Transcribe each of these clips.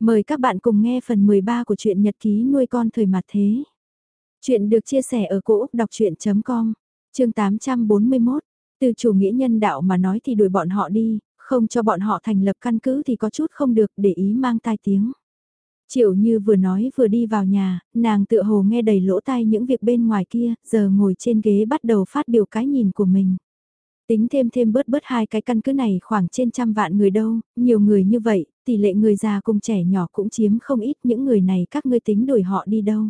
Mời các bạn cùng nghe phần 13 của truyện nhật ký nuôi con thời mặt thế. Chuyện được chia sẻ ở cỗ đọc chuyện.com, chương 841. Từ chủ nghĩa nhân đạo mà nói thì đuổi bọn họ đi, không cho bọn họ thành lập căn cứ thì có chút không được để ý mang tai tiếng. Triệu như vừa nói vừa đi vào nhà, nàng tựa hồ nghe đầy lỗ tai những việc bên ngoài kia, giờ ngồi trên ghế bắt đầu phát biểu cái nhìn của mình. Tính thêm thêm bớt bớt hai cái căn cứ này khoảng trên trăm vạn người đâu, nhiều người như vậy, tỷ lệ người già cùng trẻ nhỏ cũng chiếm không ít những người này các ngươi tính đổi họ đi đâu.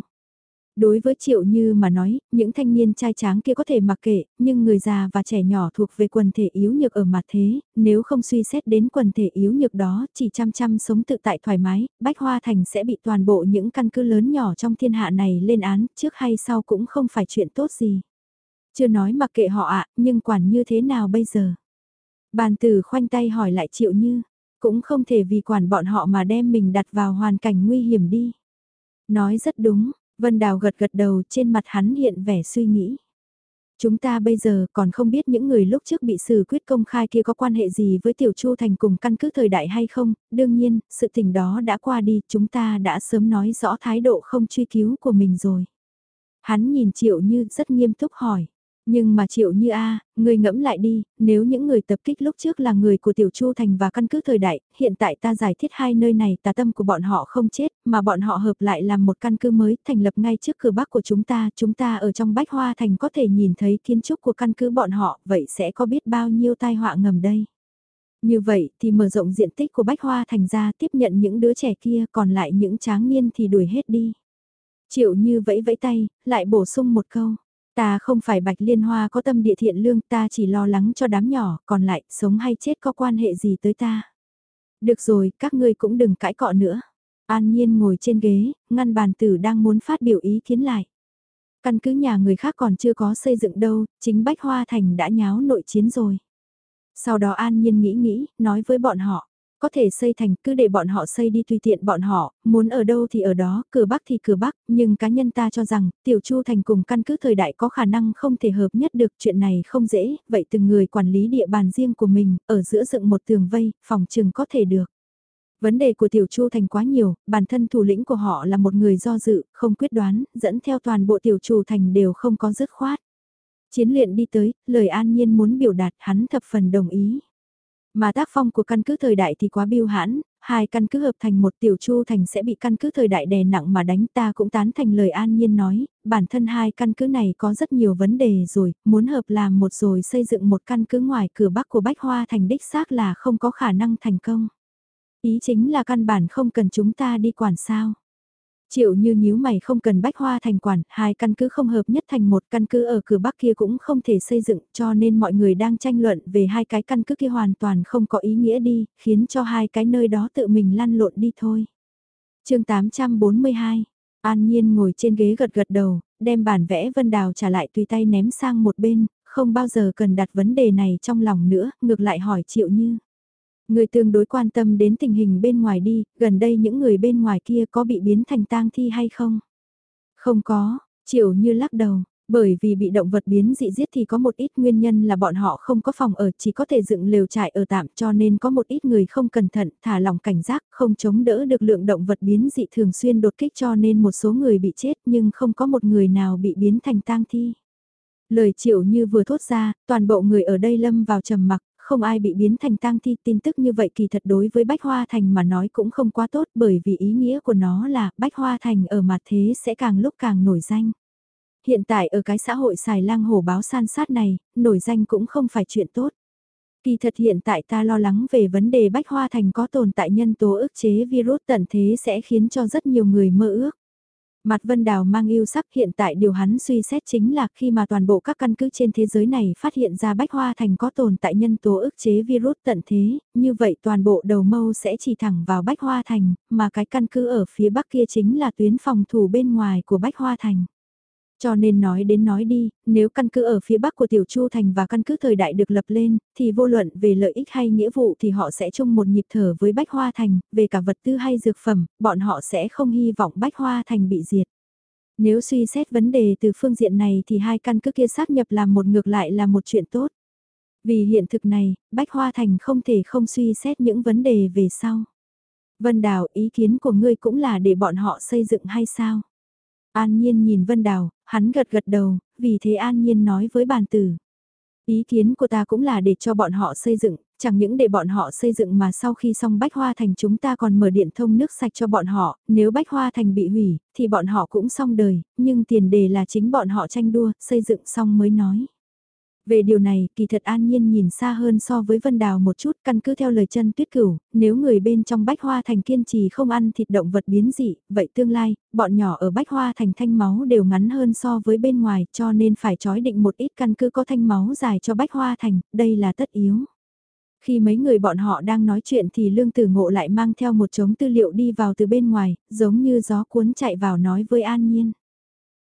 Đối với Triệu Như mà nói, những thanh niên trai tráng kia có thể mặc kệ, nhưng người già và trẻ nhỏ thuộc về quần thể yếu nhược ở mặt thế, nếu không suy xét đến quần thể yếu nhược đó, chỉ chăm chăm sống tự tại thoải mái, Bách Hoa Thành sẽ bị toàn bộ những căn cứ lớn nhỏ trong thiên hạ này lên án, trước hay sau cũng không phải chuyện tốt gì. Chưa nói mặc kệ họ ạ, nhưng quản như thế nào bây giờ? Bàn tử khoanh tay hỏi lại Triệu Như, cũng không thể vì quản bọn họ mà đem mình đặt vào hoàn cảnh nguy hiểm đi. Nói rất đúng, Vân Đào gật gật đầu trên mặt hắn hiện vẻ suy nghĩ. Chúng ta bây giờ còn không biết những người lúc trước bị xử quyết công khai kia có quan hệ gì với Tiểu Chu Thành cùng căn cứ thời đại hay không, đương nhiên, sự tình đó đã qua đi, chúng ta đã sớm nói rõ thái độ không truy cứu của mình rồi. Hắn nhìn Triệu Như rất nghiêm túc hỏi, nhưng mà triệu như A, người ngẫm lại đi, nếu những người tập kích lúc trước là người của Tiểu Chu Thành và căn cứ thời đại, hiện tại ta giải thiết hai nơi này tà tâm của bọn họ không chết, mà bọn họ hợp lại làm một căn cứ mới thành lập ngay trước cửa bắc của chúng ta, chúng ta ở trong Bách Hoa Thành có thể nhìn thấy kiến trúc của căn cứ bọn họ, vậy sẽ có biết bao nhiêu tai họa ngầm đây. Như vậy thì mở rộng diện tích của Bách Hoa Thành ra tiếp nhận những đứa trẻ kia còn lại những tráng niên thì đuổi hết đi. Triệu như vẫy vẫy tay, lại bổ sung một câu. Ta không phải bạch liên hoa có tâm địa thiện lương ta chỉ lo lắng cho đám nhỏ, còn lại, sống hay chết có quan hệ gì tới ta. Được rồi, các ngươi cũng đừng cãi cọ nữa. An Nhiên ngồi trên ghế, ngăn bàn tử đang muốn phát biểu ý kiến lại. Căn cứ nhà người khác còn chưa có xây dựng đâu, chính Bách Hoa Thành đã nháo nội chiến rồi. Sau đó An Nhiên nghĩ nghĩ, nói với bọn họ có thể xây thành cứ để bọn họ xây đi tùy tiện bọn họ, muốn ở đâu thì ở đó, cửa bắc thì cửa bắc, nhưng cá nhân ta cho rằng, tiểu chu thành cùng căn cứ thời đại có khả năng không thể hợp nhất được chuyện này không dễ, vậy từng người quản lý địa bàn riêng của mình, ở giữa dựng một tường vây, phòng trừng có thể được. Vấn đề của Tiểu Chu Thành quá nhiều, bản thân thủ lĩnh của họ là một người do dự, không quyết đoán, dẫn theo toàn bộ Tiểu Chu Thành đều không có dứt khoát. Chiến luyện đi tới, lời an nhiên muốn biểu đạt hắn thập phần đồng ý. Mà tác phong của căn cứ thời đại thì quá biêu hãn, hai căn cứ hợp thành một tiểu chu thành sẽ bị căn cứ thời đại đè nặng mà đánh ta cũng tán thành lời an nhiên nói, bản thân hai căn cứ này có rất nhiều vấn đề rồi, muốn hợp làm một rồi xây dựng một căn cứ ngoài cửa bắc của Bách Hoa thành đích xác là không có khả năng thành công. Ý chính là căn bản không cần chúng ta đi quản sao. Triệu như nhíu mày không cần bách hoa thành quản, hai căn cứ không hợp nhất thành một căn cứ ở cửa bắc kia cũng không thể xây dựng cho nên mọi người đang tranh luận về hai cái căn cứ kia hoàn toàn không có ý nghĩa đi, khiến cho hai cái nơi đó tự mình lăn lộn đi thôi. chương 842, An Nhiên ngồi trên ghế gật gật đầu, đem bản vẽ Vân Đào trả lại tùy tay ném sang một bên, không bao giờ cần đặt vấn đề này trong lòng nữa, ngược lại hỏi Triệu Như. Người tương đối quan tâm đến tình hình bên ngoài đi, gần đây những người bên ngoài kia có bị biến thành tang thi hay không? Không có, triệu như lắc đầu, bởi vì bị động vật biến dị giết thì có một ít nguyên nhân là bọn họ không có phòng ở chỉ có thể dựng lều trại ở tạm cho nên có một ít người không cẩn thận thả lòng cảnh giác không chống đỡ được lượng động vật biến dị thường xuyên đột kích cho nên một số người bị chết nhưng không có một người nào bị biến thành tang thi. Lời triệu như vừa thốt ra, toàn bộ người ở đây lâm vào trầm mặc không ai bị biến thành tang thi tin tức như vậy kỳ thật đối với Bách Hoa Thành mà nói cũng không quá tốt bởi vì ý nghĩa của nó là Bách Hoa Thành ở mặt thế sẽ càng lúc càng nổi danh. Hiện tại ở cái xã hội xài lang hổ báo san sát này, nổi danh cũng không phải chuyện tốt. Kỳ thật hiện tại ta lo lắng về vấn đề Bách Hoa Thành có tồn tại nhân tố ức chế virus tận thế sẽ khiến cho rất nhiều người mơ ước. Mặt Vân Đào mang yêu sắc hiện tại điều hắn suy xét chính là khi mà toàn bộ các căn cứ trên thế giới này phát hiện ra bách hoa thành có tồn tại nhân tố ức chế virus tận thế, như vậy toàn bộ đầu mâu sẽ chỉ thẳng vào bách hoa thành, mà cái căn cứ ở phía bắc kia chính là tuyến phòng thủ bên ngoài của bách hoa thành. Cho nên nói đến nói đi, nếu căn cứ ở phía bắc của Tiểu Chu Thành và căn cứ thời đại được lập lên, thì vô luận về lợi ích hay nghĩa vụ thì họ sẽ chung một nhịp thở với Bách Hoa Thành, về cả vật tư hay dược phẩm, bọn họ sẽ không hy vọng Bách Hoa Thành bị diệt. Nếu suy xét vấn đề từ phương diện này thì hai căn cứ kia xác nhập làm một ngược lại là một chuyện tốt. Vì hiện thực này, Bách Hoa Thành không thể không suy xét những vấn đề về sau. Vân Đào, ý kiến của ngươi cũng là để bọn họ xây dựng hay sao? An Nhiên nhìn Vân Đào, hắn gật gật đầu, vì thế An Nhiên nói với bàn tử. Ý kiến của ta cũng là để cho bọn họ xây dựng, chẳng những để bọn họ xây dựng mà sau khi xong Bách Hoa Thành chúng ta còn mở điện thông nước sạch cho bọn họ, nếu Bách Hoa Thành bị hủy, thì bọn họ cũng xong đời, nhưng tiền đề là chính bọn họ tranh đua, xây dựng xong mới nói. Về điều này, kỳ thật an nhiên nhìn xa hơn so với Vân Đào một chút, căn cứ theo lời chân tuyết cửu, nếu người bên trong Bách Hoa Thành kiên trì không ăn thịt động vật biến dị, vậy tương lai, bọn nhỏ ở Bách Hoa Thành thanh máu đều ngắn hơn so với bên ngoài, cho nên phải trói định một ít căn cứ có thanh máu dài cho Bách Hoa Thành, đây là tất yếu. Khi mấy người bọn họ đang nói chuyện thì Lương Tử Ngộ lại mang theo một chống tư liệu đi vào từ bên ngoài, giống như gió cuốn chạy vào nói với An Nhiên.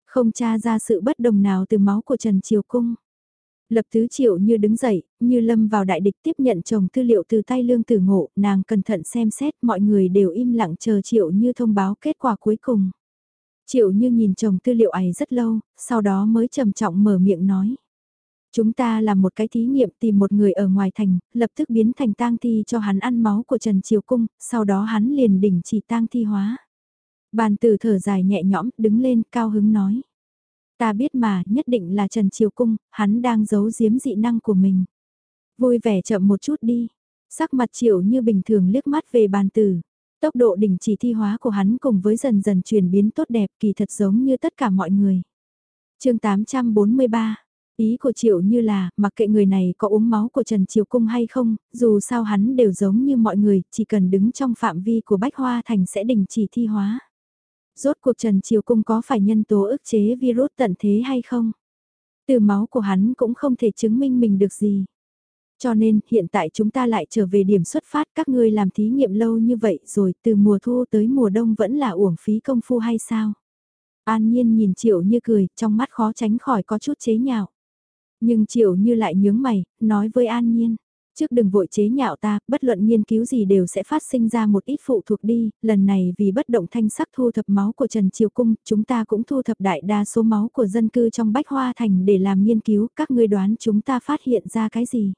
Không tra ra sự bất đồng nào từ máu của Trần Triều Cung. Lập tứ triệu như đứng dậy, như lâm vào đại địch tiếp nhận chồng tư liệu từ tay lương tử ngộ, nàng cẩn thận xem xét mọi người đều im lặng chờ triệu như thông báo kết quả cuối cùng. Triệu như nhìn chồng tư liệu ấy rất lâu, sau đó mới trầm trọng mở miệng nói. Chúng ta làm một cái thí nghiệm tìm một người ở ngoài thành, lập tức biến thành tang thi cho hắn ăn máu của Trần Triều Cung, sau đó hắn liền đỉnh chỉ tang thi hóa. Bàn tử thở dài nhẹ nhõm, đứng lên, cao hứng nói. Ta biết mà, nhất định là Trần Triều Cung, hắn đang giấu giếm dị năng của mình. Vui vẻ chậm một chút đi. Sắc mặt Triệu như bình thường liếc mắt về bàn tử. Tốc độ đỉnh chỉ thi hóa của hắn cùng với dần dần chuyển biến tốt đẹp kỳ thật giống như tất cả mọi người. chương 843 Ý của Triệu như là, mặc kệ người này có uống máu của Trần Triều Cung hay không, dù sao hắn đều giống như mọi người, chỉ cần đứng trong phạm vi của Bách Hoa Thành sẽ đình chỉ thi hóa. Rốt cuộc Trần Triều Cung có phải nhân tố ức chế virus tận thế hay không? Từ máu của hắn cũng không thể chứng minh mình được gì. Cho nên, hiện tại chúng ta lại trở về điểm xuất phát các ngươi làm thí nghiệm lâu như vậy rồi từ mùa thu tới mùa đông vẫn là uổng phí công phu hay sao? An Nhiên nhìn Triệu Như cười, trong mắt khó tránh khỏi có chút chế nhạo. Nhưng Triệu Như lại nhướng mày, nói với An Nhiên. Trước đừng vội chế nhạo ta, bất luận nghiên cứu gì đều sẽ phát sinh ra một ít phụ thuộc đi, lần này vì bất động thanh sắc thu thập máu của Trần Triều Cung, chúng ta cũng thu thập đại đa số máu của dân cư trong Bách Hoa Thành để làm nghiên cứu, các ngươi đoán chúng ta phát hiện ra cái gì?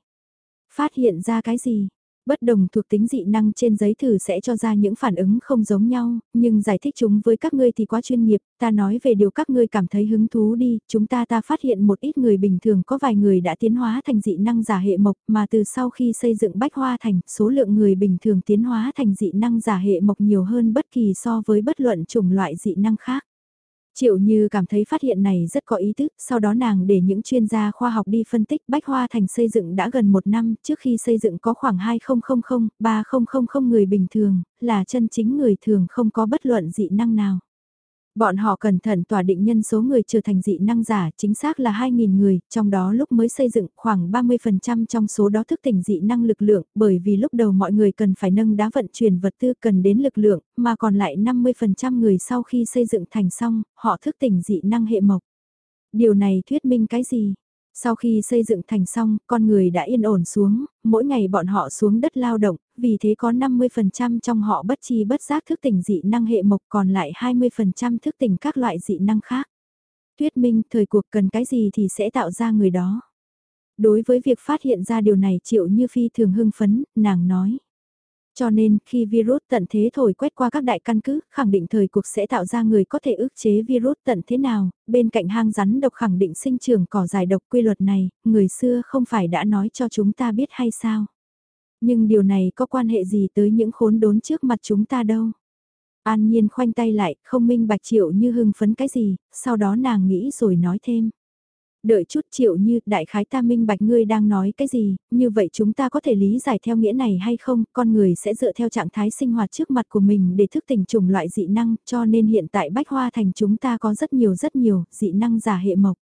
Phát hiện ra cái gì? Bất đồng thuộc tính dị năng trên giấy thử sẽ cho ra những phản ứng không giống nhau, nhưng giải thích chúng với các ngươi thì quá chuyên nghiệp, ta nói về điều các ngươi cảm thấy hứng thú đi, chúng ta ta phát hiện một ít người bình thường có vài người đã tiến hóa thành dị năng giả hệ mộc mà từ sau khi xây dựng bách hoa thành, số lượng người bình thường tiến hóa thành dị năng giả hệ mộc nhiều hơn bất kỳ so với bất luận chủng loại dị năng khác. Triệu Như cảm thấy phát hiện này rất có ý thức, sau đó nàng để những chuyên gia khoa học đi phân tích Bách Hoa Thành xây dựng đã gần một năm, trước khi xây dựng có khoảng 2000, 3000 người bình thường, là chân chính người thường không có bất luận dị năng nào. Bọn họ cẩn thận tỏa định nhân số người trở thành dị năng giả chính xác là 2.000 người, trong đó lúc mới xây dựng khoảng 30% trong số đó thức tỉnh dị năng lực lượng, bởi vì lúc đầu mọi người cần phải nâng đá vận chuyển vật tư cần đến lực lượng, mà còn lại 50% người sau khi xây dựng thành xong, họ thức tỉnh dị năng hệ mộc. Điều này thuyết minh cái gì? Sau khi xây dựng thành xong, con người đã yên ổn xuống, mỗi ngày bọn họ xuống đất lao động, vì thế có 50% trong họ bất chi bất giác thức tỉnh dị năng hệ mộc còn lại 20% thức tỉnh các loại dị năng khác. tuyết minh thời cuộc cần cái gì thì sẽ tạo ra người đó. Đối với việc phát hiện ra điều này Triệu Như Phi thường hưng phấn, nàng nói. Cho nên, khi virus tận thế thổi quét qua các đại căn cứ, khẳng định thời cuộc sẽ tạo ra người có thể ức chế virus tận thế nào, bên cạnh hang rắn độc khẳng định sinh trường cỏ dài độc quy luật này, người xưa không phải đã nói cho chúng ta biết hay sao? Nhưng điều này có quan hệ gì tới những khốn đốn trước mặt chúng ta đâu? An Nhiên khoanh tay lại, không minh bạch triệu như hưng phấn cái gì, sau đó nàng nghĩ rồi nói thêm. Đợi chút triệu như, đại khái ta minh bạch ngươi đang nói cái gì, như vậy chúng ta có thể lý giải theo nghĩa này hay không, con người sẽ dựa theo trạng thái sinh hoạt trước mặt của mình để thức tỉnh chủng loại dị năng, cho nên hiện tại Bách Hoa Thành chúng ta có rất nhiều rất nhiều dị năng giả hệ mộc.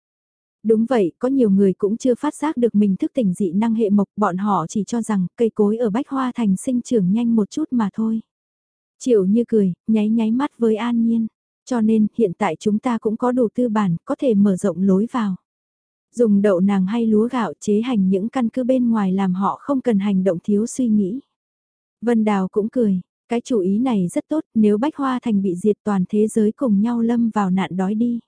Đúng vậy, có nhiều người cũng chưa phát giác được mình thức tỉnh dị năng hệ mộc, bọn họ chỉ cho rằng cây cối ở Bách Hoa Thành sinh trưởng nhanh một chút mà thôi. Triệu như cười, nháy nháy mắt với an nhiên. Cho nên, hiện tại chúng ta cũng có đủ tư bản, có thể mở rộng lối vào. Dùng đậu nàng hay lúa gạo chế hành những căn cứ bên ngoài làm họ không cần hành động thiếu suy nghĩ. Vân Đào cũng cười, cái chủ ý này rất tốt nếu Bách Hoa Thành bị diệt toàn thế giới cùng nhau lâm vào nạn đói đi.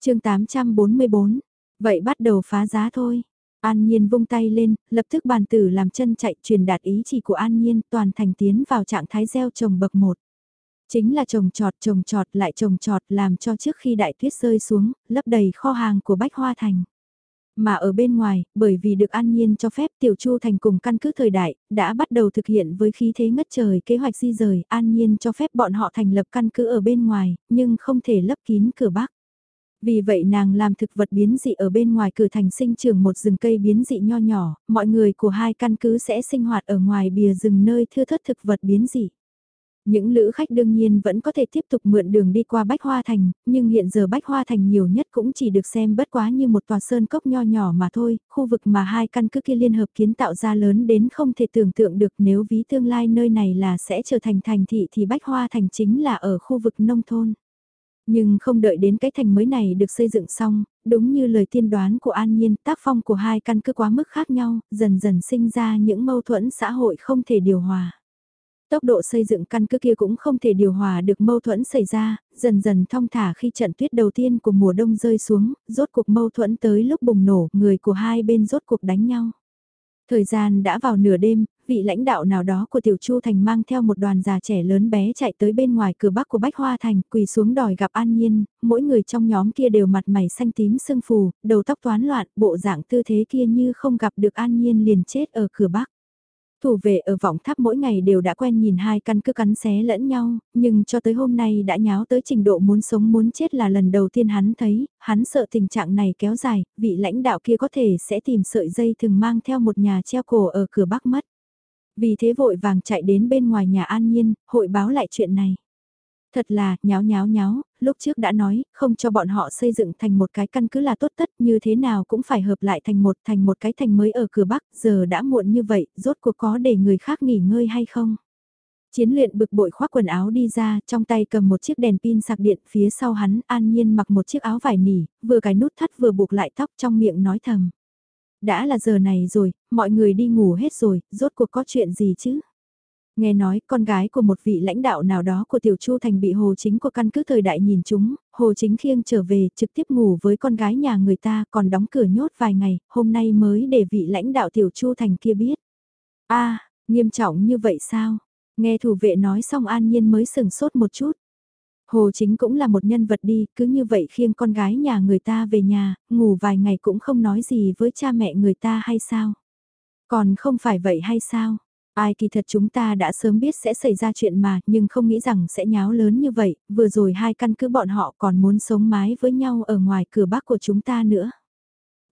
chương 844, vậy bắt đầu phá giá thôi. An Nhiên vung tay lên, lập tức bàn tử làm chân chạy truyền đạt ý chỉ của An Nhiên toàn thành tiến vào trạng thái gieo trồng bậc một. Chính là trồng trọt trồng trọt lại trồng trọt làm cho trước khi đại tuyết rơi xuống, lấp đầy kho hàng của Bách Hoa Thành. Mà ở bên ngoài, bởi vì được an nhiên cho phép Tiểu Chu Thành cùng căn cứ thời đại, đã bắt đầu thực hiện với khí thế ngất trời kế hoạch di rời, an nhiên cho phép bọn họ thành lập căn cứ ở bên ngoài, nhưng không thể lấp kín cửa bắc. Vì vậy nàng làm thực vật biến dị ở bên ngoài cửa thành sinh trưởng một rừng cây biến dị nho nhỏ, mọi người của hai căn cứ sẽ sinh hoạt ở ngoài bìa rừng nơi thưa thất thực vật biến dị. Những lữ khách đương nhiên vẫn có thể tiếp tục mượn đường đi qua Bách Hoa Thành, nhưng hiện giờ Bách Hoa Thành nhiều nhất cũng chỉ được xem bất quá như một tòa sơn cốc nho nhỏ mà thôi, khu vực mà hai căn cứ kia liên hợp kiến tạo ra lớn đến không thể tưởng tượng được nếu ví tương lai nơi này là sẽ trở thành thành thị thì Bách Hoa Thành chính là ở khu vực nông thôn. Nhưng không đợi đến cái thành mới này được xây dựng xong, đúng như lời tiên đoán của An Nhiên, tác phong của hai căn cứ quá mức khác nhau, dần dần sinh ra những mâu thuẫn xã hội không thể điều hòa. Tốc độ xây dựng căn cứ kia cũng không thể điều hòa được mâu thuẫn xảy ra, dần dần thong thả khi trận tuyết đầu tiên của mùa đông rơi xuống, rốt cuộc mâu thuẫn tới lúc bùng nổ, người của hai bên rốt cuộc đánh nhau. Thời gian đã vào nửa đêm, vị lãnh đạo nào đó của Tiểu Chu Thành mang theo một đoàn già trẻ lớn bé chạy tới bên ngoài cửa bắc của Bách Hoa Thành, quỳ xuống đòi gặp An Nhiên, mỗi người trong nhóm kia đều mặt mày xanh tím sưng phù, đầu tóc toán loạn, bộ dạng tư thế kia như không gặp được An Nhiên liền chết ở cửa bắc. Thủ vệ ở vọng tháp mỗi ngày đều đã quen nhìn hai căn cứ cắn xé lẫn nhau, nhưng cho tới hôm nay đã nháo tới trình độ muốn sống muốn chết là lần đầu tiên hắn thấy, hắn sợ tình trạng này kéo dài, vị lãnh đạo kia có thể sẽ tìm sợi dây thường mang theo một nhà treo cổ ở cửa bắc mất. Vì thế vội vàng chạy đến bên ngoài nhà an nhiên, hội báo lại chuyện này. Thật là, nháo nháo nháo, lúc trước đã nói, không cho bọn họ xây dựng thành một cái căn cứ là tốt tất, như thế nào cũng phải hợp lại thành một thành một cái thành mới ở cửa Bắc, giờ đã muộn như vậy, rốt cuộc có để người khác nghỉ ngơi hay không? Chiến luyện bực bội khoác quần áo đi ra, trong tay cầm một chiếc đèn pin sạc điện, phía sau hắn an nhiên mặc một chiếc áo vải nỉ, vừa cái nút thắt vừa buộc lại tóc trong miệng nói thầm. Đã là giờ này rồi, mọi người đi ngủ hết rồi, rốt cuộc có chuyện gì chứ? Nghe nói con gái của một vị lãnh đạo nào đó của Tiểu Chu Thành bị Hồ Chính của căn cứ thời đại nhìn chúng, Hồ Chính khiêng trở về trực tiếp ngủ với con gái nhà người ta còn đóng cửa nhốt vài ngày, hôm nay mới để vị lãnh đạo Tiểu Chu Thành kia biết. a nghiêm trọng như vậy sao? Nghe thủ vệ nói xong an nhiên mới sừng sốt một chút. Hồ Chính cũng là một nhân vật đi, cứ như vậy khiêng con gái nhà người ta về nhà, ngủ vài ngày cũng không nói gì với cha mẹ người ta hay sao? Còn không phải vậy hay sao? Ai kỳ thật chúng ta đã sớm biết sẽ xảy ra chuyện mà, nhưng không nghĩ rằng sẽ nháo lớn như vậy, vừa rồi hai căn cứ bọn họ còn muốn sống mái với nhau ở ngoài cửa bắc của chúng ta nữa.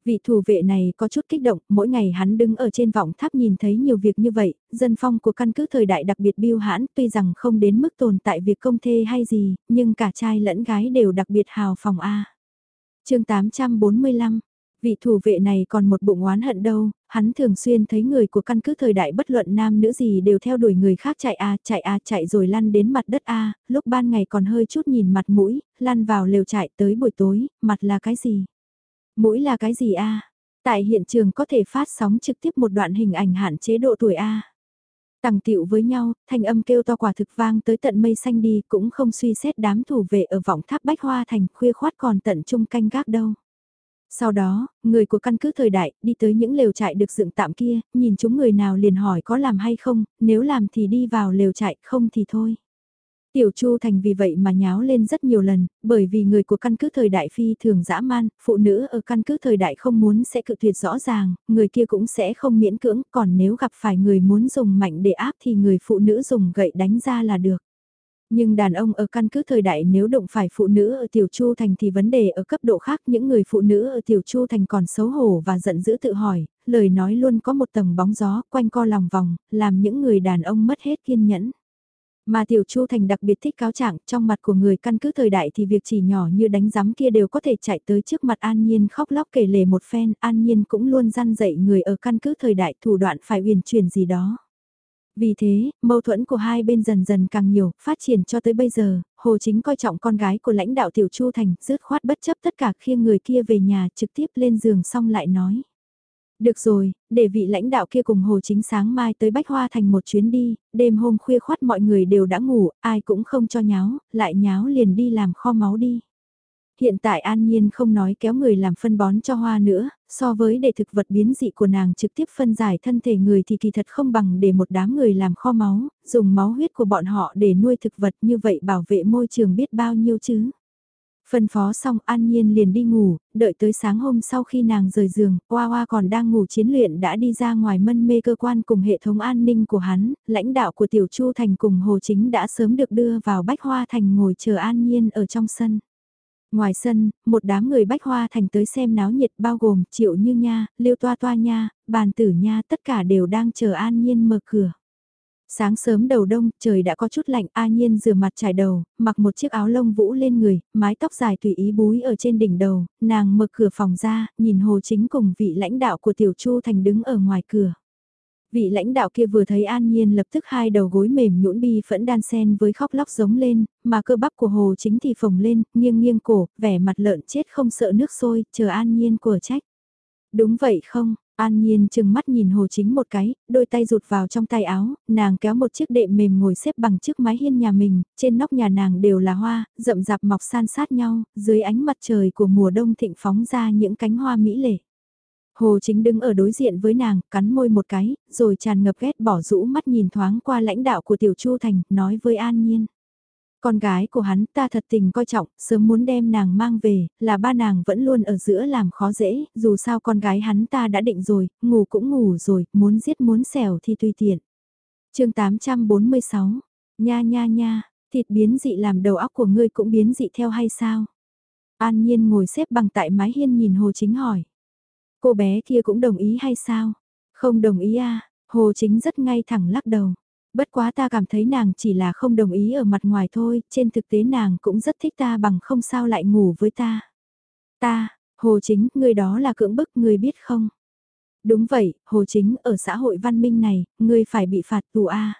Vị thủ vệ này có chút kích động, mỗi ngày hắn đứng ở trên vọng tháp nhìn thấy nhiều việc như vậy, dân phong của căn cứ thời đại đặc biệt biêu hãn tuy rằng không đến mức tồn tại việc công thê hay gì, nhưng cả trai lẫn gái đều đặc biệt hào phòng A. chương 845 Vị thủ vệ này còn một bụng oán hận đâu, hắn thường xuyên thấy người của căn cứ thời đại bất luận nam nữ gì đều theo đuổi người khác chạy a chạy a chạy rồi lăn đến mặt đất a lúc ban ngày còn hơi chút nhìn mặt mũi, lăn vào lều chạy tới buổi tối, mặt là cái gì? Mũi là cái gì a Tại hiện trường có thể phát sóng trực tiếp một đoạn hình ảnh hạn chế độ tuổi a Tằng tiệu với nhau, thanh âm kêu to quả thực vang tới tận mây xanh đi cũng không suy xét đám thủ vệ ở vọng tháp bách hoa thành khuya khoát còn tận trung canh gác đâu. Sau đó, người của căn cứ thời đại đi tới những lều trại được dựng tạm kia, nhìn chúng người nào liền hỏi có làm hay không, nếu làm thì đi vào lều trại, không thì thôi. Tiểu Chu Thành vì vậy mà nháo lên rất nhiều lần, bởi vì người của căn cứ thời đại phi thường dã man, phụ nữ ở căn cứ thời đại không muốn sẽ cự tuyệt rõ ràng, người kia cũng sẽ không miễn cưỡng, còn nếu gặp phải người muốn dùng mạnh để áp thì người phụ nữ dùng gậy đánh ra là được. Nhưng đàn ông ở căn cứ thời đại nếu đụng phải phụ nữ ở Tiểu Chu Thành thì vấn đề ở cấp độ khác những người phụ nữ ở Tiểu Chu Thành còn xấu hổ và giận dữ tự hỏi, lời nói luôn có một tầng bóng gió quanh co lòng vòng, làm những người đàn ông mất hết kiên nhẫn. Mà Tiểu Chu Thành đặc biệt thích cáo trạng trong mặt của người căn cứ thời đại thì việc chỉ nhỏ như đánh giám kia đều có thể chạy tới trước mặt An Nhiên khóc lóc kể lể một phen, An Nhiên cũng luôn răn dạy người ở căn cứ thời đại thủ đoạn phải uyển chuyển gì đó. Vì thế, mâu thuẫn của hai bên dần dần càng nhiều, phát triển cho tới bây giờ, Hồ Chính coi trọng con gái của lãnh đạo Tiểu Chu Thành, dứt khoát bất chấp tất cả khi người kia về nhà trực tiếp lên giường xong lại nói. Được rồi, để vị lãnh đạo kia cùng Hồ Chính sáng mai tới Bách Hoa Thành một chuyến đi, đêm hôm khuya khoát mọi người đều đã ngủ, ai cũng không cho nháo, lại nháo liền đi làm kho máu đi. Hiện tại An Nhiên không nói kéo người làm phân bón cho hoa nữa, so với để thực vật biến dị của nàng trực tiếp phân giải thân thể người thì kỳ thật không bằng để một đám người làm kho máu, dùng máu huyết của bọn họ để nuôi thực vật như vậy bảo vệ môi trường biết bao nhiêu chứ. Phân phó xong An Nhiên liền đi ngủ, đợi tới sáng hôm sau khi nàng rời giường, Hoa Hoa còn đang ngủ chiến luyện đã đi ra ngoài mân mê cơ quan cùng hệ thống an ninh của hắn, lãnh đạo của Tiểu Chu Thành cùng Hồ Chính đã sớm được đưa vào Bách Hoa Thành ngồi chờ An Nhiên ở trong sân. Ngoài sân, một đám người Bách Hoa Thành tới xem náo nhiệt bao gồm Triệu Như Nha, Liêu Toa Toa Nha, Bàn Tử Nha tất cả đều đang chờ An Nhiên mở cửa. Sáng sớm đầu đông, trời đã có chút lạnh, A Nhiên rửa mặt trải đầu, mặc một chiếc áo lông vũ lên người, mái tóc dài tùy ý búi ở trên đỉnh đầu, nàng mở cửa phòng ra, nhìn Hồ Chính cùng vị lãnh đạo của Tiểu Chu Thành đứng ở ngoài cửa. Vị lãnh đạo kia vừa thấy An Nhiên lập tức hai đầu gối mềm nhũn bi phẫn đan sen với khóc lóc giống lên, mà cơ bắp của Hồ Chính thì phồng lên, nghiêng nghiêng cổ, vẻ mặt lợn chết không sợ nước sôi, chờ An Nhiên của trách. Đúng vậy không, An Nhiên chừng mắt nhìn Hồ Chính một cái, đôi tay rụt vào trong tay áo, nàng kéo một chiếc đệm mềm ngồi xếp bằng trước mái hiên nhà mình, trên nóc nhà nàng đều là hoa, rậm rạp mọc san sát nhau, dưới ánh mặt trời của mùa đông thịnh phóng ra những cánh hoa mỹ lệ. Hồ Chính đứng ở đối diện với nàng, cắn môi một cái, rồi tràn ngập ghét bỏ rũ mắt nhìn thoáng qua lãnh đạo của Tiểu Chu Thành, nói với An Nhiên. Con gái của hắn ta thật tình coi trọng, sớm muốn đem nàng mang về, là ba nàng vẫn luôn ở giữa làm khó dễ, dù sao con gái hắn ta đã định rồi, ngủ cũng ngủ rồi, muốn giết muốn xẻo thì tùy tiện. chương 846, nha nha nha, thịt biến dị làm đầu óc của ngươi cũng biến dị theo hay sao? An Nhiên ngồi xếp bằng tại mái hiên nhìn Hồ Chính hỏi. Cô bé kia cũng đồng ý hay sao? Không đồng ý à, Hồ Chính rất ngay thẳng lắc đầu. Bất quá ta cảm thấy nàng chỉ là không đồng ý ở mặt ngoài thôi, trên thực tế nàng cũng rất thích ta bằng không sao lại ngủ với ta. Ta, Hồ Chính, người đó là cưỡng bức, người biết không? Đúng vậy, Hồ Chính, ở xã hội văn minh này, người phải bị phạt tù A.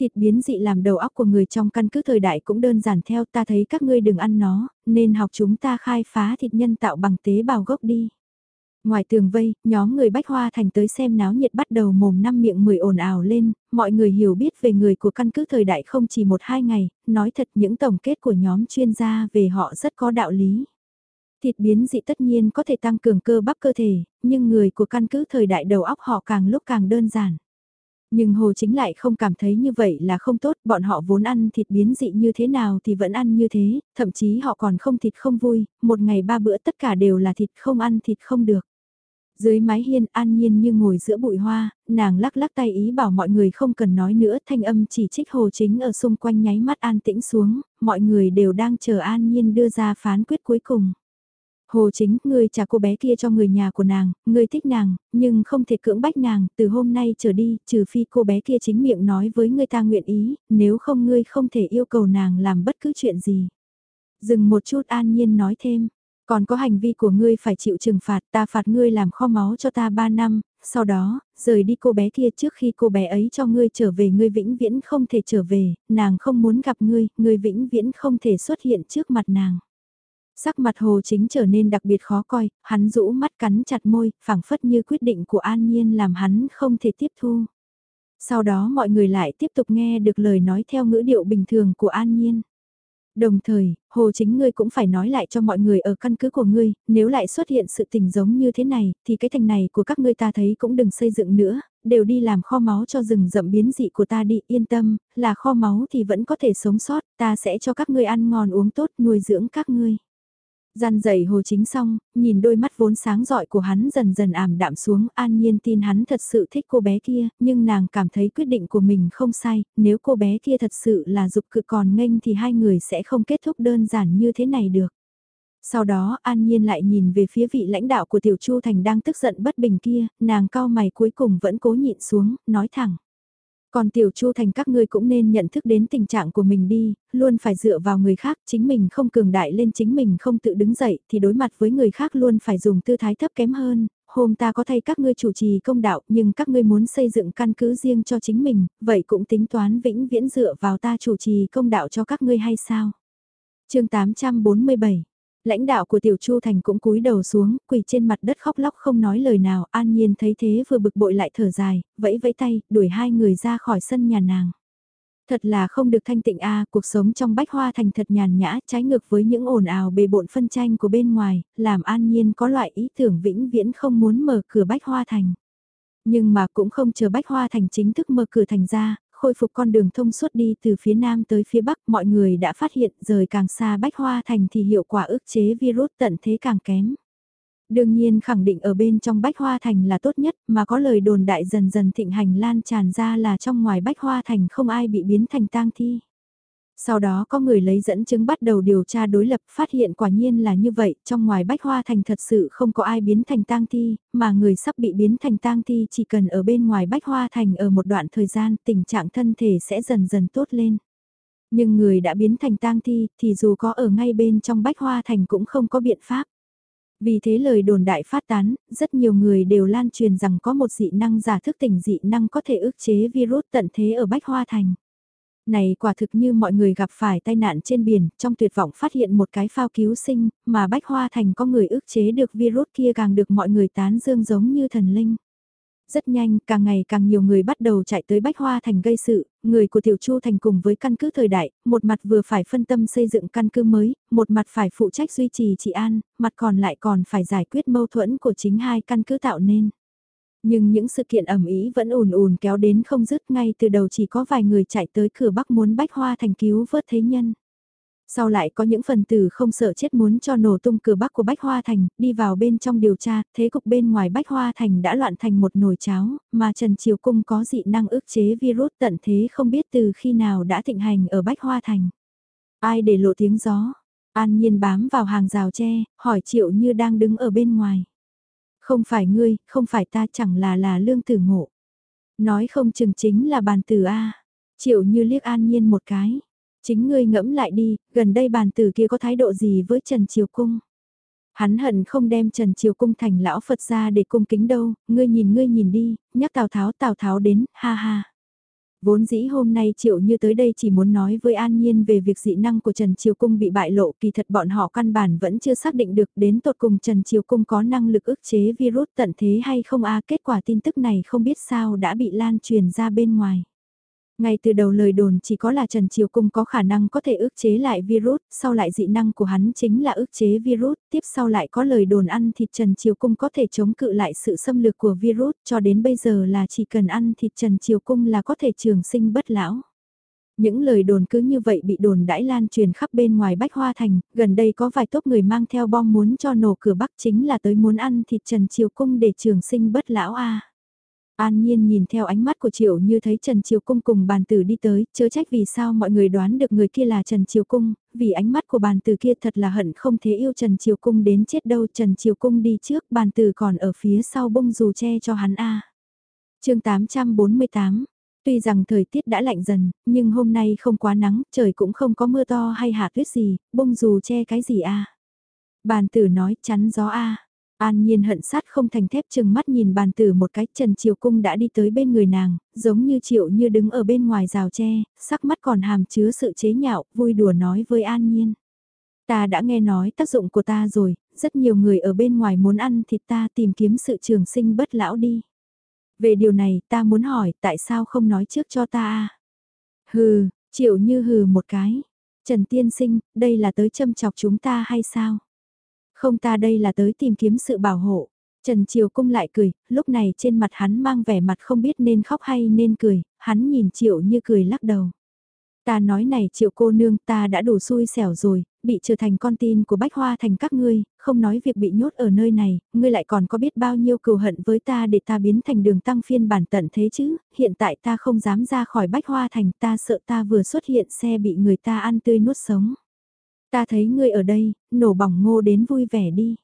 Thịt biến dị làm đầu óc của người trong căn cứ thời đại cũng đơn giản theo ta thấy các ngươi đừng ăn nó, nên học chúng ta khai phá thịt nhân tạo bằng tế bào gốc đi. Ngoài tường vây, nhóm người Bách Hoa Thành tới xem náo nhiệt bắt đầu mồm năm miệng mười ồn ào lên, mọi người hiểu biết về người của căn cứ thời đại không chỉ một hai ngày, nói thật những tổng kết của nhóm chuyên gia về họ rất có đạo lý. Thịt biến dị tất nhiên có thể tăng cường cơ bắp cơ thể, nhưng người của căn cứ thời đại đầu óc họ càng lúc càng đơn giản. Nhưng Hồ Chính lại không cảm thấy như vậy là không tốt, bọn họ vốn ăn thịt biến dị như thế nào thì vẫn ăn như thế, thậm chí họ còn không thịt không vui, một ngày ba bữa tất cả đều là thịt không ăn thịt không được. Dưới mái hiên an nhiên như ngồi giữa bụi hoa, nàng lắc lắc tay ý bảo mọi người không cần nói nữa thanh âm chỉ trích hồ chính ở xung quanh nháy mắt an tĩnh xuống, mọi người đều đang chờ an nhiên đưa ra phán quyết cuối cùng. Hồ chính, ngươi trả cô bé kia cho người nhà của nàng, ngươi thích nàng, nhưng không thể cưỡng bách nàng, từ hôm nay trở đi, trừ phi cô bé kia chính miệng nói với ngươi ta nguyện ý, nếu không ngươi không thể yêu cầu nàng làm bất cứ chuyện gì. Dừng một chút an nhiên nói thêm, còn có hành vi của ngươi phải chịu trừng phạt, ta phạt ngươi làm kho máu cho ta 3 năm, sau đó, rời đi cô bé kia trước khi cô bé ấy cho ngươi trở về ngươi vĩnh viễn không thể trở về, nàng không muốn gặp ngươi, ngươi vĩnh viễn không thể xuất hiện trước mặt nàng. Sắc mặt hồ chính trở nên đặc biệt khó coi, hắn rũ mắt cắn chặt môi, phảng phất như quyết định của an nhiên làm hắn không thể tiếp thu. Sau đó mọi người lại tiếp tục nghe được lời nói theo ngữ điệu bình thường của an nhiên. Đồng thời, hồ chính ngươi cũng phải nói lại cho mọi người ở căn cứ của ngươi, nếu lại xuất hiện sự tình giống như thế này, thì cái thành này của các ngươi ta thấy cũng đừng xây dựng nữa, đều đi làm kho máu cho rừng rậm biến dị của ta đi, yên tâm, là kho máu thì vẫn có thể sống sót, ta sẽ cho các ngươi ăn ngon uống tốt, nuôi dưỡng các ngươi. Gian dày hồ chính xong, nhìn đôi mắt vốn sáng rọi của hắn dần dần ảm đạm xuống, an nhiên tin hắn thật sự thích cô bé kia, nhưng nàng cảm thấy quyết định của mình không sai, nếu cô bé kia thật sự là dục cự còn nghênh thì hai người sẽ không kết thúc đơn giản như thế này được. Sau đó An Nhiên lại nhìn về phía vị lãnh đạo của Tiểu Chu Thành đang tức giận bất bình kia, nàng cao mày cuối cùng vẫn cố nhịn xuống, nói thẳng. Còn tiểu chu thành các ngươi cũng nên nhận thức đến tình trạng của mình đi, luôn phải dựa vào người khác, chính mình không cường đại lên chính mình không tự đứng dậy, thì đối mặt với người khác luôn phải dùng tư thái thấp kém hơn. Hôm ta có thay các ngươi chủ trì công đạo, nhưng các ngươi muốn xây dựng căn cứ riêng cho chính mình, vậy cũng tính toán vĩnh viễn dựa vào ta chủ trì công đạo cho các ngươi hay sao? chương 847 lãnh đạo của Tiểu Chu Thành cũng cúi đầu xuống, quỳ trên mặt đất khóc lóc không nói lời nào, an nhiên thấy thế vừa bực bội lại thở dài, vẫy vẫy tay, đuổi hai người ra khỏi sân nhà nàng. Thật là không được thanh tịnh a cuộc sống trong bách hoa thành thật nhàn nhã, trái ngược với những ồn ào bề bộn phân tranh của bên ngoài, làm an nhiên có loại ý tưởng vĩnh viễn không muốn mở cửa bách hoa thành. Nhưng mà cũng không chờ bách hoa thành chính thức mở cửa thành ra, khôi phục con đường thông suốt đi từ phía nam tới phía bắc, mọi người đã phát hiện rời càng xa bách hoa thành thì hiệu quả ức chế virus tận thế càng kém. Đương nhiên khẳng định ở bên trong Bách Hoa Thành là tốt nhất mà có lời đồn đại dần dần thịnh hành lan tràn ra là trong ngoài Bách Hoa Thành không ai bị biến thành tang thi. Sau đó có người lấy dẫn chứng bắt đầu điều tra đối lập phát hiện quả nhiên là như vậy, trong ngoài Bách Hoa Thành thật sự không có ai biến thành tang thi, mà người sắp bị biến thành tang thi chỉ cần ở bên ngoài Bách Hoa Thành ở một đoạn thời gian tình trạng thân thể sẽ dần dần tốt lên. Nhưng người đã biến thành tang thi thì dù có ở ngay bên trong Bách Hoa Thành cũng không có biện pháp. Vì thế lời đồn đại phát tán, rất nhiều người đều lan truyền rằng có một dị năng giả thức tỉnh dị năng có thể ức chế virus tận thế ở Bách Hoa Thành. Này quả thực như mọi người gặp phải tai nạn trên biển, trong tuyệt vọng phát hiện một cái phao cứu sinh, mà Bách Hoa Thành có người ức chế được virus kia càng được mọi người tán dương giống như thần linh. Rất nhanh, càng ngày càng nhiều người bắt đầu chạy tới Bách Hoa Thành gây sự, người của Tiểu Chu Thành cùng với căn cứ thời đại, một mặt vừa phải phân tâm xây dựng căn cứ mới, một mặt phải phụ trách duy trì trị an, mặt còn lại còn phải giải quyết mâu thuẫn của chính hai căn cứ tạo nên. Nhưng những sự kiện ẩm ý vẫn ùn ùn kéo đến không dứt ngay từ đầu chỉ có vài người chạy tới cửa Bắc muốn Bách Hoa Thành cứu vớt thế nhân. Sau lại có những phần tử không sợ chết muốn cho nổ tung cửa bắc của Bách Hoa Thành, đi vào bên trong điều tra, thế cục bên ngoài Bách Hoa Thành đã loạn thành một nồi cháo, mà Trần Triều Cung có dị năng ức chế virus tận thế không biết từ khi nào đã thịnh hành ở Bách Hoa Thành. Ai để lộ tiếng gió? An nhiên bám vào hàng rào tre, hỏi Triệu như đang đứng ở bên ngoài. Không phải ngươi, không phải ta chẳng là là lương tử ngộ. Nói không chừng chính là bàn tử A. Triệu như liếc an nhiên một cái. Chính ngươi ngẫm lại đi, gần đây bàn tử kia có thái độ gì với Trần Triều Cung? Hắn hận không đem Trần Triều Cung thành lão Phật ra để cung kính đâu, ngươi nhìn ngươi nhìn đi, nhắc Tào Tháo Tào Tháo đến, ha ha. Vốn dĩ hôm nay Triệu Như tới đây chỉ muốn nói với An Nhiên về việc dị năng của Trần Triều Cung bị bại lộ, kỳ thật bọn họ căn bản vẫn chưa xác định được đến tột cùng Trần Triều Cung có năng lực ức chế virus tận thế hay không a, kết quả tin tức này không biết sao đã bị lan truyền ra bên ngoài. Ngay từ đầu lời đồn chỉ có là Trần Triều Cung có khả năng có thể ức chế lại virus, sau lại dị năng của hắn chính là ức chế virus, tiếp sau lại có lời đồn ăn thịt Trần Triều Cung có thể chống cự lại sự xâm lược của virus, cho đến bây giờ là chỉ cần ăn thịt Trần Triều Cung là có thể trường sinh bất lão. Những lời đồn cứ như vậy bị đồn đãi lan truyền khắp bên ngoài Bách Hoa Thành, gần đây có vài tốp người mang theo bom muốn cho nổ cửa Bắc chính là tới muốn ăn thịt Trần Triều Cung để trường sinh bất lão a. An Nhiên nhìn theo ánh mắt của Triệu như thấy Trần Triều Cung cùng bàn tử đi tới, chớ trách vì sao mọi người đoán được người kia là Trần Triều Cung, vì ánh mắt của bàn tử kia thật là hận không thể yêu Trần Triều Cung đến chết đâu Trần Triều Cung đi trước, bàn tử còn ở phía sau bông dù che cho hắn a. À. chương 848 Tuy rằng thời tiết đã lạnh dần, nhưng hôm nay không quá nắng, trời cũng không có mưa to hay hạ tuyết gì, bông dù che cái gì a Bàn tử nói chắn gió a An nhiên hận sát không thành thép chừng mắt nhìn bàn tử một cái Trần Triều Cung đã đi tới bên người nàng, giống như triệu như đứng ở bên ngoài rào tre, sắc mắt còn hàm chứa sự chế nhạo, vui đùa nói với An nhiên. Ta đã nghe nói tác dụng của ta rồi, rất nhiều người ở bên ngoài muốn ăn thịt ta tìm kiếm sự trường sinh bất lão đi. Về điều này ta muốn hỏi tại sao không nói trước cho ta à? Hừ, triệu như hừ một cái. Trần Tiên Sinh, đây là tới châm chọc chúng ta hay sao? Không ta đây là tới tìm kiếm sự bảo hộ. Trần Triều Cung lại cười, lúc này trên mặt hắn mang vẻ mặt không biết nên khóc hay nên cười, hắn nhìn Triệu như cười lắc đầu. Ta nói này Triệu cô nương ta đã đủ xui xẻo rồi, bị trở thành con tin của Bách Hoa thành các ngươi, không nói việc bị nhốt ở nơi này, ngươi lại còn có biết bao nhiêu cừu hận với ta để ta biến thành đường tăng phiên bản tận thế chứ, hiện tại ta không dám ra khỏi Bách Hoa thành ta sợ ta vừa xuất hiện xe bị người ta ăn tươi nuốt sống. Ta thấy ngươi ở đây, nổ bỏng ngô đến vui vẻ đi.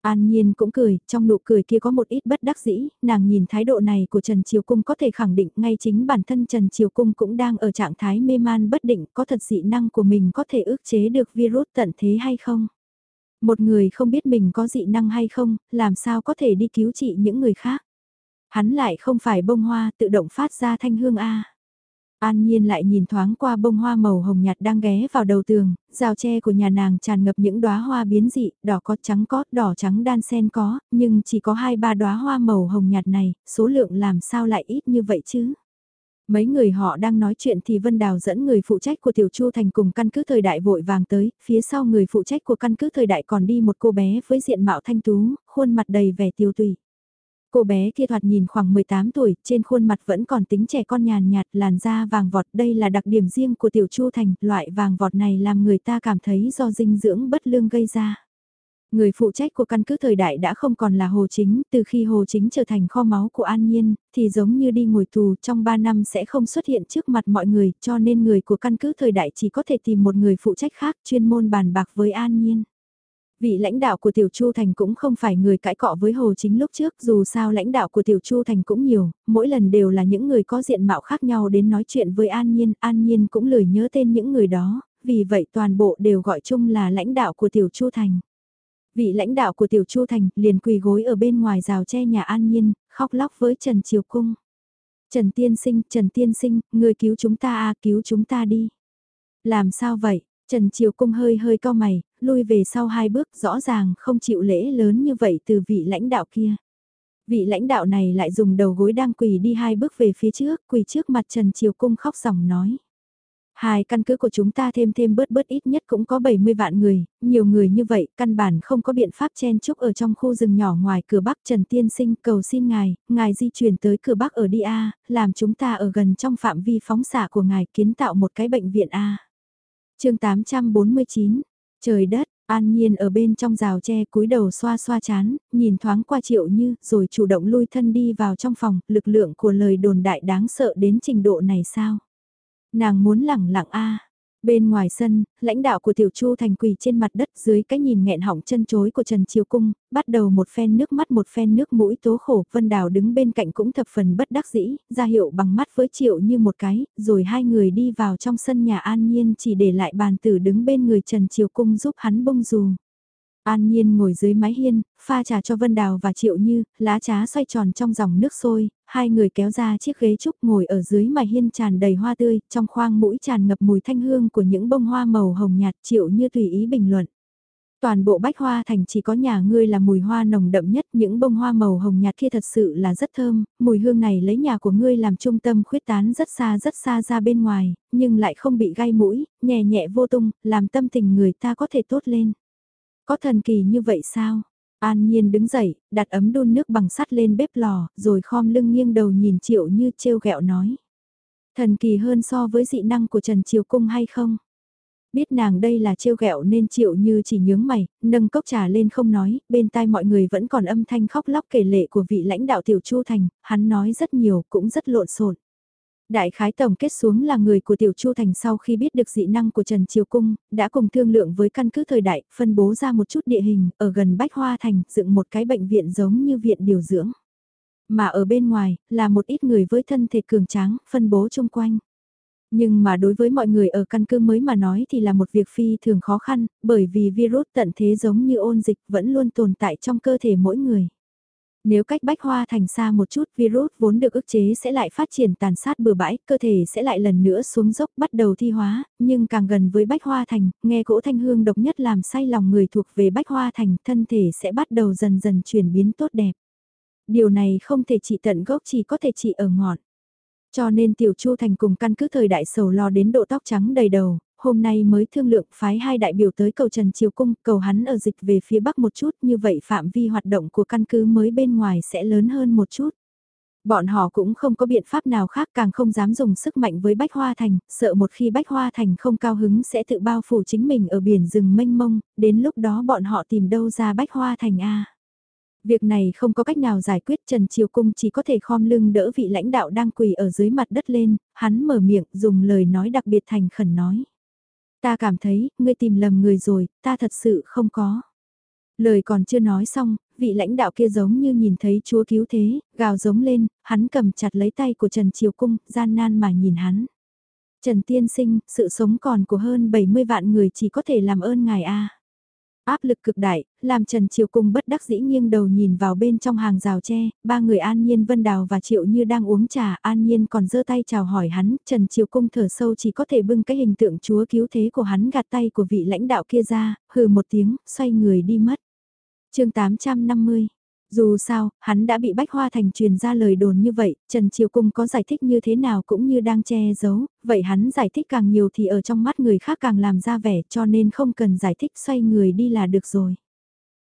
An Nhiên cũng cười, trong nụ cười kia có một ít bất đắc dĩ, nàng nhìn thái độ này của Trần Triều Cung có thể khẳng định ngay chính bản thân Trần Triều Cung cũng đang ở trạng thái mê man bất định có thật dị năng của mình có thể ức chế được virus tận thế hay không. Một người không biết mình có dị năng hay không, làm sao có thể đi cứu trị những người khác. Hắn lại không phải bông hoa tự động phát ra thanh hương A. An Nhiên lại nhìn thoáng qua bông hoa màu hồng nhạt đang ghé vào đầu tường, rào tre của nhà nàng tràn ngập những đóa hoa biến dị, đỏ có trắng có, đỏ trắng đan sen có, nhưng chỉ có hai ba đóa hoa màu hồng nhạt này, số lượng làm sao lại ít như vậy chứ? Mấy người họ đang nói chuyện thì Vân Đào dẫn người phụ trách của Tiểu Chu Thành cùng căn cứ thời đại vội vàng tới, phía sau người phụ trách của căn cứ thời đại còn đi một cô bé với diện mạo thanh tú, khuôn mặt đầy vẻ tiêu tùy. Cô bé kia thoạt nhìn khoảng 18 tuổi, trên khuôn mặt vẫn còn tính trẻ con nhàn nhạt, làn da vàng vọt. Đây là đặc điểm riêng của Tiểu Chu Thành, loại vàng vọt này làm người ta cảm thấy do dinh dưỡng bất lương gây ra. Người phụ trách của căn cứ thời đại đã không còn là Hồ Chính, từ khi Hồ Chính trở thành kho máu của An Nhiên, thì giống như đi ngồi tù trong 3 năm sẽ không xuất hiện trước mặt mọi người, cho nên người của căn cứ thời đại chỉ có thể tìm một người phụ trách khác chuyên môn bàn bạc với An Nhiên. Vị lãnh đạo của Tiểu Chu Thành cũng không phải người cãi cọ với Hồ Chính lúc trước, dù sao lãnh đạo của Tiểu Chu Thành cũng nhiều, mỗi lần đều là những người có diện mạo khác nhau đến nói chuyện với An Nhiên, An Nhiên cũng lười nhớ tên những người đó, vì vậy toàn bộ đều gọi chung là lãnh đạo của Tiểu Chu Thành. Vị lãnh đạo của Tiểu Chu Thành liền quỳ gối ở bên ngoài rào che nhà An Nhiên, khóc lóc với Trần Triều Cung. Trần Tiên Sinh, Trần Tiên Sinh, người cứu chúng ta à, cứu chúng ta đi. Làm sao vậy? Trần Triều Cung hơi hơi co mày, lui về sau hai bước rõ ràng không chịu lễ lớn như vậy từ vị lãnh đạo kia. Vị lãnh đạo này lại dùng đầu gối đang quỳ đi hai bước về phía trước, quỳ trước mặt Trần Triều Cung khóc ròng nói. Hai căn cứ của chúng ta thêm thêm bớt bớt ít nhất cũng có 70 vạn người, nhiều người như vậy, căn bản không có biện pháp chen chúc ở trong khu rừng nhỏ ngoài cửa Bắc Trần Tiên Sinh cầu xin ngài, ngài di chuyển tới cửa Bắc ở đi A, làm chúng ta ở gần trong phạm vi phóng xạ của ngài kiến tạo một cái bệnh viện A chương 849, trời đất, An Nhiên ở bên trong rào tre cúi đầu xoa xoa chán, nhìn thoáng qua triệu như, rồi chủ động lui thân đi vào trong phòng, lực lượng của lời đồn đại đáng sợ đến trình độ này sao? Nàng muốn lẳng lặng a. Bên ngoài sân, lãnh đạo của Tiểu Chu thành quỳ trên mặt đất dưới cái nhìn nghẹn họng chân chối của Trần Triều Cung, bắt đầu một phen nước mắt một phen nước mũi tố khổ, Vân Đào đứng bên cạnh cũng thập phần bất đắc dĩ, ra hiệu bằng mắt với Triệu như một cái, rồi hai người đi vào trong sân nhà an nhiên chỉ để lại bàn tử đứng bên người Trần Triều Cung giúp hắn bông dù. An Nhiên ngồi dưới mái hiên, pha trà cho Vân Đào và Triệu Như, lá trà xoay tròn trong dòng nước sôi, hai người kéo ra chiếc ghế trúc ngồi ở dưới mái hiên tràn đầy hoa tươi, trong khoang mũi tràn ngập mùi thanh hương của những bông hoa màu hồng nhạt Triệu Như tùy ý bình luận. Toàn bộ bách hoa thành chỉ có nhà ngươi là mùi hoa nồng đậm nhất, những bông hoa màu hồng nhạt kia thật sự là rất thơm, mùi hương này lấy nhà của ngươi làm trung tâm khuyết tán rất xa rất xa ra bên ngoài, nhưng lại không bị gai mũi, nhẹ nhẹ vô tung, làm tâm tình người ta có thể tốt lên. Có thần kỳ như vậy sao? An Nhiên đứng dậy, đặt ấm đun nước bằng sắt lên bếp lò, rồi khom lưng nghiêng đầu nhìn Triệu Như trêu ghẹo nói. Thần kỳ hơn so với dị năng của Trần Triều Cung hay không? Biết nàng đây là trêu ghẹo nên Triệu Như chỉ nhướng mày, nâng cốc trà lên không nói, bên tai mọi người vẫn còn âm thanh khóc lóc kể lệ của vị lãnh đạo Tiểu Chu Thành, hắn nói rất nhiều cũng rất lộn xộn. Đại khái tổng kết xuống là người của Tiểu Chu Thành sau khi biết được dị năng của Trần Triều Cung, đã cùng thương lượng với căn cứ thời đại, phân bố ra một chút địa hình, ở gần Bách Hoa Thành, dựng một cái bệnh viện giống như viện điều dưỡng. Mà ở bên ngoài, là một ít người với thân thể cường tráng, phân bố chung quanh. Nhưng mà đối với mọi người ở căn cứ mới mà nói thì là một việc phi thường khó khăn, bởi vì virus tận thế giống như ôn dịch vẫn luôn tồn tại trong cơ thể mỗi người. Nếu cách bách hoa thành xa một chút virus vốn được ức chế sẽ lại phát triển tàn sát bừa bãi, cơ thể sẽ lại lần nữa xuống dốc bắt đầu thi hóa, nhưng càng gần với bách hoa thành, nghe cỗ thanh hương độc nhất làm say lòng người thuộc về bách hoa thành, thân thể sẽ bắt đầu dần dần chuyển biến tốt đẹp. Điều này không thể trị tận gốc chỉ có thể trị ở ngọn. Cho nên Tiểu Chu Thành cùng căn cứ thời đại sầu lo đến độ tóc trắng đầy đầu, hôm nay mới thương lượng phái hai đại biểu tới cầu Trần Triều Cung, cầu hắn ở dịch về phía bắc một chút, như vậy phạm vi hoạt động của căn cứ mới bên ngoài sẽ lớn hơn một chút. Bọn họ cũng không có biện pháp nào khác càng không dám dùng sức mạnh với Bách Hoa Thành, sợ một khi Bách Hoa Thành không cao hứng sẽ tự bao phủ chính mình ở biển rừng mênh mông, đến lúc đó bọn họ tìm đâu ra Bách Hoa Thành A. Việc này không có cách nào giải quyết Trần Triều Cung chỉ có thể khom lưng đỡ vị lãnh đạo đang quỳ ở dưới mặt đất lên, hắn mở miệng dùng lời nói đặc biệt thành khẩn nói. Ta cảm thấy, ngươi tìm lầm người rồi, ta thật sự không có. Lời còn chưa nói xong, vị lãnh đạo kia giống như nhìn thấy chúa cứu thế, gào giống lên, hắn cầm chặt lấy tay của Trần Triều Cung, gian nan mà nhìn hắn. Trần Tiên Sinh, sự sống còn của hơn 70 vạn người chỉ có thể làm ơn ngài a. Áp lực cực đại, làm Trần Triều Cung bất đắc dĩ nghiêng đầu nhìn vào bên trong hàng rào tre, ba người An Nhiên Vân Đào và Triệu Như đang uống trà, An Nhiên còn giơ tay chào hỏi hắn, Trần Triều Cung thở sâu chỉ có thể bưng cái hình tượng chúa cứu thế của hắn gạt tay của vị lãnh đạo kia ra, hừ một tiếng, xoay người đi mất. chương 850 dù sao, hắn đã bị Bách Hoa Thành truyền ra lời đồn như vậy, Trần Triều Cung có giải thích như thế nào cũng như đang che giấu, vậy hắn giải thích càng nhiều thì ở trong mắt người khác càng làm ra vẻ cho nên không cần giải thích xoay người đi là được rồi.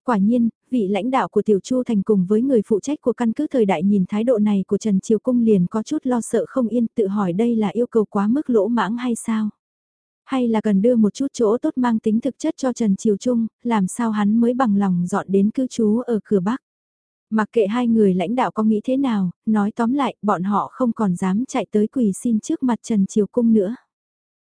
Quả nhiên, vị lãnh đạo của Tiểu Chu Thành cùng với người phụ trách của căn cứ thời đại nhìn thái độ này của Trần Triều Cung liền có chút lo sợ không yên tự hỏi đây là yêu cầu quá mức lỗ mãng hay sao? Hay là cần đưa một chút chỗ tốt mang tính thực chất cho Trần Triều Trung, làm sao hắn mới bằng lòng dọn đến cư trú ở cửa Bắc? Mặc kệ hai người lãnh đạo có nghĩ thế nào, nói tóm lại, bọn họ không còn dám chạy tới quỳ xin trước mặt Trần Triều Cung nữa.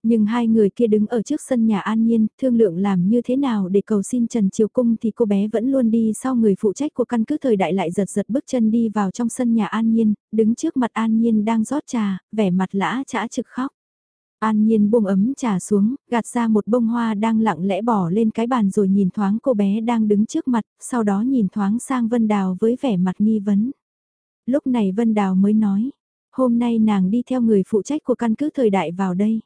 Nhưng hai người kia đứng ở trước sân nhà An Nhiên, thương lượng làm như thế nào để cầu xin Trần Triều Cung thì cô bé vẫn luôn đi sau người phụ trách của căn cứ thời đại lại giật giật bước chân đi vào trong sân nhà An Nhiên, đứng trước mặt An Nhiên đang rót trà, vẻ mặt lã chả trực khóc. An Nhiên buông ấm trà xuống, gạt ra một bông hoa đang lặng lẽ bỏ lên cái bàn rồi nhìn thoáng cô bé đang đứng trước mặt, sau đó nhìn thoáng sang Vân Đào với vẻ mặt nghi vấn. Lúc này Vân Đào mới nói, hôm nay nàng đi theo người phụ trách của căn cứ thời đại vào đây.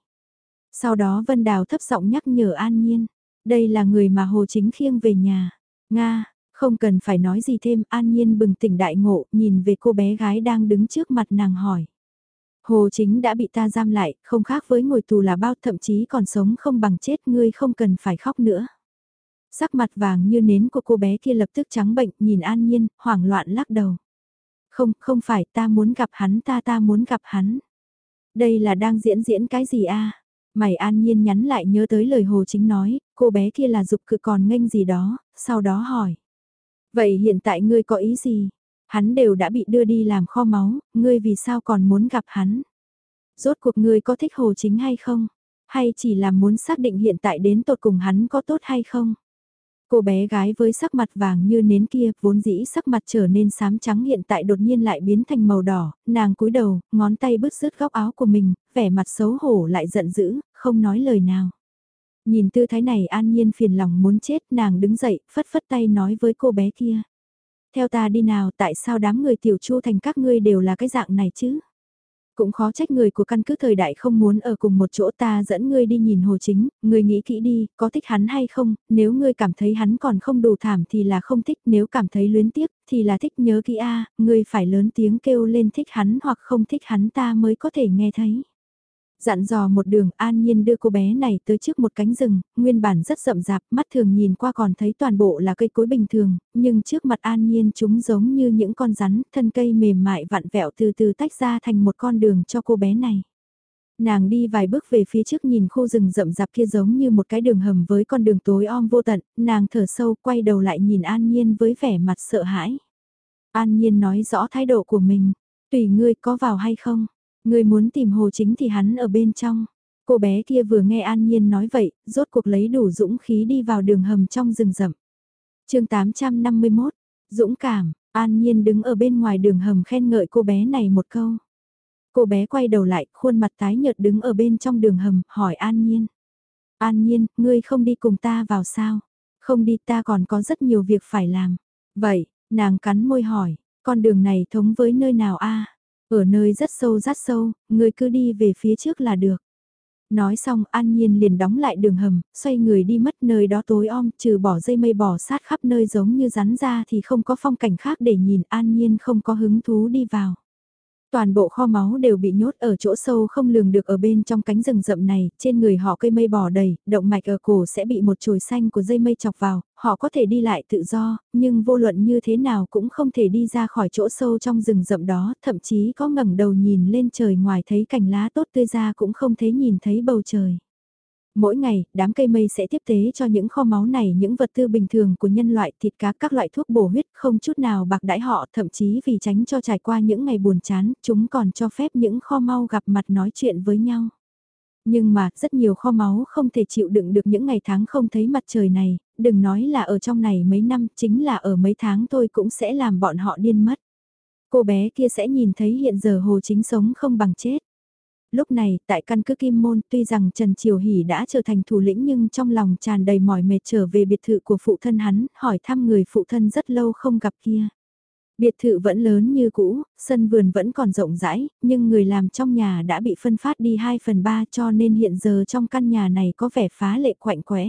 Sau đó Vân Đào thấp giọng nhắc nhở An Nhiên, đây là người mà Hồ Chính khiêng về nhà. Nga, không cần phải nói gì thêm, An Nhiên bừng tỉnh đại ngộ, nhìn về cô bé gái đang đứng trước mặt nàng hỏi. Hồ Chính đã bị ta giam lại, không khác với ngồi tù là bao thậm chí còn sống không bằng chết ngươi không cần phải khóc nữa. Sắc mặt vàng như nến của cô bé kia lập tức trắng bệnh, nhìn An Nhiên, hoảng loạn lắc đầu. Không, không phải ta muốn gặp hắn ta ta muốn gặp hắn. Đây là đang diễn diễn cái gì a? Mày an nhiên nhắn lại nhớ tới lời Hồ Chính nói, cô bé kia là dục cự còn nghênh gì đó, sau đó hỏi. Vậy hiện tại ngươi có ý gì? Hắn đều đã bị đưa đi làm kho máu, ngươi vì sao còn muốn gặp hắn? Rốt cuộc ngươi có thích Hồ Chính hay không? Hay chỉ là muốn xác định hiện tại đến tột cùng hắn có tốt hay không? Cô bé gái với sắc mặt vàng như nến kia, vốn dĩ sắc mặt trở nên xám trắng hiện tại đột nhiên lại biến thành màu đỏ, nàng cúi đầu, ngón tay bứt rứt góc áo của mình, vẻ mặt xấu hổ lại giận dữ, không nói lời nào. Nhìn tư thái này an nhiên phiền lòng muốn chết, nàng đứng dậy, phất phất tay nói với cô bé kia. Theo ta đi nào, tại sao đám người tiểu chu thành các ngươi đều là cái dạng này chứ? Cũng khó trách người của căn cứ thời đại không muốn ở cùng một chỗ ta dẫn ngươi đi nhìn hồ chính, ngươi nghĩ kỹ đi, có thích hắn hay không, nếu ngươi cảm thấy hắn còn không đủ thảm thì là không thích, nếu cảm thấy luyến tiếc thì là thích nhớ kỹ a ngươi phải lớn tiếng kêu lên thích hắn hoặc không thích hắn ta mới có thể nghe thấy. Dặn dò một đường an nhiên đưa cô bé này tới trước một cánh rừng, nguyên bản rất rậm rạp, mắt thường nhìn qua còn thấy toàn bộ là cây cối bình thường, nhưng trước mặt an nhiên chúng giống như những con rắn, thân cây mềm mại vặn vẹo từ từ tách ra thành một con đường cho cô bé này. Nàng đi vài bước về phía trước nhìn khu rừng rậm rạp kia giống như một cái đường hầm với con đường tối om vô tận, nàng thở sâu quay đầu lại nhìn an nhiên với vẻ mặt sợ hãi. An nhiên nói rõ thái độ của mình, tùy ngươi có vào hay không. Người muốn tìm hồ chính thì hắn ở bên trong. Cô bé kia vừa nghe An Nhiên nói vậy, rốt cuộc lấy đủ dũng khí đi vào đường hầm trong rừng rậm. chương 851, dũng cảm, An Nhiên đứng ở bên ngoài đường hầm khen ngợi cô bé này một câu. Cô bé quay đầu lại, khuôn mặt tái nhợt đứng ở bên trong đường hầm, hỏi An Nhiên. An Nhiên, ngươi không đi cùng ta vào sao? Không đi ta còn có rất nhiều việc phải làm. Vậy, nàng cắn môi hỏi, con đường này thống với nơi nào a ở nơi rất sâu rất sâu, người cứ đi về phía trước là được. Nói xong An Nhiên liền đóng lại đường hầm, xoay người đi mất nơi đó tối om, trừ bỏ dây mây bỏ sát khắp nơi giống như rắn ra thì không có phong cảnh khác để nhìn An Nhiên không có hứng thú đi vào. Toàn bộ kho máu đều bị nhốt ở chỗ sâu không lường được ở bên trong cánh rừng rậm này, trên người họ cây mây bò đầy, động mạch ở cổ sẽ bị một chồi xanh của dây mây chọc vào, họ có thể đi lại tự do, nhưng vô luận như thế nào cũng không thể đi ra khỏi chỗ sâu trong rừng rậm đó, thậm chí có ngẩng đầu nhìn lên trời ngoài thấy cành lá tốt tươi ra cũng không thấy nhìn thấy bầu trời. Mỗi ngày, đám cây mây sẽ tiếp tế cho những kho máu này những vật tư bình thường của nhân loại thịt cá các loại thuốc bổ huyết không chút nào bạc đãi họ thậm chí vì tránh cho trải qua những ngày buồn chán, chúng còn cho phép những kho mau gặp mặt nói chuyện với nhau. Nhưng mà, rất nhiều kho máu không thể chịu đựng được những ngày tháng không thấy mặt trời này, đừng nói là ở trong này mấy năm, chính là ở mấy tháng thôi cũng sẽ làm bọn họ điên mất. Cô bé kia sẽ nhìn thấy hiện giờ hồ chính sống không bằng chết. Lúc này, tại căn cứ Kim Môn, tuy rằng Trần Triều Hỷ đã trở thành thủ lĩnh nhưng trong lòng tràn đầy mỏi mệt trở về biệt thự của phụ thân hắn, hỏi thăm người phụ thân rất lâu không gặp kia. Biệt thự vẫn lớn như cũ, sân vườn vẫn còn rộng rãi, nhưng người làm trong nhà đã bị phân phát đi 2 phần 3 cho nên hiện giờ trong căn nhà này có vẻ phá lệ quạnh quẽ.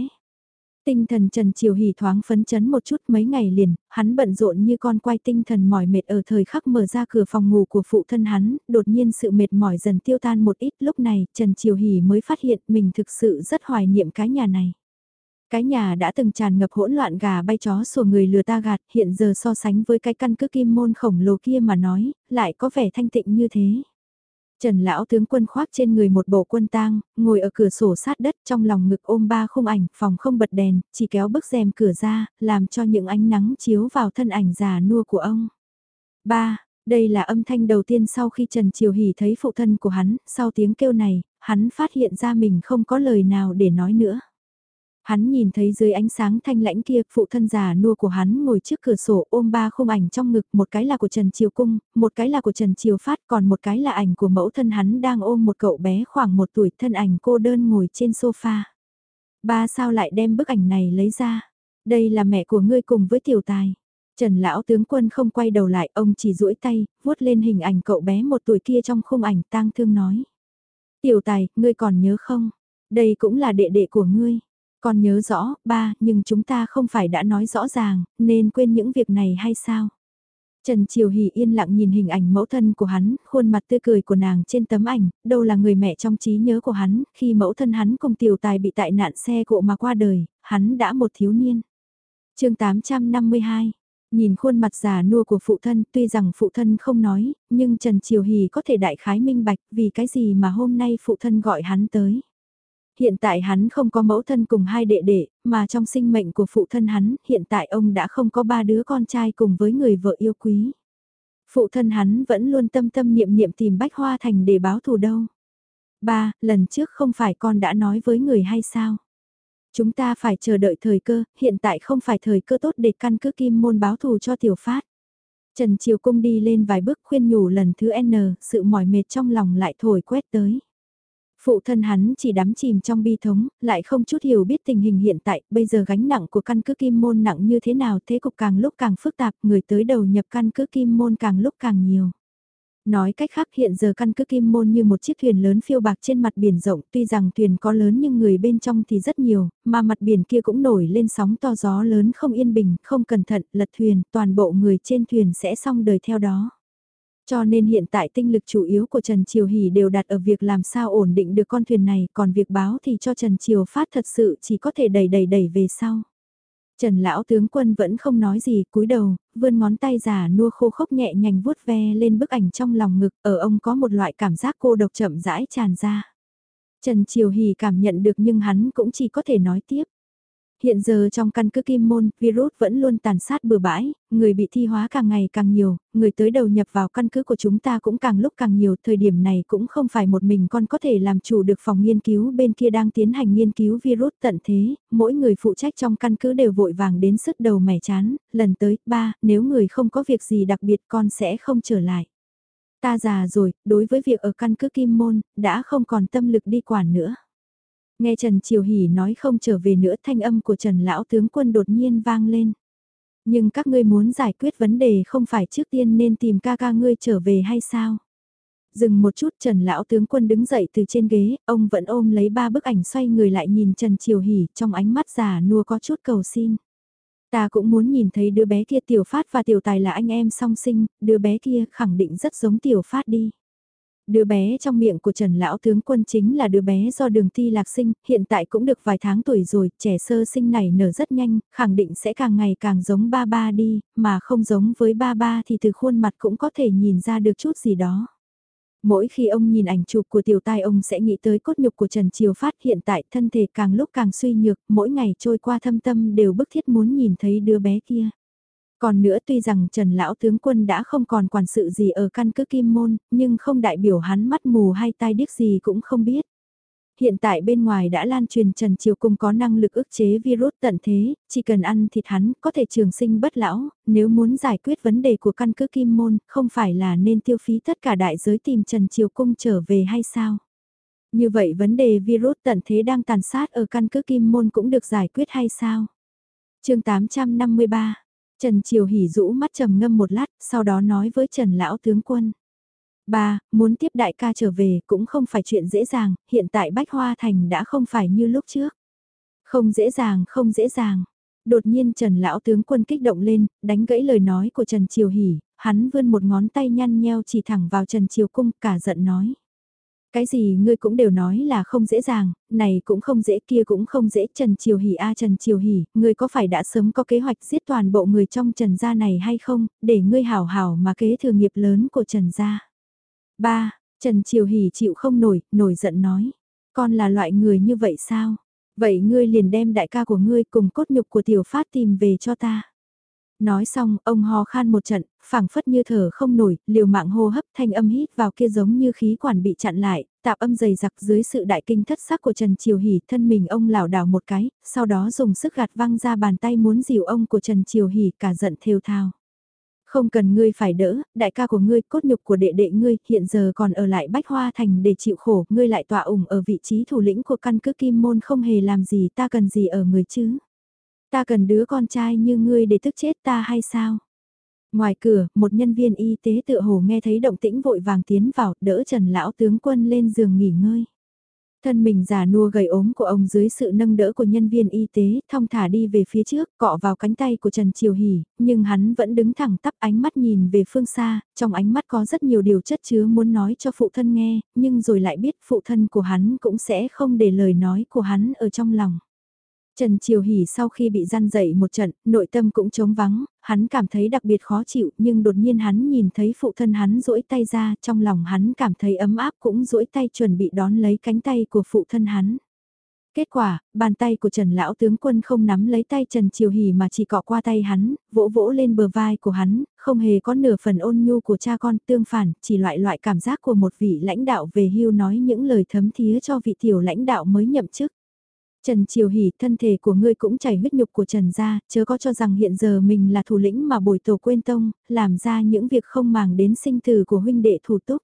Tinh thần Trần Triều Hỷ thoáng phấn chấn một chút mấy ngày liền, hắn bận rộn như con quay tinh thần mỏi mệt ở thời khắc mở ra cửa phòng ngủ của phụ thân hắn, đột nhiên sự mệt mỏi dần tiêu tan một ít lúc này Trần Triều Hỷ mới phát hiện mình thực sự rất hoài niệm cái nhà này. Cái nhà đã từng tràn ngập hỗn loạn gà bay chó sủa người lừa ta gạt, hiện giờ so sánh với cái căn cứ kim môn khổng lồ kia mà nói, lại có vẻ thanh tịnh như thế. Trần lão tướng quân khoác trên người một bộ quân tang, ngồi ở cửa sổ sát đất trong lòng ngực ôm ba khung ảnh, phòng không bật đèn, chỉ kéo bức rèm cửa ra, làm cho những ánh nắng chiếu vào thân ảnh già nua của ông. Ba, đây là âm thanh đầu tiên sau khi Trần Triều Hỷ thấy phụ thân của hắn, sau tiếng kêu này, hắn phát hiện ra mình không có lời nào để nói nữa. Hắn nhìn thấy dưới ánh sáng thanh lãnh kia, phụ thân già nua của hắn ngồi trước cửa sổ ôm ba khung ảnh trong ngực, một cái là của Trần Triều Cung, một cái là của Trần Triều Phát, còn một cái là ảnh của mẫu thân hắn đang ôm một cậu bé khoảng một tuổi thân ảnh cô đơn ngồi trên sofa. Ba sao lại đem bức ảnh này lấy ra? Đây là mẹ của ngươi cùng với tiểu tài. Trần lão tướng quân không quay đầu lại, ông chỉ duỗi tay, vuốt lên hình ảnh cậu bé một tuổi kia trong khung ảnh tang thương nói. Tiểu tài, ngươi còn nhớ không? Đây cũng là đệ đệ của ngươi. Con nhớ rõ, ba, nhưng chúng ta không phải đã nói rõ ràng, nên quên những việc này hay sao? Trần Triều Hỷ yên lặng nhìn hình ảnh mẫu thân của hắn, khuôn mặt tươi cười của nàng trên tấm ảnh, đâu là người mẹ trong trí nhớ của hắn, khi mẫu thân hắn cùng tiểu tài bị tại nạn xe cộ mà qua đời, hắn đã một thiếu niên. chương 852 Nhìn khuôn mặt già nua của phụ thân, tuy rằng phụ thân không nói, nhưng Trần Triều Hỷ có thể đại khái minh bạch vì cái gì mà hôm nay phụ thân gọi hắn tới. Hiện tại hắn không có mẫu thân cùng hai đệ đệ, mà trong sinh mệnh của phụ thân hắn, hiện tại ông đã không có ba đứa con trai cùng với người vợ yêu quý. Phụ thân hắn vẫn luôn tâm tâm niệm niệm tìm Bách Hoa Thành để báo thù đâu. Ba, lần trước không phải con đã nói với người hay sao? Chúng ta phải chờ đợi thời cơ, hiện tại không phải thời cơ tốt để căn cứ kim môn báo thù cho tiểu phát. Trần Triều Cung đi lên vài bước khuyên nhủ lần thứ N, sự mỏi mệt trong lòng lại thổi quét tới. Phụ thân hắn chỉ đắm chìm trong bi thống, lại không chút hiểu biết tình hình hiện tại, bây giờ gánh nặng của căn cứ kim môn nặng như thế nào thế cục càng lúc càng phức tạp, người tới đầu nhập căn cứ kim môn càng lúc càng nhiều. Nói cách khác hiện giờ căn cứ kim môn như một chiếc thuyền lớn phiêu bạc trên mặt biển rộng, tuy rằng thuyền có lớn nhưng người bên trong thì rất nhiều, mà mặt biển kia cũng nổi lên sóng to gió lớn không yên bình, không cẩn thận, lật thuyền, toàn bộ người trên thuyền sẽ xong đời theo đó. Cho nên hiện tại tinh lực chủ yếu của Trần Triều Hỷ đều đặt ở việc làm sao ổn định được con thuyền này, còn việc báo thì cho Trần Triều Phát thật sự chỉ có thể đẩy đẩy đẩy về sau. Trần lão tướng quân vẫn không nói gì, cúi đầu, vươn ngón tay giả nua khô khốc nhẹ nhàng vuốt ve lên bức ảnh trong lòng ngực, ở ông có một loại cảm giác cô độc chậm rãi tràn ra. Trần Triều Hỷ cảm nhận được nhưng hắn cũng chỉ có thể nói tiếp. Hiện giờ trong căn cứ kim môn, virus vẫn luôn tàn sát bừa bãi, người bị thi hóa càng ngày càng nhiều, người tới đầu nhập vào căn cứ của chúng ta cũng càng lúc càng nhiều. Thời điểm này cũng không phải một mình con có thể làm chủ được phòng nghiên cứu bên kia đang tiến hành nghiên cứu virus tận thế, mỗi người phụ trách trong căn cứ đều vội vàng đến sức đầu mẻ chán, lần tới, ba, nếu người không có việc gì đặc biệt con sẽ không trở lại. Ta già rồi, đối với việc ở căn cứ kim môn, đã không còn tâm lực đi quản nữa. Nghe Trần Triều Hỷ nói không trở về nữa thanh âm của Trần Lão Tướng Quân đột nhiên vang lên. Nhưng các ngươi muốn giải quyết vấn đề không phải trước tiên nên tìm ca ca ngươi trở về hay sao? Dừng một chút Trần Lão Tướng Quân đứng dậy từ trên ghế, ông vẫn ôm lấy ba bức ảnh xoay người lại nhìn Trần Triều Hỷ trong ánh mắt già nua có chút cầu xin. Ta cũng muốn nhìn thấy đứa bé kia Tiểu Phát và Tiểu Tài là anh em song sinh, đứa bé kia khẳng định rất giống Tiểu Phát đi. Đứa bé trong miệng của Trần Lão Tướng Quân chính là đứa bé do đường ti lạc sinh, hiện tại cũng được vài tháng tuổi rồi, trẻ sơ sinh này nở rất nhanh, khẳng định sẽ càng ngày càng giống ba ba đi, mà không giống với ba ba thì từ khuôn mặt cũng có thể nhìn ra được chút gì đó. Mỗi khi ông nhìn ảnh chụp của tiểu tai ông sẽ nghĩ tới cốt nhục của Trần Triều Phát hiện tại thân thể càng lúc càng suy nhược, mỗi ngày trôi qua thâm tâm đều bức thiết muốn nhìn thấy đứa bé kia. Còn nữa tuy rằng Trần Lão Tướng Quân đã không còn quản sự gì ở căn cứ Kim Môn, nhưng không đại biểu hắn mắt mù hay tai điếc gì cũng không biết. Hiện tại bên ngoài đã lan truyền Trần Triều Cung có năng lực ức chế virus tận thế, chỉ cần ăn thịt hắn có thể trường sinh bất lão, nếu muốn giải quyết vấn đề của căn cứ Kim Môn, không phải là nên tiêu phí tất cả đại giới tìm Trần Triều Cung trở về hay sao? Như vậy vấn đề virus tận thế đang tàn sát ở căn cứ Kim Môn cũng được giải quyết hay sao? chương 853 Trần Triều Hỉ rũ mắt trầm ngâm một lát, sau đó nói với Trần Lão Tướng Quân. Ba, muốn tiếp đại ca trở về cũng không phải chuyện dễ dàng, hiện tại Bách Hoa Thành đã không phải như lúc trước. Không dễ dàng, không dễ dàng. Đột nhiên Trần Lão tướng quân kích động lên, đánh gãy lời nói của Trần Triều Hỷ, hắn vươn một ngón tay nhăn nheo chỉ thẳng vào Trần Triều Cung cả giận nói. Cái gì ngươi cũng đều nói là không dễ dàng, này cũng không dễ kia cũng không dễ Trần Triều Hỷ a Trần Triều Hỷ, ngươi có phải đã sớm có kế hoạch giết toàn bộ người trong Trần gia này hay không, để ngươi hảo hảo mà kế thừa nghiệp lớn của Trần gia. ba Trần Triều Hỷ chịu không nổi, nổi giận nói, con là loại người như vậy sao? Vậy ngươi liền đem đại ca của ngươi cùng cốt nhục của tiểu phát tìm về cho ta. Nói xong, ông ho khan một trận, phảng phất như thở không nổi, liều mạng hô hấp thanh âm hít vào kia giống như khí quản bị chặn lại, tạp âm dày giặc dưới sự đại kinh thất sắc của Trần Triều Hỷ, thân mình ông lảo đảo một cái, sau đó dùng sức gạt văng ra bàn tay muốn dìu ông của Trần Triều Hỷ cả giận thêu thao. Không cần ngươi phải đỡ, đại ca của ngươi, cốt nhục của đệ đệ ngươi, hiện giờ còn ở lại Bách Hoa Thành để chịu khổ, ngươi lại tọa ủng ở vị trí thủ lĩnh của căn cứ Kim Môn không hề làm gì ta cần gì ở người chứ. Ta cần đứa con trai như ngươi để tức chết ta hay sao? Ngoài cửa, một nhân viên y tế tựa hồ nghe thấy động tĩnh vội vàng tiến vào, đỡ Trần Lão tướng quân lên giường nghỉ ngơi. Thân mình già nua gầy ốm của ông dưới sự nâng đỡ của nhân viên y tế, thong thả đi về phía trước, cọ vào cánh tay của Trần Triều Hỷ, nhưng hắn vẫn đứng thẳng tắp ánh mắt nhìn về phương xa, trong ánh mắt có rất nhiều điều chất chứa muốn nói cho phụ thân nghe, nhưng rồi lại biết phụ thân của hắn cũng sẽ không để lời nói của hắn ở trong lòng. Trần Triều Hỷ sau khi bị gian dậy một trận, nội tâm cũng trống vắng, hắn cảm thấy đặc biệt khó chịu nhưng đột nhiên hắn nhìn thấy phụ thân hắn duỗi tay ra trong lòng hắn cảm thấy ấm áp cũng duỗi tay chuẩn bị đón lấy cánh tay của phụ thân hắn. Kết quả, bàn tay của Trần Lão tướng quân không nắm lấy tay Trần Triều Hỷ mà chỉ cọ qua tay hắn, vỗ vỗ lên bờ vai của hắn, không hề có nửa phần ôn nhu của cha con tương phản, chỉ loại loại cảm giác của một vị lãnh đạo về hưu nói những lời thấm thía cho vị tiểu lãnh đạo mới nhậm chức. Trần Triều Hỷ, thân thể của ngươi cũng chảy huyết nhục của Trần gia, chớ có cho rằng hiện giờ mình là thủ lĩnh mà bồi tổ quên tông, làm ra những việc không màng đến sinh tử của huynh đệ thủ túc.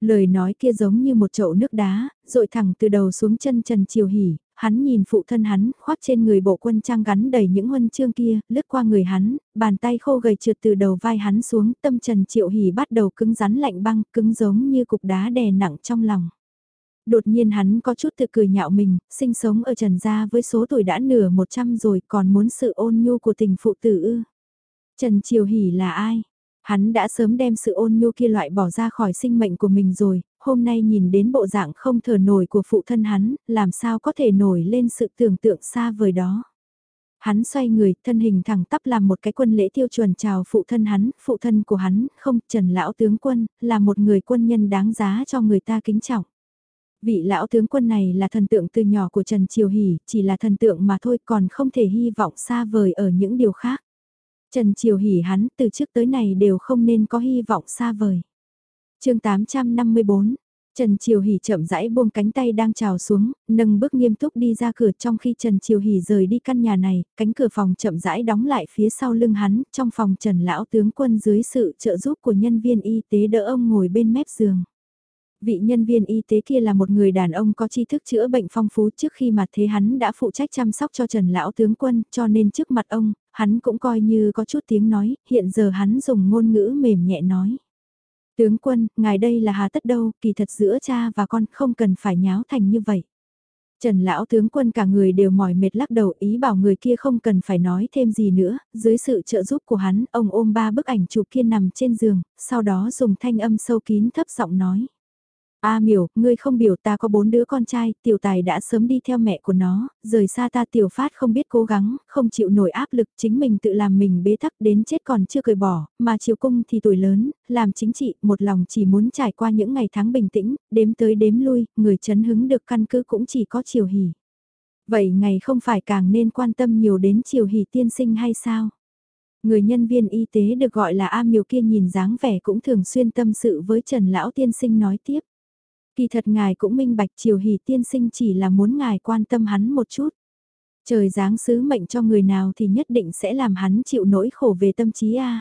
Lời nói kia giống như một chậu nước đá, rội thẳng từ đầu xuống chân Trần Triều Hỷ, hắn nhìn phụ thân hắn, khoác trên người bộ quân trang gắn đầy những huân chương kia, lướt qua người hắn, bàn tay khô gầy trượt từ đầu vai hắn xuống, tâm Trần Triệu Hỷ bắt đầu cứng rắn lạnh băng, cứng giống như cục đá đè nặng trong lòng. Đột nhiên hắn có chút tự cười nhạo mình, sinh sống ở Trần Gia với số tuổi đã nửa 100 rồi còn muốn sự ôn nhu của tình phụ tử ư. Trần Triều Hỷ là ai? Hắn đã sớm đem sự ôn nhu kia loại bỏ ra khỏi sinh mệnh của mình rồi, hôm nay nhìn đến bộ dạng không thở nổi của phụ thân hắn, làm sao có thể nổi lên sự tưởng tượng xa vời đó. Hắn xoay người, thân hình thẳng tắp làm một cái quân lễ tiêu chuẩn chào phụ thân hắn, phụ thân của hắn, không, Trần Lão Tướng Quân, là một người quân nhân đáng giá cho người ta kính trọng. Vị lão tướng quân này là thần tượng từ nhỏ của Trần Triều Hỷ, chỉ là thần tượng mà thôi còn không thể hy vọng xa vời ở những điều khác. Trần Triều Hỷ hắn từ trước tới này đều không nên có hy vọng xa vời. chương 854 Trần Triều Hỷ chậm rãi buông cánh tay đang trào xuống, nâng bước nghiêm túc đi ra cửa trong khi Trần Triều Hỷ rời đi căn nhà này, cánh cửa phòng chậm rãi đóng lại phía sau lưng hắn, trong phòng Trần Lão tướng quân dưới sự trợ giúp của nhân viên y tế đỡ ông ngồi bên mép giường. Vị nhân viên y tế kia là một người đàn ông có tri thức chữa bệnh phong phú trước khi mà thế hắn đã phụ trách chăm sóc cho Trần Lão Tướng Quân cho nên trước mặt ông, hắn cũng coi như có chút tiếng nói, hiện giờ hắn dùng ngôn ngữ mềm nhẹ nói. Tướng quân, ngài đây là hà tất đâu, kỳ thật giữa cha và con không cần phải nháo thành như vậy. Trần lão tướng quân cả người đều mỏi mệt lắc đầu ý bảo người kia không cần phải nói thêm gì nữa, dưới sự trợ giúp của hắn, ông ôm ba bức ảnh chụp kia nằm trên giường, sau đó dùng thanh âm sâu kín thấp giọng nói. A miểu, ngươi không biểu ta có bốn đứa con trai, tiểu tài đã sớm đi theo mẹ của nó, rời xa ta tiểu phát không biết cố gắng, không chịu nổi áp lực, chính mình tự làm mình bế tắc đến chết còn chưa cười bỏ, mà chiều cung thì tuổi lớn, làm chính trị, một lòng chỉ muốn trải qua những ngày tháng bình tĩnh, đếm tới đếm lui, người chấn hứng được căn cứ cũng chỉ có chiều hỉ. Vậy ngày không phải càng nên quan tâm nhiều đến chiều hỉ tiên sinh hay sao? Người nhân viên y tế được gọi là A miều kia nhìn dáng vẻ cũng thường xuyên tâm sự với Trần Lão Tiên Sinh nói tiếp. Kỳ thật ngài cũng minh bạch triều hỷ tiên sinh chỉ là muốn ngài quan tâm hắn một chút. Trời giáng sứ mệnh cho người nào thì nhất định sẽ làm hắn chịu nỗi khổ về tâm trí a.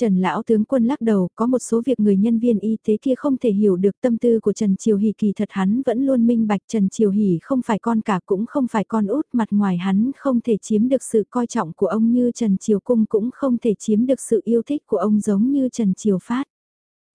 Trần lão tướng quân lắc đầu, có một số việc người nhân viên y tế kia không thể hiểu được tâm tư của Trần Triều Hỷ kỳ thật hắn vẫn luôn minh bạch Trần Triều Hỷ không phải con cả cũng không phải con út mặt ngoài hắn không thể chiếm được sự coi trọng của ông như Trần Triều Cung cũng không thể chiếm được sự yêu thích của ông giống như Trần Triều Phát.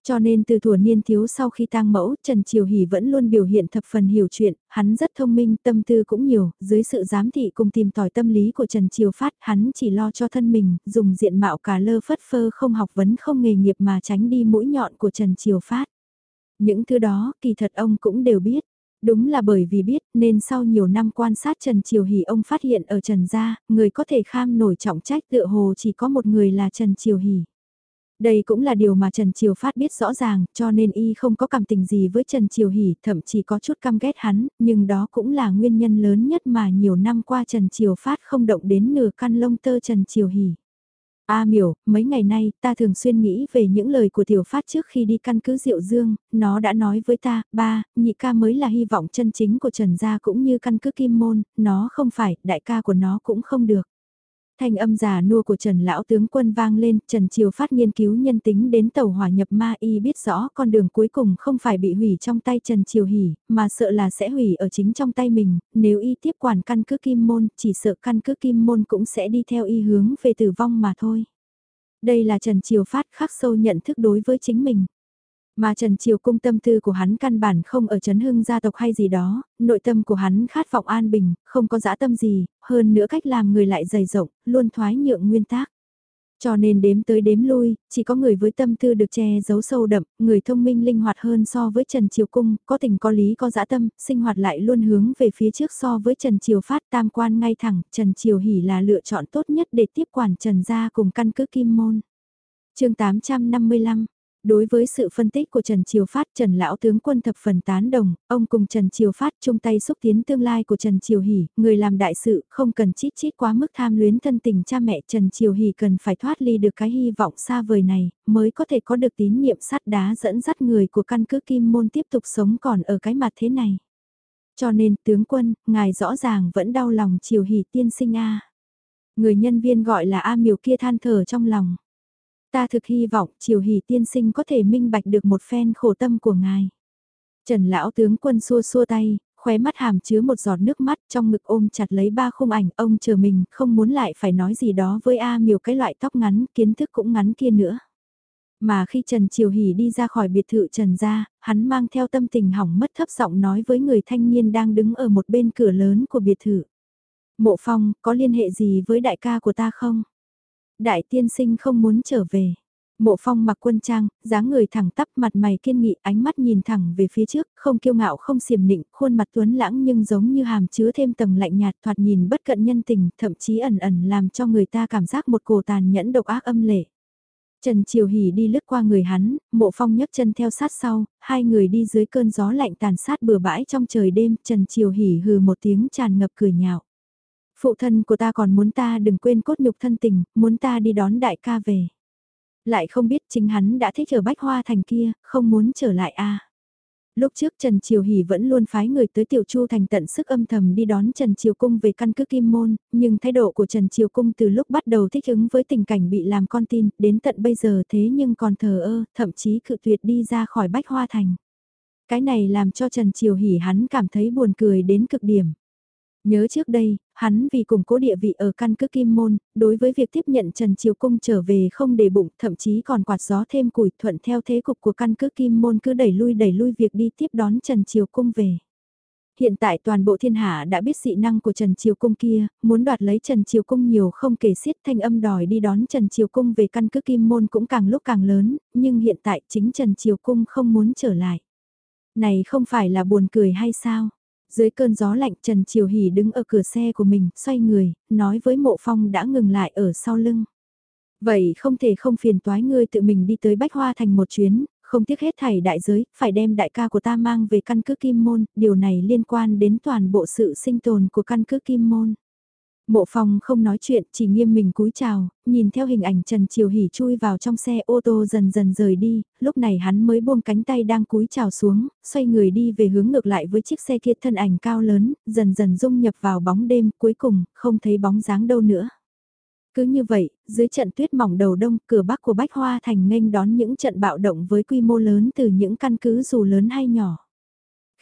Cho nên từ thuở niên thiếu sau khi tang mẫu, Trần Triều Hỷ vẫn luôn biểu hiện thập phần hiểu chuyện, hắn rất thông minh, tâm tư cũng nhiều, dưới sự giám thị cùng tìm tòi tâm lý của Trần Triều Phát, hắn chỉ lo cho thân mình, dùng diện mạo cả lơ phất phơ không học vấn không nghề nghiệp mà tránh đi mũi nhọn của Trần Triều Phát. Những thứ đó, kỳ thật ông cũng đều biết. Đúng là bởi vì biết nên sau nhiều năm quan sát Trần Triều Hỷ ông phát hiện ở Trần Gia, người có thể kham nổi trọng trách tựa hồ chỉ có một người là Trần Triều Hỷ. Đây cũng là điều mà Trần Triều Phát biết rõ ràng, cho nên y không có cảm tình gì với Trần Triều Hỷ, thậm chí có chút căm ghét hắn, nhưng đó cũng là nguyên nhân lớn nhất mà nhiều năm qua Trần Triều Phát không động đến nửa căn lông tơ Trần Triều Hỷ. A miểu, mấy ngày nay ta thường xuyên nghĩ về những lời của tiểu phát trước khi đi căn cứ Diệu Dương, nó đã nói với ta, ba, nhị ca mới là hy vọng chân chính của Trần Gia cũng như căn cứ Kim Môn, nó không phải, đại ca của nó cũng không được. Thanh âm già nua của Trần Lão Tướng Quân vang lên, Trần Triều Phát nghiên cứu nhân tính đến tàu hỏa nhập ma y biết rõ con đường cuối cùng không phải bị hủy trong tay Trần Triều Hỷ, mà sợ là sẽ hủy ở chính trong tay mình, nếu y tiếp quản căn cứ Kim Môn, chỉ sợ căn cứ Kim Môn cũng sẽ đi theo y hướng về tử vong mà thôi. Đây là Trần Triều Phát khắc sâu nhận thức đối với chính mình. Mà Trần Triều cung tâm tư của hắn căn bản không ở chấn hưng gia tộc hay gì đó, nội tâm của hắn khát vọng an bình, không có dã tâm gì, hơn nữa cách làm người lại dày rộng, luôn thoái nhượng nguyên tác. Cho nên đếm tới đếm lui, chỉ có người với tâm tư được che giấu sâu đậm, người thông minh linh hoạt hơn so với Trần Triều Cung, có tình có lý có dã tâm, sinh hoạt lại luôn hướng về phía trước so với Trần Triều Phát tam quan ngay thẳng, Trần Triều Hỷ là lựa chọn tốt nhất để tiếp quản Trần gia cùng căn cứ Kim Môn. chương 855 Đối với sự phân tích của Trần Triều Phát, Trần Lão Tướng Quân thập phần tán đồng, ông cùng Trần Triều Phát chung tay xúc tiến tương lai của Trần Triều Hỷ, người làm đại sự không cần chít chít quá mức tham luyến thân tình cha mẹ Trần Triều Hỷ cần phải thoát ly được cái hy vọng xa vời này, mới có thể có được tín nhiệm sắt đá dẫn dắt người của căn cứ Kim Môn tiếp tục sống còn ở cái mặt thế này. Cho nên, tướng quân, ngài rõ ràng vẫn đau lòng Triều Hỷ tiên sinh A. Người nhân viên gọi là A miều kia than thở trong lòng. Ta thực hy vọng triều hỷ tiên sinh có thể minh bạch được một phen khổ tâm của ngài. Trần lão tướng quân xua xua tay, khóe mắt hàm chứa một giọt nước mắt trong ngực ôm chặt lấy ba khung ảnh ông chờ mình không muốn lại phải nói gì đó với A miều cái loại tóc ngắn kiến thức cũng ngắn kia nữa. Mà khi Trần Triều Hỷ đi ra khỏi biệt thự Trần gia, hắn mang theo tâm tình hỏng mất thấp giọng nói với người thanh niên đang đứng ở một bên cửa lớn của biệt thự. Mộ Phong, có liên hệ gì với đại ca của ta không? Đại tiên sinh không muốn trở về. Mộ phong mặc quân trang, dáng người thẳng tắp mặt mày kiên nghị ánh mắt nhìn thẳng về phía trước, không kiêu ngạo không xiềm nịnh, khuôn mặt tuấn lãng nhưng giống như hàm chứa thêm tầng lạnh nhạt thoạt nhìn bất cận nhân tình, thậm chí ẩn ẩn làm cho người ta cảm giác một cổ tàn nhẫn độc ác âm lệ. Trần Triều Hỷ đi lướt qua người hắn, mộ phong nhấc chân theo sát sau, hai người đi dưới cơn gió lạnh tàn sát bừa bãi trong trời đêm, Trần Triều Hỷ hừ một tiếng tràn ngập cười nhạo. Phụ thân của ta còn muốn ta đừng quên cốt nhục thân tình, muốn ta đi đón đại ca về. Lại không biết chính hắn đã thích ở Bách Hoa Thành kia, không muốn trở lại a. Lúc trước Trần Triều Hỷ vẫn luôn phái người tới Tiểu Chu thành tận sức âm thầm đi đón Trần Triều Cung về căn cứ Kim Môn, nhưng thái độ của Trần Triều Cung từ lúc bắt đầu thích ứng với tình cảnh bị làm con tin, đến tận bây giờ thế nhưng còn thờ ơ, thậm chí cự tuyệt đi ra khỏi Bách Hoa Thành. Cái này làm cho Trần Triều Hỷ hắn cảm thấy buồn cười đến cực điểm. Nhớ trước đây, hắn vì củng cố địa vị ở căn cứ Kim Môn, đối với việc tiếp nhận Trần Triều Cung trở về không để bụng, thậm chí còn quạt gió thêm củi thuận theo thế cục của căn cứ Kim Môn cứ đẩy lui đẩy lui việc đi tiếp đón Trần Triều Cung về. Hiện tại toàn bộ thiên hạ đã biết dị năng của Trần Triều Cung kia, muốn đoạt lấy Trần Triều Cung nhiều không kể xiết thanh âm đòi đi đón Trần Triều Cung về căn cứ Kim Môn cũng càng lúc càng lớn, nhưng hiện tại chính Trần Triều Cung không muốn trở lại. Này không phải là buồn cười hay sao? Dưới cơn gió lạnh Trần Triều Hỷ đứng ở cửa xe của mình, xoay người, nói với mộ phong đã ngừng lại ở sau lưng. Vậy không thể không phiền toái ngươi tự mình đi tới Bách Hoa thành một chuyến, không tiếc hết thảy đại giới, phải đem đại ca của ta mang về căn cứ Kim Môn, điều này liên quan đến toàn bộ sự sinh tồn của căn cứ Kim Môn. Mộ phong không nói chuyện, chỉ nghiêm mình cúi chào, nhìn theo hình ảnh Trần Triều Hỷ chui vào trong xe ô tô dần dần rời đi, lúc này hắn mới buông cánh tay đang cúi chào xuống, xoay người đi về hướng ngược lại với chiếc xe kia thân ảnh cao lớn, dần dần dung nhập vào bóng đêm, cuối cùng, không thấy bóng dáng đâu nữa. Cứ như vậy, dưới trận tuyết mỏng đầu đông, cửa bắc của Bách Hoa Thành nghênh đón những trận bạo động với quy mô lớn từ những căn cứ dù lớn hay nhỏ.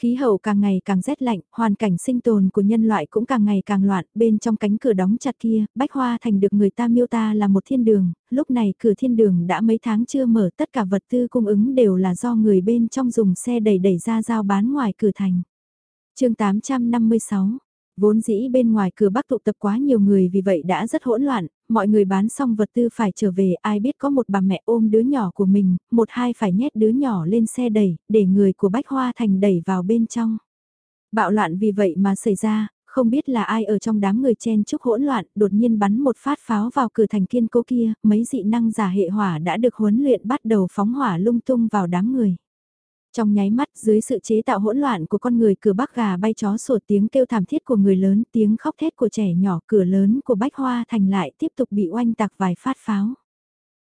Khí hậu càng ngày càng rét lạnh, hoàn cảnh sinh tồn của nhân loại cũng càng ngày càng loạn, bên trong cánh cửa đóng chặt kia, Bách Hoa Thành được người ta miêu ta là một thiên đường, lúc này cửa thiên đường đã mấy tháng chưa mở tất cả vật tư cung ứng đều là do người bên trong dùng xe đẩy đẩy ra giao bán ngoài cửa thành. chương 856 Vốn dĩ bên ngoài cửa bắc tụ tập quá nhiều người vì vậy đã rất hỗn loạn, mọi người bán xong vật tư phải trở về, ai biết có một bà mẹ ôm đứa nhỏ của mình, một hai phải nhét đứa nhỏ lên xe đẩy, để người của Bách Hoa Thành đẩy vào bên trong. Bạo loạn vì vậy mà xảy ra, không biết là ai ở trong đám người chen chúc hỗn loạn, đột nhiên bắn một phát pháo vào cửa thành kiên cố kia, mấy dị năng giả hệ hỏa đã được huấn luyện bắt đầu phóng hỏa lung tung vào đám người. Trong nháy mắt dưới sự chế tạo hỗn loạn của con người cửa bắc gà bay chó sổ tiếng kêu thảm thiết của người lớn tiếng khóc thét của trẻ nhỏ cửa lớn của bách hoa thành lại tiếp tục bị oanh tạc vài phát pháo.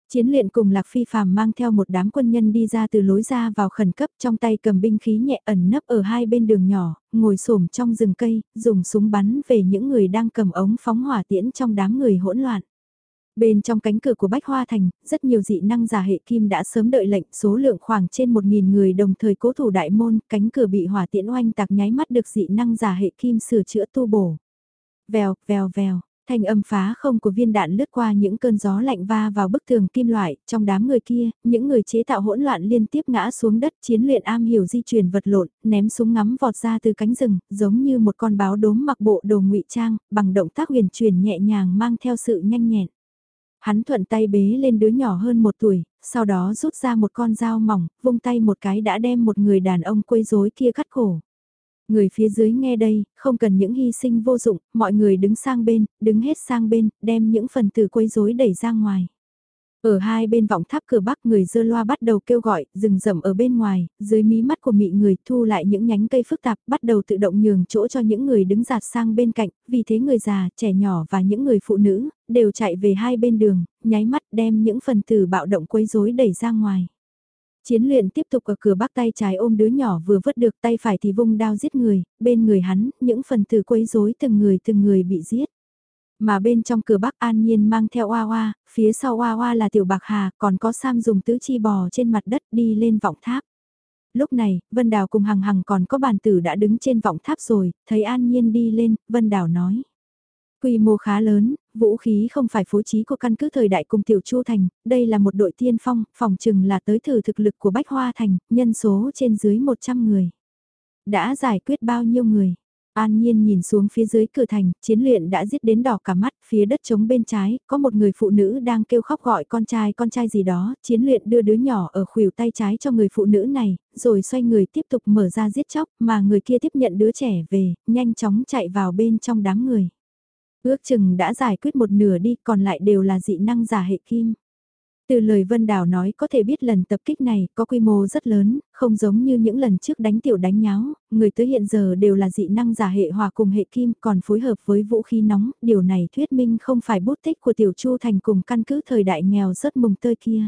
Chiến luyện cùng Lạc Phi Phạm mang theo một đám quân nhân đi ra từ lối ra vào khẩn cấp trong tay cầm binh khí nhẹ ẩn nấp ở hai bên đường nhỏ, ngồi xổm trong rừng cây, dùng súng bắn về những người đang cầm ống phóng hỏa tiễn trong đám người hỗn loạn. Bên trong cánh cửa của Bách Hoa Thành, rất nhiều dị năng giả hệ kim đã sớm đợi lệnh số lượng khoảng trên 1.000 người đồng thời cố thủ đại môn, cánh cửa bị hỏa tiễn oanh tạc nháy mắt được dị năng giả hệ kim sửa chữa tu bổ. Vèo, vèo, vèo, thanh âm phá không của viên đạn lướt qua những cơn gió lạnh va vào bức tường kim loại, trong đám người kia, những người chế tạo hỗn loạn liên tiếp ngã xuống đất chiến luyện am hiểu di chuyển vật lộn, ném súng ngắm vọt ra từ cánh rừng, giống như một con báo đốm mặc bộ đồ ngụy trang, bằng động tác huyền truyền nhẹ nhàng mang theo sự nhanh nhẹn. Hắn thuận tay bế lên đứa nhỏ hơn một tuổi, sau đó rút ra một con dao mỏng, vung tay một cái đã đem một người đàn ông quấy rối kia cắt cổ. Người phía dưới nghe đây, không cần những hy sinh vô dụng, mọi người đứng sang bên, đứng hết sang bên, đem những phần tử quấy rối đẩy ra ngoài. Ở hai bên vọng tháp cửa bắc người dơ loa bắt đầu kêu gọi, rừng rậm ở bên ngoài, dưới mí mắt của mị người thu lại những nhánh cây phức tạp, bắt đầu tự động nhường chỗ cho những người đứng giạt sang bên cạnh, vì thế người già, trẻ nhỏ và những người phụ nữ, đều chạy về hai bên đường, nháy mắt đem những phần tử bạo động quấy rối đẩy ra ngoài. Chiến luyện tiếp tục ở cửa bắc tay trái ôm đứa nhỏ vừa vứt được tay phải thì vung đao giết người, bên người hắn, những phần tử quấy rối từng người từng người bị giết. Mà bên trong cửa Bắc An Nhiên mang theo Oa Oa, phía sau Oa Oa là Tiểu Bạc Hà, còn có Sam dùng tứ chi bò trên mặt đất đi lên vọng tháp. Lúc này, Vân Đào cùng Hằng Hằng còn có bàn tử đã đứng trên vọng tháp rồi, thấy An Nhiên đi lên, Vân Đào nói. Quy mô khá lớn, vũ khí không phải phối trí của căn cứ thời đại cùng Tiểu Chu Thành, đây là một đội tiên phong, phòng chừng là tới thử thực lực của Bách Hoa Thành, nhân số trên dưới 100 người. Đã giải quyết bao nhiêu người? An Nhiên nhìn xuống phía dưới cửa thành, chiến luyện đã giết đến đỏ cả mắt, phía đất trống bên trái, có một người phụ nữ đang kêu khóc gọi con trai con trai gì đó, chiến luyện đưa đứa nhỏ ở khuỷu tay trái cho người phụ nữ này, rồi xoay người tiếp tục mở ra giết chóc, mà người kia tiếp nhận đứa trẻ về, nhanh chóng chạy vào bên trong đám người. Ước chừng đã giải quyết một nửa đi, còn lại đều là dị năng giả hệ kim. Từ lời Vân Đào nói có thể biết lần tập kích này có quy mô rất lớn, không giống như những lần trước đánh tiểu đánh nháo, người tới hiện giờ đều là dị năng giả hệ hòa cùng hệ kim còn phối hợp với vũ khí nóng, điều này thuyết minh không phải bút tích của tiểu chu thành cùng căn cứ thời đại nghèo rất mùng tơi kia.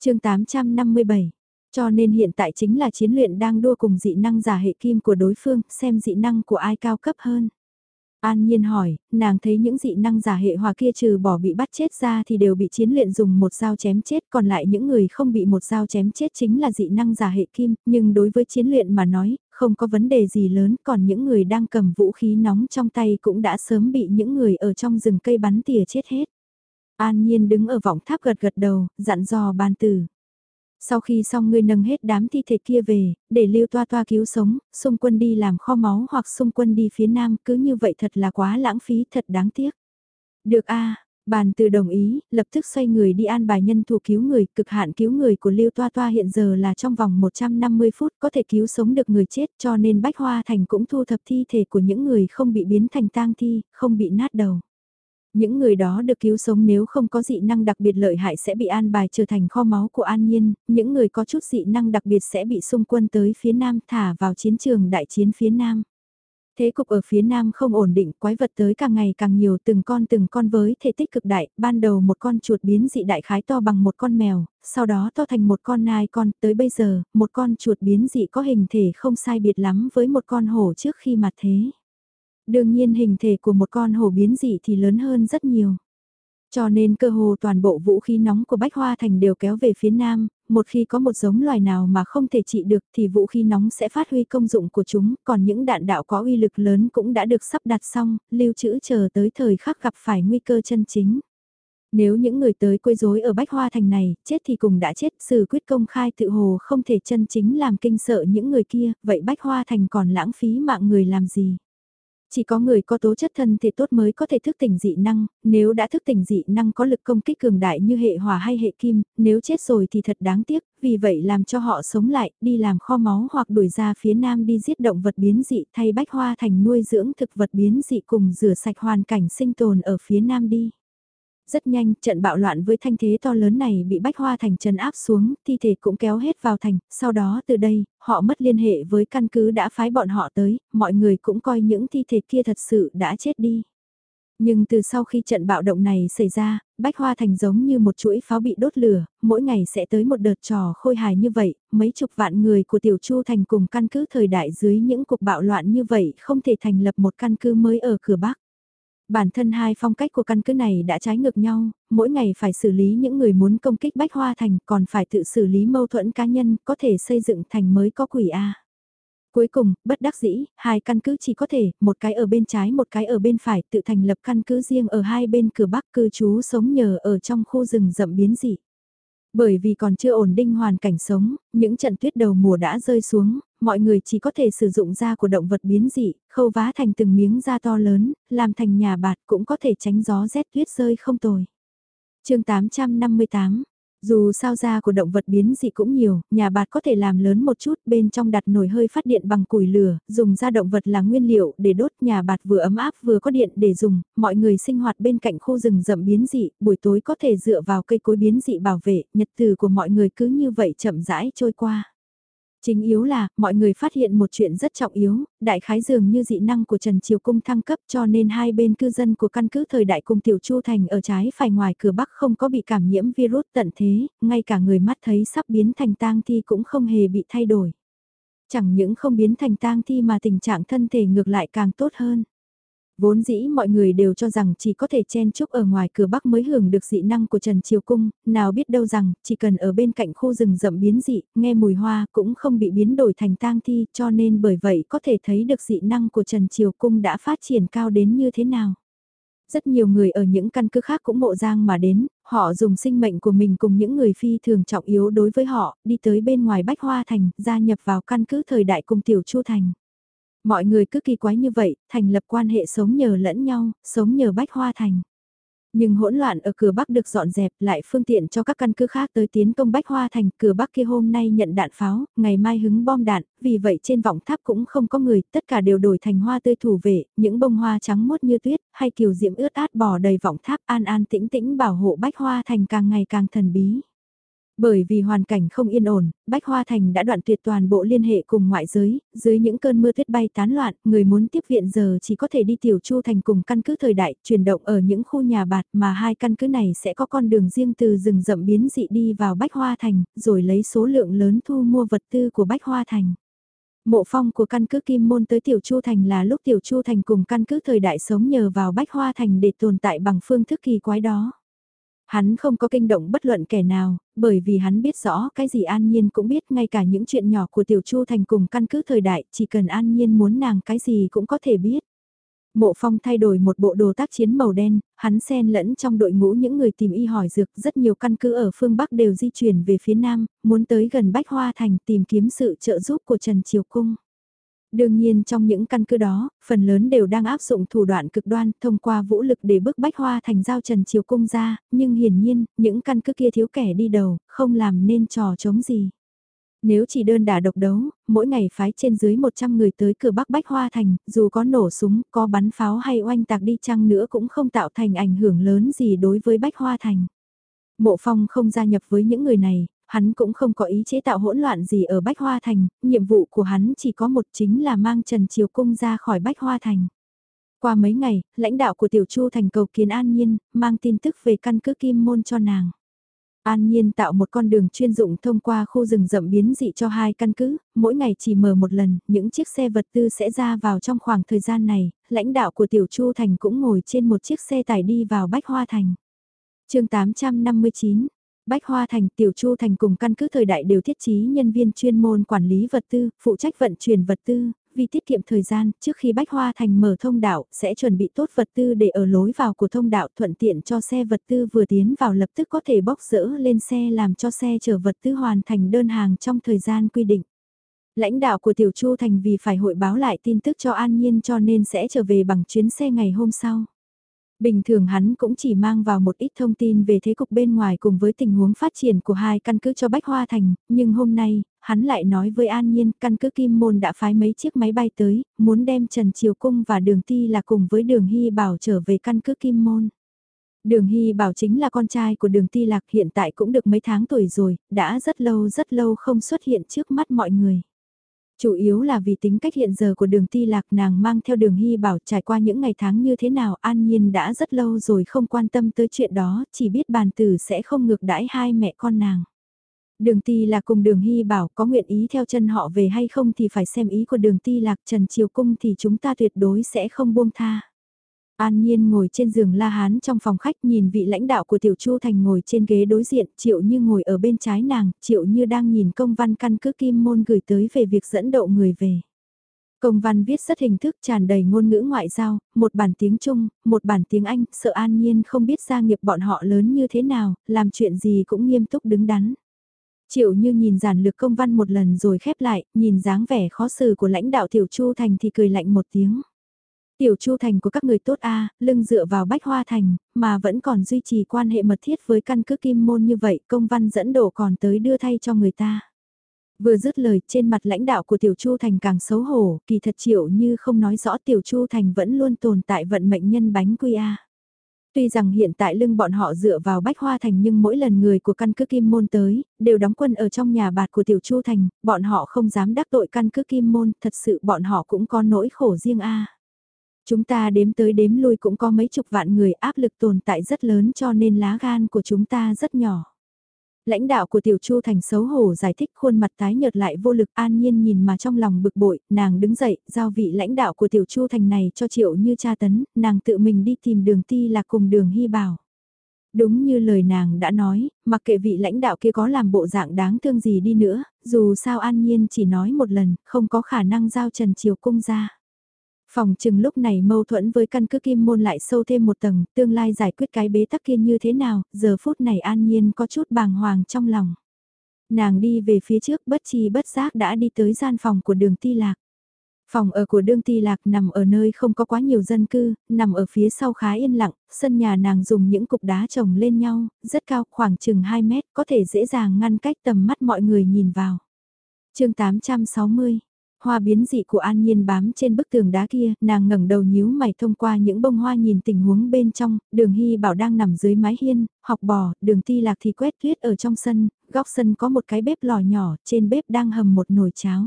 chương 857 cho nên hiện tại chính là chiến luyện đang đua cùng dị năng giả hệ kim của đối phương, xem dị năng của ai cao cấp hơn. An Nhiên hỏi, nàng thấy những dị năng giả hệ hòa kia trừ bỏ bị bắt chết ra thì đều bị chiến luyện dùng một dao chém chết còn lại những người không bị một dao chém chết chính là dị năng giả hệ kim, nhưng đối với chiến luyện mà nói, không có vấn đề gì lớn còn những người đang cầm vũ khí nóng trong tay cũng đã sớm bị những người ở trong rừng cây bắn tỉa chết hết. An Nhiên đứng ở vọng tháp gật gật đầu, dặn dò ban tử. Sau khi xong ngươi nâng hết đám thi thể kia về, để lưu toa toa cứu sống, xung quân đi làm kho máu hoặc xung quân đi phía nam, cứ như vậy thật là quá lãng phí, thật đáng tiếc. Được a bàn từ đồng ý, lập tức xoay người đi an bài nhân thủ cứu người, cực hạn cứu người của Lưu Toa Toa hiện giờ là trong vòng 150 phút có thể cứu sống được người chết cho nên Bách Hoa Thành cũng thu thập thi thể của những người không bị biến thành tang thi, không bị nát đầu. Những người đó được cứu sống nếu không có dị năng đặc biệt lợi hại sẽ bị an bài trở thành kho máu của an nhiên, những người có chút dị năng đặc biệt sẽ bị xung quân tới phía nam thả vào chiến trường đại chiến phía nam. Thế cục ở phía nam không ổn định, quái vật tới càng ngày càng nhiều từng con từng con với thể tích cực đại, ban đầu một con chuột biến dị đại khái to bằng một con mèo, sau đó to thành một con nai con, tới bây giờ, một con chuột biến dị có hình thể không sai biệt lắm với một con hổ trước khi mặt thế. Đương nhiên hình thể của một con hổ biến dị thì lớn hơn rất nhiều. Cho nên cơ hồ toàn bộ vũ khí nóng của Bách Hoa Thành đều kéo về phía nam, một khi có một giống loài nào mà không thể trị được thì vũ khí nóng sẽ phát huy công dụng của chúng, còn những đạn đạo có uy lực lớn cũng đã được sắp đặt xong, lưu trữ chờ tới thời khắc gặp phải nguy cơ chân chính. Nếu những người tới quấy rối ở Bách Hoa Thành này, chết thì cùng đã chết, sự quyết công khai tự hồ không thể chân chính làm kinh sợ những người kia, vậy Bách Hoa Thành còn lãng phí mạng người làm gì? Chỉ có người có tố chất thân thể tốt mới có thể thức tỉnh dị năng, nếu đã thức tỉnh dị năng có lực công kích cường đại như hệ hỏa hay hệ kim, nếu chết rồi thì thật đáng tiếc, vì vậy làm cho họ sống lại, đi làm kho máu hoặc đuổi ra phía nam đi giết động vật biến dị thay bách hoa thành nuôi dưỡng thực vật biến dị cùng rửa sạch hoàn cảnh sinh tồn ở phía nam đi. Rất nhanh, trận bạo loạn với thanh thế to lớn này bị bách hoa thành trấn áp xuống, thi thể cũng kéo hết vào thành, sau đó từ đây, họ mất liên hệ với căn cứ đã phái bọn họ tới, mọi người cũng coi những thi thể kia thật sự đã chết đi. Nhưng từ sau khi trận bạo động này xảy ra, Bách Hoa Thành giống như một chuỗi pháo bị đốt lửa, mỗi ngày sẽ tới một đợt trò khôi hài như vậy, mấy chục vạn người của Tiểu Chu Thành cùng căn cứ thời đại dưới những cuộc bạo loạn như vậy không thể thành lập một căn cứ mới ở cửa Bắc. Bản thân hai phong cách của căn cứ này đã trái ngược nhau, mỗi ngày phải xử lý những người muốn công kích Bách Hoa Thành còn phải tự xử lý mâu thuẫn cá nhân có thể xây dựng thành mới có quỷ A. Cuối cùng, bất đắc dĩ, hai căn cứ chỉ có thể, một cái ở bên trái một cái ở bên phải tự thành lập căn cứ riêng ở hai bên cửa Bắc cư trú sống nhờ ở trong khu rừng rậm biến dị. Bởi vì còn chưa ổn định hoàn cảnh sống, những trận tuyết đầu mùa đã rơi xuống, mọi người chỉ có thể sử dụng da của động vật biến dị, khâu vá thành từng miếng da to lớn, làm thành nhà bạt cũng có thể tránh gió rét tuyết rơi không tồi. chương 858 dù sao da của động vật biến dị cũng nhiều, nhà bạt có thể làm lớn một chút, bên trong đặt nồi hơi phát điện bằng củi lửa, dùng da động vật là nguyên liệu để đốt nhà bạt vừa ấm áp vừa có điện để dùng, mọi người sinh hoạt bên cạnh khu rừng rậm biến dị, buổi tối có thể dựa vào cây cối biến dị bảo vệ, nhật từ của mọi người cứ như vậy chậm rãi trôi qua. Chính yếu là, mọi người phát hiện một chuyện rất trọng yếu, đại khái dường như dị năng của Trần Triều Cung thăng cấp cho nên hai bên cư dân của căn cứ thời đại cùng Tiểu Chu Thành ở trái phải ngoài cửa Bắc không có bị cảm nhiễm virus tận thế, ngay cả người mắt thấy sắp biến thành tang thi cũng không hề bị thay đổi. Chẳng những không biến thành tang thi mà tình trạng thân thể ngược lại càng tốt hơn. Vốn dĩ mọi người đều cho rằng chỉ có thể chen chúc ở ngoài cửa bắc mới hưởng được dị năng của Trần Triều Cung, nào biết đâu rằng chỉ cần ở bên cạnh khu rừng rậm biến dị, nghe mùi hoa cũng không bị biến đổi thành tang thi cho nên bởi vậy có thể thấy được dị năng của Trần Triều Cung đã phát triển cao đến như thế nào. Rất nhiều người ở những căn cứ khác cũng mộ giang mà đến, họ dùng sinh mệnh của mình cùng những người phi thường trọng yếu đối với họ, đi tới bên ngoài Bách Hoa Thành, gia nhập vào căn cứ thời đại cùng Tiểu Chu Thành. Mọi người cứ kỳ quái như vậy, thành lập quan hệ sống nhờ lẫn nhau, sống nhờ bách hoa thành. Nhưng hỗn loạn ở cửa Bắc được dọn dẹp lại phương tiện cho các căn cứ khác tới tiến công Bách Hoa Thành. Cửa Bắc kia hôm nay nhận đạn pháo, ngày mai hứng bom đạn, vì vậy trên vọng tháp cũng không có người, tất cả đều đổi thành hoa tươi thủ vệ, những bông hoa trắng mốt như tuyết, hay kiều diễm ướt át bò đầy vọng tháp an an tĩnh tĩnh bảo hộ Bách Hoa Thành càng ngày càng thần bí. Bởi vì hoàn cảnh không yên ổn, Bách Hoa Thành đã đoạn tuyệt toàn bộ liên hệ cùng ngoại giới, dưới những cơn mưa tuyết bay tán loạn, người muốn tiếp viện giờ chỉ có thể đi Tiểu Chu Thành cùng căn cứ thời đại, chuyển động ở những khu nhà bạt mà hai căn cứ này sẽ có con đường riêng từ rừng rậm biến dị đi vào Bách Hoa Thành, rồi lấy số lượng lớn thu mua vật tư của Bách Hoa Thành. Mộ phong của căn cứ Kim Môn tới Tiểu Chu Thành là lúc Tiểu Chu Thành cùng căn cứ thời đại sống nhờ vào Bách Hoa Thành để tồn tại bằng phương thức kỳ quái đó. Hắn không có kinh động bất luận kẻ nào, bởi vì hắn biết rõ cái gì An Nhiên cũng biết ngay cả những chuyện nhỏ của Tiểu Chu Thành cùng căn cứ thời đại, chỉ cần An Nhiên muốn nàng cái gì cũng có thể biết. Mộ Phong thay đổi một bộ đồ tác chiến màu đen, hắn xen lẫn trong đội ngũ những người tìm y hỏi dược, rất nhiều căn cứ ở phương Bắc đều di chuyển về phía Nam, muốn tới gần Bách Hoa Thành tìm kiếm sự trợ giúp của Trần Triều Cung. Đương nhiên trong những căn cứ đó, phần lớn đều đang áp dụng thủ đoạn cực đoan thông qua vũ lực để bức bách hoa thành giao trần chiều cung ra, nhưng hiển nhiên, những căn cứ kia thiếu kẻ đi đầu, không làm nên trò chống gì. Nếu chỉ đơn đả độc đấu, mỗi ngày phái trên dưới 100 người tới cửa Bắc Bách Hoa Thành, dù có nổ súng, có bắn pháo hay oanh tạc đi chăng nữa cũng không tạo thành ảnh hưởng lớn gì đối với Bách Hoa Thành. Mộ Phong không gia nhập với những người này, Hắn cũng không có ý chế tạo hỗn loạn gì ở Bách Hoa Thành, nhiệm vụ của hắn chỉ có một chính là mang Trần Triều Cung ra khỏi Bách Hoa Thành. Qua mấy ngày, lãnh đạo của Tiểu Chu Thành cầu kiến An Nhiên, mang tin tức về căn cứ Kim Môn cho nàng. An Nhiên tạo một con đường chuyên dụng thông qua khu rừng rậm biến dị cho hai căn cứ, mỗi ngày chỉ mở một lần, những chiếc xe vật tư sẽ ra vào trong khoảng thời gian này, lãnh đạo của Tiểu Chu Thành cũng ngồi trên một chiếc xe tải đi vào Bách Hoa Thành. chương 859 Bách Hoa Thành, Tiểu Chu Thành cùng căn cứ thời đại đều thiết trí nhân viên chuyên môn quản lý vật tư, phụ trách vận chuyển vật tư, vì tiết kiệm thời gian, trước khi Bách Hoa Thành mở thông đạo, sẽ chuẩn bị tốt vật tư để ở lối vào của thông đạo thuận tiện cho xe vật tư vừa tiến vào lập tức có thể bốc rỡ lên xe làm cho xe chở vật tư hoàn thành đơn hàng trong thời gian quy định. Lãnh đạo của Tiểu Chu Thành vì phải hội báo lại tin tức cho An Nhiên cho nên sẽ trở về bằng chuyến xe ngày hôm sau. Bình thường hắn cũng chỉ mang vào một ít thông tin về thế cục bên ngoài cùng với tình huống phát triển của hai căn cứ cho Bách Hoa Thành, nhưng hôm nay, hắn lại nói với An Nhiên căn cứ Kim Môn đã phái mấy chiếc máy bay tới, muốn đem Trần Triều Cung và Đường Ti là cùng với Đường Hy Bảo trở về căn cứ Kim Môn. Đường Hy Bảo chính là con trai của Đường Ti Lạc hiện tại cũng được mấy tháng tuổi rồi, đã rất lâu rất lâu không xuất hiện trước mắt mọi người. Chủ yếu là vì tính cách hiện giờ của đường ti lạc nàng mang theo đường hy bảo trải qua những ngày tháng như thế nào an nhiên đã rất lâu rồi không quan tâm tới chuyện đó, chỉ biết bàn tử sẽ không ngược đãi hai mẹ con nàng. Đường ti lạc cùng đường hy bảo có nguyện ý theo chân họ về hay không thì phải xem ý của đường ti lạc trần triều cung thì chúng ta tuyệt đối sẽ không buông tha. An Nhiên ngồi trên giường La Hán trong phòng khách nhìn vị lãnh đạo của Tiểu Chu Thành ngồi trên ghế đối diện, Triệu Như ngồi ở bên trái nàng, Triệu Như đang nhìn công văn căn cứ Kim Môn gửi tới về việc dẫn độ người về. Công văn viết rất hình thức tràn đầy ngôn ngữ ngoại giao, một bản tiếng Trung, một bản tiếng Anh, sợ An Nhiên không biết gia nghiệp bọn họ lớn như thế nào, làm chuyện gì cũng nghiêm túc đứng đắn. Triệu Như nhìn giản lược công văn một lần rồi khép lại, nhìn dáng vẻ khó xử của lãnh đạo Tiểu Chu Thành thì cười lạnh một tiếng. Tiểu Chu Thành của các người tốt a, lưng dựa vào Bách Hoa Thành, mà vẫn còn duy trì quan hệ mật thiết với căn cứ Kim Môn như vậy, công văn dẫn đổ còn tới đưa thay cho người ta. Vừa dứt lời, trên mặt lãnh đạo của Tiểu Chu Thành càng xấu hổ, kỳ thật triệu như không nói rõ Tiểu Chu Thành vẫn luôn tồn tại vận mệnh nhân bánh quy a. Tuy rằng hiện tại lưng bọn họ dựa vào Bách Hoa Thành nhưng mỗi lần người của căn cứ Kim Môn tới, đều đóng quân ở trong nhà bạt của Tiểu Chu Thành, bọn họ không dám đắc tội căn cứ Kim Môn, thật sự bọn họ cũng có nỗi khổ riêng a. Chúng ta đếm tới đếm lui cũng có mấy chục vạn người áp lực tồn tại rất lớn cho nên lá gan của chúng ta rất nhỏ. Lãnh đạo của Tiểu Chu Thành xấu hổ giải thích khuôn mặt tái nhợt lại vô lực an nhiên nhìn mà trong lòng bực bội, nàng đứng dậy, giao vị lãnh đạo của Tiểu Chu Thành này cho Triệu như cha tấn, nàng tự mình đi tìm đường ti là cùng đường hy bảo. Đúng như lời nàng đã nói, mặc kệ vị lãnh đạo kia có làm bộ dạng đáng thương gì đi nữa, dù sao an nhiên chỉ nói một lần, không có khả năng giao Trần Triều Cung ra. Phòng chừng lúc này mâu thuẫn với căn cứ kim môn lại sâu thêm một tầng, tương lai giải quyết cái bế tắc kia như thế nào, giờ phút này an nhiên có chút bàng hoàng trong lòng. Nàng đi về phía trước bất chi bất giác đã đi tới gian phòng của đường ti lạc. Phòng ở của đương ti lạc nằm ở nơi không có quá nhiều dân cư, nằm ở phía sau khá yên lặng, sân nhà nàng dùng những cục đá trồng lên nhau, rất cao, khoảng chừng 2 mét, có thể dễ dàng ngăn cách tầm mắt mọi người nhìn vào. chương 860 Hoa biến dị của An Nhiên bám trên bức tường đá kia, nàng ngẩng đầu nhíu mày thông qua những bông hoa nhìn tình huống bên trong, đường hy bảo đang nằm dưới mái hiên, học bò, đường ti lạc thì quét tuyết ở trong sân, góc sân có một cái bếp lò nhỏ, trên bếp đang hầm một nồi cháo.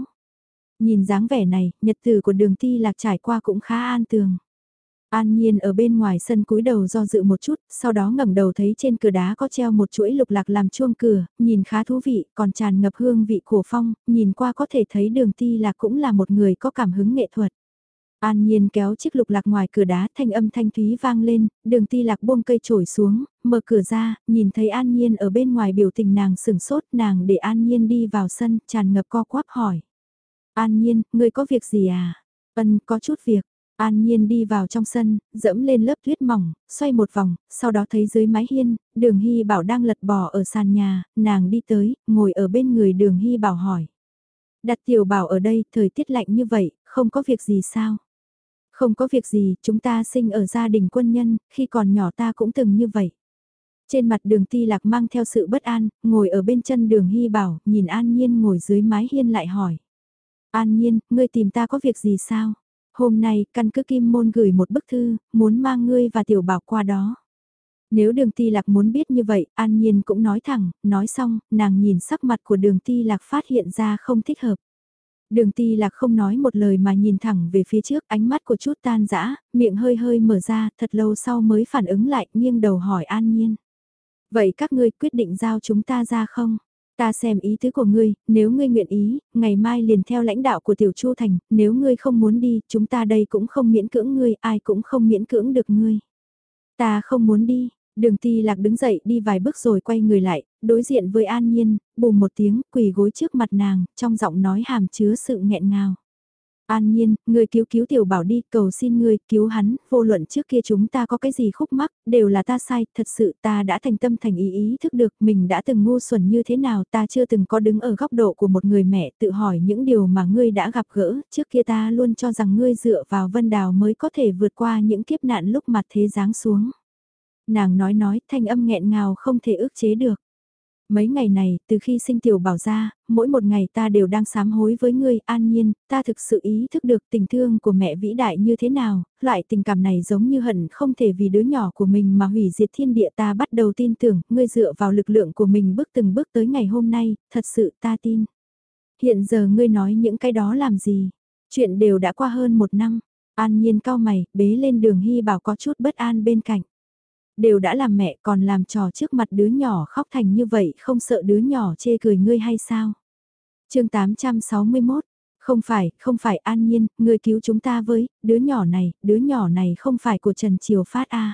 Nhìn dáng vẻ này, nhật tử của đường ti lạc trải qua cũng khá an tường. An Nhiên ở bên ngoài sân cúi đầu do dự một chút, sau đó ngẩng đầu thấy trên cửa đá có treo một chuỗi lục lạc làm chuông cửa, nhìn khá thú vị, còn tràn ngập hương vị của phong, nhìn qua có thể thấy đường ti lạc cũng là một người có cảm hứng nghệ thuật. An Nhiên kéo chiếc lục lạc ngoài cửa đá thanh âm thanh thúy vang lên, đường ti lạc buông cây trổi xuống, mở cửa ra, nhìn thấy An Nhiên ở bên ngoài biểu tình nàng sừng sốt nàng để An Nhiên đi vào sân, tràn ngập co quắp hỏi. An Nhiên, người có việc gì à? Ân, có chút việc, An Nhiên đi vào trong sân, dẫm lên lớp tuyết mỏng, xoay một vòng, sau đó thấy dưới mái hiên, đường Hy Bảo đang lật bò ở sàn nhà, nàng đi tới, ngồi ở bên người đường Hy Bảo hỏi. Đặt tiểu bảo ở đây, thời tiết lạnh như vậy, không có việc gì sao? Không có việc gì, chúng ta sinh ở gia đình quân nhân, khi còn nhỏ ta cũng từng như vậy. Trên mặt đường ti lạc mang theo sự bất an, ngồi ở bên chân đường Hy Bảo, nhìn An Nhiên ngồi dưới mái hiên lại hỏi. An Nhiên, ngươi tìm ta có việc gì sao? Hôm nay, căn cứ Kim Môn gửi một bức thư, muốn mang ngươi và Tiểu Bảo qua đó. Nếu đường ti lạc muốn biết như vậy, An Nhiên cũng nói thẳng, nói xong, nàng nhìn sắc mặt của đường ti lạc phát hiện ra không thích hợp. Đường ti lạc không nói một lời mà nhìn thẳng về phía trước, ánh mắt của chút tan dã miệng hơi hơi mở ra, thật lâu sau mới phản ứng lại, nghiêng đầu hỏi An Nhiên. Vậy các ngươi quyết định giao chúng ta ra không? Ta xem ý tứ của ngươi, nếu ngươi nguyện ý, ngày mai liền theo lãnh đạo của Tiểu Chu Thành, nếu ngươi không muốn đi, chúng ta đây cũng không miễn cưỡng ngươi, ai cũng không miễn cưỡng được ngươi. Ta không muốn đi, Đường ti lạc đứng dậy đi vài bước rồi quay người lại, đối diện với An Nhiên, bùm một tiếng, quỳ gối trước mặt nàng, trong giọng nói hàm chứa sự nghẹn ngào. An nhiên, người cứu cứu tiểu bảo đi, cầu xin người cứu hắn, vô luận trước kia chúng ta có cái gì khúc mắc, đều là ta sai, thật sự ta đã thành tâm thành ý ý thức được mình đã từng ngu xuẩn như thế nào, ta chưa từng có đứng ở góc độ của một người mẹ tự hỏi những điều mà ngươi đã gặp gỡ, trước kia ta luôn cho rằng ngươi dựa vào vân đào mới có thể vượt qua những kiếp nạn lúc mặt thế giáng xuống. Nàng nói nói, thanh âm nghẹn ngào không thể ước chế được. Mấy ngày này, từ khi sinh tiểu bảo ra, mỗi một ngày ta đều đang sám hối với ngươi, an nhiên, ta thực sự ý thức được tình thương của mẹ vĩ đại như thế nào, loại tình cảm này giống như hận không thể vì đứa nhỏ của mình mà hủy diệt thiên địa ta bắt đầu tin tưởng, ngươi dựa vào lực lượng của mình bước từng bước tới ngày hôm nay, thật sự ta tin. Hiện giờ ngươi nói những cái đó làm gì? Chuyện đều đã qua hơn một năm, an nhiên cao mày, bế lên đường hy bảo có chút bất an bên cạnh đều đã làm mẹ còn làm trò trước mặt đứa nhỏ khóc thành như vậy không sợ đứa nhỏ chê cười ngươi hay sao? chương 861, không phải, không phải an nhiên, ngươi cứu chúng ta với, đứa nhỏ này, đứa nhỏ này không phải của Trần Triều Phát a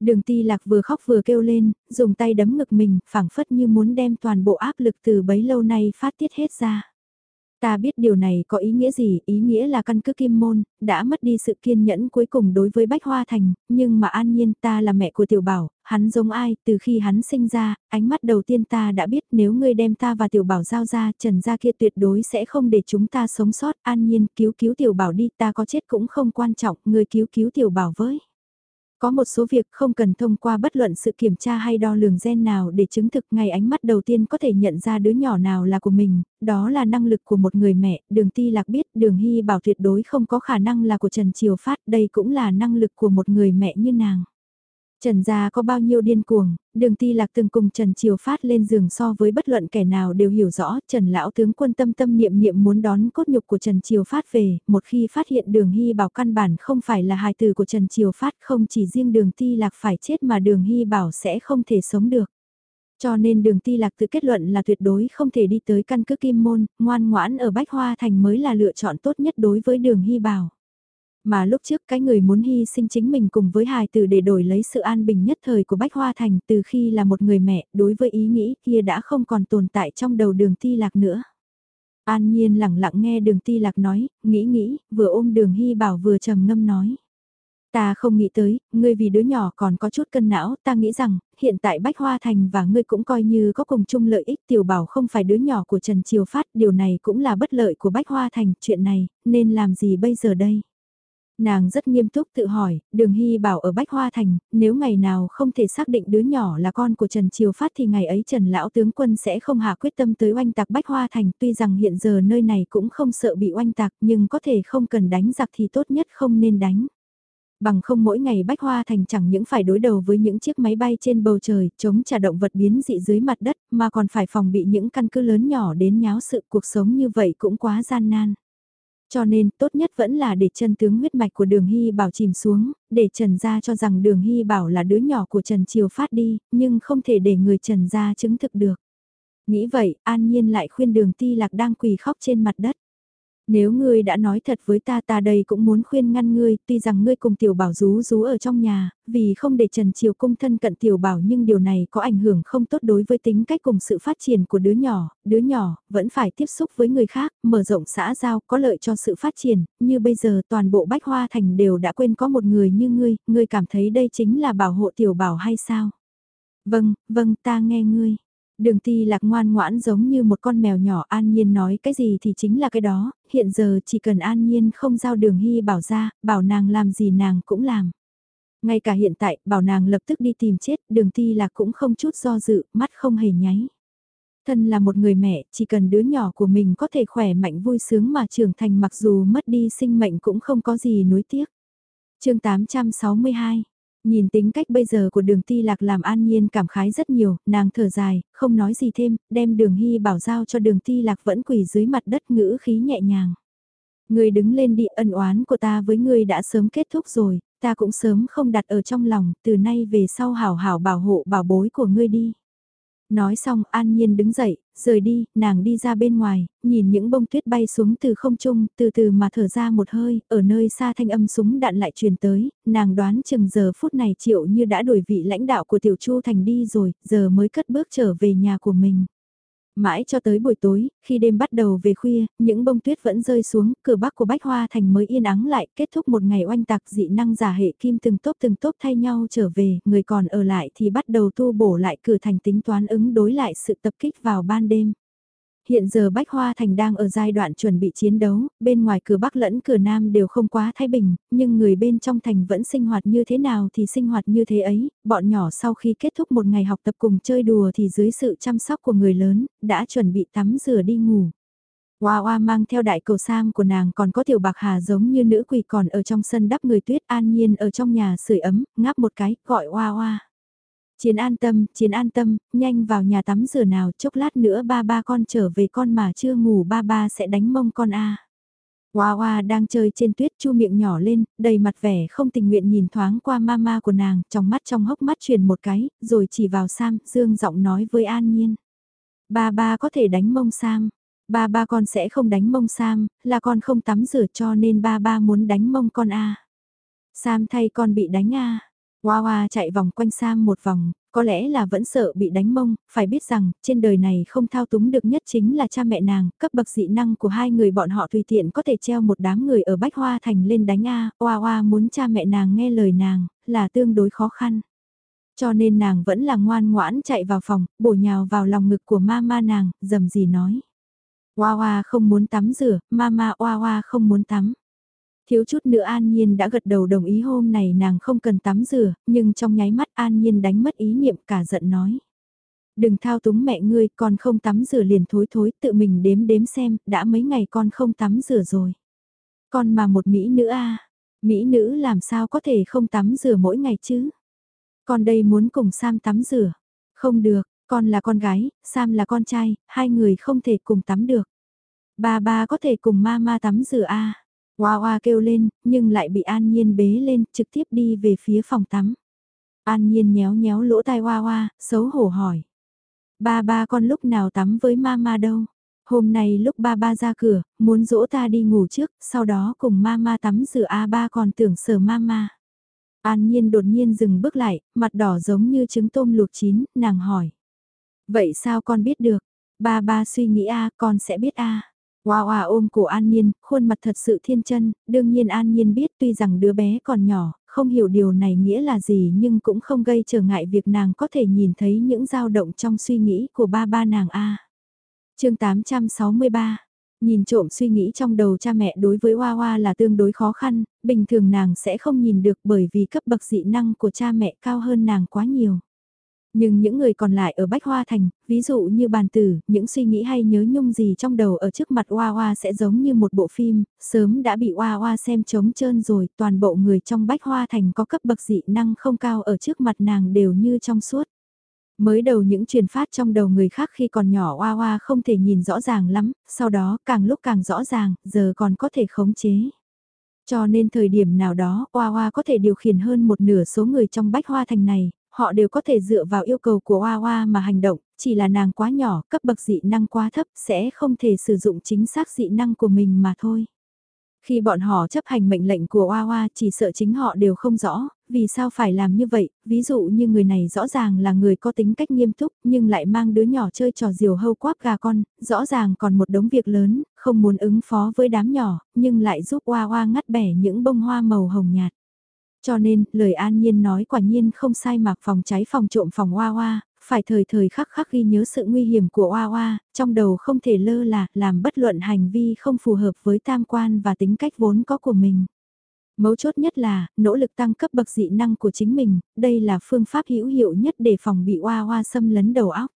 Đường ti lạc vừa khóc vừa kêu lên, dùng tay đấm ngực mình, phảng phất như muốn đem toàn bộ áp lực từ bấy lâu nay phát tiết hết ra. Ta biết điều này có ý nghĩa gì, ý nghĩa là căn cứ kim môn, đã mất đi sự kiên nhẫn cuối cùng đối với Bách Hoa Thành, nhưng mà an nhiên ta là mẹ của tiểu bảo, hắn giống ai, từ khi hắn sinh ra, ánh mắt đầu tiên ta đã biết nếu ngươi đem ta và tiểu bảo giao ra, trần gia kia tuyệt đối sẽ không để chúng ta sống sót, an nhiên cứu cứu tiểu bảo đi, ta có chết cũng không quan trọng, ngươi cứu cứu tiểu bảo với. Có một số việc không cần thông qua bất luận sự kiểm tra hay đo lường gen nào để chứng thực ngay ánh mắt đầu tiên có thể nhận ra đứa nhỏ nào là của mình, đó là năng lực của một người mẹ, đường ti lạc biết đường hy bảo tuyệt đối không có khả năng là của Trần Triều Phát, đây cũng là năng lực của một người mẹ như nàng. Trần gia có bao nhiêu điên cuồng, đường ti lạc từng cùng Trần Triều Phát lên giường so với bất luận kẻ nào đều hiểu rõ Trần Lão tướng quân tâm tâm niệm niệm muốn đón cốt nhục của Trần Triều Phát về, một khi phát hiện đường hy bảo căn bản không phải là hài tử của Trần Triều Phát không chỉ riêng đường ti lạc phải chết mà đường hy bảo sẽ không thể sống được. Cho nên đường ti lạc tự kết luận là tuyệt đối không thể đi tới căn cứ kim môn, ngoan ngoãn ở Bách Hoa Thành mới là lựa chọn tốt nhất đối với đường hy bảo. Mà lúc trước cái người muốn hy sinh chính mình cùng với hài tử để đổi lấy sự an bình nhất thời của Bách Hoa Thành từ khi là một người mẹ đối với ý nghĩ kia đã không còn tồn tại trong đầu đường ti lạc nữa. An nhiên lặng lặng nghe đường ti lạc nói, nghĩ nghĩ, vừa ôm đường hy bảo vừa trầm ngâm nói. Ta không nghĩ tới, ngươi vì đứa nhỏ còn có chút cân não, ta nghĩ rằng, hiện tại Bách Hoa Thành và ngươi cũng coi như có cùng chung lợi ích tiểu bảo không phải đứa nhỏ của Trần Triều Phát, điều này cũng là bất lợi của Bách Hoa Thành, chuyện này, nên làm gì bây giờ đây? Nàng rất nghiêm túc tự hỏi, đường hy bảo ở Bách Hoa Thành, nếu ngày nào không thể xác định đứa nhỏ là con của Trần Triều Phát thì ngày ấy Trần Lão Tướng Quân sẽ không hạ quyết tâm tới oanh tạc Bách Hoa Thành. Tuy rằng hiện giờ nơi này cũng không sợ bị oanh tạc nhưng có thể không cần đánh giặc thì tốt nhất không nên đánh. Bằng không mỗi ngày Bách Hoa Thành chẳng những phải đối đầu với những chiếc máy bay trên bầu trời, chống trả động vật biến dị dưới mặt đất, mà còn phải phòng bị những căn cứ lớn nhỏ đến nháo sự cuộc sống như vậy cũng quá gian nan. Cho nên tốt nhất vẫn là để chân tướng huyết mạch của đường Hy Bảo chìm xuống, để Trần Gia cho rằng đường Hy Bảo là đứa nhỏ của Trần Triều phát đi, nhưng không thể để người Trần Gia chứng thực được. Nghĩ vậy, an nhiên lại khuyên đường ti lạc đang quỳ khóc trên mặt đất. Nếu ngươi đã nói thật với ta ta đây cũng muốn khuyên ngăn ngươi, tuy rằng ngươi cùng tiểu bảo rú rú ở trong nhà, vì không để Trần Triều cung thân cận tiểu bảo nhưng điều này có ảnh hưởng không tốt đối với tính cách cùng sự phát triển của đứa nhỏ, đứa nhỏ vẫn phải tiếp xúc với người khác, mở rộng xã giao có lợi cho sự phát triển, như bây giờ toàn bộ bách hoa thành đều đã quên có một người như ngươi, ngươi cảm thấy đây chính là bảo hộ tiểu bảo hay sao? Vâng, vâng ta nghe ngươi. Đường ti lạc ngoan ngoãn giống như một con mèo nhỏ an nhiên nói cái gì thì chính là cái đó, hiện giờ chỉ cần an nhiên không giao đường hy bảo ra, bảo nàng làm gì nàng cũng làm. Ngay cả hiện tại, bảo nàng lập tức đi tìm chết, đường ti lạc cũng không chút do dự, mắt không hề nháy. Thân là một người mẹ, chỉ cần đứa nhỏ của mình có thể khỏe mạnh vui sướng mà trưởng thành mặc dù mất đi sinh mệnh cũng không có gì nuối tiếc. chương 862 Nhìn tính cách bây giờ của đường ti lạc làm an nhiên cảm khái rất nhiều, nàng thở dài, không nói gì thêm, đem đường hy bảo giao cho đường ti lạc vẫn quỳ dưới mặt đất ngữ khí nhẹ nhàng. Người đứng lên đi ân oán của ta với ngươi đã sớm kết thúc rồi, ta cũng sớm không đặt ở trong lòng, từ nay về sau hảo hảo bảo hộ bảo bối của ngươi đi. Nói xong An Nhiên đứng dậy, rời đi, nàng đi ra bên ngoài, nhìn những bông tuyết bay xuống từ không trung, từ từ mà thở ra một hơi, ở nơi xa thanh âm súng đạn lại truyền tới, nàng đoán chừng giờ phút này triệu như đã đuổi vị lãnh đạo của tiểu chu thành đi rồi, giờ mới cất bước trở về nhà của mình. Mãi cho tới buổi tối, khi đêm bắt đầu về khuya, những bông tuyết vẫn rơi xuống, cửa bắc của Bách Hoa Thành mới yên ắng lại, kết thúc một ngày oanh tạc dị năng giả hệ kim từng tốp từng tốp thay nhau trở về, người còn ở lại thì bắt đầu tu bổ lại cửa thành tính toán ứng đối lại sự tập kích vào ban đêm. Hiện giờ Bách Hoa Thành đang ở giai đoạn chuẩn bị chiến đấu, bên ngoài cửa Bắc lẫn cửa Nam đều không quá thái bình, nhưng người bên trong thành vẫn sinh hoạt như thế nào thì sinh hoạt như thế ấy, bọn nhỏ sau khi kết thúc một ngày học tập cùng chơi đùa thì dưới sự chăm sóc của người lớn, đã chuẩn bị tắm rửa đi ngủ. Hoa hoa mang theo đại cầu sam của nàng còn có tiểu bạc hà giống như nữ quỷ còn ở trong sân đắp người tuyết an nhiên ở trong nhà sưởi ấm, ngáp một cái, gọi hoa hoa. Chiến an tâm, chiến an tâm, nhanh vào nhà tắm rửa nào, chốc lát nữa ba ba con trở về con mà chưa ngủ ba ba sẽ đánh mông con a. Hoa hoa đang chơi trên tuyết chu miệng nhỏ lên, đầy mặt vẻ không tình nguyện nhìn thoáng qua mama của nàng, trong mắt trong hốc mắt truyền một cái, rồi chỉ vào Sam, dương giọng nói với An Nhiên. Ba ba có thể đánh mông Sam, ba ba con sẽ không đánh mông Sam, là con không tắm rửa cho nên ba ba muốn đánh mông con a. Sam thay con bị đánh a. Hoa hoa chạy vòng quanh Sam một vòng, có lẽ là vẫn sợ bị đánh mông, phải biết rằng, trên đời này không thao túng được nhất chính là cha mẹ nàng, cấp bậc dị năng của hai người bọn họ tùy tiện có thể treo một đám người ở Bách Hoa Thành lên đánh A, Hoa Hoa muốn cha mẹ nàng nghe lời nàng, là tương đối khó khăn. Cho nên nàng vẫn là ngoan ngoãn chạy vào phòng, bổ nhào vào lòng ngực của mama nàng, dầm gì nói. Hoa Hoa không muốn tắm rửa, mama Hoa Hoa không muốn tắm. Thiếu chút nữa An Nhiên đã gật đầu đồng ý hôm này nàng không cần tắm rửa, nhưng trong nháy mắt An Nhiên đánh mất ý niệm cả giận nói. Đừng thao túng mẹ ngươi, con không tắm rửa liền thối thối, tự mình đếm đếm xem, đã mấy ngày con không tắm rửa rồi. Con mà một Mỹ nữ a Mỹ nữ làm sao có thể không tắm rửa mỗi ngày chứ? Con đây muốn cùng Sam tắm rửa. Không được, con là con gái, Sam là con trai, hai người không thể cùng tắm được. Ba ba có thể cùng mama tắm rửa a Hoa hoa kêu lên, nhưng lại bị An Nhiên bế lên, trực tiếp đi về phía phòng tắm. An Nhiên nhéo nhéo lỗ tai hoa hoa, xấu hổ hỏi. Ba ba con lúc nào tắm với mama đâu? Hôm nay lúc ba ba ra cửa, muốn dỗ ta đi ngủ trước, sau đó cùng mama tắm rửa A ba còn tưởng sờ mama. An Nhiên đột nhiên dừng bước lại, mặt đỏ giống như trứng tôm luộc chín, nàng hỏi. Vậy sao con biết được? Ba ba suy nghĩ A, con sẽ biết A. Hoa hoa ôm cổ An Nhiên, khuôn mặt thật sự thiên chân, đương nhiên An Nhiên biết tuy rằng đứa bé còn nhỏ, không hiểu điều này nghĩa là gì nhưng cũng không gây trở ngại việc nàng có thể nhìn thấy những dao động trong suy nghĩ của ba ba nàng A. chương 863 Nhìn trộm suy nghĩ trong đầu cha mẹ đối với Hoa Hoa là tương đối khó khăn, bình thường nàng sẽ không nhìn được bởi vì cấp bậc dị năng của cha mẹ cao hơn nàng quá nhiều. Nhưng những người còn lại ở Bách Hoa Thành, ví dụ như bàn tử, những suy nghĩ hay nhớ nhung gì trong đầu ở trước mặt Hoa Hoa sẽ giống như một bộ phim, sớm đã bị Hoa Hoa xem trống trơn rồi, toàn bộ người trong Bách Hoa Thành có cấp bậc dị năng không cao ở trước mặt nàng đều như trong suốt. Mới đầu những truyền phát trong đầu người khác khi còn nhỏ Hoa Hoa không thể nhìn rõ ràng lắm, sau đó càng lúc càng rõ ràng, giờ còn có thể khống chế. Cho nên thời điểm nào đó, Hoa Hoa có thể điều khiển hơn một nửa số người trong Bách Hoa Thành này, họ đều có thể dựa vào yêu cầu của Hoa Hoa mà hành động, chỉ là nàng quá nhỏ, cấp bậc dị năng quá thấp sẽ không thể sử dụng chính xác dị năng của mình mà thôi. Khi bọn họ chấp hành mệnh lệnh của Hoa Hoa chỉ sợ chính họ đều không rõ, vì sao phải làm như vậy, ví dụ như người này rõ ràng là người có tính cách nghiêm túc nhưng lại mang đứa nhỏ chơi trò diều hâu quáp gà con, rõ ràng còn một đống việc lớn, không muốn ứng phó với đám nhỏ, nhưng lại giúp Hoa Hoa ngắt bẻ những bông hoa màu hồng nhạt. Cho nên, lời an nhiên nói quả nhiên không sai mạc phòng cháy phòng trộm phòng Hoa Hoa, phải thời thời khắc khắc ghi nhớ sự nguy hiểm của Hoa Hoa, trong đầu không thể lơ là, làm bất luận hành vi không phù hợp với tam quan và tính cách vốn có của mình. Mấu chốt nhất là, nỗ lực tăng cấp bậc dị năng của chính mình, đây là phương pháp hữu hiệu nhất để phòng bị Hoa Hoa xâm lấn đầu óc.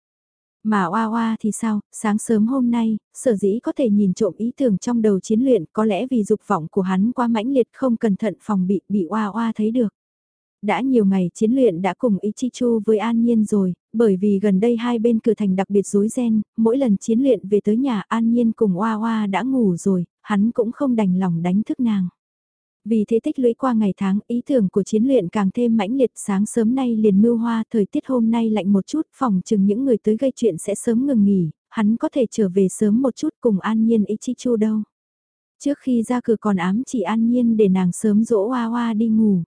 Mà oa oa thì sao, sáng sớm hôm nay, sở dĩ có thể nhìn trộm ý tưởng trong đầu chiến luyện có lẽ vì dục vọng của hắn quá mãnh liệt không cẩn thận phòng bị bị oa oa thấy được. Đã nhiều ngày chiến luyện đã cùng Ichichu với An Nhiên rồi, bởi vì gần đây hai bên cửa thành đặc biệt rối ren, mỗi lần chiến luyện về tới nhà An Nhiên cùng Oa Oa đã ngủ rồi, hắn cũng không đành lòng đánh thức nàng. Vì thế tích lũy qua ngày tháng, ý tưởng của chiến luyện càng thêm mãnh liệt sáng sớm nay liền mưu hoa, thời tiết hôm nay lạnh một chút, phòng chừng những người tới gây chuyện sẽ sớm ngừng nghỉ, hắn có thể trở về sớm một chút cùng An Nhiên Ichichu đâu. Trước khi ra cửa còn ám chỉ An Nhiên để nàng sớm dỗ Hoa Hoa đi ngủ.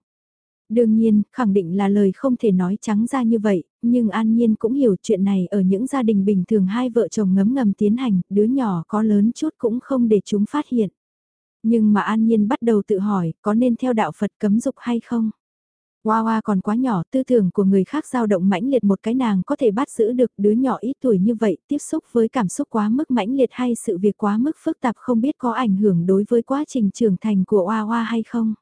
Đương nhiên, khẳng định là lời không thể nói trắng ra như vậy, nhưng An Nhiên cũng hiểu chuyện này ở những gia đình bình thường hai vợ chồng ngấm ngầm tiến hành, đứa nhỏ có lớn chút cũng không để chúng phát hiện. Nhưng mà An Nhiên bắt đầu tự hỏi, có nên theo đạo Phật cấm dục hay không? Hoa Hoa còn quá nhỏ, tư tưởng của người khác dao động mãnh liệt một cái nàng có thể bắt giữ được đứa nhỏ ít tuổi như vậy, tiếp xúc với cảm xúc quá mức mãnh liệt hay sự việc quá mức phức tạp không biết có ảnh hưởng đối với quá trình trưởng thành của Hoa Hoa hay không.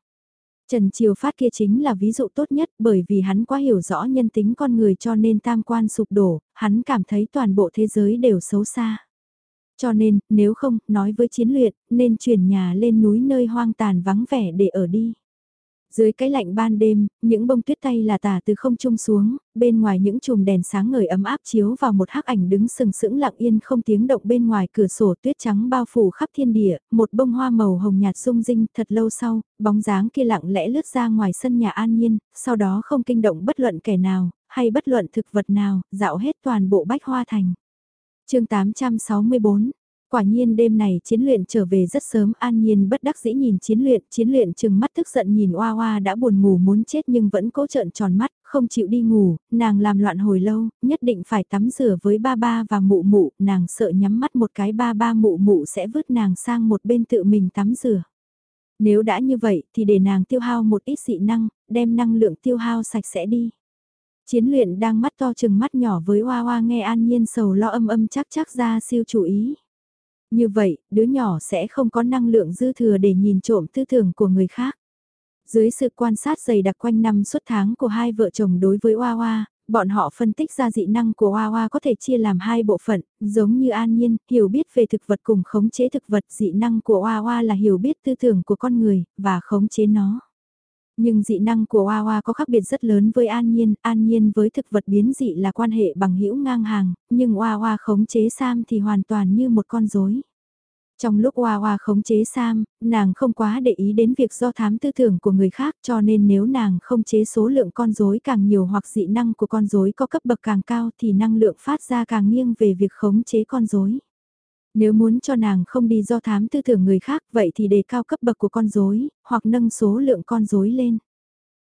Trần Triều Phát kia chính là ví dụ tốt nhất bởi vì hắn quá hiểu rõ nhân tính con người cho nên tam quan sụp đổ, hắn cảm thấy toàn bộ thế giới đều xấu xa. Cho nên, nếu không, nói với chiến luyện, nên chuyển nhà lên núi nơi hoang tàn vắng vẻ để ở đi. Dưới cái lạnh ban đêm, những bông tuyết tay là tả từ không trung xuống, bên ngoài những chùm đèn sáng ngời ấm áp chiếu vào một hắc ảnh đứng sừng sững lặng yên không tiếng động bên ngoài cửa sổ tuyết trắng bao phủ khắp thiên địa, một bông hoa màu hồng nhạt rung rinh thật lâu sau, bóng dáng kia lặng lẽ lướt ra ngoài sân nhà an nhiên, sau đó không kinh động bất luận kẻ nào, hay bất luận thực vật nào, dạo hết toàn bộ bách hoa thành chương 864 Quả nhiên đêm này chiến luyện trở về rất sớm an nhiên bất đắc dĩ nhìn chiến luyện, chiến luyện chừng mắt tức giận nhìn oa oa đã buồn ngủ muốn chết nhưng vẫn cố trợn tròn mắt, không chịu đi ngủ, nàng làm loạn hồi lâu, nhất định phải tắm rửa với ba ba và mụ mụ, nàng sợ nhắm mắt một cái ba ba mụ mụ sẽ vứt nàng sang một bên tự mình tắm rửa. Nếu đã như vậy thì để nàng tiêu hao một ít dị năng, đem năng lượng tiêu hao sạch sẽ đi. Chiến luyện đang mắt to chừng mắt nhỏ với Hoa Hoa nghe an nhiên sầu lo âm âm chắc chắc ra siêu chú ý. Như vậy, đứa nhỏ sẽ không có năng lượng dư thừa để nhìn trộm tư tưởng của người khác. Dưới sự quan sát dày đặc quanh năm suốt tháng của hai vợ chồng đối với Hoa Hoa, bọn họ phân tích ra dị năng của Hoa Hoa có thể chia làm hai bộ phận, giống như an nhiên, hiểu biết về thực vật cùng khống chế thực vật. Dị năng của Hoa Hoa là hiểu biết tư tưởng của con người, và khống chế nó. Nhưng dị năng của Hoa Hoa có khác biệt rất lớn với An Nhiên, An Nhiên với thực vật biến dị là quan hệ bằng hữu ngang hàng, nhưng Hoa Hoa khống chế Sam thì hoàn toàn như một con rối. Trong lúc Hoa Hoa khống chế Sam, nàng không quá để ý đến việc do thám tư tưởng của người khác cho nên nếu nàng không chế số lượng con rối càng nhiều hoặc dị năng của con rối có cấp bậc càng cao thì năng lượng phát ra càng nghiêng về việc khống chế con rối. Nếu muốn cho nàng không đi do thám tư tưởng người khác vậy thì đề cao cấp bậc của con rối, hoặc nâng số lượng con rối lên.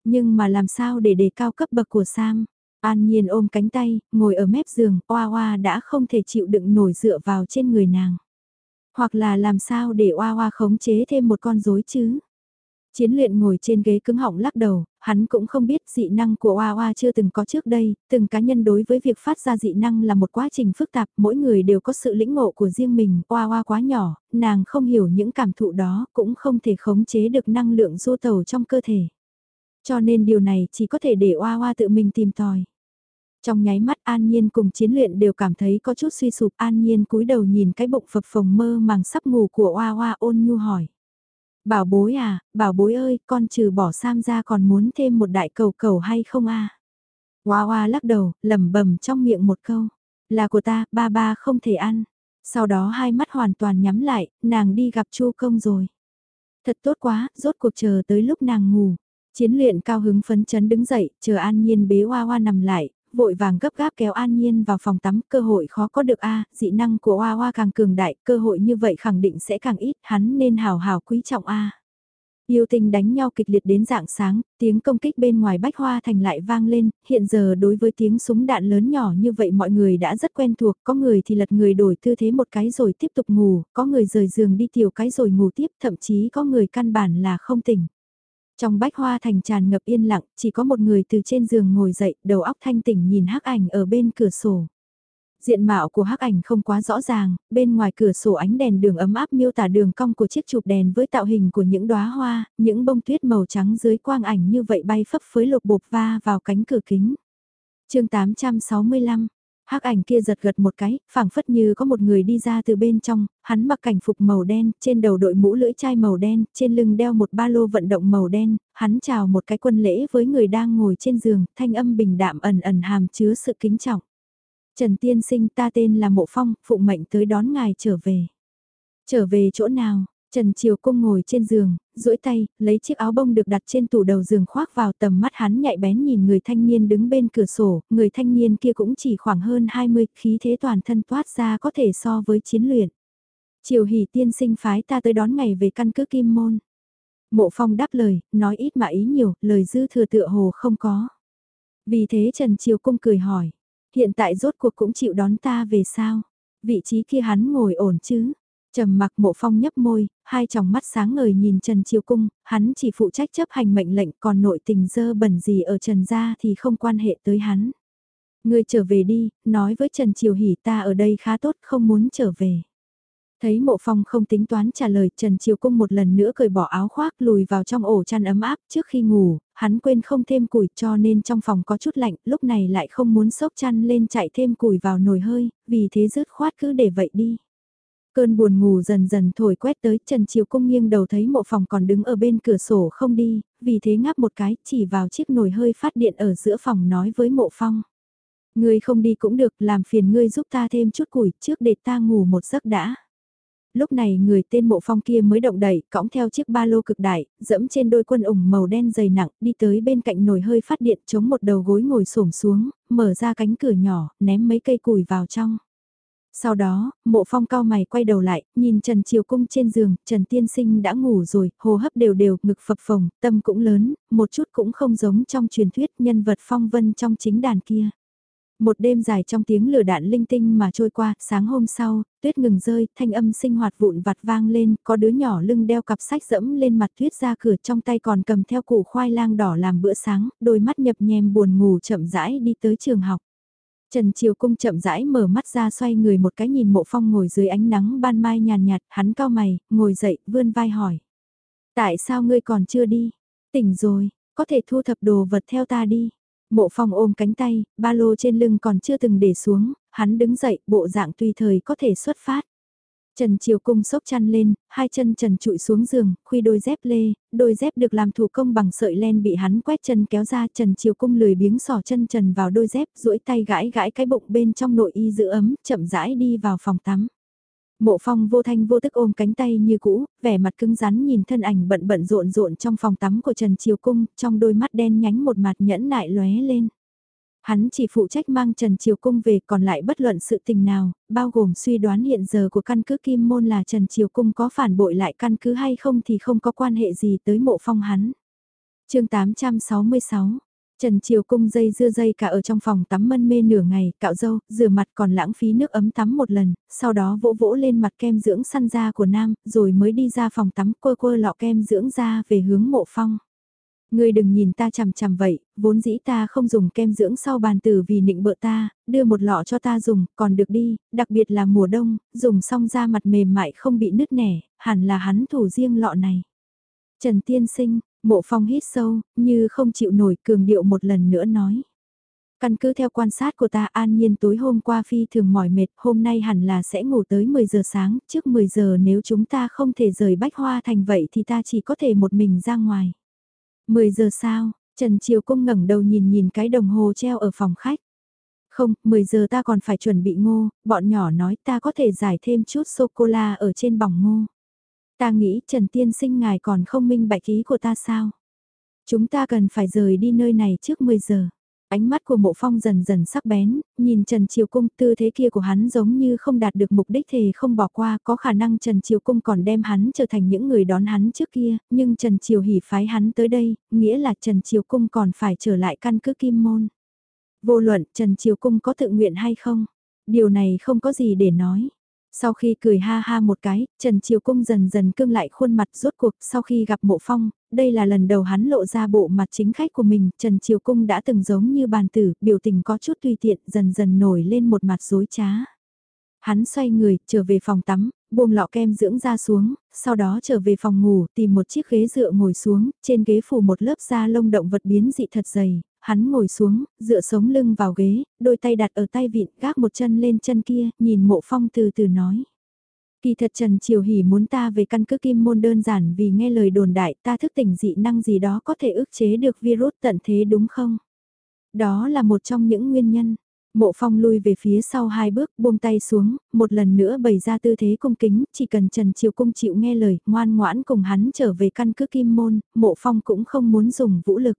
Nhưng mà làm sao để đề cao cấp bậc của Sam? An Nhiên ôm cánh tay, ngồi ở mép giường, oa oa đã không thể chịu đựng nổi dựa vào trên người nàng. Hoặc là làm sao để oa oa khống chế thêm một con rối chứ? Chiến luyện ngồi trên ghế cứng họng lắc đầu, hắn cũng không biết dị năng của Oa Oa chưa từng có trước đây, từng cá nhân đối với việc phát ra dị năng là một quá trình phức tạp, mỗi người đều có sự lĩnh ngộ của riêng mình, Oa Oa quá nhỏ, nàng không hiểu những cảm thụ đó, cũng không thể khống chế được năng lượng du tàu trong cơ thể. Cho nên điều này chỉ có thể để Oa Oa tự mình tìm tòi. Trong nháy mắt An Nhiên cùng chiến luyện đều cảm thấy có chút suy sụp An Nhiên cúi đầu nhìn cái bụng phập phồng mơ màng sắp ngủ của Oa Oa ôn nhu hỏi. Bảo bối à, bảo bối ơi, con trừ bỏ Sam ra còn muốn thêm một đại cầu cầu hay không a? À? Hoa hoa lắc đầu, lẩm bẩm trong miệng một câu. Là của ta, ba ba không thể ăn. Sau đó hai mắt hoàn toàn nhắm lại, nàng đi gặp chu công rồi. Thật tốt quá, rốt cuộc chờ tới lúc nàng ngủ. Chiến luyện cao hứng phấn chấn đứng dậy, chờ an nhiên bế hoa hoa nằm lại, vội vàng gấp gáp kéo An Nhiên vào phòng tắm, cơ hội khó có được a, dị năng của Hoa Hoa càng cường đại, cơ hội như vậy khẳng định sẽ càng ít, hắn nên hào hào quý trọng a. Yêu tình đánh nhau kịch liệt đến dạng sáng, tiếng công kích bên ngoài bách hoa thành lại vang lên, hiện giờ đối với tiếng súng đạn lớn nhỏ như vậy mọi người đã rất quen thuộc, có người thì lật người đổi tư thế một cái rồi tiếp tục ngủ, có người rời giường đi tiểu cái rồi ngủ tiếp, thậm chí có người căn bản là không tỉnh. Trong bách hoa thành tràn ngập yên lặng, chỉ có một người từ trên giường ngồi dậy, đầu óc thanh tỉnh nhìn hắc ảnh ở bên cửa sổ. Diện mạo của hắc ảnh không quá rõ ràng, bên ngoài cửa sổ ánh đèn đường ấm áp miêu tả đường cong của chiếc chụp đèn với tạo hình của những đóa hoa, những bông tuyết màu trắng dưới quang ảnh như vậy bay phấp phới lục bột va vào cánh cửa kính. chương 865 hắc ảnh kia giật gật một cái, phảng phất như có một người đi ra từ bên trong, hắn mặc cảnh phục màu đen, trên đầu đội mũ lưỡi chai màu đen, trên lưng đeo một ba lô vận động màu đen, hắn chào một cái quân lễ với người đang ngồi trên giường, thanh âm bình đạm ẩn ẩn hàm chứa sự kính trọng. Trần Tiên Sinh ta tên là Mộ Phong, phụng mệnh tới đón ngài trở về. Trở về chỗ nào? Trần Triều Cung ngồi trên giường, duỗi tay, lấy chiếc áo bông được đặt trên tủ đầu giường khoác vào tầm mắt hắn nhạy bén nhìn người thanh niên đứng bên cửa sổ, người thanh niên kia cũng chỉ khoảng hơn 20, khí thế toàn thân toát ra có thể so với chiến luyện. Triều hỷ tiên sinh phái ta tới đón ngày về căn cứ kim môn. Mộ phong đáp lời, nói ít mà ý nhiều, lời dư thừa tựa hồ không có. Vì thế Trần Triều Cung cười hỏi, hiện tại rốt cuộc cũng chịu đón ta về sao? Vị trí kia hắn ngồi ổn chứ? Trầm mặc mộ phong nhấp môi, hai tròng mắt sáng ngời nhìn Trần Triều Cung, hắn chỉ phụ trách chấp hành mệnh lệnh còn nội tình dơ bẩn gì ở Trần gia thì không quan hệ tới hắn. Người trở về đi, nói với Trần Triều Hỷ ta ở đây khá tốt không muốn trở về. Thấy mộ phong không tính toán trả lời Trần Triều Cung một lần nữa cởi bỏ áo khoác lùi vào trong ổ chăn ấm áp trước khi ngủ, hắn quên không thêm củi cho nên trong phòng có chút lạnh, lúc này lại không muốn sốc chăn lên chạy thêm củi vào nồi hơi, vì thế rứt khoát cứ để vậy đi. Cơn buồn ngủ dần dần thổi quét tới Trần chiều Cung nghiêng đầu thấy mộ phòng còn đứng ở bên cửa sổ không đi, vì thế ngáp một cái chỉ vào chiếc nồi hơi phát điện ở giữa phòng nói với mộ phong. Ngươi không đi cũng được làm phiền ngươi giúp ta thêm chút củi trước để ta ngủ một giấc đã lúc này người tên mộ phong kia mới động đẩy, cõng theo chiếc ba lô cực đại, dẫm trên đôi quân ủng màu đen dày nặng, đi tới bên cạnh nồi hơi phát điện chống một đầu gối ngồi xổm xuống, mở ra cánh cửa nhỏ, ném mấy cây củi vào trong. Sau đó, mộ phong cao mày quay đầu lại, nhìn Trần Triều Cung trên giường, Trần Tiên Sinh đã ngủ rồi, hô hấp đều đều, ngực phập phồng, tâm cũng lớn, một chút cũng không giống trong truyền thuyết nhân vật phong vân trong chính đàn kia. Một đêm dài trong tiếng lửa đạn linh tinh mà trôi qua, sáng hôm sau, tuyết ngừng rơi, thanh âm sinh hoạt vụn vặt vang lên, có đứa nhỏ lưng đeo cặp sách dẫm lên mặt tuyết ra cửa trong tay còn cầm theo củ khoai lang đỏ làm bữa sáng, đôi mắt nhập nhèm buồn ngủ chậm rãi đi tới trường học. Trần Triều Cung chậm rãi mở mắt ra xoay người một cái nhìn mộ phong ngồi dưới ánh nắng ban mai nhàn nhạt, hắn cao mày, ngồi dậy, vươn vai hỏi. Tại sao ngươi còn chưa đi? Tỉnh rồi, có thể thu thập đồ vật theo ta đi. Mộ phong ôm cánh tay, ba lô trên lưng còn chưa từng để xuống, hắn đứng dậy, bộ dạng tùy thời có thể xuất phát. Trần Triều Cung sốc chăn lên, hai chân trần trụi xuống giường, khuy đôi dép lê, đôi dép được làm thủ công bằng sợi len bị hắn quét chân kéo ra Trần Triều Cung lười biếng sỏ chân trần vào đôi dép, duỗi tay gãi gãi cái bụng bên trong nội y giữ ấm, chậm rãi đi vào phòng tắm. Mộ phong vô thanh vô tức ôm cánh tay như cũ, vẻ mặt cứng rắn nhìn thân ảnh bận bận rộn rộn trong phòng tắm của Trần Triều Cung, trong đôi mắt đen nhánh một mặt nhẫn nại lóe lên. Hắn chỉ phụ trách mang Trần Triều Cung về còn lại bất luận sự tình nào, bao gồm suy đoán hiện giờ của căn cứ Kim Môn là Trần Triều Cung có phản bội lại căn cứ hay không thì không có quan hệ gì tới mộ phong hắn. chương 866 Trần Triều Cung dây dưa dây cả ở trong phòng tắm mân mê nửa ngày, cạo râu rửa mặt còn lãng phí nước ấm tắm một lần, sau đó vỗ vỗ lên mặt kem dưỡng săn da của nam, rồi mới đi ra phòng tắm quơ quơ lọ kem dưỡng da về hướng mộ phong. Ngươi đừng nhìn ta chằm chằm vậy, vốn dĩ ta không dùng kem dưỡng sau bàn tử vì nịnh bợ ta, đưa một lọ cho ta dùng, còn được đi, đặc biệt là mùa đông, dùng xong da mặt mềm mại không bị nứt nẻ, hẳn là hắn thủ riêng lọ này. Trần Tiên Sinh, Mộ phong hít sâu, như không chịu nổi cường điệu một lần nữa nói. Căn cứ theo quan sát của ta an nhiên tối hôm qua phi thường mỏi mệt, hôm nay hẳn là sẽ ngủ tới 10 giờ sáng, trước 10 giờ nếu chúng ta không thể rời bách hoa thành vậy thì ta chỉ có thể một mình ra ngoài. 10 giờ sao, Trần Triều Cung ngẩng đầu nhìn nhìn cái đồng hồ treo ở phòng khách. Không, 10 giờ ta còn phải chuẩn bị ngô, bọn nhỏ nói ta có thể giải thêm chút sô-cô-la ở trên bỏng ngô. Ta nghĩ Trần Tiên Sinh ngài còn không minh bạch ý của ta sao? Chúng ta cần phải rời đi nơi này trước 10 giờ. Ánh mắt của mộ phong dần dần sắc bén, nhìn Trần Triều Cung tư thế kia của hắn giống như không đạt được mục đích thì không bỏ qua, có khả năng Trần Triều Cung còn đem hắn trở thành những người đón hắn trước kia, nhưng Trần Triều hỉ phái hắn tới đây, nghĩa là Trần Triều Cung còn phải trở lại căn cứ kim môn. Vô luận Trần Triều Cung có tự nguyện hay không, điều này không có gì để nói. Sau khi cười ha ha một cái, Trần Triều Cung dần dần cương lại khuôn mặt rốt cuộc sau khi gặp mộ phong, đây là lần đầu hắn lộ ra bộ mặt chính khách của mình, Trần Triều Cung đã từng giống như bàn tử, biểu tình có chút tùy tiện, dần dần nổi lên một mặt dối trá. Hắn xoay người, trở về phòng tắm, buông lọ kem dưỡng ra xuống, sau đó trở về phòng ngủ, tìm một chiếc ghế dựa ngồi xuống, trên ghế phủ một lớp da lông động vật biến dị thật dày, hắn ngồi xuống, dựa sống lưng vào ghế, đôi tay đặt ở tay vịn, gác một chân lên chân kia, nhìn mộ phong từ từ nói. Kỳ thật Trần Triều Hỷ muốn ta về căn cứ kim môn đơn giản vì nghe lời đồn đại ta thức tỉnh dị năng gì đó có thể ức chế được virus tận thế đúng không? Đó là một trong những nguyên nhân. Mộ phong lui về phía sau hai bước, buông tay xuống, một lần nữa bày ra tư thế cung kính, chỉ cần Trần Triều Cung chịu nghe lời, ngoan ngoãn cùng hắn trở về căn cứ kim môn, mộ phong cũng không muốn dùng vũ lực.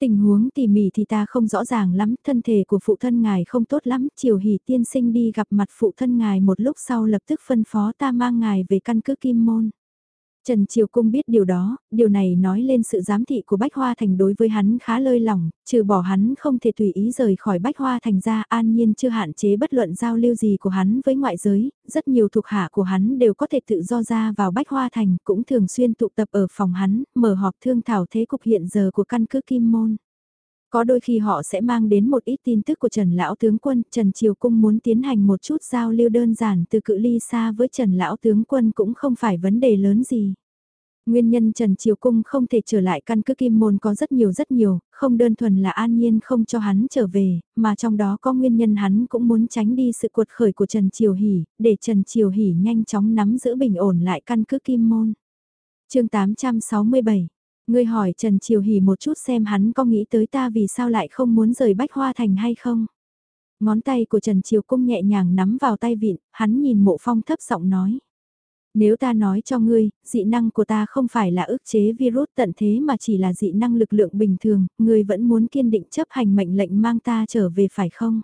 Tình huống tỉ mỉ thì ta không rõ ràng lắm, thân thể của phụ thân ngài không tốt lắm, chiều Hỷ tiên sinh đi gặp mặt phụ thân ngài một lúc sau lập tức phân phó ta mang ngài về căn cứ kim môn. Trần Triều Cung biết điều đó, điều này nói lên sự giám thị của Bách Hoa Thành đối với hắn khá lơi lỏng, trừ bỏ hắn không thể tùy ý rời khỏi Bách Hoa Thành ra an nhiên chưa hạn chế bất luận giao lưu gì của hắn với ngoại giới, rất nhiều thuộc hạ của hắn đều có thể tự do ra vào Bách Hoa Thành cũng thường xuyên tụ tập ở phòng hắn, mở họp thương thảo thế cục hiện giờ của căn cứ Kim Môn. Có đôi khi họ sẽ mang đến một ít tin tức của Trần Lão Tướng Quân, Trần Triều Cung muốn tiến hành một chút giao lưu đơn giản từ cự ly xa với Trần Lão Tướng Quân cũng không phải vấn đề lớn gì. Nguyên nhân Trần Triều Cung không thể trở lại căn cứ Kim Môn có rất nhiều rất nhiều, không đơn thuần là an nhiên không cho hắn trở về, mà trong đó có nguyên nhân hắn cũng muốn tránh đi sự cuột khởi của Trần Triều Hỷ, để Trần Triều Hỷ nhanh chóng nắm giữ bình ổn lại căn cứ Kim Môn. chương 867 Ngươi hỏi Trần Triều Hỷ một chút xem hắn có nghĩ tới ta vì sao lại không muốn rời Bách Hoa Thành hay không? Ngón tay của Trần Triều Cung nhẹ nhàng nắm vào tay vịn, hắn nhìn mộ phong thấp giọng nói. Nếu ta nói cho ngươi, dị năng của ta không phải là ức chế virus tận thế mà chỉ là dị năng lực lượng bình thường, ngươi vẫn muốn kiên định chấp hành mệnh lệnh mang ta trở về phải không?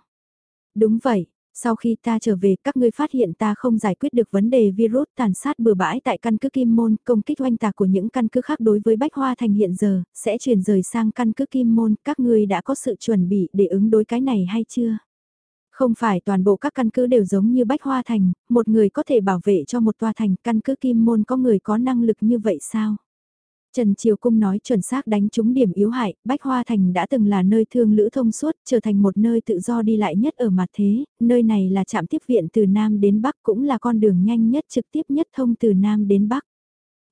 Đúng vậy, sau khi ta trở về các ngươi phát hiện ta không giải quyết được vấn đề virus tàn sát bừa bãi tại căn cứ Kim Môn, công kích oanh tạc của những căn cứ khác đối với Bách Hoa Thành hiện giờ, sẽ chuyển rời sang căn cứ Kim Môn, các ngươi đã có sự chuẩn bị để ứng đối cái này hay chưa? Không phải toàn bộ các căn cứ đều giống như Bách Hoa Thành, một người có thể bảo vệ cho một tòa thành, căn cứ Kim Môn có người có năng lực như vậy sao? Trần Triều Cung nói chuẩn xác đánh trúng điểm yếu hại, Bách Hoa Thành đã từng là nơi thương lữ thông suốt, trở thành một nơi tự do đi lại nhất ở mặt thế, nơi này là trạm tiếp viện từ Nam đến Bắc cũng là con đường nhanh nhất trực tiếp nhất thông từ Nam đến Bắc.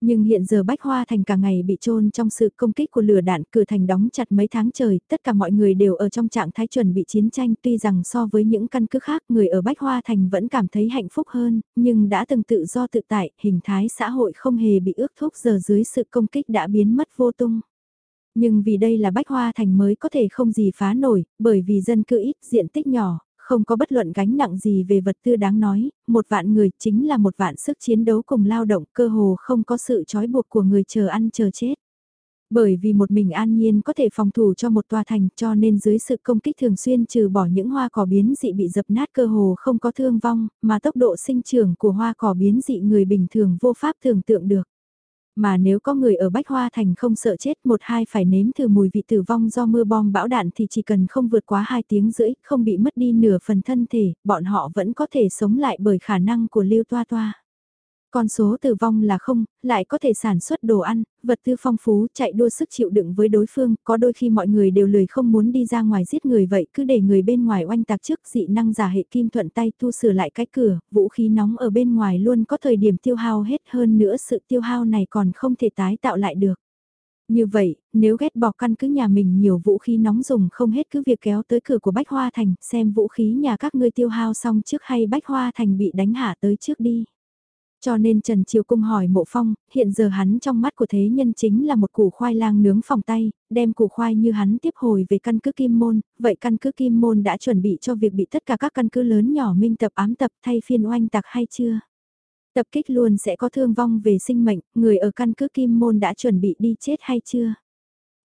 Nhưng hiện giờ Bách Hoa Thành cả ngày bị trôn trong sự công kích của lửa đạn cửa thành đóng chặt mấy tháng trời, tất cả mọi người đều ở trong trạng thái chuẩn bị chiến tranh tuy rằng so với những căn cứ khác người ở Bách Hoa Thành vẫn cảm thấy hạnh phúc hơn, nhưng đã từng tự do tự tại, hình thái xã hội không hề bị ước thúc giờ dưới sự công kích đã biến mất vô tung. Nhưng vì đây là Bách Hoa Thành mới có thể không gì phá nổi, bởi vì dân cư ít, diện tích nhỏ, không có bất luận gánh nặng gì về vật tư đáng nói, một vạn người chính là một vạn sức chiến đấu cùng lao động cơ hồ không có sự trói buộc của người chờ ăn chờ chết. Bởi vì một mình an nhiên có thể phòng thủ cho một tòa thành cho nên dưới sự công kích thường xuyên trừ bỏ những hoa cỏ biến dị bị dập nát cơ hồ không có thương vong, mà tốc độ sinh trưởng của hoa cỏ biến dị người bình thường vô pháp tưởng tượng được. Mà nếu có người ở Bách Hoa Thành không sợ chết một hai phải nếm thử mùi vị tử vong do mưa bom bão đạn thì chỉ cần không vượt quá hai tiếng rưỡi, không bị mất đi nửa phần thân thể, bọn họ vẫn có thể sống lại bởi khả năng của lưu toa toa. Con số tử vong là không, lại có thể sản xuất đồ ăn, vật tư phong phú, chạy đua sức chịu đựng với đối phương, có đôi khi mọi người đều lười không muốn đi ra ngoài giết người vậy, cứ để người bên ngoài oanh tạc trước dị năng giả hệ kim thuận tay tu sửa lại cái cửa, vũ khí nóng ở bên ngoài luôn có thời điểm tiêu hao hết hơn nữa sự tiêu hao này còn không thể tái tạo lại được. Như vậy, nếu ghét bỏ căn cứ nhà mình nhiều vũ khí nóng dùng không hết cứ việc kéo tới cửa của Bách Hoa Thành, xem vũ khí nhà các ngươi tiêu hao xong trước hay Bách Hoa Thành bị đánh hạ tới trước đi. Cho nên Trần Triều Cung hỏi Mộ Phong, hiện giờ hắn trong mắt của thế nhân chính là một củ khoai lang nướng phòng tay, đem củ khoai như hắn tiếp hồi về căn cứ Kim Môn, vậy căn cứ Kim Môn đã chuẩn bị cho việc bị tất cả các căn cứ lớn nhỏ minh tập ám tập thay phiên oanh tạc hay chưa? Tập kích luôn sẽ có thương vong về sinh mệnh, người ở căn cứ Kim Môn đã chuẩn bị đi chết hay chưa?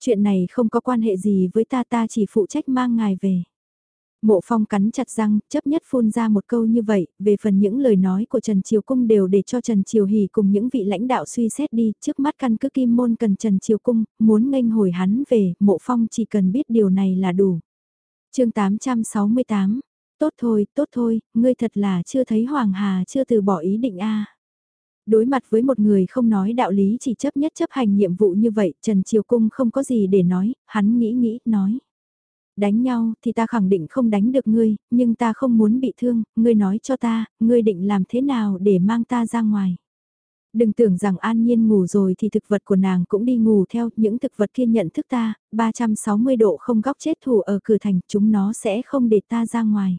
Chuyện này không có quan hệ gì với ta ta chỉ phụ trách mang ngài về. Mộ phong cắn chặt răng, chấp nhất phun ra một câu như vậy, về phần những lời nói của Trần Triều Cung đều để cho Trần Triều Hỷ cùng những vị lãnh đạo suy xét đi, trước mắt căn cứ kim môn cần Trần Triều Cung, muốn nghênh hồi hắn về, mộ phong chỉ cần biết điều này là đủ. chương 868, tốt thôi, tốt thôi, ngươi thật là chưa thấy Hoàng Hà chưa từ bỏ ý định a Đối mặt với một người không nói đạo lý chỉ chấp nhất chấp hành nhiệm vụ như vậy, Trần Triều Cung không có gì để nói, hắn nghĩ nghĩ, nói đánh nhau thì ta khẳng định không đánh được ngươi, nhưng ta không muốn bị thương, ngươi nói cho ta, ngươi định làm thế nào để mang ta ra ngoài. Đừng tưởng rằng an nhiên ngủ rồi thì thực vật của nàng cũng đi ngủ theo những thực vật kia nhận thức ta, 360 độ không góc chết thủ ở cửa thành, chúng nó sẽ không để ta ra ngoài.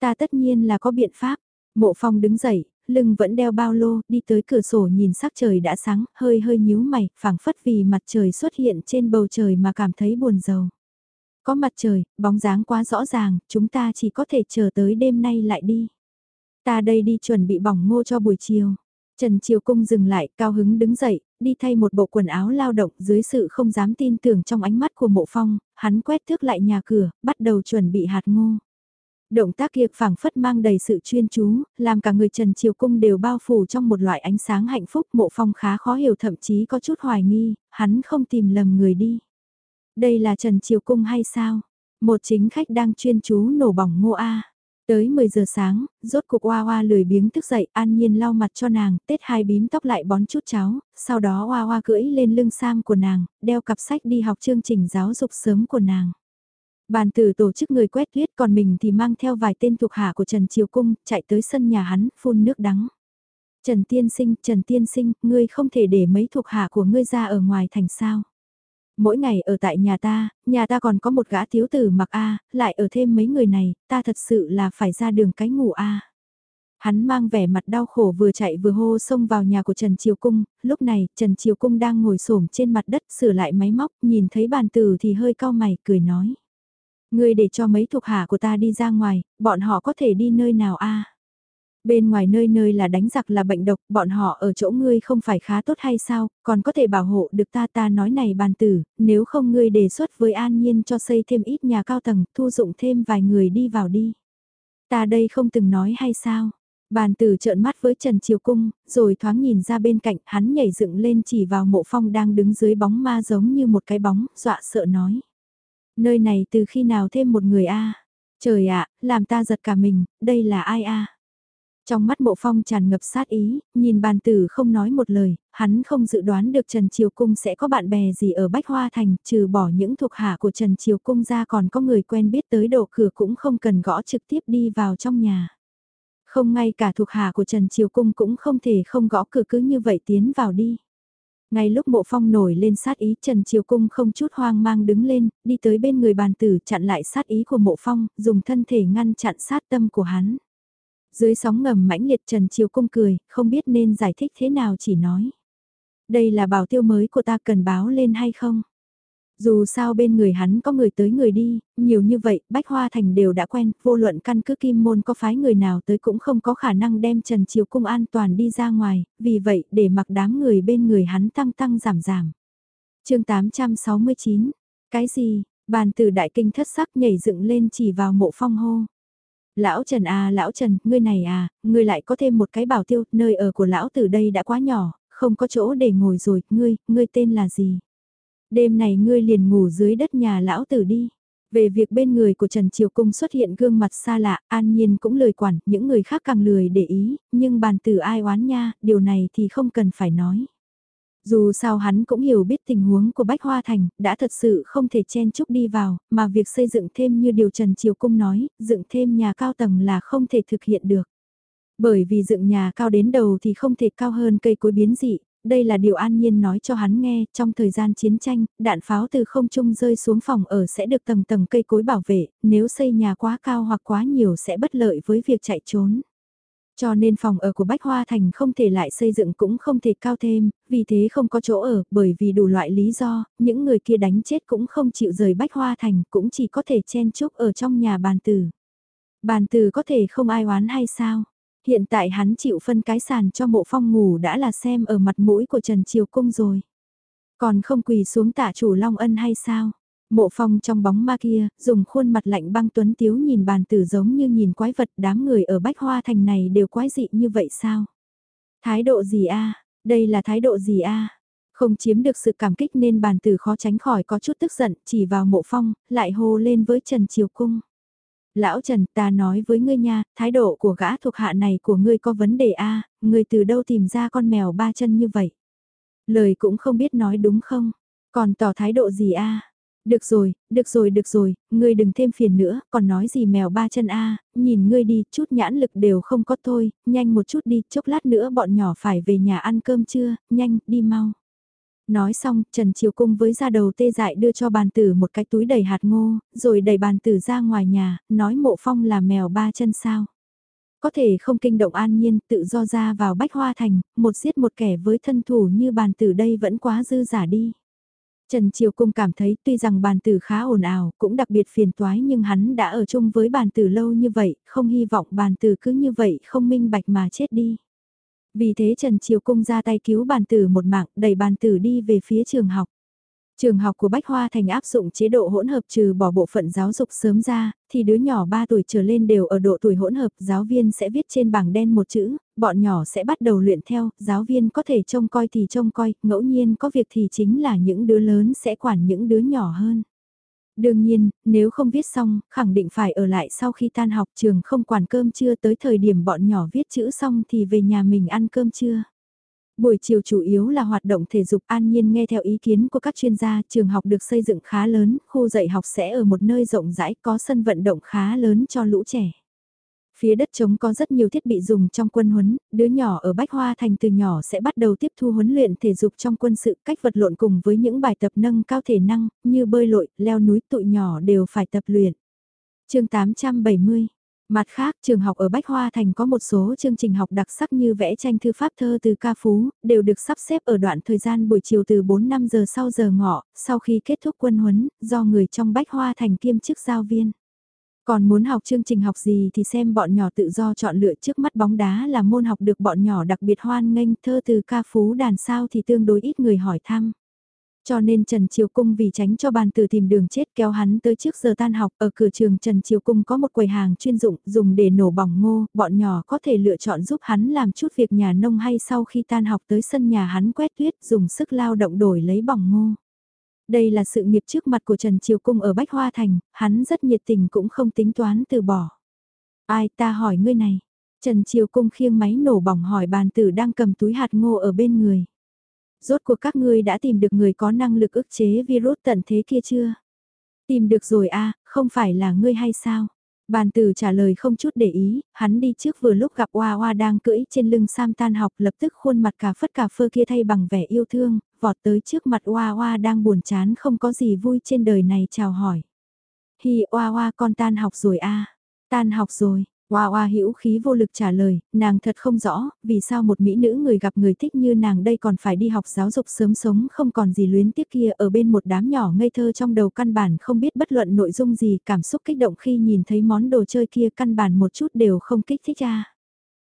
Ta tất nhiên là có biện pháp. Mộ phong đứng dậy, lưng vẫn đeo bao lô, đi tới cửa sổ nhìn sắc trời đã sáng, hơi hơi nhíu mày, phảng phất vì mặt trời xuất hiện trên bầu trời mà cảm thấy buồn rầu có mặt trời, bóng dáng quá rõ ràng, chúng ta chỉ có thể chờ tới đêm nay lại đi. Ta đây đi chuẩn bị bỏng ngô cho buổi chiều. Trần Triều Cung dừng lại, cao hứng đứng dậy, đi thay một bộ quần áo lao động dưới sự không dám tin tưởng trong ánh mắt của mộ phong, hắn quét thước lại nhà cửa, bắt đầu chuẩn bị hạt ngô. Động tác kia phảng phất mang đầy sự chuyên chú, làm cả người Trần Triều Cung đều bao phủ trong một loại ánh sáng hạnh phúc mộ phong khá khó hiểu thậm chí có chút hoài nghi, hắn không tìm lầm người đi. Đây là Trần Triều Cung hay sao? Một chính khách đang chuyên chú nổ bỏng ngô A. Tới 10 giờ sáng, rốt cục Hoa Hoa lười biếng thức dậy, an nhiên lau mặt cho nàng, tết hai bím tóc lại bón chút cháo, sau đó Hoa Hoa cưỡi lên lưng sam của nàng, đeo cặp sách đi học chương trình giáo dục sớm của nàng. Bàn tử tổ chức người quét tuyết còn mình thì mang theo vài tên thuộc hạ của Trần Triều Cung, chạy tới sân nhà hắn, phun nước đắng. Trần Tiên Sinh, Trần Tiên Sinh, ngươi không thể để mấy thuộc hạ của ngươi ra ở ngoài thành sao. Mỗi ngày ở tại nhà ta, nhà ta còn có một gã thiếu tử mặc A, lại ở thêm mấy người này, ta thật sự là phải ra đường cái ngủ A. Hắn mang vẻ mặt đau khổ vừa chạy vừa hô xông vào nhà của Trần Triều Cung, lúc này Trần Triều Cung đang ngồi xổm trên mặt đất sửa lại máy móc, nhìn thấy bàn tử thì hơi cau mày, cười nói. Ngươi để cho mấy thuộc hạ của ta đi ra ngoài, bọn họ có thể đi nơi nào a? Bên ngoài nơi nơi là đánh giặc là bệnh độc, bọn họ ở chỗ ngươi không phải khá tốt hay sao, còn có thể bảo hộ được ta ta nói này bàn tử, nếu không ngươi đề xuất với an nhiên cho xây thêm ít nhà cao tầng, thu dụng thêm vài người đi vào đi. Ta đây không từng nói hay sao? Bàn tử trợn mắt với Trần Triều Cung, rồi thoáng nhìn ra bên cạnh, hắn nhảy dựng lên chỉ vào mộ phong đang đứng dưới bóng ma giống như một cái bóng, dọa sợ nói. Nơi này từ khi nào thêm một người a Trời ạ, làm ta giật cả mình, đây là ai a trong mắt bộ phong tràn ngập sát ý, nhìn bàn tử không nói một lời, hắn không dự đoán được Trần Triều Cung sẽ có bạn bè gì ở Bách Hoa Thành, trừ bỏ những thuộc hạ của Trần Triều Cung ra còn có người quen biết tới độ cửa cũng không cần gõ trực tiếp đi vào trong nhà. Không ngay cả thuộc hạ của Trần Triều Cung cũng không thể không gõ cửa cứ như vậy tiến vào đi. Ngay lúc mộ phong nổi lên sát ý Trần Triều Cung không chút hoang mang đứng lên, đi tới bên người bàn tử chặn lại sát ý của mộ phong, dùng thân thể ngăn chặn sát tâm của hắn. Dưới sóng ngầm mãnh liệt Trần Triều Cung cười, không biết nên giải thích thế nào chỉ nói. Đây là bảo tiêu mới của ta cần báo lên hay không? Dù sao bên người hắn có người tới người đi, nhiều như vậy, Bách Hoa Thành đều đã quen, vô luận căn cứ Kim Môn có phái người nào tới cũng không có khả năng đem Trần Triều Cung an toàn đi ra ngoài, vì vậy để mặc đám người bên người hắn tăng tăng giảm giảm. chương 869, cái gì, bàn từ đại kinh thất sắc nhảy dựng lên chỉ vào mộ phong hô. Lão Trần à lão Trần, ngươi này à, ngươi lại có thêm một cái bảo tiêu, nơi ở của lão từ đây đã quá nhỏ, không có chỗ để ngồi rồi, ngươi, ngươi tên là gì? Đêm này ngươi liền ngủ dưới đất nhà lão tử đi. Về việc bên người của Trần Triều Cung xuất hiện gương mặt xa lạ, an nhiên cũng lời quản, những người khác càng lười để ý, nhưng bàn tử ai oán nha, điều này thì không cần phải nói. Dù sao hắn cũng hiểu biết tình huống của Bách Hoa Thành, đã thật sự không thể chen chúc đi vào, mà việc xây dựng thêm như điều Trần Triều Cung nói, dựng thêm nhà cao tầng là không thể thực hiện được. Bởi vì dựng nhà cao đến đầu thì không thể cao hơn cây cối biến dị, đây là điều an nhiên nói cho hắn nghe, trong thời gian chiến tranh, đạn pháo từ không trung rơi xuống phòng ở sẽ được tầng tầng cây cối bảo vệ, nếu xây nhà quá cao hoặc quá nhiều sẽ bất lợi với việc chạy trốn. Cho nên phòng ở của Bách Hoa Thành không thể lại xây dựng cũng không thể cao thêm, vì thế không có chỗ ở, bởi vì đủ loại lý do, những người kia đánh chết cũng không chịu rời Bách Hoa Thành, cũng chỉ có thể chen chúc ở trong nhà bàn tử. Bàn tử có thể không ai oán hay sao? Hiện tại hắn chịu phân cái sàn cho mộ phong ngủ đã là xem ở mặt mũi của Trần Triều Cung rồi. Còn không quỳ xuống tạ chủ Long Ân hay sao? Mộ phong trong bóng ma kia, dùng khuôn mặt lạnh băng tuấn tiếu nhìn bàn tử giống như nhìn quái vật đám người ở Bách Hoa Thành này đều quái dị như vậy sao? Thái độ gì a Đây là thái độ gì a Không chiếm được sự cảm kích nên bàn tử khó tránh khỏi có chút tức giận chỉ vào mộ phong, lại hô lên với Trần Triều Cung. Lão Trần, ta nói với ngươi nha, thái độ của gã thuộc hạ này của ngươi có vấn đề a, ngươi từ đâu tìm ra con mèo ba chân như vậy? Lời cũng không biết nói đúng không? Còn tỏ thái độ gì a? Được rồi, được rồi, được rồi, ngươi đừng thêm phiền nữa, còn nói gì mèo ba chân a, nhìn ngươi đi, chút nhãn lực đều không có thôi, nhanh một chút đi, chốc lát nữa bọn nhỏ phải về nhà ăn cơm trưa, nhanh, đi mau. Nói xong, Trần Triều Cung với ra đầu tê dại đưa cho bàn tử một cái túi đầy hạt ngô, rồi đẩy bàn tử ra ngoài nhà, nói mộ phong là mèo ba chân sao. Có thể không kinh động an nhiên, tự do ra vào bách hoa thành, một giết một kẻ với thân thủ như bàn tử đây vẫn quá dư giả đi. Trần Triều Cung cảm thấy tuy rằng bàn tử khá ồn ào, cũng đặc biệt phiền toái nhưng hắn đã ở chung với bàn tử lâu như vậy, không hy vọng bàn tử cứ như vậy không minh bạch mà chết đi. Vì thế Trần Triều Cung ra tay cứu bàn tử một mạng, đẩy bàn tử đi về phía trường học. Trường học của Bách Hoa Thành áp dụng chế độ hỗn hợp trừ bỏ bộ phận giáo dục sớm ra, thì đứa nhỏ 3 tuổi trở lên đều ở độ tuổi hỗn hợp, giáo viên sẽ viết trên bảng đen một chữ, bọn nhỏ sẽ bắt đầu luyện theo, giáo viên có thể trông coi thì trông coi, ngẫu nhiên có việc thì chính là những đứa lớn sẽ quản những đứa nhỏ hơn. Đương nhiên, nếu không viết xong, khẳng định phải ở lại sau khi tan học trường không quản cơm trưa tới thời điểm bọn nhỏ viết chữ xong thì về nhà mình ăn cơm trưa. Buổi chiều chủ yếu là hoạt động thể dục an nhiên nghe theo ý kiến của các chuyên gia, trường học được xây dựng khá lớn, khu dạy học sẽ ở một nơi rộng rãi có sân vận động khá lớn cho lũ trẻ. Phía đất trống có rất nhiều thiết bị dùng trong quân huấn, đứa nhỏ ở Bách Hoa Thành từ nhỏ sẽ bắt đầu tiếp thu huấn luyện thể dục trong quân sự cách vật lộn cùng với những bài tập nâng cao thể năng, như bơi lội, leo núi tụi nhỏ đều phải tập luyện. chương 870 Mặt khác, trường học ở Bách Hoa Thành có một số chương trình học đặc sắc như vẽ tranh thư pháp thơ từ ca phú, đều được sắp xếp ở đoạn thời gian buổi chiều từ 4-5 giờ sau giờ ngọ, sau khi kết thúc quân huấn, do người trong Bách Hoa Thành kiêm chức giao viên. Còn muốn học chương trình học gì thì xem bọn nhỏ tự do chọn lựa trước mắt bóng đá là môn học được bọn nhỏ đặc biệt hoan nghênh thơ từ ca phú đàn sao thì tương đối ít người hỏi thăm. Cho nên Trần Triều Cung vì tránh cho bàn tử tìm đường chết kéo hắn tới trước giờ tan học ở cửa trường Trần Triều Cung có một quầy hàng chuyên dụng dùng để nổ bỏng ngô, bọn nhỏ có thể lựa chọn giúp hắn làm chút việc nhà nông hay sau khi tan học tới sân nhà hắn quét tuyết dùng sức lao động đổi lấy bỏng ngô. Đây là sự nghiệp trước mặt của Trần Triều Cung ở Bách Hoa Thành, hắn rất nhiệt tình cũng không tính toán từ bỏ. Ai ta hỏi ngươi này? Trần Triều Cung khiêng máy nổ bỏng hỏi bàn tử đang cầm túi hạt ngô ở bên người. Rốt cuộc các ngươi đã tìm được người có năng lực ức chế virus tận thế kia chưa? Tìm được rồi a à, không phải là ngươi hay sao? Bàn tử trả lời không chút để ý, hắn đi trước vừa lúc gặp Hoa Hoa đang cưỡi trên lưng Sam tan học lập tức khuôn mặt cà phất cà phơ kia thay bằng vẻ yêu thương, vọt tới trước mặt Hoa Hoa đang buồn chán không có gì vui trên đời này chào hỏi. Hi Hoa Hoa con tan học rồi a à? Tan học rồi, Hoa hoa hữu khí vô lực trả lời, nàng thật không rõ, vì sao một mỹ nữ người gặp người thích như nàng đây còn phải đi học giáo dục sớm sống không còn gì luyến tiếc kia ở bên một đám nhỏ ngây thơ trong đầu căn bản không biết bất luận nội dung gì cảm xúc kích động khi nhìn thấy món đồ chơi kia căn bản một chút đều không kích thích ra.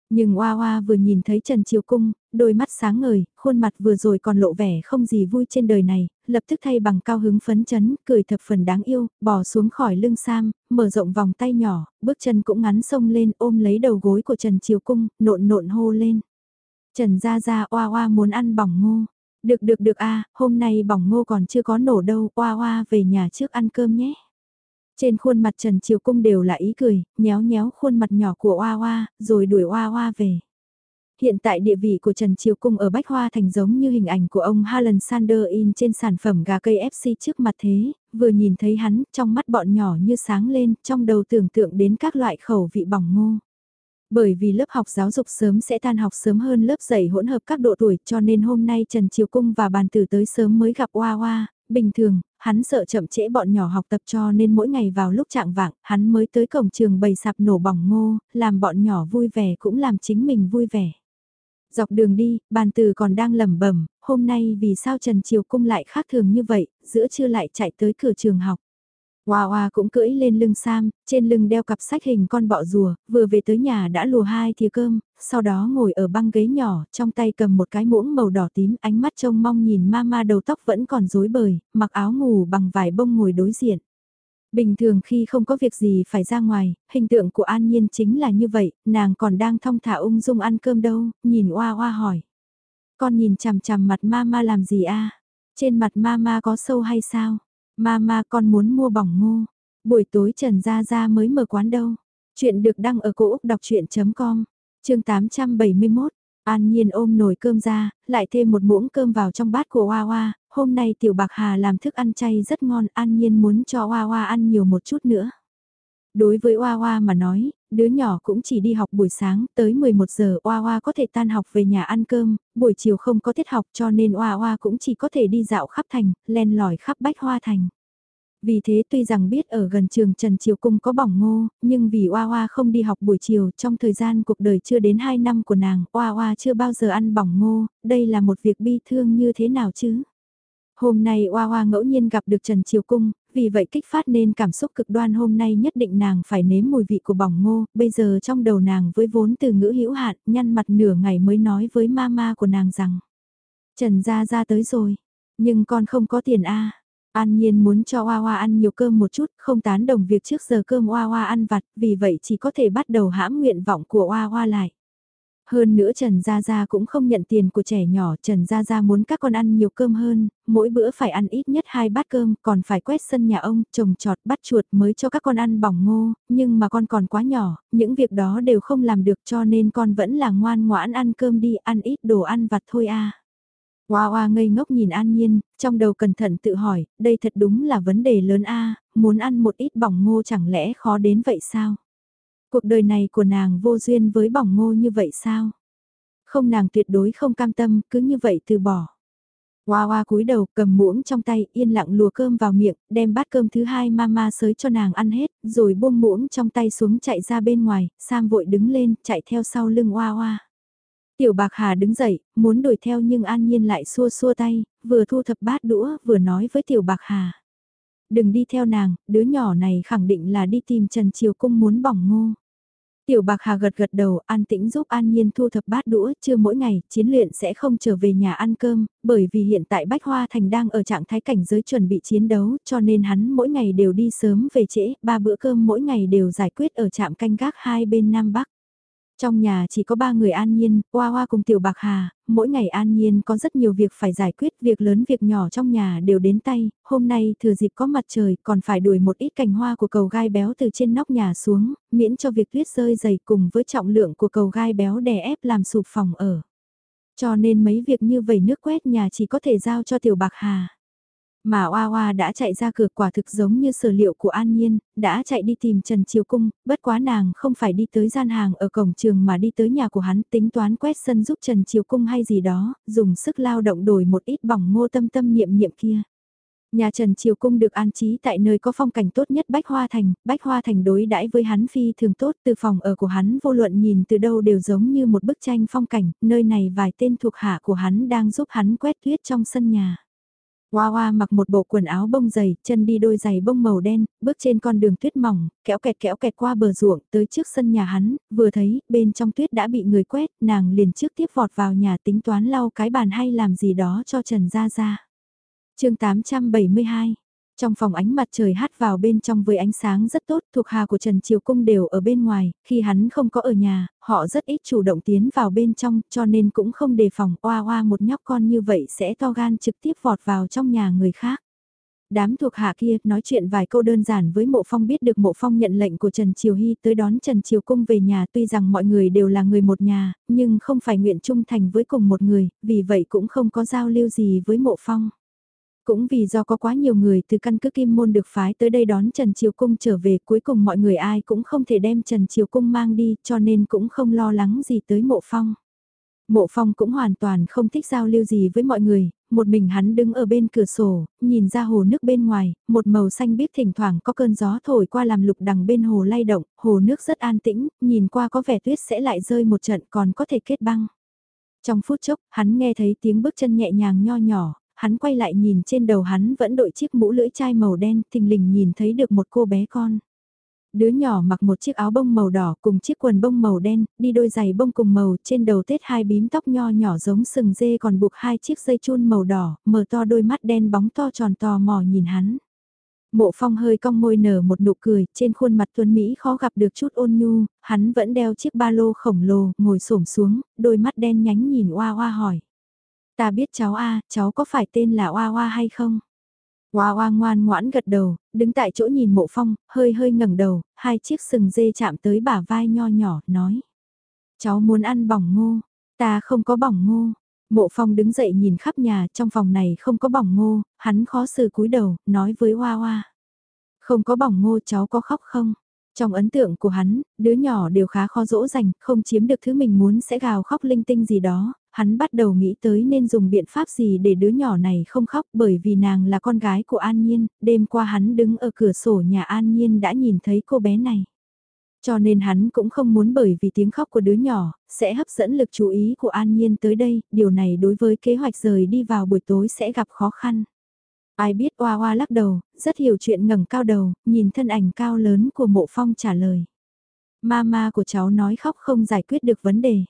Nhưng Hoa Hoa vừa nhìn thấy Trần Triều Cung, đôi mắt sáng ngời, khuôn mặt vừa rồi còn lộ vẻ không gì vui trên đời này, lập tức thay bằng cao hứng phấn chấn, cười thập phần đáng yêu, bò xuống khỏi lưng Sam, mở rộng vòng tay nhỏ, bước chân cũng ngắn sông lên ôm lấy đầu gối của Trần Triều Cung, nộn nộn hô lên. Trần Gia Gia Hoa Hoa muốn ăn bỏng ngô. Được được được a hôm nay bỏng ngô còn chưa có nổ đâu, Hoa Hoa về nhà trước ăn cơm nhé. Trên khuôn mặt Trần Triều Cung đều là ý cười, nhéo nhéo khuôn mặt nhỏ của Hoa Hoa, rồi đuổi Hoa Hoa về. Hiện tại địa vị của Trần Triều Cung ở Bách Hoa Thành giống như hình ảnh của ông Harlan Sander in trên sản phẩm gà cây FC trước mặt thế, vừa nhìn thấy hắn, trong mắt bọn nhỏ như sáng lên, trong đầu tưởng tượng đến các loại khẩu vị bỏng ngô. Bởi vì lớp học giáo dục sớm sẽ tan học sớm hơn lớp dạy hỗn hợp các độ tuổi cho nên hôm nay Trần Triều Cung và bàn tử tới sớm mới gặp Hoa Hoa, bình thường, hắn sợ chậm trễ bọn nhỏ học tập cho nên mỗi ngày vào lúc trạng vạng, hắn mới tới cổng trường bày sạp nổ bỏng ngô, làm bọn nhỏ vui vẻ cũng làm chính mình vui vẻ. Dọc đường đi, bàn từ còn đang lẩm bẩm, hôm nay vì sao Trần Triều Cung lại khác thường như vậy, giữa trưa lại chạy tới cửa trường học. Hoa Hoa cũng cưỡi lên lưng Sam, trên lưng đeo cặp sách hình con bọ rùa, vừa về tới nhà đã lùa hai thìa cơm, sau đó ngồi ở băng ghế nhỏ, trong tay cầm một cái muỗng màu đỏ tím, ánh mắt trông mong nhìn mama đầu tóc vẫn còn rối bời, mặc áo ngủ bằng vải bông ngồi đối diện. Bình thường khi không có việc gì phải ra ngoài, hình tượng của An Nhiên chính là như vậy, nàng còn đang thong thả ung dung ăn cơm đâu, nhìn Hoa Hoa hỏi. Con nhìn chằm chằm mặt mama làm gì a? Trên mặt mama có sâu hay sao? Mama con muốn mua bỏng ngô. Buổi tối Trần Gia Gia mới mở quán đâu. Chuyện được đăng ở cổ Úc đọc chuyện.com, chương 871. An Nhiên ôm nồi cơm ra, lại thêm một muỗng cơm vào trong bát của Hoa Hoa, hôm nay Tiểu Bạc Hà làm thức ăn chay rất ngon, An Nhiên muốn cho Hoa Hoa ăn nhiều một chút nữa. Đối với Hoa Hoa mà nói, đứa nhỏ cũng chỉ đi học buổi sáng, tới 11 giờ Hoa Hoa có thể tan học về nhà ăn cơm, buổi chiều không có tiết học cho nên Hoa Hoa cũng chỉ có thể đi dạo khắp thành, len lỏi khắp bách hoa thành. Vì thế tuy rằng biết ở gần trường Trần Triều Cung có bỏng ngô, nhưng vì Hoa Hoa không đi học buổi chiều trong thời gian cuộc đời chưa đến 2 năm của nàng, Hoa Hoa chưa bao giờ ăn bỏng ngô, đây là một việc bi thương như thế nào chứ? Hôm nay Hoa Hoa ngẫu nhiên gặp được Trần Triều Cung, vì vậy kích phát nên cảm xúc cực đoan hôm nay nhất định nàng phải nếm mùi vị của bỏng ngô, bây giờ trong đầu nàng với vốn từ ngữ hữu hạn, nhăn mặt nửa ngày mới nói với mama của nàng rằng Trần Gia Gia tới rồi, nhưng con không có tiền a An Nhiên muốn cho Hoa Hoa ăn nhiều cơm một chút, không tán đồng việc trước giờ cơm Hoa Hoa ăn vặt, vì vậy chỉ có thể bắt đầu hãm nguyện vọng của Hoa Hoa lại. Hơn nữa Trần Gia Gia cũng không nhận tiền của trẻ nhỏ, Trần Gia Gia muốn các con ăn nhiều cơm hơn, mỗi bữa phải ăn ít nhất hai bát cơm, còn phải quét sân nhà ông, trồng trọt, bắt chuột mới cho các con ăn bỏng ngô, nhưng mà con còn quá nhỏ, những việc đó đều không làm được cho nên con vẫn là ngoan ngoãn ăn cơm đi, ăn ít đồ ăn vặt thôi a. Hoa hoa ngây ngốc nhìn An Nhiên, trong đầu cẩn thận tự hỏi, đây thật đúng là vấn đề lớn a, muốn ăn một ít bỏng ngô chẳng lẽ khó đến vậy sao? Cuộc đời này của nàng vô duyên với bỏng ngô như vậy sao? Không nàng tuyệt đối không cam tâm, cứ như vậy từ bỏ. Hoa hoa cúi đầu cầm muỗng trong tay yên lặng lùa cơm vào miệng, đem bát cơm thứ hai mama sới cho nàng ăn hết, rồi buông muỗng trong tay xuống chạy ra bên ngoài, Sam vội đứng lên, chạy theo sau lưng hoa hoa. Tiểu bạc hà đứng dậy, muốn đuổi theo nhưng an nhiên lại xua xua tay, vừa thu thập bát đũa vừa nói với tiểu bạc hà. Đừng đi theo nàng, đứa nhỏ này khẳng định là đi tìm Trần Triều Cung muốn bỏng ngô. Tiểu Bạc Hà gật gật đầu, an tĩnh giúp An Nhiên thu thập bát đũa, chưa mỗi ngày, chiến luyện sẽ không trở về nhà ăn cơm, bởi vì hiện tại Bách Hoa Thành đang ở trạng thái cảnh giới chuẩn bị chiến đấu, cho nên hắn mỗi ngày đều đi sớm về trễ, ba bữa cơm mỗi ngày đều giải quyết ở trạm canh gác hai bên Nam Bắc. Trong nhà chỉ có ba người an nhiên, Hoa Hoa cùng Tiểu Bạc Hà, mỗi ngày an nhiên có rất nhiều việc phải giải quyết, việc lớn việc nhỏ trong nhà đều đến tay, hôm nay thừa dịp có mặt trời còn phải đuổi một ít cành hoa của cầu gai béo từ trên nóc nhà xuống, miễn cho việc tuyết rơi dày cùng với trọng lượng của cầu gai béo đè ép làm sụp phòng ở. Cho nên mấy việc như vẩy nước quét nhà chỉ có thể giao cho Tiểu Bạc Hà. Mà Oa Oa đã chạy ra cửa quả thực giống như sở liệu của An Nhiên, đã chạy đi tìm Trần Triều Cung, bất quá nàng không phải đi tới gian hàng ở cổng trường mà đi tới nhà của hắn tính toán quét sân giúp Trần Triều Cung hay gì đó, dùng sức lao động đổi một ít bỏng ngô tâm tâm niệm niệm kia. Nhà Trần Triều Cung được an trí tại nơi có phong cảnh tốt nhất Bách Hoa Thành, Bách Hoa Thành đối đãi với hắn phi thường tốt từ phòng ở của hắn vô luận nhìn từ đâu đều giống như một bức tranh phong cảnh, nơi này vài tên thuộc hạ của hắn đang giúp hắn quét tuyết trong sân nhà. Hoa hoa mặc một bộ quần áo bông dày, chân đi đôi giày bông màu đen, bước trên con đường tuyết mỏng, kéo kẹt kéo kẹt qua bờ ruộng, tới trước sân nhà hắn, vừa thấy, bên trong tuyết đã bị người quét, nàng liền trước tiếp vọt vào nhà tính toán lau cái bàn hay làm gì đó cho Trần Gia Gia. chương 872 trong phòng ánh mặt trời hát vào bên trong với ánh sáng rất tốt, thuộc hạ của Trần Triều Cung đều ở bên ngoài, khi hắn không có ở nhà, họ rất ít chủ động tiến vào bên trong, cho nên cũng không đề phòng oa oa một nhóc con như vậy sẽ to gan trực tiếp vọt vào trong nhà người khác. Đám thuộc hạ kia nói chuyện vài câu đơn giản với mộ phong biết được mộ phong nhận lệnh của Trần Triều Hy tới đón Trần Triều Cung về nhà tuy rằng mọi người đều là người một nhà, nhưng không phải nguyện trung thành với cùng một người, vì vậy cũng không có giao lưu gì với mộ phong. Cũng vì do có quá nhiều người từ căn cứ Kim Môn được phái tới đây đón Trần Triều Cung trở về cuối cùng mọi người ai cũng không thể đem Trần Triều Cung mang đi cho nên cũng không lo lắng gì tới mộ phong. Mộ phong cũng hoàn toàn không thích giao lưu gì với mọi người, một mình hắn đứng ở bên cửa sổ, nhìn ra hồ nước bên ngoài, một màu xanh biếc thỉnh thoảng có cơn gió thổi qua làm lục đằng bên hồ lay động, hồ nước rất an tĩnh, nhìn qua có vẻ tuyết sẽ lại rơi một trận còn có thể kết băng. Trong phút chốc, hắn nghe thấy tiếng bước chân nhẹ nhàng nho nhỏ, hắn quay lại nhìn trên đầu hắn vẫn đội chiếc mũ lưỡi chai màu đen, thình lình nhìn thấy được một cô bé con. Đứa nhỏ mặc một chiếc áo bông màu đỏ cùng chiếc quần bông màu đen, đi đôi giày bông cùng màu, trên đầu tết hai bím tóc nho nhỏ giống sừng dê còn buộc hai chiếc dây chun màu đỏ, mở to đôi mắt đen bóng to tròn tò mò nhìn hắn. Mộ phong hơi cong môi nở một nụ cười, trên khuôn mặt tuấn Mỹ khó gặp được chút ôn nhu, hắn vẫn đeo chiếc ba lô khổng lồ, ngồi xổm xuống, đôi mắt đen nhánh nhìn oa oa hỏi. Ta biết cháu A, cháu có phải tên là Oa Oa hay không? Oa Oa ngoan ngoãn gật đầu, đứng tại chỗ nhìn mộ phong, hơi hơi ngẩng đầu, hai chiếc sừng dê chạm tới bả vai nho nhỏ, nói. Cháu muốn ăn bỏng ngô, ta không có bỏng ngô. Mộ phong đứng dậy nhìn khắp nhà, trong phòng này không có bỏng ngô, hắn khó xử cúi đầu, nói với Oa Oa. Không có bỏng ngô cháu có khóc không? Trong ấn tượng của hắn, đứa nhỏ đều khá khó dỗ dành, không chiếm được thứ mình muốn sẽ gào khóc linh tinh gì đó, hắn bắt đầu nghĩ tới nên dùng biện pháp gì để đứa nhỏ này không khóc bởi vì nàng là con gái của An Nhiên, đêm qua hắn đứng ở cửa sổ nhà An Nhiên đã nhìn thấy cô bé này. Cho nên hắn cũng không muốn bởi vì tiếng khóc của đứa nhỏ, sẽ hấp dẫn lực chú ý của An Nhiên tới đây, điều này đối với kế hoạch rời đi vào buổi tối sẽ gặp khó khăn. Ai biết oa oa lắc đầu, rất hiểu chuyện ngẩng cao đầu, nhìn thân ảnh cao lớn của mộ phong trả lời. Mama của cháu nói khóc không giải quyết được vấn đề.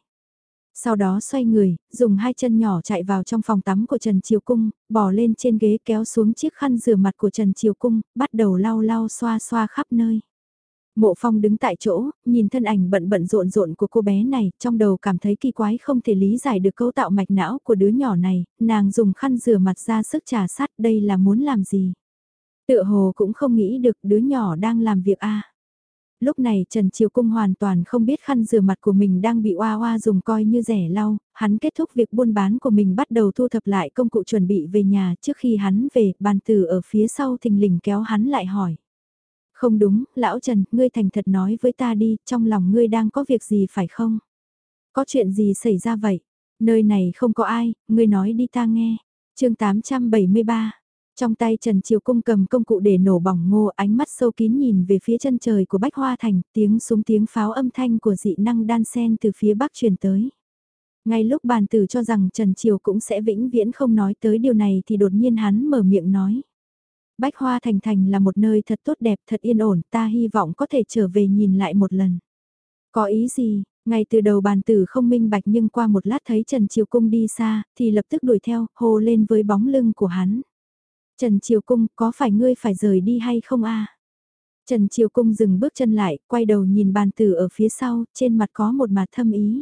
Sau đó xoay người, dùng hai chân nhỏ chạy vào trong phòng tắm của Trần Triều Cung, bỏ lên trên ghế kéo xuống chiếc khăn rửa mặt của Trần Triều Cung, bắt đầu lau lau xoa xoa khắp nơi. Mộ phong đứng tại chỗ, nhìn thân ảnh bận bận rộn rộn của cô bé này, trong đầu cảm thấy kỳ quái không thể lý giải được cấu tạo mạch não của đứa nhỏ này, nàng dùng khăn rửa mặt ra sức trà sát đây là muốn làm gì. Tựa hồ cũng không nghĩ được đứa nhỏ đang làm việc a lúc này Trần Triều Cung hoàn toàn không biết khăn rửa mặt của mình đang bị oa oa dùng coi như rẻ lau, hắn kết thúc việc buôn bán của mình bắt đầu thu thập lại công cụ chuẩn bị về nhà trước khi hắn về, bàn tử ở phía sau thình lình kéo hắn lại hỏi. Không đúng, lão Trần, ngươi thành thật nói với ta đi, trong lòng ngươi đang có việc gì phải không? Có chuyện gì xảy ra vậy? Nơi này không có ai, ngươi nói đi ta nghe. chương 873 trong tay Trần Triều Cung cầm công cụ để nổ bỏng ngô ánh mắt sâu kín nhìn về phía chân trời của Bách Hoa Thành, tiếng súng tiếng pháo âm thanh của dị năng đan sen từ phía bắc truyền tới. Ngay lúc bàn tử cho rằng Trần Triều cũng sẽ vĩnh viễn không nói tới điều này thì đột nhiên hắn mở miệng nói. Bách Hoa Thành Thành là một nơi thật tốt đẹp, thật yên ổn, ta hy vọng có thể trở về nhìn lại một lần. Có ý gì, ngay từ đầu bàn tử không minh bạch nhưng qua một lát thấy Trần Triều Cung đi xa, thì lập tức đuổi theo, hô lên với bóng lưng của hắn. Trần Triều Cung, có phải ngươi phải rời đi hay không a? Trần Triều Cung dừng bước chân lại, quay đầu nhìn bàn tử ở phía sau, trên mặt có một mặt thâm ý.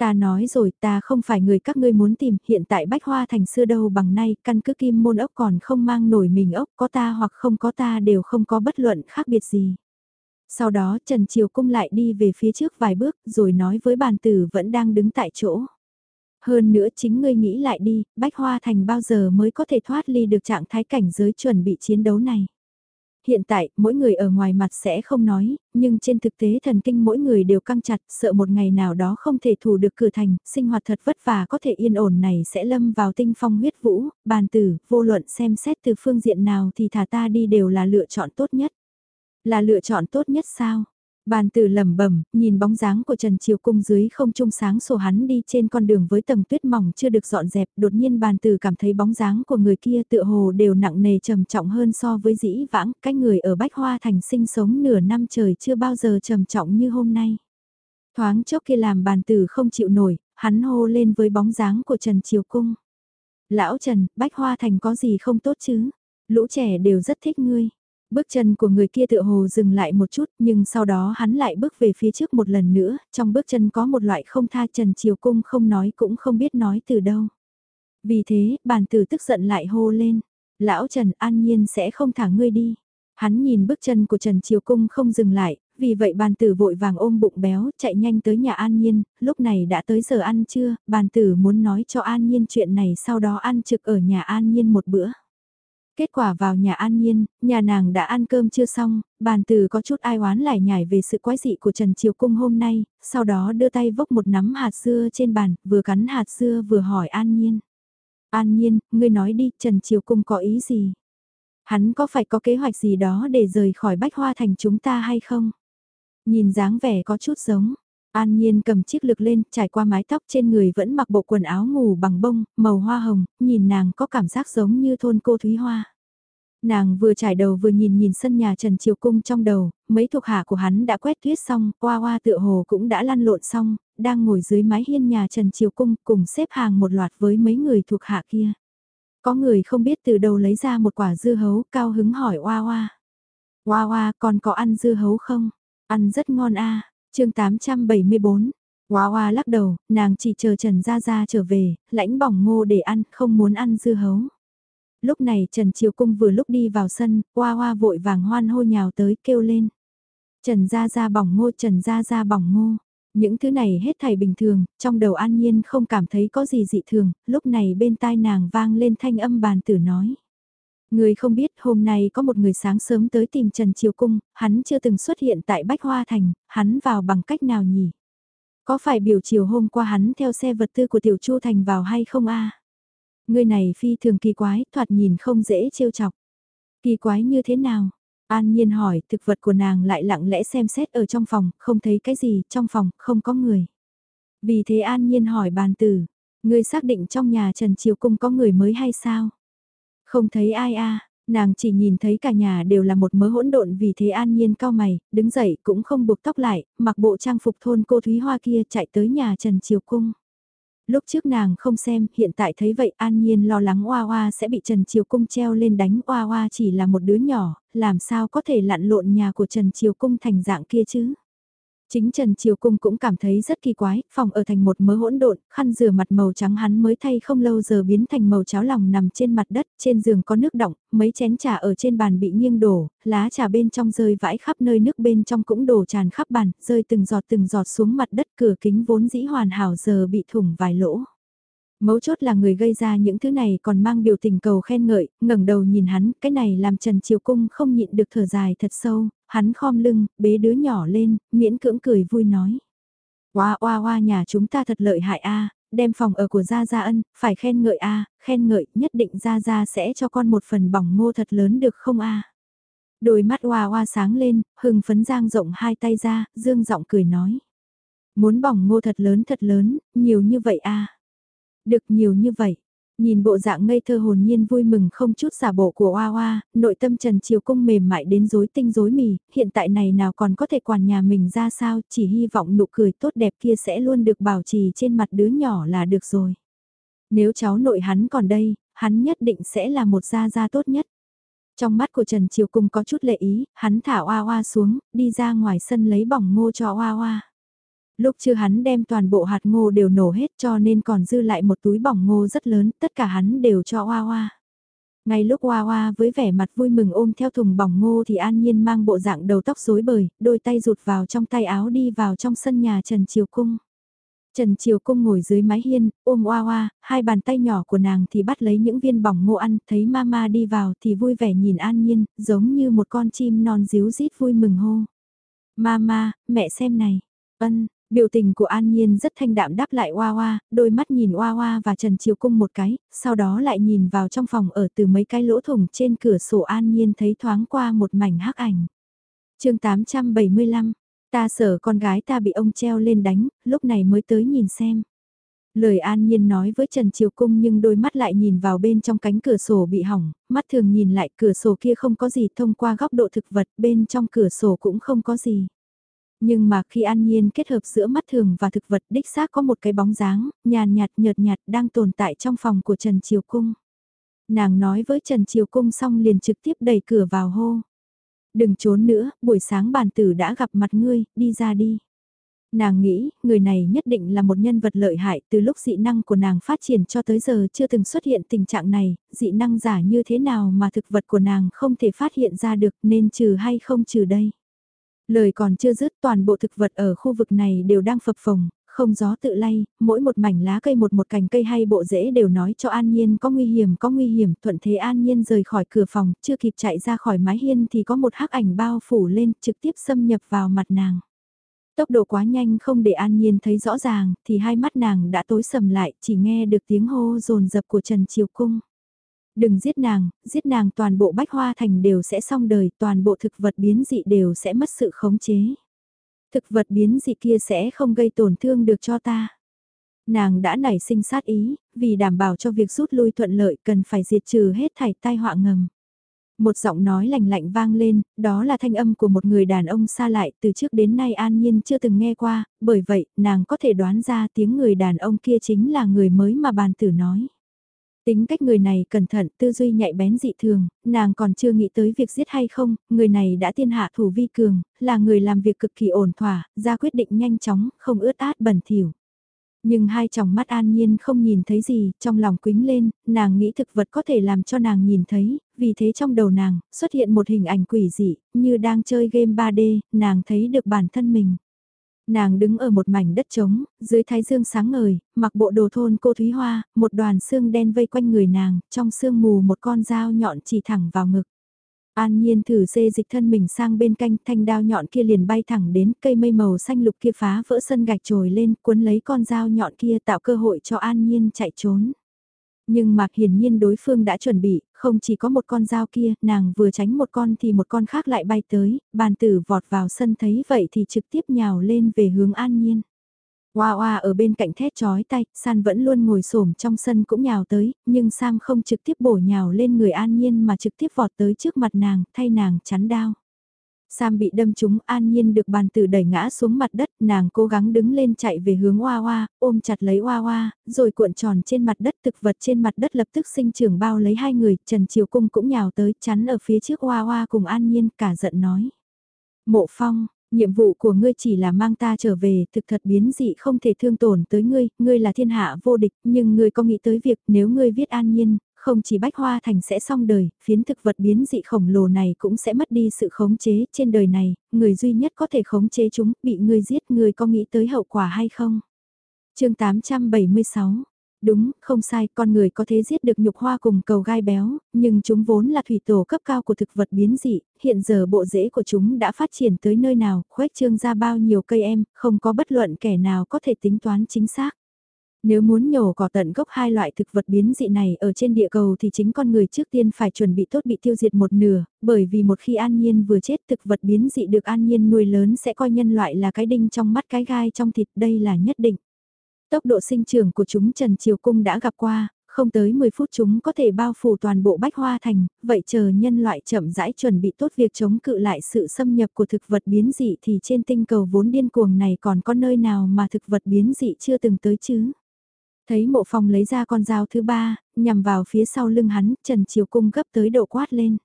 Ta nói rồi, ta không phải người các ngươi muốn tìm, hiện tại bách hoa thành xưa đâu bằng nay, căn cứ kim môn ốc còn không mang nổi mình ốc, có ta hoặc không có ta đều không có bất luận khác biệt gì. Sau đó Trần Triều Cung lại đi về phía trước vài bước, rồi nói với bàn tử vẫn đang đứng tại chỗ. Hơn nữa chính ngươi nghĩ lại đi, Bách Hoa Thành bao giờ mới có thể thoát ly được trạng thái cảnh giới chuẩn bị chiến đấu này. Hiện tại, mỗi người ở ngoài mặt sẽ không nói, nhưng trên thực tế thần kinh mỗi người đều căng chặt, sợ một ngày nào đó không thể thủ được cửa thành, sinh hoạt thật vất vả có thể yên ổn này sẽ lâm vào tinh phong huyết vũ, bàn tử, vô luận xem xét từ phương diện nào thì thả ta đi đều là lựa chọn tốt nhất. Là lựa chọn tốt nhất sao? Bàn tử lẩm bẩm, nhìn bóng dáng của Trần Triều Cung dưới không trung sáng sổ hắn đi trên con đường với tầng tuyết mỏng chưa được dọn dẹp, đột nhiên bàn tử cảm thấy bóng dáng của người kia tựa hồ đều nặng nề trầm trọng hơn so với dĩ vãng, cái người ở Bách Hoa Thành sinh sống nửa năm trời chưa bao giờ trầm trọng như hôm nay. Thoáng chốc kia làm bàn tử không chịu nổi, hắn hô lên với bóng dáng của Trần Triều Cung. Lão Trần, Bách Hoa Thành có gì không tốt chứ? Lũ trẻ đều rất thích ngươi. Bước chân của người kia tựa hồ dừng lại một chút nhưng sau đó hắn lại bước về phía trước một lần nữa, trong bước chân có một loại không tha Trần Triều Cung không nói cũng không biết nói từ đâu. Vì thế, bàn tử tức giận lại hô lên, lão Trần an nhiên sẽ không thả ngươi đi. Hắn nhìn bước chân của Trần Triều Cung không dừng lại, vì vậy bàn tử vội vàng ôm bụng béo chạy nhanh tới nhà An Nhiên, lúc này đã tới giờ ăn trưa, bàn tử muốn nói cho An Nhiên chuyện này sau đó ăn trực ở nhà An Nhiên một bữa. Kết quả vào nhà an nhiên, nhà nàng đã ăn cơm chưa xong, bàn từ có chút ai oán lại nhảy về sự quái dị của Trần Triều Cung hôm nay, sau đó đưa tay vốc một nắm hạt dưa trên bàn, vừa cắn hạt dưa vừa hỏi an nhiên. An nhiên, ngươi nói đi, Trần Triều Cung có ý gì? Hắn có phải có kế hoạch gì đó để rời khỏi Bách Hoa Thành chúng ta hay không? Nhìn dáng vẻ có chút giống, An Nhiên cầm chiếc lược lên, trải qua mái tóc trên người vẫn mặc bộ quần áo ngủ bằng bông, màu hoa hồng, nhìn nàng có cảm giác giống như thôn cô Thúy Hoa. Nàng vừa trải đầu vừa nhìn nhìn sân nhà Trần Triều Cung trong đầu, mấy thuộc hạ của hắn đã quét tuyết xong, qua hoa tựa hồ cũng đã lăn lộn xong, đang ngồi dưới mái hiên nhà Trần Triều Cung cùng xếp hàng một loạt với mấy người thuộc hạ kia. Có người không biết từ đâu lấy ra một quả dưa hấu cao hứng hỏi Hoa Hoa. Hoa Hoa còn có ăn dưa hấu không? Ăn rất ngon a chương 874 Hoa hoa lắc đầu, nàng chỉ chờ Trần Gia Gia trở về, lãnh bỏng ngô để ăn, không muốn ăn dưa hấu. Lúc này Trần Triều Cung vừa lúc đi vào sân, hoa hoa vội vàng hoan hô nhào tới kêu lên. Trần Gia Gia bỏng ngô, Trần Gia Gia bỏng ngô. Những thứ này hết thảy bình thường, trong đầu an nhiên không cảm thấy có gì dị thường, lúc này bên tai nàng vang lên thanh âm bàn tử nói. Người không biết hôm nay có một người sáng sớm tới tìm Trần Triều Cung, hắn chưa từng xuất hiện tại Bách Hoa Thành, hắn vào bằng cách nào nhỉ? Có phải biểu chiều hôm qua hắn theo xe vật tư của Tiểu Chu Thành vào hay không a? Người này phi thường kỳ quái, thoạt nhìn không dễ trêu chọc. Kỳ quái như thế nào? An Nhiên hỏi, thực vật của nàng lại lặng lẽ xem xét ở trong phòng, không thấy cái gì, trong phòng, không có người. Vì thế An Nhiên hỏi bàn tử, ngươi xác định trong nhà Trần Triều Cung có người mới hay sao? Không thấy ai a nàng chỉ nhìn thấy cả nhà đều là một mớ hỗn độn vì thế an nhiên cao mày, đứng dậy cũng không buộc tóc lại, mặc bộ trang phục thôn cô Thúy Hoa kia chạy tới nhà Trần Triều Cung. Lúc trước nàng không xem, hiện tại thấy vậy an nhiên lo lắng Oa Oa sẽ bị Trần Triều Cung treo lên đánh Oa Oa chỉ là một đứa nhỏ, làm sao có thể lặn lộn nhà của Trần Triều Cung thành dạng kia chứ. Chính Trần Triều Cung cũng cảm thấy rất kỳ quái, phòng ở thành một mớ hỗn độn, khăn rửa mặt màu trắng hắn mới thay không lâu giờ biến thành màu cháo lòng nằm trên mặt đất, trên giường có nước đọng, mấy chén trà ở trên bàn bị nghiêng đổ, lá trà bên trong rơi vãi khắp nơi nước bên trong cũng đổ tràn khắp bàn, rơi từng giọt từng giọt xuống mặt đất cửa kính vốn dĩ hoàn hảo giờ bị thủng vài lỗ. Mấu chốt là người gây ra những thứ này còn mang biểu tình cầu khen ngợi, ngẩng đầu nhìn hắn, cái này làm Trần Triều Cung không nhịn được thở dài thật sâu, hắn khom lưng, bế đứa nhỏ lên, miễn cưỡng cười vui nói. Oa oa oa nhà chúng ta thật lợi hại a, đem phòng ở của Gia Gia ân, phải khen ngợi a, khen ngợi, nhất định Gia Gia sẽ cho con một phần bỏng ngô thật lớn được không a? Đôi mắt oa oa sáng lên, hừng phấn giang rộng hai tay ra, dương giọng cười nói. Muốn bỏng ngô thật lớn thật lớn, nhiều như vậy a. Được nhiều như vậy. Nhìn bộ dạng ngây thơ hồn nhiên vui mừng không chút giả bộ của Hoa Hoa, nội tâm Trần Triều Cung mềm mại đến rối tinh rối mì, hiện tại này nào còn có thể quản nhà mình ra sao, chỉ hy vọng nụ cười tốt đẹp kia sẽ luôn được bảo trì trên mặt đứa nhỏ là được rồi. Nếu cháu nội hắn còn đây, hắn nhất định sẽ là một gia gia tốt nhất. Trong mắt của Trần Triều Cung có chút lệ ý, hắn thả Hoa Hoa xuống, đi ra ngoài sân lấy bỏng ngô cho Hoa Hoa. Lúc chưa hắn đem toàn bộ hạt ngô đều nổ hết cho nên còn dư lại một túi bỏng ngô rất lớn, tất cả hắn đều cho Hoa Hoa. Ngay lúc Hoa Hoa với vẻ mặt vui mừng ôm theo thùng bỏng ngô thì An Nhiên mang bộ dạng đầu tóc rối bời, đôi tay rụt vào trong tay áo đi vào trong sân nhà Trần Triều Cung. Trần Triều Cung ngồi dưới mái hiên, ôm Hoa Hoa, hai bàn tay nhỏ của nàng thì bắt lấy những viên bỏng ngô ăn, thấy Mama đi vào thì vui vẻ nhìn An Nhiên, giống như một con chim non díu rít vui mừng hô. Mama, mẹ xem này. Ân, Biểu tình của An Nhiên rất thanh đạm đáp lại Hoa Hoa, đôi mắt nhìn Hoa Hoa và Trần Triều Cung một cái, sau đó lại nhìn vào trong phòng ở từ mấy cái lỗ thủng trên cửa sổ An Nhiên thấy thoáng qua một mảnh hắc ảnh. chương 875, ta sợ con gái ta bị ông treo lên đánh, lúc này mới tới nhìn xem. Lời an nhiên nói với Trần Triều Cung nhưng đôi mắt lại nhìn vào bên trong cánh cửa sổ bị hỏng, mắt thường nhìn lại cửa sổ kia không có gì thông qua góc độ thực vật bên trong cửa sổ cũng không có gì. Nhưng mà khi an nhiên kết hợp giữa mắt thường và thực vật đích xác có một cái bóng dáng, nhàn nhạt nhợt nhạt đang tồn tại trong phòng của Trần Triều Cung. Nàng nói với Trần Triều Cung xong liền trực tiếp đẩy cửa vào hô. Đừng trốn nữa, buổi sáng bàn tử đã gặp mặt ngươi, đi ra đi. Nàng nghĩ, người này nhất định là một nhân vật lợi hại từ lúc dị năng của nàng phát triển cho tới giờ chưa từng xuất hiện tình trạng này, dị năng giả như thế nào mà thực vật của nàng không thể phát hiện ra được nên trừ hay không trừ đây. Lời còn chưa dứt toàn bộ thực vật ở khu vực này đều đang phập phồng, không gió tự lay, mỗi một mảnh lá cây một một cành cây hay bộ rễ đều nói cho An Nhiên có nguy hiểm có nguy hiểm, thuận thế An Nhiên rời khỏi cửa phòng, chưa kịp chạy ra khỏi mái hiên thì có một hắc ảnh bao phủ lên, trực tiếp xâm nhập vào mặt nàng. Tốc độ quá nhanh không để An Nhiên thấy rõ ràng, thì hai mắt nàng đã tối sầm lại, chỉ nghe được tiếng hô rồn rập của Trần Triều Cung. Đừng giết nàng, giết nàng toàn bộ bách hoa thành đều sẽ xong đời, toàn bộ thực vật biến dị đều sẽ mất sự khống chế. Thực vật biến dị kia sẽ không gây tổn thương được cho ta. Nàng đã nảy sinh sát ý, vì đảm bảo cho việc rút lui thuận lợi cần phải diệt trừ hết thảy tai họa ngầm. Một giọng nói lạnh lạnh vang lên, đó là thanh âm của một người đàn ông xa lại từ trước đến nay an nhiên chưa từng nghe qua, bởi vậy nàng có thể đoán ra tiếng người đàn ông kia chính là người mới mà bàn tử nói. Tính cách người này cẩn thận, tư duy nhạy bén dị thường, nàng còn chưa nghĩ tới việc giết hay không, người này đã tiên hạ thủ vi cường, là người làm việc cực kỳ ổn thỏa, ra quyết định nhanh chóng, không ướt át bẩn thỉu. Nhưng hai tròng mắt an nhiên không nhìn thấy gì, trong lòng quính lên, nàng nghĩ thực vật có thể làm cho nàng nhìn thấy, vì thế trong đầu nàng, xuất hiện một hình ảnh quỷ dị, như đang chơi game 3D, nàng thấy được bản thân mình. Nàng đứng ở một mảnh đất trống, dưới thái dương sáng ngời, mặc bộ đồ thôn cô Thúy Hoa, một đoàn xương đen vây quanh người nàng, trong xương mù một con dao nhọn chỉ thẳng vào ngực. An nhiên thử xê dịch thân mình sang bên canh thanh đao nhọn kia liền bay thẳng đến cây mây màu xanh lục kia phá vỡ sân gạch trồi lên cuốn lấy con dao nhọn kia tạo cơ hội cho an nhiên chạy trốn. Nhưng mà hiển nhiên đối phương đã chuẩn bị, không chỉ có một con dao kia, nàng vừa tránh một con thì một con khác lại bay tới, bàn tử vọt vào sân thấy vậy thì trực tiếp nhào lên về hướng an nhiên. Hoa hoa ở bên cạnh thét chói tay, San vẫn luôn ngồi xổm trong sân cũng nhào tới, nhưng Sam không trực tiếp bổ nhào lên người An Nhiên mà trực tiếp vọt tới trước mặt nàng, thay nàng chắn đao. Sam bị đâm trúng an nhiên được bàn tử đẩy ngã xuống mặt đất, nàng cố gắng đứng lên chạy về hướng Hoa Hoa, ôm chặt lấy Hoa Hoa, rồi cuộn tròn trên mặt đất thực vật trên mặt đất lập tức sinh trưởng bao lấy hai người, Trần Triều Cung cũng nhào tới chắn ở phía trước Hoa Hoa cùng an nhiên cả giận nói. Mộ Phong, nhiệm vụ của ngươi chỉ là mang ta trở về, thực thật biến dị không thể thương tổn tới ngươi, ngươi là thiên hạ vô địch, nhưng ngươi có nghĩ tới việc nếu ngươi viết an nhiên, không chỉ bách hoa thành sẽ xong đời, phiến thực vật biến dị khổng lồ này cũng sẽ mất đi sự khống chế trên đời này, người duy nhất có thể khống chế chúng, bị người giết người có nghĩ tới hậu quả hay không? chương 876 Đúng, không sai, con người có thể giết được nhục hoa cùng cầu gai béo, nhưng chúng vốn là thủy tổ cấp cao của thực vật biến dị, hiện giờ bộ rễ của chúng đã phát triển tới nơi nào, khuếch trương ra bao nhiêu cây em, không có bất luận kẻ nào có thể tính toán chính xác. Nếu muốn nhổ cỏ tận gốc hai loại thực vật biến dị này ở trên địa cầu thì chính con người trước tiên phải chuẩn bị tốt bị tiêu diệt một nửa, bởi vì một khi an nhiên vừa chết thực vật biến dị được an nhiên nuôi lớn sẽ coi nhân loại là cái đinh trong mắt cái gai trong thịt đây là nhất định. Tốc độ sinh trưởng của chúng Trần Triều Cung đã gặp qua, không tới 10 phút chúng có thể bao phủ toàn bộ bách hoa thành, vậy chờ nhân loại chậm rãi chuẩn bị tốt việc chống cự lại sự xâm nhập của thực vật biến dị thì trên tinh cầu vốn điên cuồng này còn có nơi nào mà thực vật biến dị chưa từng tới chứ? Thấy mộ phong lấy ra con dao thứ ba, nhằm vào phía sau lưng hắn, Trần Triều Cung gấp tới độ quát lên.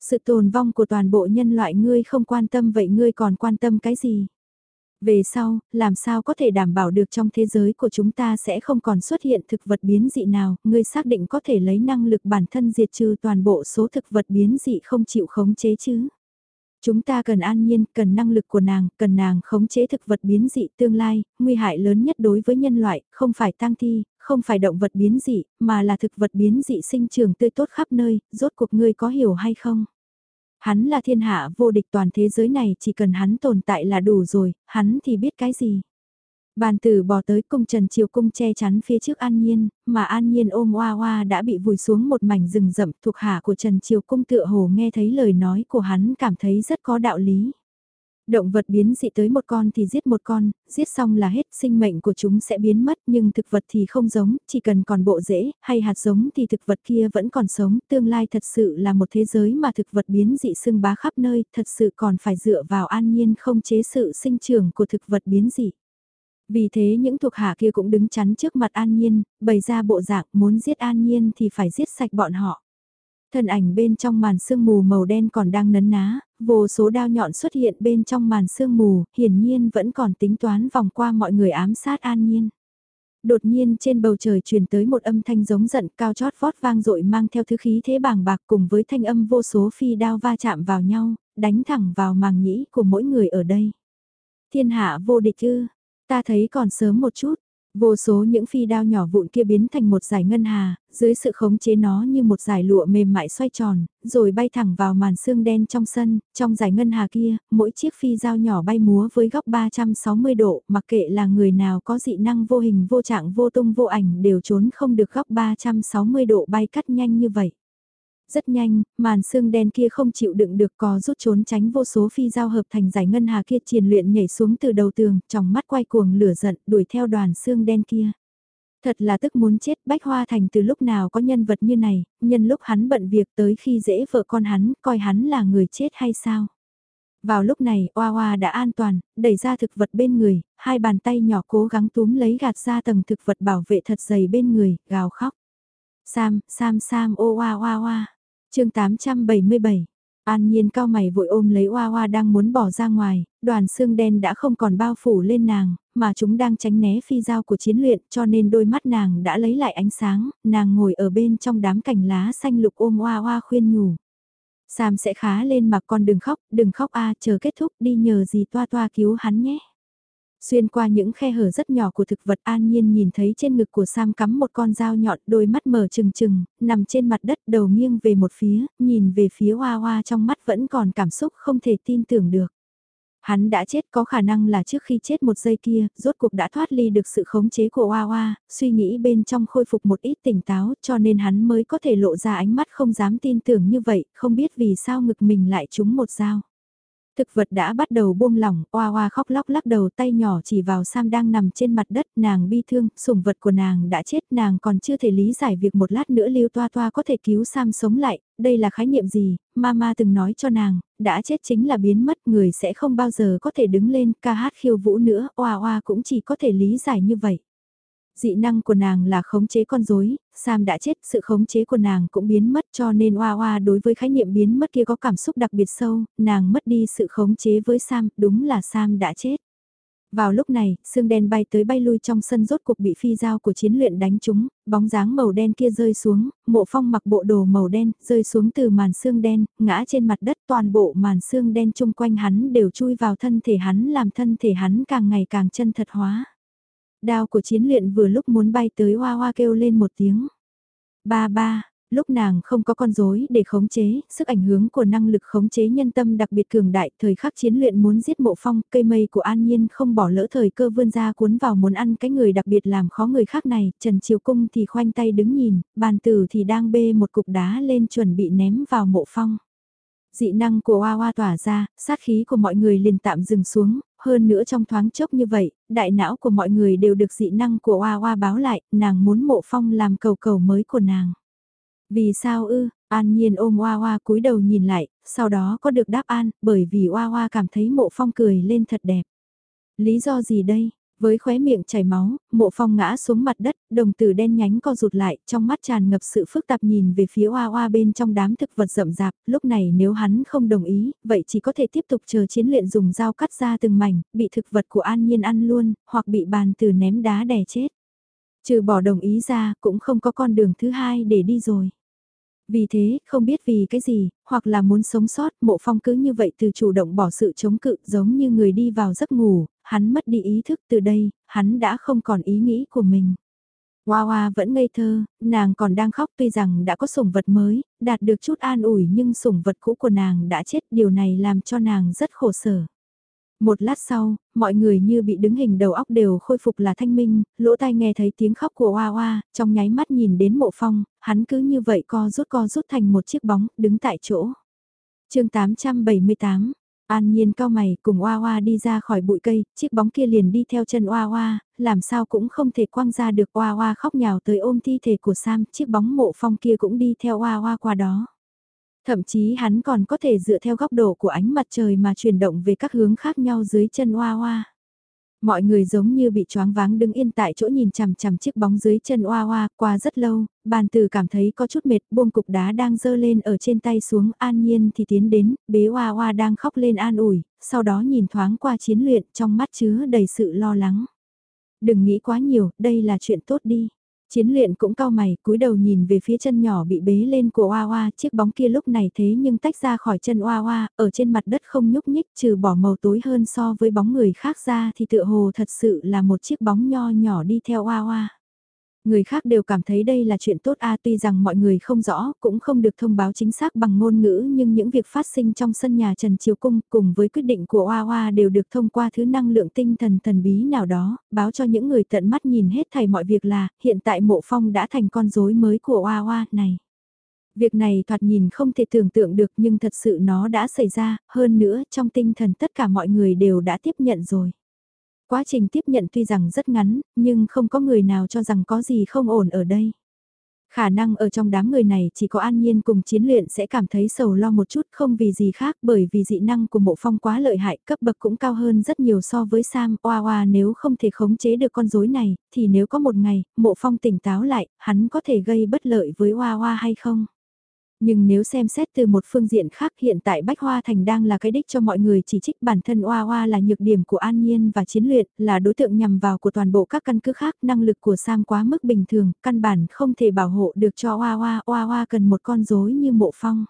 Sự tồn vong của toàn bộ nhân loại ngươi không quan tâm vậy ngươi còn quan tâm cái gì? Về sau, làm sao có thể đảm bảo được trong thế giới của chúng ta sẽ không còn xuất hiện thực vật biến dị nào, ngươi xác định có thể lấy năng lực bản thân diệt trừ toàn bộ số thực vật biến dị không chịu khống chế chứ? Chúng ta cần an nhiên, cần năng lực của nàng, cần nàng khống chế thực vật biến dị tương lai, nguy hại lớn nhất đối với nhân loại, không phải tang thi, không phải động vật biến dị, mà là thực vật biến dị sinh trường tươi tốt khắp nơi, rốt cuộc ngươi có hiểu hay không? Hắn là thiên hạ vô địch toàn thế giới này, chỉ cần hắn tồn tại là đủ rồi, hắn thì biết cái gì? Bàn tử bò tới cung trần chiều cung che chắn phía trước an nhiên, mà an nhiên ôm oa oa đã bị vùi xuống một mảnh rừng rậm thuộc hạ của trần chiều cung tựa hồ nghe thấy lời nói của hắn cảm thấy rất có đạo lý. Động vật biến dị tới một con thì giết một con, giết xong là hết sinh mệnh của chúng sẽ biến mất nhưng thực vật thì không giống, chỉ cần còn bộ rễ hay hạt giống thì thực vật kia vẫn còn sống, tương lai thật sự là một thế giới mà thực vật biến dị xưng bá khắp nơi, thật sự còn phải dựa vào an nhiên không chế sự sinh trưởng của thực vật biến dị. Vì thế những thuộc hạ kia cũng đứng chắn trước mặt An Nhiên, bày ra bộ dạng muốn giết An Nhiên thì phải giết sạch bọn họ. Thân ảnh bên trong màn sương mù màu đen còn đang nấn ná, vô số đao nhọn xuất hiện bên trong màn sương mù, hiển nhiên vẫn còn tính toán vòng qua mọi người ám sát An Nhiên. Đột nhiên trên bầu trời truyền tới một âm thanh giống giận cao chót vót vang dội mang theo thứ khí thế bàng bạc cùng với thanh âm vô số phi đao va chạm vào nhau, đánh thẳng vào màng nhĩ của mỗi người ở đây. Thiên hạ vô địch ư, Ta thấy còn sớm một chút, vô số những phi đao nhỏ vụn kia biến thành một giải ngân hà, dưới sự khống chế nó như một giải lụa mềm mại xoay tròn, rồi bay thẳng vào màn xương đen trong sân, trong giải ngân hà kia, mỗi chiếc phi dao nhỏ bay múa với góc 360 độ, mặc kệ là người nào có dị năng vô hình vô trạng vô tung vô ảnh đều trốn không được góc 360 độ bay cắt nhanh như vậy. Rất nhanh, màn xương đen kia không chịu đựng được cò rút trốn tránh vô số phi giao hợp thành giải ngân hà kia triền luyện nhảy xuống từ đầu tường, trong mắt quay cuồng lửa giận, đuổi theo đoàn xương đen kia. Thật là tức muốn chết Bách Hoa Thành từ lúc nào có nhân vật như này, nhân lúc hắn bận việc tới khi dễ vợ con hắn, coi hắn là người chết hay sao. Vào lúc này, Oa Oa đã an toàn, đẩy ra thực vật bên người, hai bàn tay nhỏ cố gắng túm lấy gạt ra tầng thực vật bảo vệ thật dày bên người, gào khóc. Sam, Sam Sam ô Oa Oa Oa chương 877 An nhiên cao mày vội ôm lấy Hoa Hoa đang muốn bỏ ra ngoài, đoàn xương đen đã không còn bao phủ lên nàng, mà chúng đang tránh né phi dao của chiến luyện cho nên đôi mắt nàng đã lấy lại ánh sáng, nàng ngồi ở bên trong đám cành lá xanh lục ôm Hoa Hoa khuyên nhủ. Sam sẽ khá lên mà con đừng khóc, đừng khóc a chờ kết thúc đi nhờ gì toa toa cứu hắn nhé. Xuyên qua những khe hở rất nhỏ của thực vật an nhiên nhìn thấy trên ngực của Sam cắm một con dao nhọn đôi mắt mở trừng trừng, nằm trên mặt đất đầu nghiêng về một phía, nhìn về phía hoa hoa trong mắt vẫn còn cảm xúc không thể tin tưởng được. Hắn đã chết có khả năng là trước khi chết một giây kia, rốt cuộc đã thoát ly được sự khống chế của Hoa Hoa, suy nghĩ bên trong khôi phục một ít tỉnh táo cho nên hắn mới có thể lộ ra ánh mắt không dám tin tưởng như vậy, không biết vì sao ngực mình lại trúng một dao. Thực vật đã bắt đầu buông lỏng, oa oa khóc lóc lắc đầu tay nhỏ chỉ vào Sam đang nằm trên mặt đất, nàng bi thương, sủng vật của nàng đã chết, nàng còn chưa thể lý giải việc một lát nữa lưu toa toa có thể cứu Sam sống lại, đây là khái niệm gì, mama từng nói cho nàng, đã chết chính là biến mất, người sẽ không bao giờ có thể đứng lên ca hát khiêu vũ nữa, oa oa cũng chỉ có thể lý giải như vậy. Dị năng của nàng là khống chế con rối, Sam đã chết, sự khống chế của nàng cũng biến mất cho nên Hoa Hoa đối với khái niệm biến mất kia có cảm xúc đặc biệt sâu, nàng mất đi sự khống chế với Sam, đúng là Sam đã chết. Vào lúc này, xương đen bay tới bay lui trong sân rốt cục bị phi dao của chiến luyện đánh trúng, bóng dáng màu đen kia rơi xuống, mộ phong mặc bộ đồ màu đen, rơi xuống từ màn xương đen, ngã trên mặt đất toàn bộ màn xương đen chung quanh hắn đều chui vào thân thể hắn làm thân thể hắn càng ngày càng chân thật hóa. Đao của chiến luyện vừa lúc muốn bay tới hoa hoa kêu lên một tiếng. Ba ba, lúc nàng không có con rối để khống chế, sức ảnh hưởng của năng lực khống chế nhân tâm đặc biệt cường đại, thời khắc chiến luyện muốn giết mộ phong, cây mây của an nhiên không bỏ lỡ thời cơ vươn ra cuốn vào muốn ăn cái người đặc biệt làm khó người khác này, Trần Triều Cung thì khoanh tay đứng nhìn, bàn tử thì đang bê một cục đá lên chuẩn bị ném vào mộ phong. Dị năng của Hoa Hoa tỏa ra, sát khí của mọi người liền tạm dừng xuống, hơn nữa trong thoáng chốc như vậy, đại não của mọi người đều được dị năng của Hoa Hoa báo lại, nàng muốn mộ phong làm cầu cầu mới của nàng. Vì sao ư, an nhiên ôm Hoa Hoa cúi đầu nhìn lại, sau đó có được đáp an, bởi vì Hoa Hoa cảm thấy mộ phong cười lên thật đẹp. Lý do gì đây? Với khóe miệng chảy máu, mộ phong ngã xuống mặt đất, đồng tử đen nhánh co rụt lại, trong mắt tràn ngập sự phức tạp nhìn về phía oa oa bên trong đám thực vật rậm rạp, lúc này nếu hắn không đồng ý, vậy chỉ có thể tiếp tục chờ chiến luyện dùng dao cắt ra từng mảnh, bị thực vật của an nhiên ăn luôn, hoặc bị bàn từ ném đá đè chết. Trừ bỏ đồng ý ra, cũng không có con đường thứ hai để đi rồi. Vì thế, không biết vì cái gì, hoặc là muốn sống sót, mộ phong cứ như vậy từ chủ động bỏ sự chống cự giống như người đi vào giấc ngủ, hắn mất đi ý thức từ đây, hắn đã không còn ý nghĩ của mình. Hoa Hoa vẫn ngây thơ, nàng còn đang khóc tuy rằng đã có sủng vật mới, đạt được chút an ủi nhưng sủng vật cũ của nàng đã chết, điều này làm cho nàng rất khổ sở. Một lát sau, mọi người như bị đứng hình đầu óc đều khôi phục là thanh minh, lỗ tai nghe thấy tiếng khóc của Hoa Hoa, trong nháy mắt nhìn đến mộ phong, hắn cứ như vậy co rút co rút thành một chiếc bóng, đứng tại chỗ. chương 878 An nhiên cao mày cùng Oa Oa đi ra khỏi bụi cây, chiếc bóng kia liền đi theo chân Oa Oa, làm sao cũng không thể quăng ra được Oa Oa khóc nhào tới ôm thi thể của Sam, chiếc bóng mộ phong kia cũng đi theo Oa Oa qua đó. Thậm chí hắn còn có thể dựa theo góc độ của ánh mặt trời mà chuyển động về các hướng khác nhau dưới chân Oa Oa. Mọi người giống như bị choáng váng đứng yên tại chỗ nhìn chằm chằm chiếc bóng dưới chân oa oa qua rất lâu, bàn từ cảm thấy có chút mệt buông cục đá đang dơ lên ở trên tay xuống an nhiên thì tiến đến, bế oa oa đang khóc lên an ủi, sau đó nhìn thoáng qua chiến luyện trong mắt chứa đầy sự lo lắng. Đừng nghĩ quá nhiều, đây là chuyện tốt đi. Chiến luyện cũng cao mày, cúi đầu nhìn về phía chân nhỏ bị bế lên của Hoa Hoa, chiếc bóng kia lúc này thế nhưng tách ra khỏi chân Hoa Hoa, ở trên mặt đất không nhúc nhích trừ bỏ màu tối hơn so với bóng người khác ra thì tựa hồ thật sự là một chiếc bóng nho nhỏ đi theo Hoa Hoa. Người khác đều cảm thấy đây là chuyện tốt a tuy rằng mọi người không rõ, cũng không được thông báo chính xác bằng ngôn ngữ nhưng những việc phát sinh trong sân nhà Trần Triều Cung cùng với quyết định của Hoa Hoa đều được thông qua thứ năng lượng tinh thần thần bí nào đó, báo cho những người tận mắt nhìn hết thầy mọi việc là hiện tại mộ phong đã thành con rối mới của Hoa Hoa này. Việc này thoạt nhìn không thể tưởng tượng được nhưng thật sự nó đã xảy ra, hơn nữa trong tinh thần tất cả mọi người đều đã tiếp nhận rồi. Quá trình tiếp nhận tuy rằng rất ngắn, nhưng không có người nào cho rằng có gì không ổn ở đây. Khả năng ở trong đám người này chỉ có an nhiên cùng chiến luyện sẽ cảm thấy sầu lo một chút không vì gì khác bởi vì dị năng của mộ phong quá lợi hại cấp bậc cũng cao hơn rất nhiều so với Sam. Oa oa nếu không thể khống chế được con rối này, thì nếu có một ngày, mộ phong tỉnh táo lại, hắn có thể gây bất lợi với Oa oa hay không? Nhưng nếu xem xét từ một phương diện khác hiện tại Bách Hoa Thành đang là cái đích cho mọi người chỉ trích bản thân Oa Oa là nhược điểm của An Nhiên và chiến luyện, là đối tượng nhằm vào của toàn bộ các căn cứ khác, năng lực của Sam quá mức bình thường, căn bản không thể bảo hộ được cho Oa Oa, Oa Oa cần một con rối như mộ phong.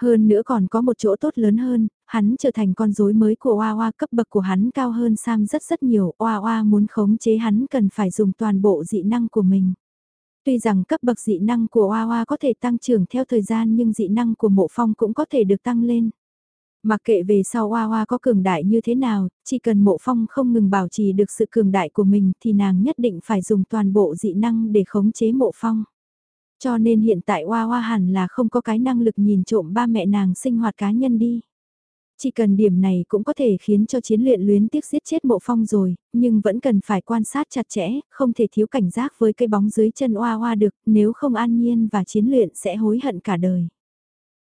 Hơn nữa còn có một chỗ tốt lớn hơn, hắn trở thành con rối mới của Oa Oa cấp bậc của hắn cao hơn Sam rất rất nhiều, Oa Oa muốn khống chế hắn cần phải dùng toàn bộ dị năng của mình. Tuy rằng cấp bậc dị năng của Hoa Hoa có thể tăng trưởng theo thời gian nhưng dị năng của mộ phong cũng có thể được tăng lên. Mặc kệ về sau Hoa Hoa có cường đại như thế nào, chỉ cần mộ phong không ngừng bảo trì được sự cường đại của mình thì nàng nhất định phải dùng toàn bộ dị năng để khống chế mộ phong. Cho nên hiện tại Hoa Hoa hẳn là không có cái năng lực nhìn trộm ba mẹ nàng sinh hoạt cá nhân đi. Chỉ cần điểm này cũng có thể khiến cho chiến luyện luyến tiếc giết chết mộ phong rồi, nhưng vẫn cần phải quan sát chặt chẽ, không thể thiếu cảnh giác với cây bóng dưới chân oa oa được, nếu không an nhiên và chiến luyện sẽ hối hận cả đời.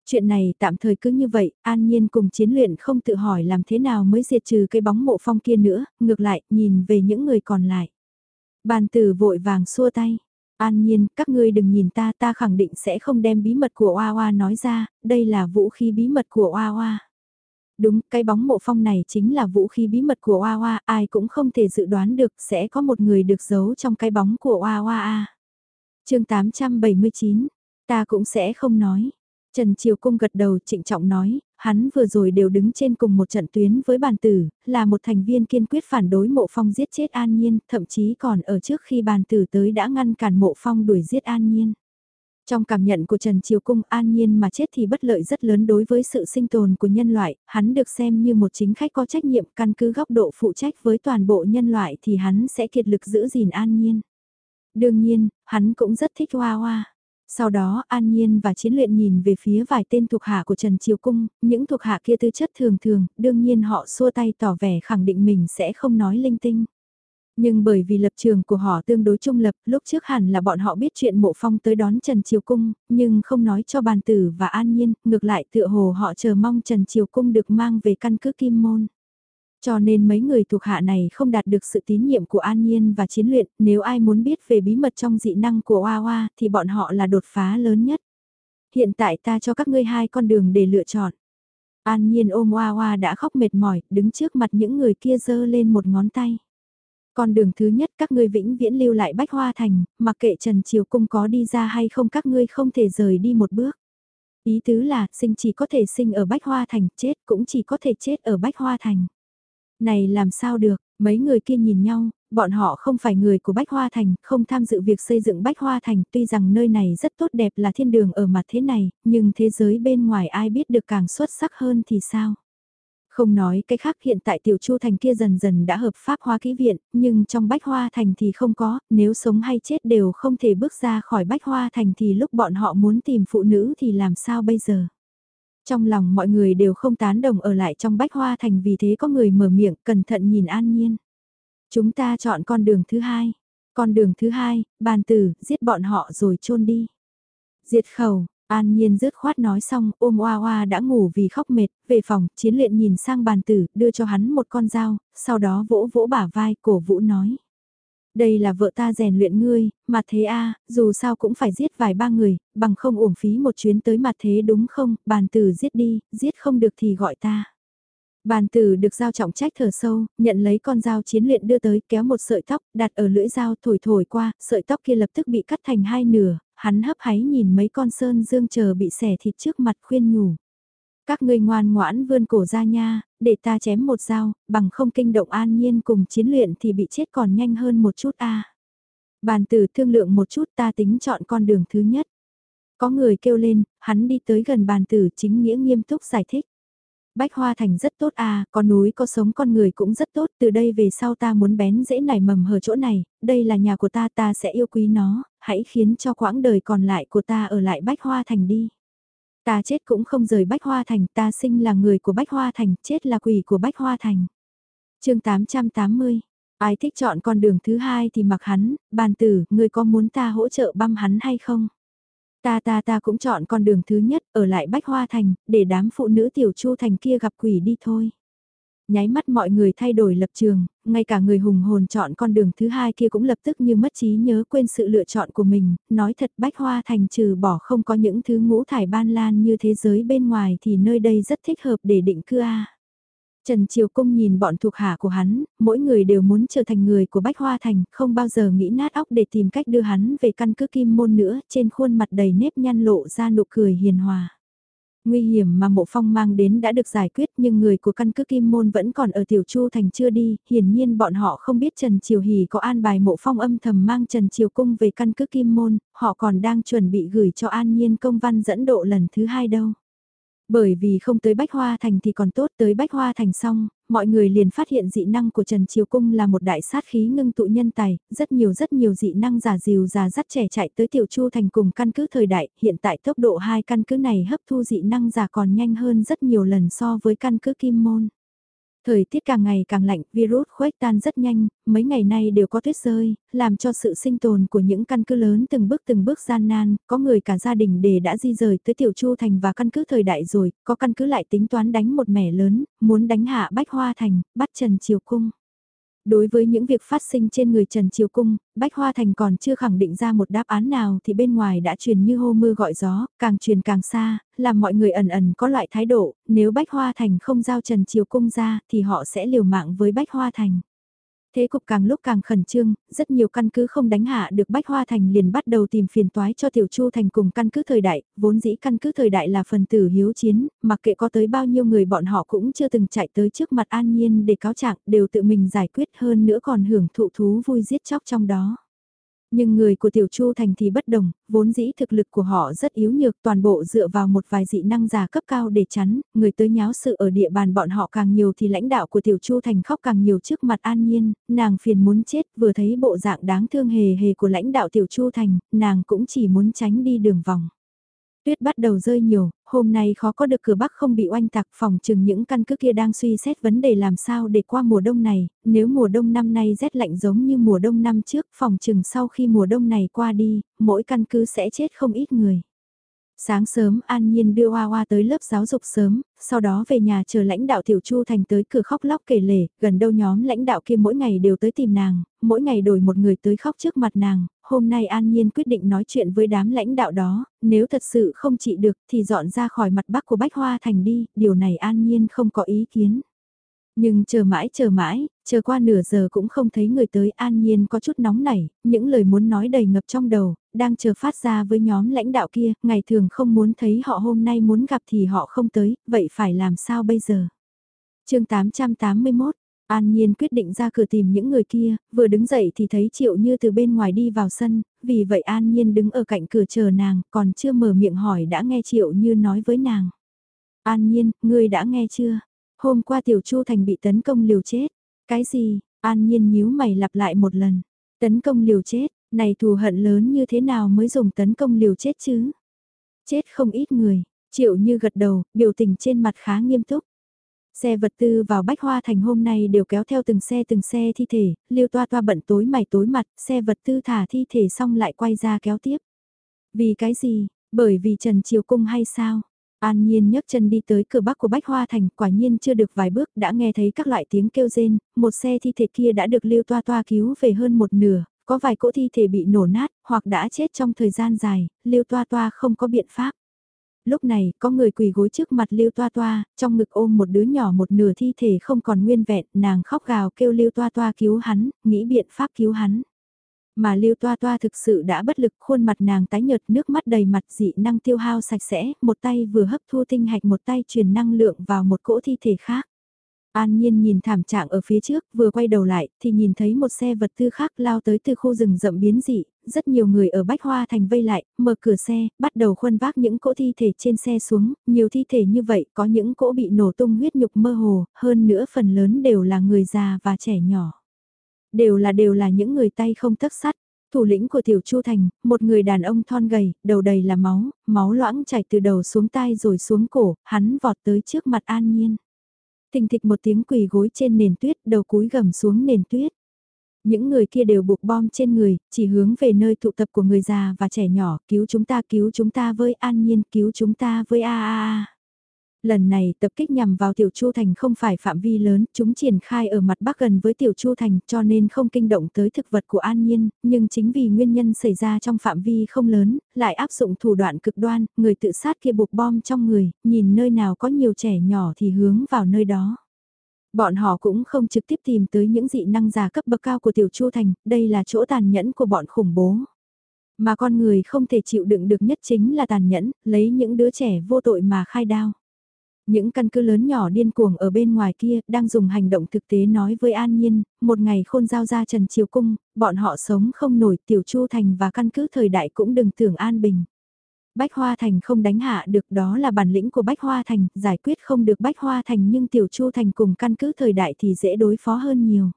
Chuyện này tạm thời cứ như vậy, an nhiên cùng chiến luyện không tự hỏi làm thế nào mới diệt trừ cây bóng mộ phong kia nữa, ngược lại, nhìn về những người còn lại. Bàn tử vội vàng xua tay. An nhiên, các ngươi đừng nhìn ta, ta khẳng định sẽ không đem bí mật của Oa Oa nói ra, đây là vũ khí bí mật của Oa Oa. Đúng, cái bóng mộ phong này chính là vũ khí bí mật của Oa Oa, ai cũng không thể dự đoán được sẽ có một người được giấu trong cái bóng của Oa Oa a. Chương 879, ta cũng sẽ không nói. Trần Triều Cung gật đầu trịnh trọng nói, hắn vừa rồi đều đứng trên cùng một trận tuyến với bàn tử, là một thành viên kiên quyết phản đối mộ phong giết chết An Nhiên, thậm chí còn ở trước khi bàn tử tới đã ngăn cản mộ phong đuổi giết An Nhiên. Trong cảm nhận của Trần Triều Cung an nhiên mà chết thì bất lợi rất lớn đối với sự sinh tồn của nhân loại, hắn được xem như một chính khách có trách nhiệm căn cứ góc độ phụ trách với toàn bộ nhân loại thì hắn sẽ kiệt lực giữ gìn an nhiên. Đương nhiên, hắn cũng rất thích hoa hoa. Sau đó An Nhiên và Chiến luyện nhìn về phía vài tên thuộc hạ của Trần Triều Cung, những thuộc hạ kia tư chất thường thường, đương nhiên họ xua tay tỏ vẻ khẳng định mình sẽ không nói linh tinh. Nhưng bởi vì lập trường của họ tương đối trung lập, lúc trước hẳn là bọn họ biết chuyện mộ phong tới đón Trần Triều Cung, nhưng không nói cho bàn tử và an nhiên, ngược lại tựa hồ họ chờ mong Trần Triều Cung được mang về căn cứ kim môn. Cho nên mấy người thuộc hạ này không đạt được sự tín nhiệm của An Nhiên và chiến luyện, nếu ai muốn biết về bí mật trong dị năng của Hoa Hoa thì bọn họ là đột phá lớn nhất. Hiện tại ta cho các ngươi hai con đường để lựa chọn. An Nhiên ôm Hoa Hoa đã khóc mệt mỏi, đứng trước mặt những người kia giơ lên một ngón tay. Con đường thứ nhất các ngươi vĩnh viễn lưu lại Bách Hoa Thành, mặc kệ Trần Triều Cung có đi ra hay không các ngươi không thể rời đi một bước. Ý tứ là, sinh chỉ có thể sinh ở Bách Hoa Thành, chết cũng chỉ có thể chết ở Bách Hoa Thành. Này làm sao được, mấy người kia nhìn nhau, bọn họ không phải người của Bách Hoa Thành, không tham dự việc xây dựng Bách Hoa Thành, tuy rằng nơi này rất tốt đẹp là thiên đường ở mặt thế này, nhưng thế giới bên ngoài ai biết được càng xuất sắc hơn thì sao? Không nói cái khác hiện tại tiểu chu thành kia dần dần đã hợp pháp hóa kỹ viện, nhưng trong bách hoa thành thì không có, nếu sống hay chết đều không thể bước ra khỏi bách hoa thành thì lúc bọn họ muốn tìm phụ nữ thì làm sao bây giờ. Trong lòng mọi người đều không tán đồng ở lại trong bách hoa thành vì thế có người mở miệng cẩn thận nhìn an nhiên. Chúng ta chọn con đường thứ hai. Con đường thứ hai, bàn tử, giết bọn họ rồi chôn đi. Diệt khẩu, An Nhiên rứt khoát nói xong, ôm Oa Oa đã ngủ vì khóc mệt, về phòng, chiến luyện nhìn sang bàn tử, đưa cho hắn một con dao, sau đó vỗ vỗ bả vai, cổ vũ nói. Đây là vợ ta rèn luyện ngươi, mà thế a dù sao cũng phải giết vài ba người, bằng không uổng phí một chuyến tới mặt thế đúng không, bàn tử giết đi, giết không được thì gọi ta. Bàn tử được giao trọng trách thở sâu, nhận lấy con dao chiến luyện đưa tới kéo một sợi tóc, đặt ở lưỡi dao thổi thổi qua, sợi tóc kia lập tức bị cắt thành hai nửa, hắn hấp háy nhìn mấy con sơn dương chờ bị xẻ thịt trước mặt khuyên nhủ. Các ngươi ngoan ngoãn vươn cổ ra nha, để ta chém một dao, bằng không kinh động an nhiên cùng chiến luyện thì bị chết còn nhanh hơn một chút a. Bàn tử thương lượng một chút ta tính chọn con đường thứ nhất. Có người kêu lên, hắn đi tới gần bàn tử chính nghĩa nghiêm túc giải thích. Bách Hoa Thành rất tốt à, có núi có sống con người cũng rất tốt, từ đây về sau ta muốn bén dễ nảy mầm hở chỗ này, đây là nhà của ta ta sẽ yêu quý nó, hãy khiến cho quãng đời còn lại của ta ở lại Bách Hoa Thành đi. Ta chết cũng không rời Bách Hoa Thành, ta sinh là người của Bách Hoa Thành, chết là quỷ của Bách Hoa Thành. chương 880, ai thích chọn con đường thứ hai thì mặc hắn, bàn tử, người có muốn ta hỗ trợ băm hắn hay không? Ta ta ta cũng chọn con đường thứ nhất, ở lại Bách Hoa Thành, để đám phụ nữ tiểu chu thành kia gặp quỷ đi thôi. Nháy mắt mọi người thay đổi lập trường, ngay cả người hùng hồn chọn con đường thứ hai kia cũng lập tức như mất trí nhớ quên sự lựa chọn của mình, nói thật Bách Hoa Thành trừ bỏ không có những thứ ngũ thải ban lan như thế giới bên ngoài thì nơi đây rất thích hợp để định cư a. Trần Triều Cung nhìn bọn thuộc hạ của hắn, mỗi người đều muốn trở thành người của Bách Hoa Thành, không bao giờ nghĩ nát óc để tìm cách đưa hắn về căn cứ kim môn nữa, trên khuôn mặt đầy nếp nhăn lộ ra nụ cười hiền hòa. Nguy hiểm mà mộ phong mang đến đã được giải quyết nhưng người của căn cứ Kim Môn vẫn còn ở Tiểu Chu Thành chưa đi, hiển nhiên bọn họ không biết Trần Triều Hỷ có an bài mộ phong âm thầm mang Trần Triều Cung về căn cứ Kim Môn, họ còn đang chuẩn bị gửi cho an nhiên công văn dẫn độ lần thứ hai đâu. Bởi vì không tới Bách Hoa Thành thì còn tốt tới Bách Hoa Thành xong, mọi người liền phát hiện dị năng của Trần Triều Cung là một đại sát khí ngưng tụ nhân tài, rất nhiều rất nhiều dị năng giả dìu già dắt trẻ chạy tới Tiểu Chu thành cùng căn cứ thời đại, hiện tại tốc độ hai căn cứ này hấp thu dị năng giả còn nhanh hơn rất nhiều lần so với căn cứ Kim Môn. Thời tiết càng ngày càng lạnh, virus khuếch tan rất nhanh, mấy ngày nay đều có tuyết rơi, làm cho sự sinh tồn của những căn cứ lớn từng bước từng bước gian nan, có người cả gia đình để đã di rời tới Tiểu Chu Thành và căn cứ thời đại rồi, có căn cứ lại tính toán đánh một mẻ lớn, muốn đánh hạ Bách Hoa Thành, bắt Trần Triều Cung. Đối với những việc phát sinh trên người Trần Triều Cung, Bách Hoa Thành còn chưa khẳng định ra một đáp án nào thì bên ngoài đã truyền như hô mưa gọi gió, càng truyền càng xa, làm mọi người ẩn ẩn có loại thái độ, nếu Bách Hoa Thành không giao Trần Triều Cung ra thì họ sẽ liều mạng với Bách Hoa Thành. Thế cục càng lúc càng khẩn trương, rất nhiều căn cứ không đánh hạ được Bách Hoa Thành liền bắt đầu tìm phiền toái cho Tiểu Chu Thành cùng căn cứ thời đại, vốn dĩ căn cứ thời đại là phần tử hiếu chiến, mặc kệ có tới bao nhiêu người bọn họ cũng chưa từng chạy tới trước mặt an nhiên để cáo trạng, đều tự mình giải quyết hơn nữa còn hưởng thụ thú vui giết chóc trong đó. Nhưng người của Tiểu Chu Thành thì bất đồng, vốn dĩ thực lực của họ rất yếu nhược toàn bộ dựa vào một vài dị năng giả cấp cao để chắn, người tới nháo sự ở địa bàn bọn họ càng nhiều thì lãnh đạo của Tiểu Chu Thành khóc càng nhiều trước mặt an nhiên, nàng phiền muốn chết vừa thấy bộ dạng đáng thương hề hề của lãnh đạo Tiểu Chu Thành, nàng cũng chỉ muốn tránh đi đường vòng. Tuyết bắt đầu rơi nhiều, hôm nay khó có được cửa bắc không bị oanh tạc phòng chừng những căn cứ kia đang suy xét vấn đề làm sao để qua mùa đông này, nếu mùa đông năm nay rét lạnh giống như mùa đông năm trước phòng chừng sau khi mùa đông này qua đi, mỗi căn cứ sẽ chết không ít người. Sáng sớm An Nhiên đưa Hoa Hoa tới lớp giáo dục sớm, sau đó về nhà chờ lãnh đạo Tiểu Chu Thành tới cửa khóc lóc kể lể, gần đâu nhóm lãnh đạo kia mỗi ngày đều tới tìm nàng, mỗi ngày đổi một người tới khóc trước mặt nàng, hôm nay An Nhiên quyết định nói chuyện với đám lãnh đạo đó, nếu thật sự không trị được thì dọn ra khỏi mặt bắc của Bách Hoa Thành đi, điều này An Nhiên không có ý kiến. Nhưng chờ mãi chờ mãi, chờ qua nửa giờ cũng không thấy người tới an nhiên có chút nóng nảy, những lời muốn nói đầy ngập trong đầu, đang chờ phát ra với nhóm lãnh đạo kia, ngày thường không muốn thấy họ hôm nay muốn gặp thì họ không tới, vậy phải làm sao bây giờ? chương 881 An Nhiên quyết định ra cửa tìm những người kia, vừa đứng dậy thì thấy Triệu Như từ bên ngoài đi vào sân, vì vậy An Nhiên đứng ở cạnh cửa chờ nàng, còn chưa mở miệng hỏi đã nghe Triệu Như nói với nàng. An Nhiên, ngươi đã nghe chưa? Hôm qua Tiểu Chu Thành bị tấn công liều chết. Cái gì? An Nhiên nhíu mày lặp lại một lần. Tấn công liều chết, này thù hận lớn như thế nào mới dùng tấn công liều chết chứ? Chết không ít người, Triệu Như gật đầu, biểu tình trên mặt khá nghiêm túc. Xe vật tư vào Bách Hoa Thành hôm nay đều kéo theo từng xe từng xe thi thể, liêu toa toa bận tối mày tối mặt, xe vật tư thả thi thể xong lại quay ra kéo tiếp. Vì cái gì? Bởi vì Trần Triều Cung hay sao? An Nhiên nhấc chân đi tới cửa bắc của Bách Hoa Thành, quả nhiên chưa được vài bước đã nghe thấy các loại tiếng kêu rên, một xe thi thể kia đã được lưu toa toa cứu về hơn một nửa, có vài cỗ thi thể bị nổ nát, hoặc đã chết trong thời gian dài, lưu toa toa không có biện pháp. Lúc này, có người quỳ gối trước mặt lưu toa toa, trong ngực ôm một đứa nhỏ một nửa thi thể không còn nguyên vẹn, nàng khóc gào kêu lưu toa toa cứu hắn, nghĩ biện pháp cứu hắn. Mà Lưu Toa Toa thực sự đã bất lực khuôn mặt nàng tái nhợt nước mắt đầy mặt dị năng tiêu hao sạch sẽ, một tay vừa hấp thu tinh hạch một tay truyền năng lượng vào một cỗ thi thể khác. An Nhiên nhìn thảm trạng ở phía trước, vừa quay đầu lại, thì nhìn thấy một xe vật tư khác lao tới từ khu rừng rậm biến dị, rất nhiều người ở Bách Hoa Thành vây lại, mở cửa xe, bắt đầu khuân vác những cỗ thi thể trên xe xuống, nhiều thi thể như vậy, có những cỗ bị nổ tung huyết nhục mơ hồ, hơn nữa phần lớn đều là người già và trẻ nhỏ. Đều là đều là những người tay không tấc sắt. Thủ lĩnh của Tiểu Chu Thành, một người đàn ông thon gầy, đầu đầy là máu, máu loãng chảy từ đầu xuống tai rồi xuống cổ, hắn vọt tới trước mặt An Nhiên. Thình thịch một tiếng quỳ gối trên nền tuyết, đầu cúi gầm xuống nền tuyết. Những người kia đều buộc bom trên người, chỉ hướng về nơi tụ tập của người già và trẻ nhỏ, cứu chúng ta, cứu chúng ta với An Nhiên, cứu chúng ta với a a a. Lần này tập kích nhằm vào Tiểu Chu Thành không phải phạm vi lớn, chúng triển khai ở mặt bắc gần với Tiểu Chu Thành cho nên không kinh động tới thực vật của An Nhiên, nhưng chính vì nguyên nhân xảy ra trong phạm vi không lớn, lại áp dụng thủ đoạn cực đoan, người tự sát kia buộc bom trong người, nhìn nơi nào có nhiều trẻ nhỏ thì hướng vào nơi đó. Bọn họ cũng không trực tiếp tìm tới những dị năng giả cấp bậc cao của Tiểu Chu Thành, đây là chỗ tàn nhẫn của bọn khủng bố. Mà con người không thể chịu đựng được nhất chính là tàn nhẫn, lấy những đứa trẻ vô tội mà khai đao. Những căn cứ lớn nhỏ điên cuồng ở bên ngoài kia đang dùng hành động thực tế nói với An Nhiên, một ngày khôn giao ra Trần Triều Cung, bọn họ sống không nổi tiểu chu thành và căn cứ thời đại cũng đừng tưởng an bình. Bách Hoa Thành không đánh hạ được đó là bản lĩnh của Bách Hoa Thành, giải quyết không được Bách Hoa Thành nhưng Tiểu Chu Thành cùng căn cứ thời đại thì dễ đối phó hơn nhiều.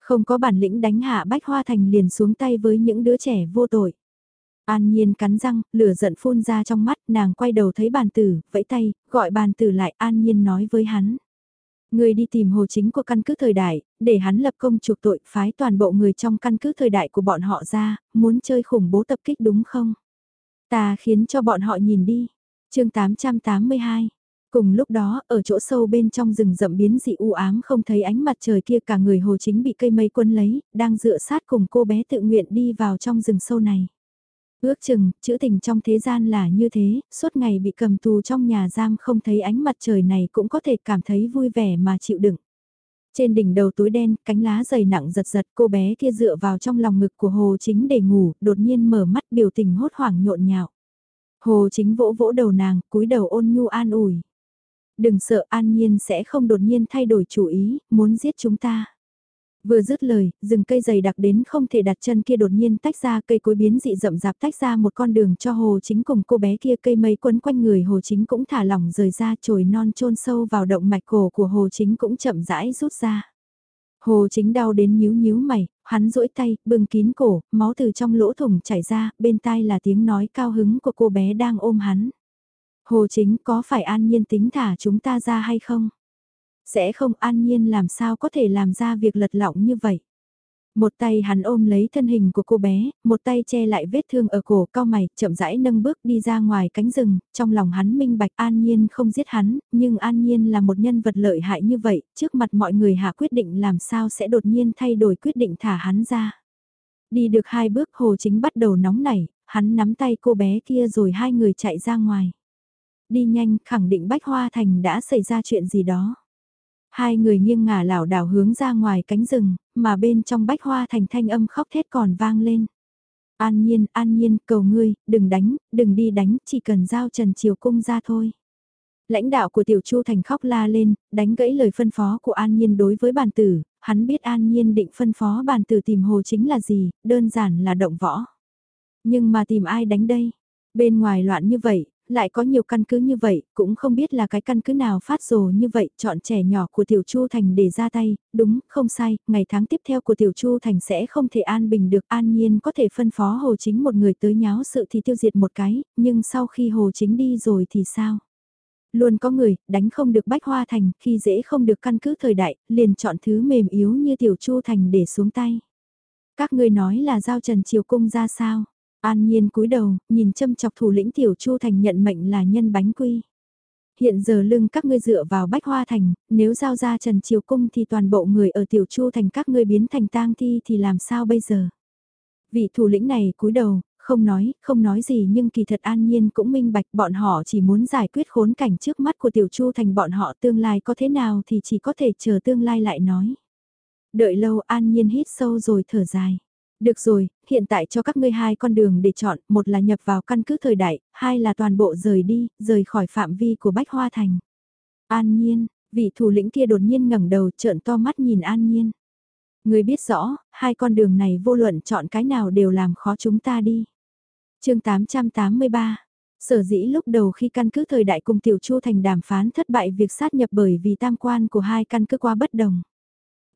Không có bản lĩnh đánh hạ Bách Hoa Thành liền xuống tay với những đứa trẻ vô tội. An Nhiên cắn răng, lửa giận phun ra trong mắt, nàng quay đầu thấy bàn tử, vẫy tay, gọi bàn tử lại, An Nhiên nói với hắn. Người đi tìm hồ chính của căn cứ thời đại, để hắn lập công chuộc tội, phái toàn bộ người trong căn cứ thời đại của bọn họ ra, muốn chơi khủng bố tập kích đúng không? Ta khiến cho bọn họ nhìn đi. chương 882 Cùng lúc đó, ở chỗ sâu bên trong rừng rậm biến dị u ám không thấy ánh mặt trời kia cả người hồ chính bị cây mây quân lấy, đang dựa sát cùng cô bé tự nguyện đi vào trong rừng sâu này. Ước chừng, chữ tình trong thế gian là như thế, suốt ngày bị cầm tù trong nhà giam không thấy ánh mặt trời này cũng có thể cảm thấy vui vẻ mà chịu đựng. Trên đỉnh đầu túi đen, cánh lá dày nặng giật giật, cô bé kia dựa vào trong lòng ngực của Hồ Chính để ngủ, đột nhiên mở mắt biểu tình hốt hoảng nhộn nhạo. Hồ Chính vỗ vỗ đầu nàng, cúi đầu ôn nhu an ủi. Đừng sợ an nhiên sẽ không đột nhiên thay đổi chủ ý, muốn giết chúng ta. Vừa dứt lời, rừng cây dày đặc đến không thể đặt chân kia đột nhiên tách ra cây cối biến dị rậm rạp tách ra một con đường cho hồ chính cùng cô bé kia cây mây quấn quanh người hồ chính cũng thả lỏng rời ra trồi non trôn sâu vào động mạch cổ của hồ chính cũng chậm rãi rút ra. Hồ chính đau đến nhíu nhíu mày, hắn duỗi tay, bưng kín cổ, máu từ trong lỗ thủng chảy ra, bên tai là tiếng nói cao hứng của cô bé đang ôm hắn. Hồ chính có phải an nhiên tính thả chúng ta ra hay không? Sẽ không an nhiên làm sao có thể làm ra việc lật lọng như vậy. Một tay hắn ôm lấy thân hình của cô bé, một tay che lại vết thương ở cổ cao mày, chậm rãi nâng bước đi ra ngoài cánh rừng, trong lòng hắn minh bạch an nhiên không giết hắn, nhưng an nhiên là một nhân vật lợi hại như vậy, trước mặt mọi người hạ quyết định làm sao sẽ đột nhiên thay đổi quyết định thả hắn ra. Đi được hai bước hồ chính bắt đầu nóng nảy, hắn nắm tay cô bé kia rồi hai người chạy ra ngoài. Đi nhanh khẳng định Bách Hoa Thành đã xảy ra chuyện gì đó. Hai người nghiêng ngả lảo đảo hướng ra ngoài cánh rừng, mà bên trong bách hoa thành thanh âm khóc thét còn vang lên. An nhiên, an nhiên, cầu ngươi, đừng đánh, đừng đi đánh, chỉ cần giao Trần Triều Cung ra thôi. Lãnh đạo của Tiểu Chu Thành khóc la lên, đánh gãy lời phân phó của An Nhiên đối với bàn tử, hắn biết An Nhiên định phân phó bàn tử tìm hồ chính là gì, đơn giản là động võ. Nhưng mà tìm ai đánh đây? Bên ngoài loạn như vậy, lại có nhiều căn cứ như vậy, cũng không biết là cái căn cứ nào phát rồ như vậy, chọn trẻ nhỏ của Tiểu Chu Thành để ra tay, đúng, không sai, ngày tháng tiếp theo của Tiểu Chu Thành sẽ không thể an bình được, an nhiên có thể phân phó Hồ Chính một người tới nháo sự thì tiêu diệt một cái, nhưng sau khi Hồ Chính đi rồi thì sao? Luôn có người, đánh không được Bách Hoa Thành, khi dễ không được căn cứ thời đại, liền chọn thứ mềm yếu như Tiểu Chu Thành để xuống tay. Các ngươi nói là giao Trần Triều Cung ra sao? An Nhiên cúi đầu, nhìn châm chọc thủ lĩnh Tiểu Chu Thành nhận mệnh là nhân bánh quy. Hiện giờ lưng các ngươi dựa vào Bách Hoa Thành, nếu giao ra Trần Triều Cung thì toàn bộ người ở Tiểu Chu Thành các ngươi biến thành tang thi thì làm sao bây giờ? Vị thủ lĩnh này cúi đầu, không nói, không nói gì nhưng kỳ thật an nhiên cũng minh bạch bọn họ chỉ muốn giải quyết khốn cảnh trước mắt của Tiểu Chu Thành bọn họ tương lai có thế nào thì chỉ có thể chờ tương lai lại nói. Đợi lâu an nhiên hít sâu rồi thở dài. Được rồi, hiện tại cho các ngươi hai con đường để chọn, một là nhập vào căn cứ thời đại, hai là toàn bộ rời đi, rời khỏi phạm vi của Bách Hoa Thành. An Nhiên, vị thủ lĩnh kia đột nhiên ngẩng đầu trợn to mắt nhìn An Nhiên. Người biết rõ, hai con đường này vô luận chọn cái nào đều làm khó chúng ta đi. chương 883 Sở dĩ lúc đầu khi căn cứ thời đại cùng Tiểu Chu thành đàm phán thất bại việc sát nhập bởi vì tam quan của hai căn cứ qua bất đồng.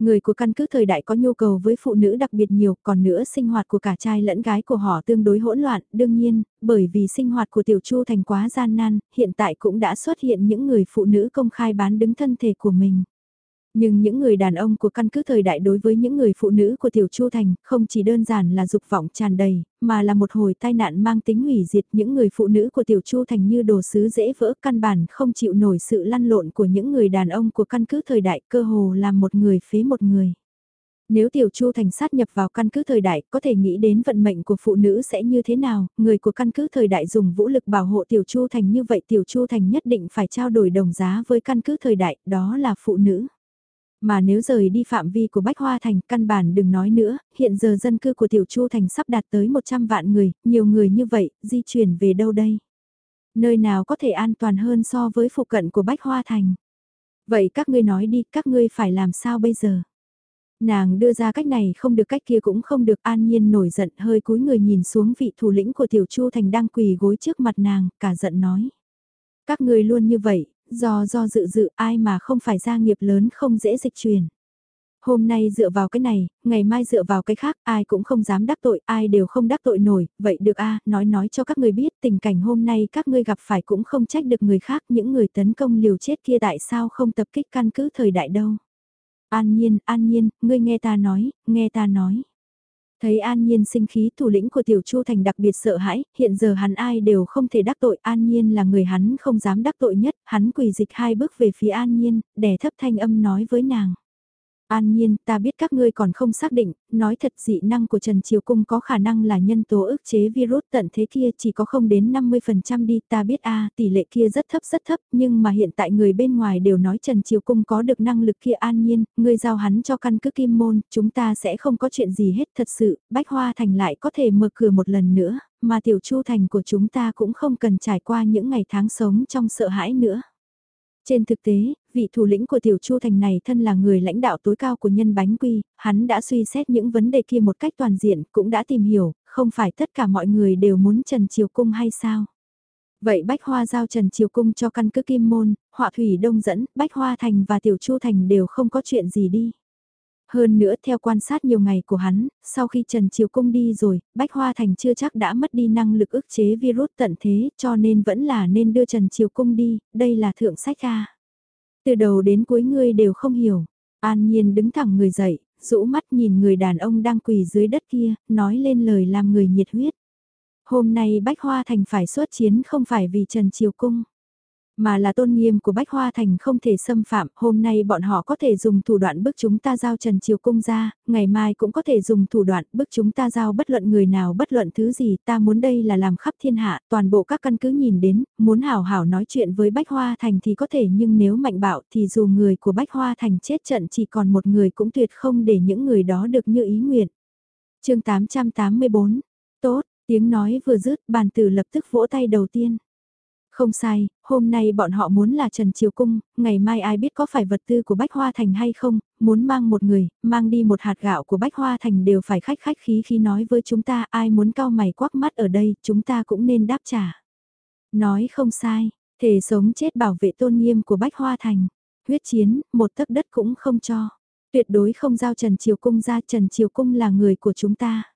Người của căn cứ thời đại có nhu cầu với phụ nữ đặc biệt nhiều, còn nữa sinh hoạt của cả trai lẫn gái của họ tương đối hỗn loạn, đương nhiên, bởi vì sinh hoạt của tiểu chu thành quá gian nan, hiện tại cũng đã xuất hiện những người phụ nữ công khai bán đứng thân thể của mình. Nhưng những người đàn ông của căn cứ thời đại đối với những người phụ nữ của Tiểu Chu Thành không chỉ đơn giản là dục vọng tràn đầy, mà là một hồi tai nạn mang tính hủy diệt những người phụ nữ của Tiểu Chu Thành như đồ sứ dễ vỡ căn bản không chịu nổi sự lăn lộn của những người đàn ông của căn cứ thời đại cơ hồ làm một người phế một người. Nếu Tiểu Chu Thành sát nhập vào căn cứ thời đại, có thể nghĩ đến vận mệnh của phụ nữ sẽ như thế nào, người của căn cứ thời đại dùng vũ lực bảo hộ Tiểu Chu Thành như vậy Tiểu Chu Thành nhất định phải trao đổi đồng giá với căn cứ thời đại, đó là phụ nữ. Mà nếu rời đi phạm vi của Bách Hoa Thành, căn bản đừng nói nữa, hiện giờ dân cư của Tiểu Chu Thành sắp đạt tới 100 vạn người, nhiều người như vậy, di chuyển về đâu đây? Nơi nào có thể an toàn hơn so với phụ cận của Bách Hoa Thành? Vậy các ngươi nói đi, các ngươi phải làm sao bây giờ? Nàng đưa ra cách này không được cách kia cũng không được an nhiên nổi giận hơi cúi người nhìn xuống vị thủ lĩnh của tiểu chu thành đang quỳ gối trước mặt nàng, cả giận nói. Các người luôn như vậy, do do dự dự ai mà không phải gia nghiệp lớn không dễ dịch truyền. Hôm nay dựa vào cái này, ngày mai dựa vào cái khác, ai cũng không dám đắc tội, ai đều không đắc tội nổi, vậy được a nói nói cho các người biết tình cảnh hôm nay các ngươi gặp phải cũng không trách được người khác, những người tấn công liều chết kia tại sao không tập kích căn cứ thời đại đâu. An nhiên, an nhiên, ngươi nghe ta nói, nghe ta nói. Thấy An Nhiên sinh khí thủ lĩnh của Tiểu Chu Thành đặc biệt sợ hãi, hiện giờ hắn ai đều không thể đắc tội An Nhiên là người hắn không dám đắc tội nhất, hắn quỳ dịch hai bước về phía An Nhiên, đè thấp thanh âm nói với nàng. An nhiên, ta biết các ngươi còn không xác định, nói thật dị năng của Trần Triều Cung có khả năng là nhân tố ức chế virus tận thế kia chỉ có không đến 50% đi, ta biết a tỷ lệ kia rất thấp rất thấp, nhưng mà hiện tại người bên ngoài đều nói Trần Triều Cung có được năng lực kia an nhiên, ngươi giao hắn cho căn cứ kim môn, chúng ta sẽ không có chuyện gì hết thật sự, Bách Hoa Thành lại có thể mở cửa một lần nữa, mà Tiểu Chu Thành của chúng ta cũng không cần trải qua những ngày tháng sống trong sợ hãi nữa. Trên thực tế, vị thủ lĩnh của tiểu chu thành này thân là người lãnh đạo tối cao của nhân bánh quy, hắn đã suy xét những vấn đề kia một cách toàn diện, cũng đã tìm hiểu, không phải tất cả mọi người đều muốn Trần Triều Cung hay sao? Vậy Bách Hoa giao Trần Triều Cung cho căn cứ Kim Môn, Họa Thủy Đông dẫn, Bách Hoa Thành và Tiểu Chu Thành đều không có chuyện gì đi. Hơn nữa theo quan sát nhiều ngày của hắn, sau khi Trần Triều Cung đi rồi, Bách Hoa Thành chưa chắc đã mất đi năng lực ức chế virus tận thế cho nên vẫn là nên đưa Trần Triều Cung đi, đây là thượng sách ca. Từ đầu đến cuối ngươi đều không hiểu. An Nhiên đứng thẳng người dậy, rũ mắt nhìn người đàn ông đang quỳ dưới đất kia, nói lên lời làm người nhiệt huyết. Hôm nay Bách Hoa Thành phải xuất chiến không phải vì Trần Triều Cung. Mà là tôn nghiêm của Bách Hoa Thành không thể xâm phạm, hôm nay bọn họ có thể dùng thủ đoạn bức chúng ta giao Trần Triều Cung ra, ngày mai cũng có thể dùng thủ đoạn bức chúng ta giao bất luận người nào bất luận thứ gì, ta muốn đây là làm khắp thiên hạ, toàn bộ các căn cứ nhìn đến, muốn hảo hảo nói chuyện với Bách Hoa Thành thì có thể nhưng nếu mạnh bạo thì dù người của Bách Hoa Thành chết trận chỉ còn một người cũng tuyệt không để những người đó được như ý nguyện. chương 884, tốt, tiếng nói vừa dứt bàn tử lập tức vỗ tay đầu tiên. Không sai, hôm nay bọn họ muốn là Trần Triều Cung, ngày mai ai biết có phải vật tư của Bách Hoa Thành hay không, muốn mang một người, mang đi một hạt gạo của Bách Hoa Thành đều phải khách khách khí khi nói với chúng ta ai muốn cao mày quắc mắt ở đây, chúng ta cũng nên đáp trả. Nói không sai, thể sống chết bảo vệ tôn nghiêm của Bách Hoa Thành, huyết chiến, một tấc đất cũng không cho. Tuyệt đối không giao Trần Triều Cung ra, Trần Triều Cung là người của chúng ta.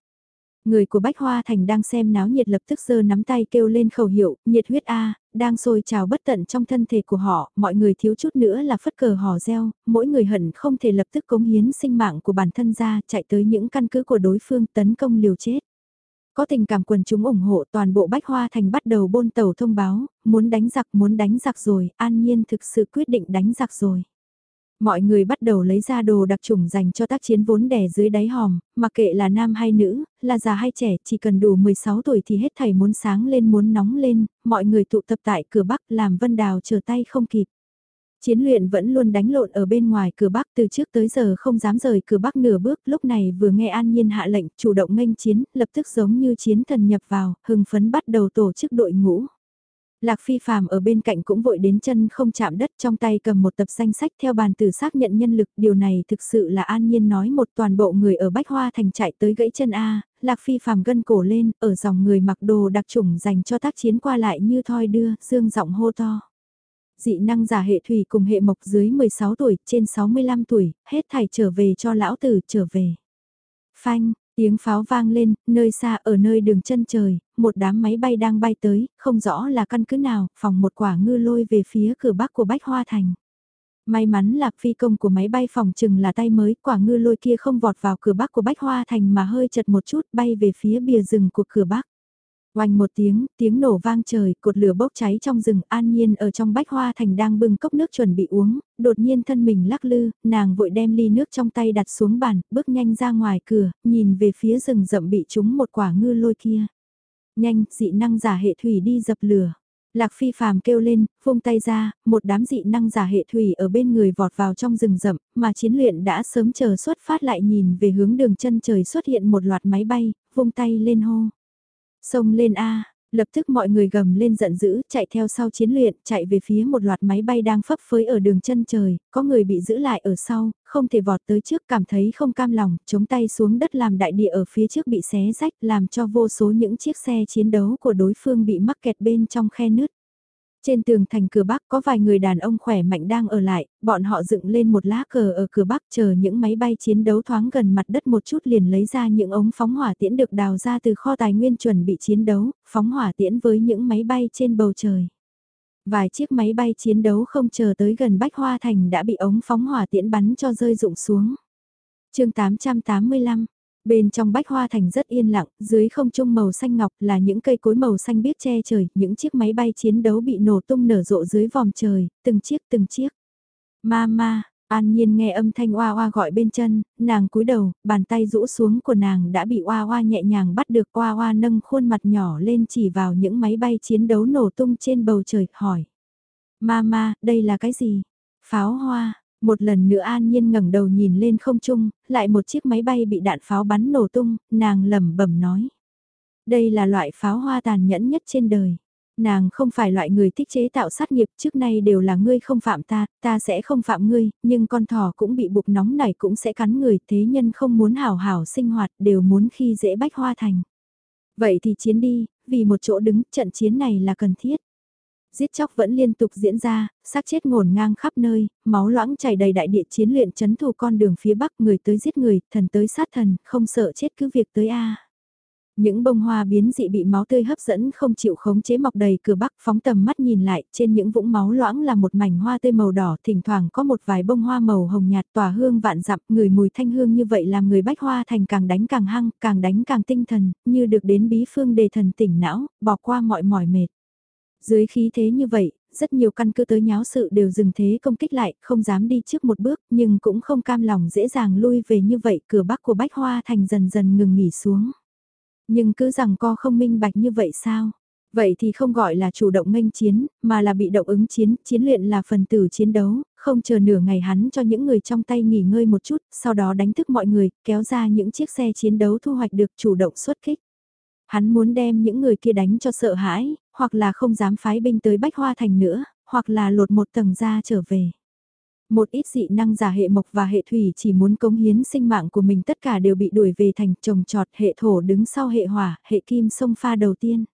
Người của Bách Hoa Thành đang xem náo nhiệt lập tức giơ nắm tay kêu lên khẩu hiệu, nhiệt huyết A, đang sôi trào bất tận trong thân thể của họ, mọi người thiếu chút nữa là phất cờ hò reo, mỗi người hận không thể lập tức cống hiến sinh mạng của bản thân ra, chạy tới những căn cứ của đối phương tấn công liều chết. Có tình cảm quần chúng ủng hộ toàn bộ Bách Hoa Thành bắt đầu bôn tàu thông báo, muốn đánh giặc muốn đánh giặc rồi, an nhiên thực sự quyết định đánh giặc rồi. Mọi người bắt đầu lấy ra đồ đặc trùng dành cho tác chiến vốn đẻ dưới đáy hòm, mặc kệ là nam hay nữ, là già hay trẻ, chỉ cần đủ 16 tuổi thì hết thầy muốn sáng lên muốn nóng lên, mọi người tụ tập tại cửa Bắc làm Vân Đào chờ tay không kịp. Chiến luyện vẫn luôn đánh lộn ở bên ngoài cửa Bắc từ trước tới giờ không dám rời cửa Bắc nửa bước, lúc này vừa nghe An Nhiên hạ lệnh chủ động nghênh chiến, lập tức giống như chiến thần nhập vào, hưng phấn bắt đầu tổ chức đội ngũ. Lạc phi phàm ở bên cạnh cũng vội đến chân không chạm đất trong tay cầm một tập danh sách theo bàn tử xác nhận nhân lực. Điều này thực sự là an nhiên nói một toàn bộ người ở Bách Hoa Thành chạy tới gãy chân A, Lạc phi phàm gân cổ lên, ở dòng người mặc đồ đặc trùng dành cho tác chiến qua lại như thoi đưa, dương giọng hô to. Dị năng giả hệ thủy cùng hệ mộc dưới 16 tuổi, trên 65 tuổi, hết thảy trở về cho lão tử trở về. Phanh, Tiếng pháo vang lên, nơi xa ở nơi đường chân trời, một đám máy bay đang bay tới, không rõ là căn cứ nào, phòng một quả ngư lôi về phía cửa bắc của Bách Hoa Thành. May mắn là phi công của máy bay phòng chừng là tay mới, quả ngư lôi kia không vọt vào cửa bắc của Bách Hoa Thành mà hơi chật một chút bay về phía bìa rừng của cửa bắc. Oanh một tiếng, tiếng nổ vang trời, cột lửa bốc cháy trong rừng an nhiên ở trong bách hoa thành đang bưng cốc nước chuẩn bị uống, đột nhiên thân mình lắc lư, nàng vội đem ly nước trong tay đặt xuống bàn, bước nhanh ra ngoài cửa, nhìn về phía rừng rậm bị trúng một quả ngư lôi kia. Nhanh, dị năng giả hệ thủy đi dập lửa. Lạc phi phàm kêu lên, vung tay ra, một đám dị năng giả hệ thủy ở bên người vọt vào trong rừng rậm, mà chiến luyện đã sớm chờ xuất phát lại nhìn về hướng đường chân trời xuất hiện một loạt máy bay, vung tay lên hô. Xông lên A, Lập tức mọi người gầm lên giận dữ, chạy theo sau chiến luyện, chạy về phía một loạt máy bay đang phấp phới ở đường chân trời, có người bị giữ lại ở sau, không thể vọt tới trước cảm thấy không cam lòng, chống tay xuống đất làm đại địa ở phía trước bị xé rách, làm cho vô số những chiếc xe chiến đấu của đối phương bị mắc kẹt bên trong khe nứt. Trên tường thành cửa Bắc có vài người đàn ông khỏe mạnh đang ở lại, bọn họ dựng lên một lá cờ ở cửa Bắc chờ những máy bay chiến đấu thoáng gần mặt đất một chút liền lấy ra những ống phóng hỏa tiễn được đào ra từ kho tài nguyên chuẩn bị chiến đấu, phóng hỏa tiễn với những máy bay trên bầu trời. Vài chiếc máy bay chiến đấu không chờ tới gần Bách Hoa Thành đã bị ống phóng hỏa tiễn bắn cho rơi rụng xuống. chương 885 Bên trong bách hoa thành rất yên lặng, dưới không trung màu xanh ngọc là những cây cối màu xanh biếc che trời, những chiếc máy bay chiến đấu bị nổ tung nở rộ dưới vòm trời, từng chiếc từng chiếc. Mama, An Nhiên nghe âm thanh oa oa gọi bên chân, nàng cúi đầu, bàn tay rũ xuống của nàng đã bị oa oa nhẹ nhàng bắt được oa oa nâng khuôn mặt nhỏ lên chỉ vào những máy bay chiến đấu nổ tung trên bầu trời, hỏi. Mama, đây là cái gì? Pháo hoa, một lần nữa an nhiên ngẩng đầu nhìn lên không trung, lại một chiếc máy bay bị đạn pháo bắn nổ tung, nàng lẩm bẩm nói. Đây là loại pháo hoa tàn nhẫn nhất trên đời. Nàng không phải loại người thích chế tạo sát nghiệp trước nay đều là ngươi không phạm ta, ta sẽ không phạm ngươi, nhưng con thỏ cũng bị buộc nóng này cũng sẽ cắn người, thế nhân không muốn hảo hảo sinh hoạt đều muốn khi dễ bách hoa thành. Vậy thì chiến đi, vì một chỗ đứng trận chiến này là cần thiết giết chóc vẫn liên tục diễn ra, xác chết ngổn ngang khắp nơi, máu loãng chảy đầy đại địa chiến luyện chấn thủ con đường phía bắc người tới giết người, thần tới sát thần, không sợ chết cứ việc tới a. Những bông hoa biến dị bị máu tươi hấp dẫn không chịu khống chế mọc đầy cửa bắc phóng tầm mắt nhìn lại trên những vũng máu loãng là một mảnh hoa tươi màu đỏ thỉnh thoảng có một vài bông hoa màu hồng nhạt tỏa hương vạn dặm người mùi thanh hương như vậy làm người bách hoa thành càng đánh càng hăng càng đánh càng tinh thần như được đến bí phương đề thần tỉnh não bỏ qua mọi mỏi mệt. Dưới khí thế như vậy, rất nhiều căn cứ tới nháo sự đều dừng thế công kích lại, không dám đi trước một bước, nhưng cũng không cam lòng dễ dàng lui về như vậy, cửa bắc của Bách Hoa Thành dần dần ngừng nghỉ xuống. Nhưng cứ rằng co không minh bạch như vậy sao? Vậy thì không gọi là chủ động nghênh chiến, mà là bị động ứng chiến, chiến luyện là phần tử chiến đấu, không chờ nửa ngày hắn cho những người trong tay nghỉ ngơi một chút, sau đó đánh thức mọi người, kéo ra những chiếc xe chiến đấu thu hoạch được chủ động xuất kích. Hắn muốn đem những người kia đánh cho sợ hãi, hoặc là không dám phái binh tới Bách Hoa Thành nữa, hoặc là lột một tầng ra trở về. Một ít dị năng giả hệ mộc và hệ thủy chỉ muốn cống hiến sinh mạng của mình tất cả đều bị đuổi về thành trồng trọt hệ thổ đứng sau hệ hỏa, hệ kim sông pha đầu tiên.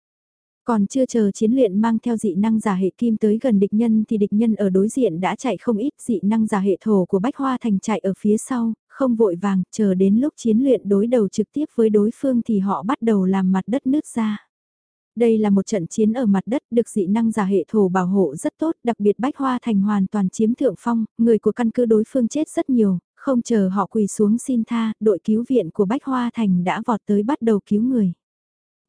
Còn chưa chờ chiến luyện mang theo dị năng giả hệ kim tới gần địch nhân thì địch nhân ở đối diện đã chạy không ít dị năng giả hệ thổ của Bách Hoa Thành chạy ở phía sau, không vội vàng, chờ đến lúc chiến luyện đối đầu trực tiếp với đối phương thì họ bắt đầu làm mặt đất nứt ra. Đây là một trận chiến ở mặt đất được dị năng giả hệ thổ bảo hộ rất tốt, đặc biệt Bách Hoa Thành hoàn toàn chiếm thượng phong, người của căn cứ đối phương chết rất nhiều, không chờ họ quỳ xuống xin tha, đội cứu viện của Bách Hoa Thành đã vọt tới bắt đầu cứu người.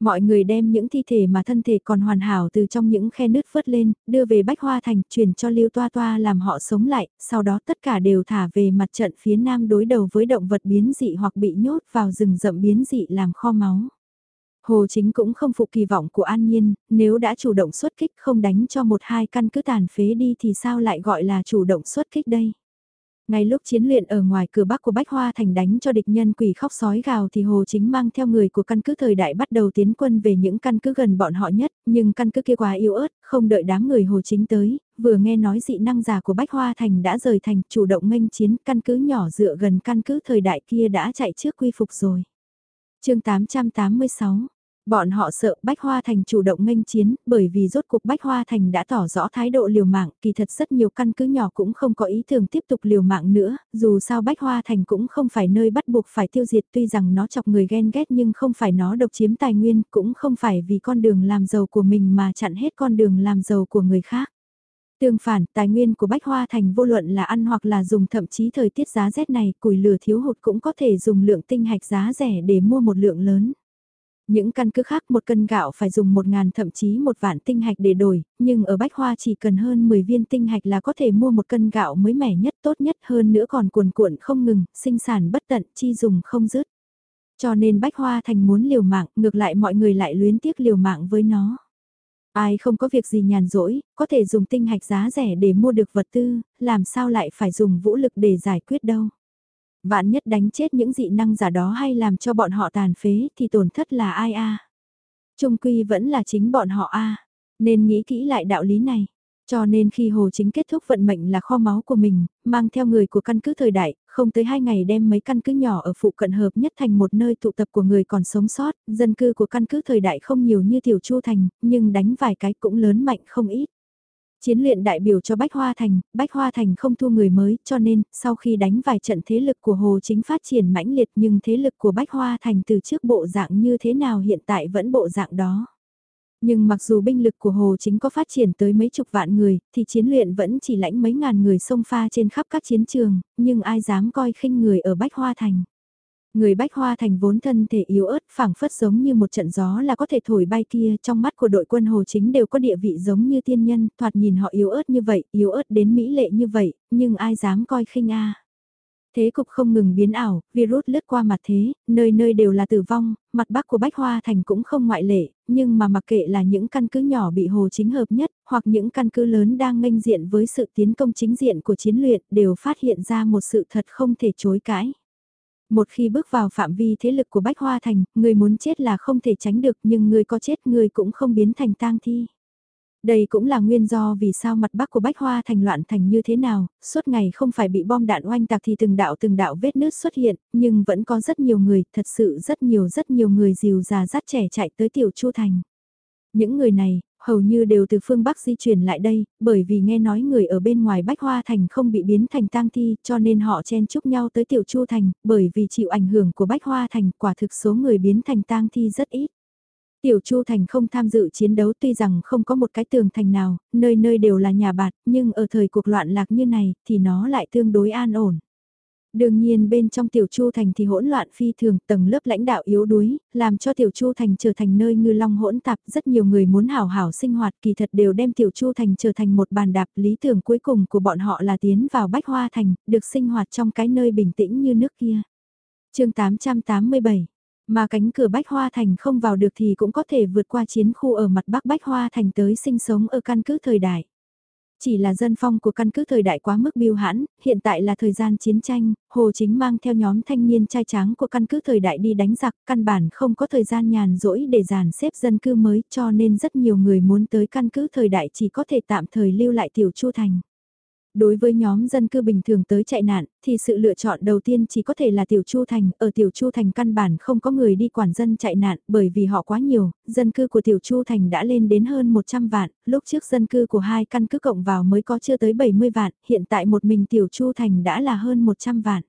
Mọi người đem những thi thể mà thân thể còn hoàn hảo từ trong những khe nứt vớt lên, đưa về Bách Hoa Thành, truyền cho Lưu Toa Toa làm họ sống lại, sau đó tất cả đều thả về mặt trận phía nam đối đầu với động vật biến dị hoặc bị nhốt vào rừng rậm biến dị làm kho máu. Hồ Chính cũng không phụ kỳ vọng của An Nhiên, nếu đã chủ động xuất kích không đánh cho một hai căn cứ tàn phế đi thì sao lại gọi là chủ động xuất kích đây? Ngay lúc chiến luyện ở ngoài cửa bắc của Bách Hoa Thành đánh cho địch nhân quỷ khóc sói gào thì Hồ Chính mang theo người của căn cứ thời đại bắt đầu tiến quân về những căn cứ gần bọn họ nhất, nhưng căn cứ kia quá yếu ớt, không đợi đám người Hồ Chính tới, vừa nghe nói dị năng giả của Bách Hoa Thành đã rời thành chủ động nghênh chiến, căn cứ nhỏ dựa gần căn cứ thời đại kia đã chạy trước quy phục rồi. chương 886 Bọn họ sợ Bách Hoa Thành chủ động nghênh chiến, bởi vì rốt cuộc Bách Hoa Thành đã tỏ rõ thái độ liều mạng, kỳ thật rất nhiều căn cứ nhỏ cũng không có ý tưởng tiếp tục liều mạng nữa, dù sao Bách Hoa Thành cũng không phải nơi bắt buộc phải tiêu diệt tuy rằng nó chọc người ghen ghét nhưng không phải nó độc chiếm tài nguyên, cũng không phải vì con đường làm giàu của mình mà chặn hết con đường làm giàu của người khác. Tương phản, tài nguyên của Bách Hoa Thành vô luận là ăn hoặc là dùng thậm chí thời tiết giá rét này, củi lửa thiếu hụt cũng có thể dùng lượng tinh hạch giá rẻ để mua một lượng lớn. Những căn cứ khác một cân gạo phải dùng một ngàn thậm chí một vạn tinh hạch để đổi, nhưng ở Bách Hoa chỉ cần hơn 10 viên tinh hạch là có thể mua một cân gạo mới mẻ nhất tốt nhất hơn nữa còn cuồn cuộn không ngừng, sinh sản bất tận, chi dùng không dứt. Cho nên Bách Hoa Thành muốn liều mạng, ngược lại mọi người lại luyến tiếc liều mạng với nó. Ai không có việc gì nhàn rỗi, có thể dùng tinh hạch giá rẻ để mua được vật tư, làm sao lại phải dùng vũ lực để giải quyết đâu. Vạn nhất đánh chết những dị năng giả đó hay làm cho bọn họ tàn phế thì tổn thất là ai a? Trung quy vẫn là chính bọn họ a nên nghĩ kỹ lại đạo lý này. Cho nên khi Hồ Chính kết thúc vận mệnh là kho máu của mình, mang theo người của căn cứ thời đại, không tới hai ngày đem mấy căn cứ nhỏ ở phụ cận hợp nhất thành một nơi tụ tập của người còn sống sót, dân cư của căn cứ thời đại không nhiều như Tiểu Chu Thành, nhưng đánh vài cái cũng lớn mạnh không ít. Chiến luyện đại biểu cho Bách Hoa Thành, Bách Hoa Thành không thu người mới, cho nên, sau khi đánh vài trận thế lực của Hồ Chính phát triển mãnh liệt nhưng thế lực của Bách Hoa Thành từ trước bộ dạng như thế nào hiện tại vẫn bộ dạng đó. Nhưng mặc dù binh lực của Hồ Chính có phát triển tới mấy chục vạn người, thì chiến luyện vẫn chỉ lãnh mấy ngàn người xông pha trên khắp các chiến trường, nhưng ai dám coi khinh người ở Bách Hoa Thành. Người Bách Hoa Thành vốn thân thể yếu ớt phảng phất giống như một trận gió là có thể thổi bay kia trong mắt của đội quân Hồ Chính đều có địa vị giống như tiên nhân, thoạt nhìn họ yếu ớt như vậy, yếu ớt đến mỹ lệ như vậy, nhưng ai dám coi khinh a Thế cục không ngừng biến ảo, virus lướt qua mặt thế, nơi nơi đều là tử vong, mặt bắc của Bách Hoa Thành cũng không ngoại lệ, nhưng mà mặc kệ là những căn cứ nhỏ bị hồ chính hợp nhất, hoặc những căn cứ lớn đang nghênh diện với sự tiến công chính diện của chiến luyện đều phát hiện ra một sự thật không thể chối cãi. Một khi bước vào phạm vi thế lực của Bách Hoa Thành, người muốn chết là không thể tránh được nhưng người có chết người cũng không biến thành tang thi. Đây cũng là nguyên do vì sao mặt bắc của Bách Hoa thành loạn thành như thế nào, suốt ngày không phải bị bom đạn oanh tạc thì từng đạo từng đạo vết nứt xuất hiện, nhưng vẫn có rất nhiều người, thật sự rất nhiều rất nhiều người dìu già dắt trẻ chạy tới tiểu chu thành. Những người này, hầu như đều từ phương Bắc di chuyển lại đây, bởi vì nghe nói người ở bên ngoài Bách Hoa Thành không bị biến thành tang thi, cho nên họ chen chúc nhau tới Tiểu Chu Thành, bởi vì chịu ảnh hưởng của Bách Hoa Thành, quả thực số người biến thành tang thi rất ít. Tiểu Chu Thành không tham dự chiến đấu tuy rằng không có một cái tường thành nào, nơi nơi đều là nhà bạt, nhưng ở thời cuộc loạn lạc như này thì nó lại tương đối an ổn. Đương nhiên bên trong Tiểu Chu Thành thì hỗn loạn phi thường, tầng lớp lãnh đạo yếu đuối, làm cho Tiểu Chu Thành trở thành nơi ngư long hỗn tạp, rất nhiều người muốn hảo hảo sinh hoạt kỳ thật đều đem Tiểu Chu Thành trở thành một bàn đạp, lý tưởng cuối cùng của bọn họ là tiến vào Bách Hoa Thành, được sinh hoạt trong cái nơi bình tĩnh như nước kia. chương 887 mà cánh cửa Bách Hoa Thành không vào được thì cũng có thể vượt qua chiến khu ở mặt Bắc Bách Hoa Thành tới sinh sống ở căn cứ thời đại. Chỉ là dân phong của căn cứ thời đại quá mức biêu hãn, hiện tại là thời gian chiến tranh, Hồ Chính mang theo nhóm thanh niên trai tráng của căn cứ thời đại đi đánh giặc, căn bản không có thời gian nhàn rỗi để dàn xếp dân cư mới cho nên rất nhiều người muốn tới căn cứ thời đại chỉ có thể tạm thời lưu lại Tiểu Chu Thành. Đối với nhóm dân cư bình thường tới chạy nạn, thì sự lựa chọn đầu tiên chỉ có thể là Tiểu Chu Thành. Ở Tiểu Chu Thành căn bản không có người đi quản dân chạy nạn bởi vì họ quá nhiều, dân cư của Tiểu Chu Thành đã lên đến hơn 100 vạn, lúc trước dân cư của hai căn cứ cộng vào mới có chưa tới 70 vạn, hiện tại một mình Tiểu Chu Thành đã là hơn 100 vạn.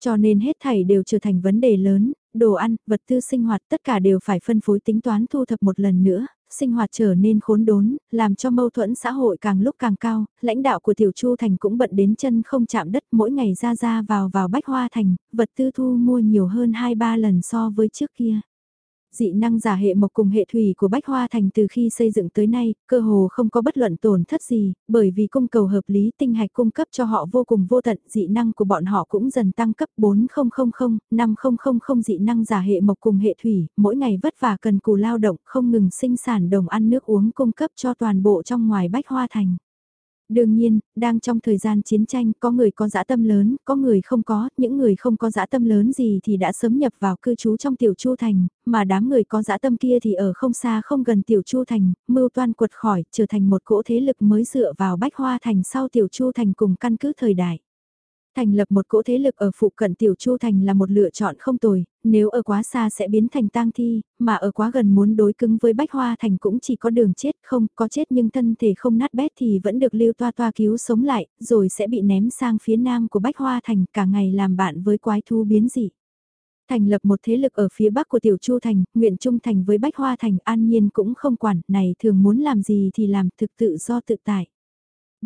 Cho nên hết thảy đều trở thành vấn đề lớn, đồ ăn, vật tư sinh hoạt tất cả đều phải phân phối tính toán thu thập một lần nữa, sinh hoạt trở nên khốn đốn, làm cho mâu thuẫn xã hội càng lúc càng cao, lãnh đạo của Tiểu Chu Thành cũng bận đến chân không chạm đất mỗi ngày ra ra vào vào Bách Hoa Thành, vật tư thu mua nhiều hơn 2-3 lần so với trước kia dị năng giả hệ mộc cùng hệ thủy của Bách Hoa Thành từ khi xây dựng tới nay, cơ hồ không có bất luận tổn thất gì, bởi vì cung cầu hợp lý tinh hạch cung cấp cho họ vô cùng vô tận, dị năng của bọn họ cũng dần tăng cấp 4000, 5000 dị năng giả hệ mộc cùng hệ thủy, mỗi ngày vất vả cần cù lao động, không ngừng sinh sản đồng ăn nước uống cung cấp cho toàn bộ trong ngoài Bách Hoa Thành. Đương nhiên, đang trong thời gian chiến tranh có người có dã tâm lớn, có người không có, những người không có dã tâm lớn gì thì đã sớm nhập vào cư trú trong tiểu chu thành, mà đám người có dã tâm kia thì ở không xa không gần tiểu chu thành, mưu toan quật khỏi, trở thành một cỗ thế lực mới dựa vào bách hoa thành sau tiểu chu thành cùng căn cứ thời đại. Thành lập một cỗ thế lực ở phụ cận Tiểu Chu Thành là một lựa chọn không tồi, nếu ở quá xa sẽ biến thành tang thi, mà ở quá gần muốn đối cứng với Bách Hoa Thành cũng chỉ có đường chết không, có chết nhưng thân thể không nát bét thì vẫn được lưu toa toa cứu sống lại, rồi sẽ bị ném sang phía nam của Bách Hoa Thành cả ngày làm bạn với quái thu biến dị. Thành lập một thế lực ở phía bắc của Tiểu Chu Thành, nguyện trung thành với Bách Hoa Thành an nhiên cũng không quản, này thường muốn làm gì thì làm thực tự do tự tại.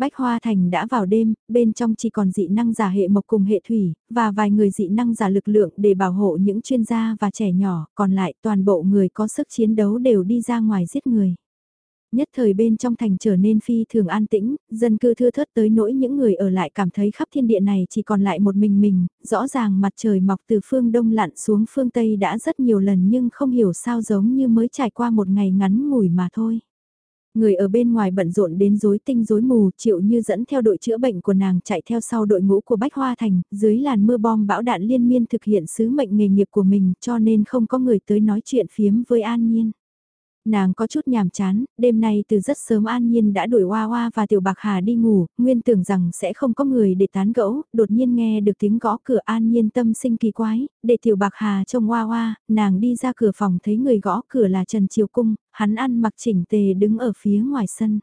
Bách Hoa Thành đã vào đêm, bên trong chỉ còn dị năng giả hệ mộc cùng hệ thủy, và vài người dị năng giả lực lượng để bảo hộ những chuyên gia và trẻ nhỏ, còn lại toàn bộ người có sức chiến đấu đều đi ra ngoài giết người. Nhất thời bên trong thành trở nên phi thường an tĩnh, dân cư thưa thớt tới nỗi những người ở lại cảm thấy khắp thiên địa này chỉ còn lại một mình mình, rõ ràng mặt trời mọc từ phương đông lặn xuống phương tây đã rất nhiều lần nhưng không hiểu sao giống như mới trải qua một ngày ngắn ngủi mà thôi. Người ở bên ngoài bận rộn đến rối tinh rối mù, chịu như dẫn theo đội chữa bệnh của nàng chạy theo sau đội ngũ của Bách Hoa Thành, dưới làn mưa bom bão đạn liên miên thực hiện sứ mệnh nghề nghiệp của mình cho nên không có người tới nói chuyện phiếm với An Nhiên. Nàng có chút nhàm chán, đêm nay từ rất sớm An Nhiên đã đuổi Hoa Hoa và Tiểu Bạc Hà đi ngủ, nguyên tưởng rằng sẽ không có người để tán gẫu, đột nhiên nghe được tiếng gõ cửa An Nhiên tâm sinh kỳ quái, để Tiểu Bạc Hà trông Hoa Hoa, nàng đi ra cửa phòng thấy người gõ cửa là Trần Triều Cung, hắn ăn mặc chỉnh tề đứng ở phía ngoài sân.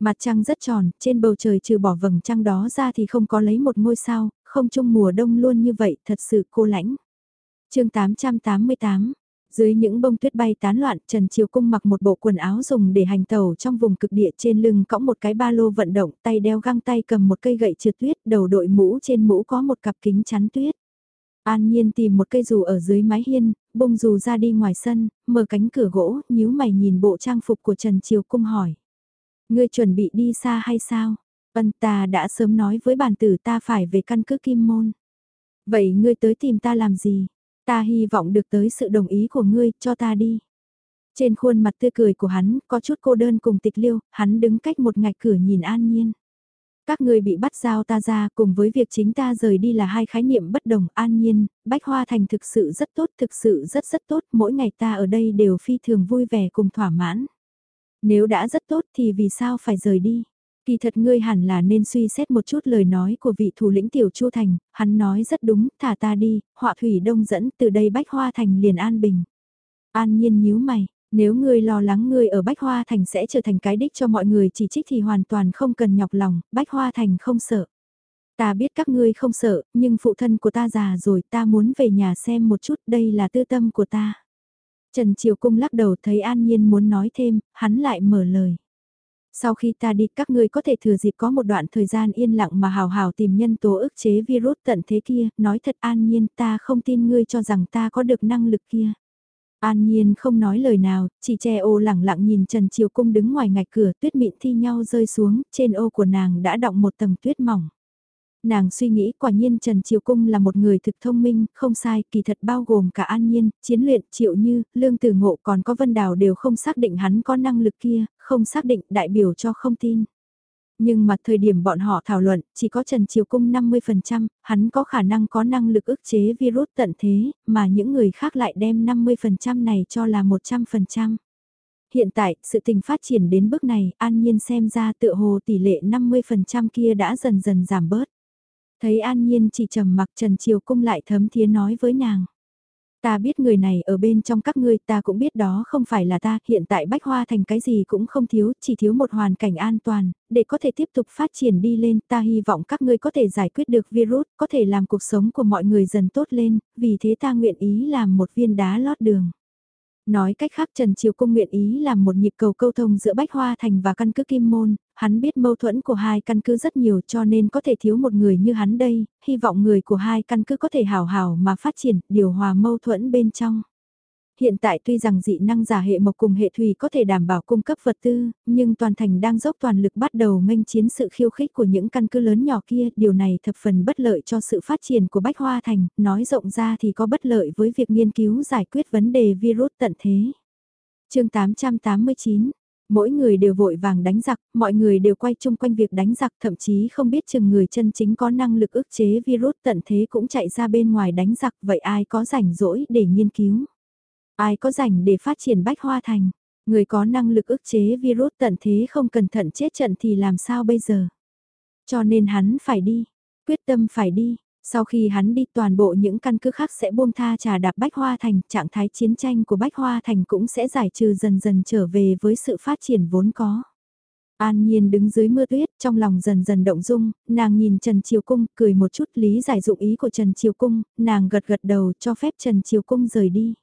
Mặt trăng rất tròn, trên bầu trời trừ bỏ vầng trăng đó ra thì không có lấy một ngôi sao, không chung mùa đông luôn như vậy, thật sự cô lãnh. chương 888 dưới những bông tuyết bay tán loạn, Trần Triều Cung mặc một bộ quần áo dùng để hành tàu trong vùng cực địa trên lưng cõng một cái ba lô vận động, tay đeo găng tay cầm một cây gậy trượt tuyết, đầu đội mũ trên mũ có một cặp kính chắn tuyết. An Nhiên tìm một cây dù ở dưới mái hiên, bông dù ra đi ngoài sân, mở cánh cửa gỗ, nhíu mày nhìn bộ trang phục của Trần Triều Cung hỏi. Ngươi chuẩn bị đi xa hay sao? Ân ta đã sớm nói với bản tử ta phải về căn cứ kim môn. Vậy ngươi tới tìm ta làm gì? Ta hy vọng được tới sự đồng ý của ngươi, cho ta đi. Trên khuôn mặt tươi cười của hắn, có chút cô đơn cùng tịch liêu, hắn đứng cách một ngạch cửa nhìn an nhiên. Các ngươi bị bắt giao ta ra cùng với việc chính ta rời đi là hai khái niệm bất đồng an nhiên, Bách Hoa Thành thực sự rất tốt, thực sự rất rất tốt, mỗi ngày ta ở đây đều phi thường vui vẻ cùng thỏa mãn. Nếu đã rất tốt thì vì sao phải rời đi? Kỳ thật ngươi hẳn là nên suy xét một chút lời nói của vị thủ lĩnh tiểu Chu Thành, hắn nói rất đúng, thả ta đi, họa thủy đông dẫn từ đây Bách Hoa Thành liền an bình. An nhiên nhíu mày, nếu ngươi lo lắng ngươi ở Bách Hoa Thành sẽ trở thành cái đích cho mọi người chỉ trích thì hoàn toàn không cần nhọc lòng, Bách Hoa Thành không sợ. Ta biết các ngươi không sợ, nhưng phụ thân của ta già rồi ta muốn về nhà xem một chút đây là tư tâm của ta. Trần Triều Cung lắc đầu thấy An Nhiên muốn nói thêm, hắn lại mở lời. Sau khi ta đi các ngươi có thể thừa dịp có một đoạn thời gian yên lặng mà hào hào tìm nhân tố ức chế virus tận thế kia, nói thật an nhiên ta không tin ngươi cho rằng ta có được năng lực kia. An Nhiên không nói lời nào, chỉ che ô lẳng lặng nhìn Trần Triều Cung đứng ngoài ngạch cửa tuyết mịn thi nhau rơi xuống, trên ô của nàng đã đọng một tầng tuyết mỏng. Nàng suy nghĩ quả nhiên Trần Triều Cung là một người thực thông minh, không sai, kỳ thật bao gồm cả An Nhiên, Chiến luyện, Triệu Như, Lương Tử Ngộ còn có Vân Đào đều không xác định hắn có năng lực kia, không xác định đại biểu cho không tin. Nhưng mà thời điểm bọn họ thảo luận, chỉ có Trần Triều Cung 50%, hắn có khả năng có năng lực ức chế virus tận thế, mà những người khác lại đem 50% này cho là 100%. Hiện tại, sự tình phát triển đến bước này, an nhiên xem ra tựa hồ tỷ lệ 50% kia đã dần dần giảm bớt. Thấy An Nhiên chỉ trầm mặc Trần Triều Cung lại thấm thía nói với nàng. Ta biết người này ở bên trong các ngươi, ta cũng biết đó không phải là ta, hiện tại Bách Hoa thành cái gì cũng không thiếu, chỉ thiếu một hoàn cảnh an toàn, để có thể tiếp tục phát triển đi lên, ta hy vọng các ngươi có thể giải quyết được virus, có thể làm cuộc sống của mọi người dần tốt lên, vì thế ta nguyện ý làm một viên đá lót đường. Nói cách khác Trần Triều Cung nguyện ý làm một nhịp cầu câu thông giữa Bách Hoa Thành và căn cứ Kim Môn, hắn biết mâu thuẫn của hai căn cứ rất nhiều cho nên có thể thiếu một người như hắn đây, hy vọng người của hai căn cứ có thể hào hào mà phát triển, điều hòa mâu thuẫn bên trong. Hiện tại tuy rằng dị năng giả hệ mộc cùng hệ thủy có thể đảm bảo cung cấp vật tư, nhưng toàn thành đang dốc toàn lực bắt đầu nghênh chiến sự khiêu khích của những căn cứ lớn nhỏ kia, điều này thập phần bất lợi cho sự phát triển của Bách Hoa Thành, nói rộng ra thì có bất lợi với việc nghiên cứu giải quyết vấn đề virus tận thế. chương 889 Mỗi người đều vội vàng đánh giặc, mọi người đều quay chung quanh việc đánh giặc thậm chí không biết chừng người chân chính có năng lực ức chế virus tận thế cũng chạy ra bên ngoài đánh giặc vậy ai có rảnh rỗi để nghiên cứu. Ai có rảnh để phát triển bách hoa thành, người có năng lực ức chế virus tận thế không cẩn thận chết trận thì làm sao bây giờ. Cho nên hắn phải đi, quyết tâm phải đi, sau khi hắn đi toàn bộ những căn cứ khác sẽ buông tha trà đạp Bách Hoa Thành, trạng thái chiến tranh của Bách Hoa Thành cũng sẽ giải trừ dần dần trở về với sự phát triển vốn có. An Nhiên đứng dưới mưa tuyết, trong lòng dần dần động dung, nàng nhìn Trần Triều Cung, cười một chút lý giải dụng ý của Trần Triều Cung, nàng gật gật đầu cho phép Trần Triều Cung rời đi.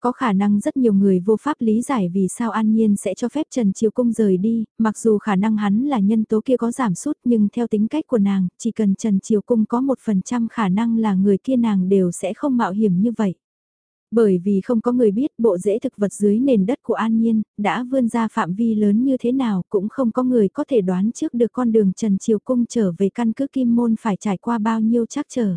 Có khả năng rất nhiều người vô pháp lý giải vì sao An Nhiên sẽ cho phép Trần Triều Cung rời đi, mặc dù khả năng hắn là nhân tố kia có giảm sút nhưng theo tính cách của nàng, chỉ cần Trần Triều Cung có một phần trăm khả năng là người kia nàng đều sẽ không mạo hiểm như vậy. Bởi vì không có người biết bộ rễ thực vật dưới nền đất của An Nhiên đã vươn ra phạm vi lớn như thế nào cũng không có người có thể đoán trước được con đường Trần Triều Cung trở về căn cứ Kim Môn phải trải qua bao nhiêu trắc trở.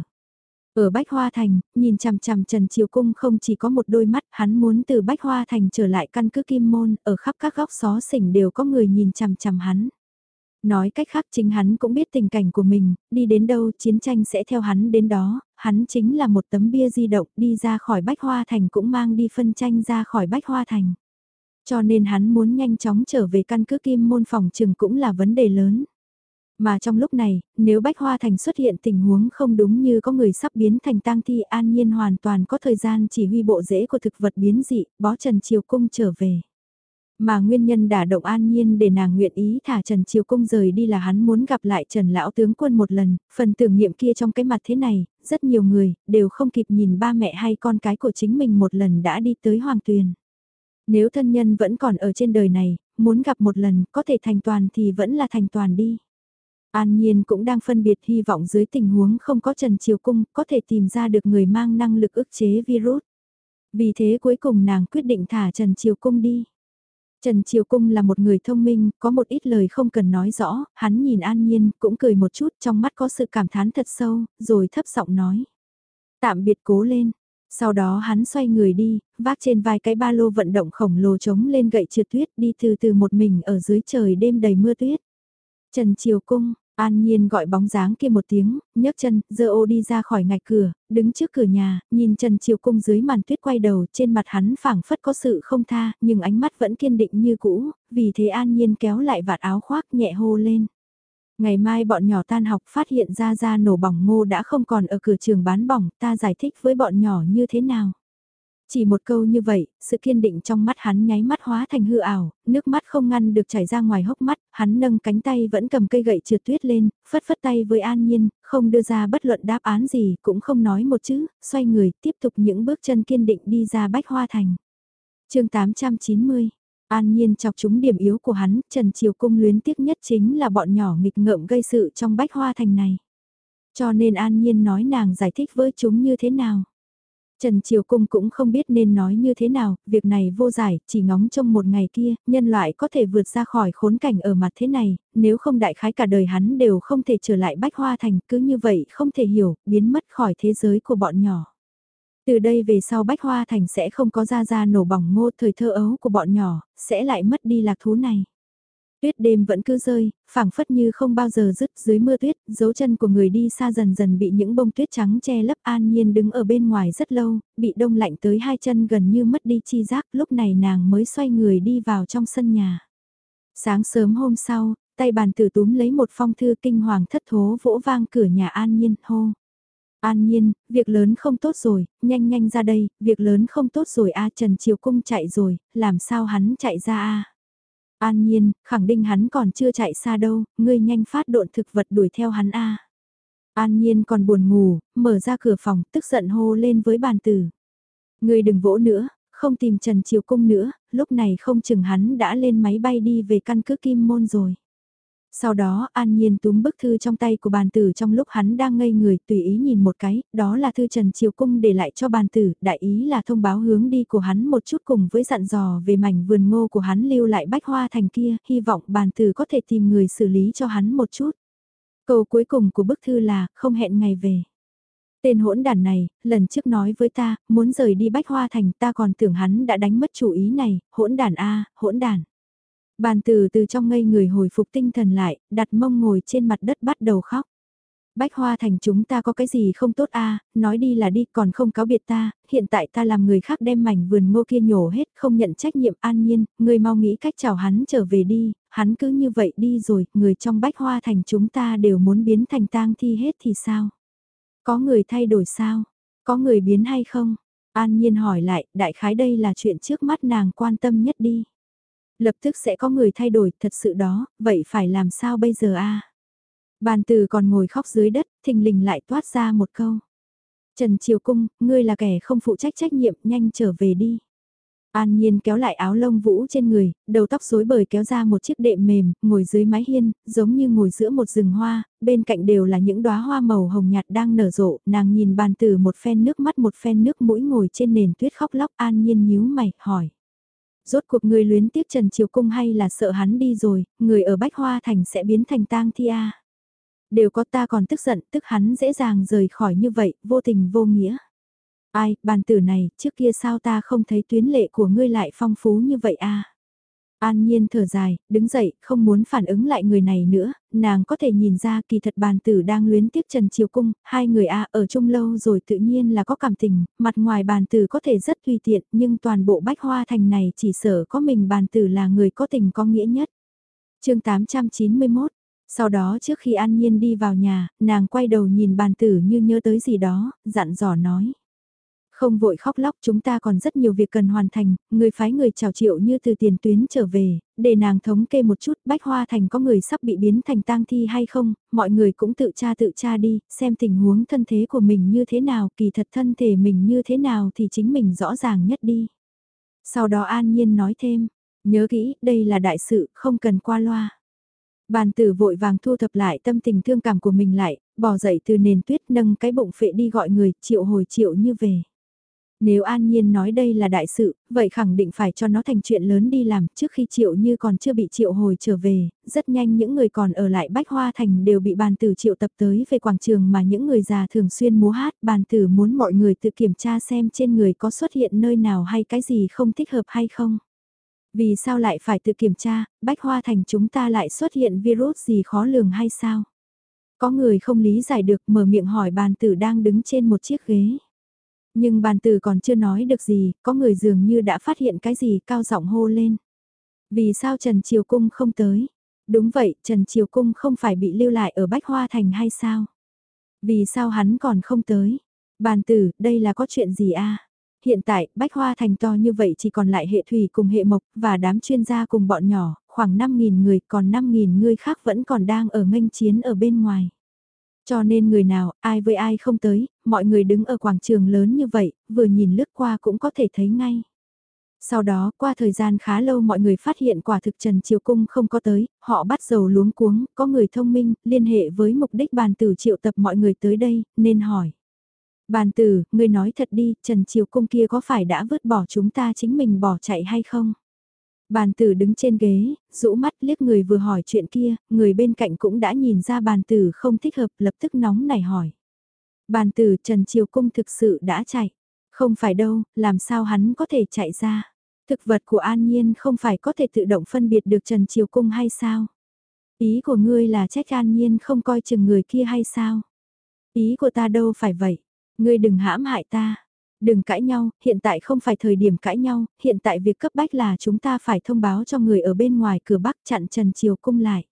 Ở Bách Hoa Thành, nhìn chằm chằm Trần Triều Cung không chỉ có một đôi mắt, hắn muốn từ Bách Hoa Thành trở lại căn cứ Kim Môn, ở khắp các góc xó xỉnh đều có người nhìn chằm chằm hắn. Nói cách khác chính hắn cũng biết tình cảnh của mình, đi đến đâu chiến tranh sẽ theo hắn đến đó, hắn chính là một tấm bia di động đi ra khỏi Bách Hoa Thành cũng mang đi phân tranh ra khỏi Bách Hoa Thành. Cho nên hắn muốn nhanh chóng trở về căn cứ kim môn phòng trừng cũng là vấn đề lớn. Mà trong lúc này, nếu Bách Hoa Thành xuất hiện tình huống không đúng như có người sắp biến thành tang thi an nhiên hoàn toàn có thời gian chỉ huy bộ rễ của thực vật biến dị, bó Trần Triều Cung trở về. Mà nguyên nhân đả động an nhiên để nàng nguyện ý thả Trần Triều Cung rời đi là hắn muốn gặp lại Trần Lão Tướng Quân một lần, phần tưởng niệm kia trong cái mặt thế này, rất nhiều người, đều không kịp nhìn ba mẹ hay con cái của chính mình một lần đã đi tới Hoàng Tuyền. Nếu thân nhân vẫn còn ở trên đời này, muốn gặp một lần, có thể thành toàn thì vẫn là thành toàn đi. An Nhiên cũng đang phân biệt hy vọng dưới tình huống không có Trần Triều Cung có thể tìm ra được người mang năng lực ức chế virus. Vì thế cuối cùng nàng quyết định thả Trần Triều Cung đi. Trần Triều Cung là một người thông minh, có một ít lời không cần nói rõ, hắn nhìn An Nhiên, cũng cười một chút, trong mắt có sự cảm thán thật sâu, rồi thấp giọng nói. Tạm biệt cố lên. Sau đó hắn xoay người đi, vác trên vai cái ba lô vận động khổng lồ trống lên gậy trượt tuyết đi từ từ một mình ở dưới trời đêm đầy mưa tuyết. Trần Triều Cung, An Nhiên gọi bóng dáng kia một tiếng, nhấc chân, dơ ô đi ra khỏi ngạch cửa, đứng trước cửa nhà, nhìn Trần Triều Cung dưới màn tuyết quay đầu, trên mặt hắn phảng phất có sự không tha, nhưng ánh mắt vẫn kiên định như cũ, vì thế An Nhiên kéo lại vạt áo khoác nhẹ hô lên. Ngày mai bọn nhỏ tan học phát hiện ra ra nổ bỏng ngô đã không còn ở cửa trường bán bỏng, ta giải thích với bọn nhỏ như thế nào. Chỉ một câu như vậy, sự kiên định trong mắt hắn nháy mắt hóa thành hư ảo, nước mắt không ngăn được chảy ra ngoài hốc mắt, hắn nâng cánh tay vẫn cầm cây gậy trượt tuyết lên, phất phất tay với An Nhiên, không đưa ra bất luận đáp án gì, cũng không nói một chữ, xoay người, tiếp tục những bước chân kiên định đi ra Bách Hoa Thành. chương 890 An Nhiên chọc chúng điểm yếu của hắn, Trần Triều Cung luyến tiếc nhất chính là bọn nhỏ nghịch ngợm gây sự trong Bách Hoa Thành này. Cho nên An Nhiên nói nàng giải thích với chúng như thế nào. Trần Triều Cung cũng không biết nên nói như thế nào, việc này vô giải, chỉ ngóng trong một ngày kia, nhân loại có thể vượt ra khỏi khốn cảnh ở mặt thế này, nếu không đại khái cả đời hắn đều không thể trở lại Bách Hoa Thành, cứ như vậy không thể hiểu, biến mất khỏi thế giới của bọn nhỏ. Từ đây về sau Bách Hoa Thành sẽ không có ra ra nổ bỏng ngô thời thơ ấu của bọn nhỏ, sẽ lại mất đi lạc thú này. Tuyết đêm vẫn cứ rơi, phảng phất như không bao giờ dứt dưới mưa tuyết, dấu chân của người đi xa dần dần bị những bông tuyết trắng che lấp an nhiên đứng ở bên ngoài rất lâu, bị đông lạnh tới hai chân gần như mất đi chi giác, lúc này nàng mới xoay người đi vào trong sân nhà. Sáng sớm hôm sau, tay bàn tử túm lấy một phong thư kinh hoàng thất thố vỗ vang cửa nhà an nhiên, hô. An nhiên, việc lớn không tốt rồi, nhanh nhanh ra đây, việc lớn không tốt rồi a Trần Triều Cung chạy rồi, làm sao hắn chạy ra a An nhiên, khẳng định hắn còn chưa chạy xa đâu, ngươi nhanh phát độn thực vật đuổi theo hắn a. An nhiên còn buồn ngủ, mở ra cửa phòng, tức giận hô lên với bàn tử. Ngươi đừng vỗ nữa, không tìm Trần Triều Cung nữa, lúc này không chừng hắn đã lên máy bay đi về căn cứ Kim Môn rồi. Sau đó An Nhiên túm bức thư trong tay của bàn tử trong lúc hắn đang ngây người tùy ý nhìn một cái, đó là thư Trần Triều Cung để lại cho bàn tử, đại ý là thông báo hướng đi của hắn một chút cùng với dặn dò về mảnh vườn ngô của hắn lưu lại bách hoa thành kia, hy vọng bàn tử có thể tìm người xử lý cho hắn một chút. Câu cuối cùng của bức thư là, không hẹn ngày về. Tên hỗn đàn này, lần trước nói với ta, muốn rời đi bách hoa thành ta còn tưởng hắn đã đánh mất chủ ý này, hỗn đàn A, hỗn đàn. Bàn từ từ trong ngây người hồi phục tinh thần lại, đặt mông ngồi trên mặt đất bắt đầu khóc. Bách Hoa Thành chúng ta có cái gì không tốt a à, nói đi là đi còn không cáo biệt ta, hiện tại ta làm người khác đem mảnh vườn ngô kia nhổ hết không nhận trách nhiệm an nhiên, người mau nghĩ cách chào hắn trở về đi, hắn cứ như vậy đi rồi, người trong Bách Hoa Thành chúng ta đều muốn biến thành tang thi hết thì sao? Có người thay đổi sao? Có người biến hay không? An nhiên hỏi lại, đại khái đây là chuyện trước mắt nàng quan tâm nhất đi. Lập tức sẽ có người thay đổi, thật sự đó, vậy phải làm sao bây giờ a? Bàn từ còn ngồi khóc dưới đất, thình lình lại toát ra một câu. Trần Triều Cung, ngươi là kẻ không phụ trách trách nhiệm, nhanh trở về đi. An Nhiên kéo lại áo lông vũ trên người, đầu tóc rối bời kéo ra một chiếc đệm mềm, ngồi dưới mái hiên, giống như ngồi giữa một rừng hoa, bên cạnh đều là những đóa hoa màu hồng nhạt đang nở rộ, nàng nhìn bàn từ một phen nước mắt một phen nước mũi ngồi trên nền tuyết khóc lóc An Nhiên nhíu mày, hỏi. Rốt cuộc người luyến tiếc Trần Triều Cung hay là sợ hắn đi rồi, người ở Bách Hoa Thành sẽ biến thành tang thi a Đều có ta còn tức giận, tức hắn dễ dàng rời khỏi như vậy, vô tình vô nghĩa. Ai, bàn tử này, trước kia sao ta không thấy tuyến lệ của ngươi lại phong phú như vậy a An Nhiên thở dài, đứng dậy, không muốn phản ứng lại người này nữa, nàng có thể nhìn ra kỳ thật bàn tử đang luyến tiếc Trần Triều Cung, hai người a ở chung lâu rồi tự nhiên là có cảm tình, mặt ngoài bàn tử có thể rất tùy tiện nhưng toàn bộ bách hoa thành này chỉ sở có mình bàn tử là người có tình có nghĩa nhất. chương 891 Sau đó trước khi An Nhiên đi vào nhà, nàng quay đầu nhìn bàn tử như nhớ tới gì đó, dặn dò nói. Không vội khóc lóc chúng ta còn rất nhiều việc cần hoàn thành, người phái người chào triệu như từ tiền tuyến trở về, để nàng thống kê một chút bách hoa thành có người sắp bị biến thành tang thi hay không, mọi người cũng tự tra tự tra đi, xem tình huống thân thế của mình như thế nào, kỳ thật thân thể mình như thế nào thì chính mình rõ ràng nhất đi. Sau đó an nhiên nói thêm, nhớ kỹ, đây là đại sự, không cần qua loa. Bàn tử vội vàng thu thập lại tâm tình thương cảm của mình lại, bò dậy từ nền tuyết nâng cái bụng phệ đi gọi người, triệu hồi triệu như về. Nếu An Nhiên nói đây là đại sự, vậy khẳng định phải cho nó thành chuyện lớn đi làm trước khi Triệu Như còn chưa bị Triệu hồi trở về, rất nhanh những người còn ở lại Bách Hoa Thành đều bị bàn tử Triệu tập tới về quảng trường mà những người già thường xuyên múa hát, bàn tử muốn mọi người tự kiểm tra xem trên người có xuất hiện nơi nào hay cái gì không thích hợp hay không. Vì sao lại phải tự kiểm tra, Bách Hoa Thành chúng ta lại xuất hiện virus gì khó lường hay sao? Có người không lý giải được mở miệng hỏi bàn tử đang đứng trên một chiếc ghế. Nhưng bàn tử còn chưa nói được gì, có người dường như đã phát hiện cái gì cao giọng hô lên. Vì sao Trần Triều Cung không tới? Đúng vậy, Trần Triều Cung không phải bị lưu lại ở Bách Hoa Thành hay sao? Vì sao hắn còn không tới? Bàn tử, đây là có chuyện gì a? Hiện tại, Bách Hoa Thành to như vậy chỉ còn lại hệ thủy cùng hệ mộc và đám chuyên gia cùng bọn nhỏ, khoảng 5.000 người, còn 5.000 người khác vẫn còn đang ở nghênh chiến ở bên ngoài. Cho nên người nào, ai với ai không tới, mọi người đứng ở quảng trường lớn như vậy, vừa nhìn lướt qua cũng có thể thấy ngay. Sau đó, qua thời gian khá lâu mọi người phát hiện quả thực Trần Triều Cung không có tới, họ bắt dầu luống cuống, có người thông minh, liên hệ với mục đích bàn tử triệu tập mọi người tới đây, nên hỏi. Bàn tử, người nói thật đi, Trần Triều Cung kia có phải đã vứt bỏ chúng ta chính mình bỏ chạy hay không? Bàn tử đứng trên ghế, rũ mắt liếc người vừa hỏi chuyện kia, người bên cạnh cũng đã nhìn ra bàn tử không thích hợp lập tức nóng nảy hỏi. Bàn tử Trần Triều Cung thực sự đã chạy. Không phải đâu, làm sao hắn có thể chạy ra. Thực vật của An Nhiên không phải có thể tự động phân biệt được Trần Triều Cung hay sao? Ý của ngươi là trách An Nhiên không coi chừng người kia hay sao? Ý của ta đâu phải vậy. Ngươi đừng hãm hại ta. Đừng cãi nhau, hiện tại không phải thời điểm cãi nhau, hiện tại việc cấp bách là chúng ta phải thông báo cho người ở bên ngoài cửa bắc chặn Trần Triều Cung lại.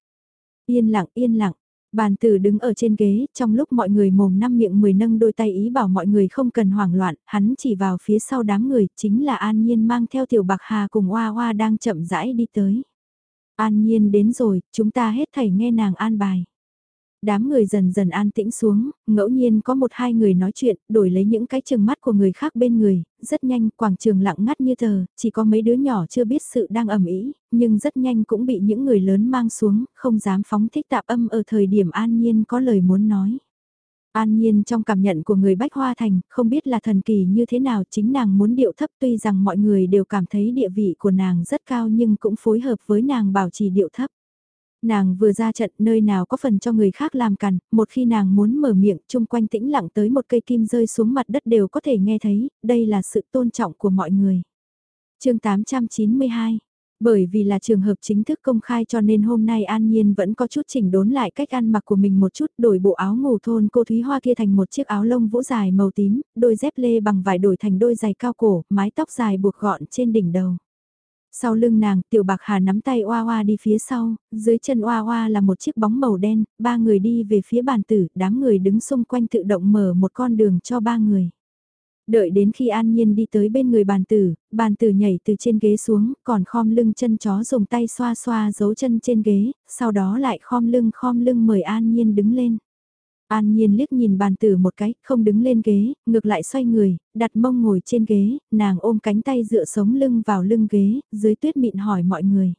Yên lặng, yên lặng. Bàn tử đứng ở trên ghế, trong lúc mọi người mồm năm miệng mười nâng đôi tay ý bảo mọi người không cần hoảng loạn, hắn chỉ vào phía sau đám người, chính là An Nhiên mang theo tiểu bạc hà cùng Hoa Hoa đang chậm rãi đi tới. An Nhiên đến rồi, chúng ta hết thảy nghe nàng an bài. Đám người dần dần an tĩnh xuống, ngẫu nhiên có một hai người nói chuyện, đổi lấy những cái chừng mắt của người khác bên người, rất nhanh quảng trường lặng ngắt như tờ, chỉ có mấy đứa nhỏ chưa biết sự đang ẩm ý, nhưng rất nhanh cũng bị những người lớn mang xuống, không dám phóng thích tạp âm ở thời điểm an nhiên có lời muốn nói. An nhiên trong cảm nhận của người Bách Hoa Thành, không biết là thần kỳ như thế nào chính nàng muốn điệu thấp tuy rằng mọi người đều cảm thấy địa vị của nàng rất cao nhưng cũng phối hợp với nàng bảo trì điệu thấp. Nàng vừa ra trận nơi nào có phần cho người khác làm cằn, một khi nàng muốn mở miệng chung quanh tĩnh lặng tới một cây kim rơi xuống mặt đất đều có thể nghe thấy, đây là sự tôn trọng của mọi người. chương 892 bởi vì là trường hợp chính thức công khai cho nên hôm nay An Nhiên vẫn có chút chỉnh đốn lại cách ăn mặc của mình một chút đổi bộ áo ngủ thôn cô Thúy Hoa kia thành một chiếc áo lông vũ dài màu tím, đôi dép lê bằng vải đổi thành đôi giày cao cổ, mái tóc dài buộc gọn trên đỉnh đầu. Sau lưng nàng, tiểu bạc hà nắm tay oa oa đi phía sau, dưới chân oa oa là một chiếc bóng màu đen, ba người đi về phía bàn tử, đám người đứng xung quanh tự động mở một con đường cho ba người. Đợi đến khi an nhiên đi tới bên người bàn tử, bàn tử nhảy từ trên ghế xuống, còn khom lưng chân chó dùng tay xoa xoa giấu chân trên ghế, sau đó lại khom lưng khom lưng mời an nhiên đứng lên. An Nhiên liếc nhìn bàn tử một cái, không đứng lên ghế, ngược lại xoay người, đặt mông ngồi trên ghế, nàng ôm cánh tay dựa sống lưng vào lưng ghế, dưới tuyết mịn hỏi mọi người.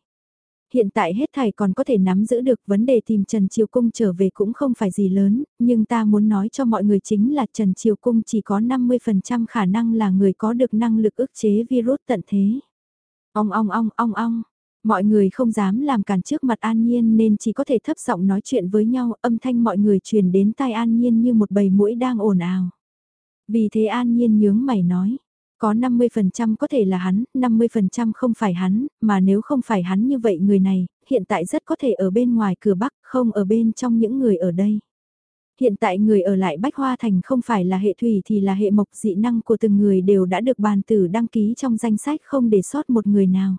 Hiện tại hết thầy còn có thể nắm giữ được vấn đề tìm Trần Triều Cung trở về cũng không phải gì lớn, nhưng ta muốn nói cho mọi người chính là Trần Triều Cung chỉ có 50% khả năng là người có được năng lực ức chế virus tận thế. Ong ong ong ong ong, Mọi người không dám làm cản trước mặt An Nhiên nên chỉ có thể thấp giọng nói chuyện với nhau, âm thanh mọi người truyền đến tai An Nhiên như một bầy mũi đang ồn ào. Vì thế An Nhiên nhướng mày nói, Có 50% có thể là hắn, 50% không phải hắn, mà nếu không phải hắn như vậy người này, hiện tại rất có thể ở bên ngoài cửa Bắc, không ở bên trong những người ở đây. Hiện tại người ở lại Bách Hoa Thành không phải là hệ thủy thì là hệ mộc dị năng của từng người đều đã được bàn tử đăng ký trong danh sách không để sót một người nào.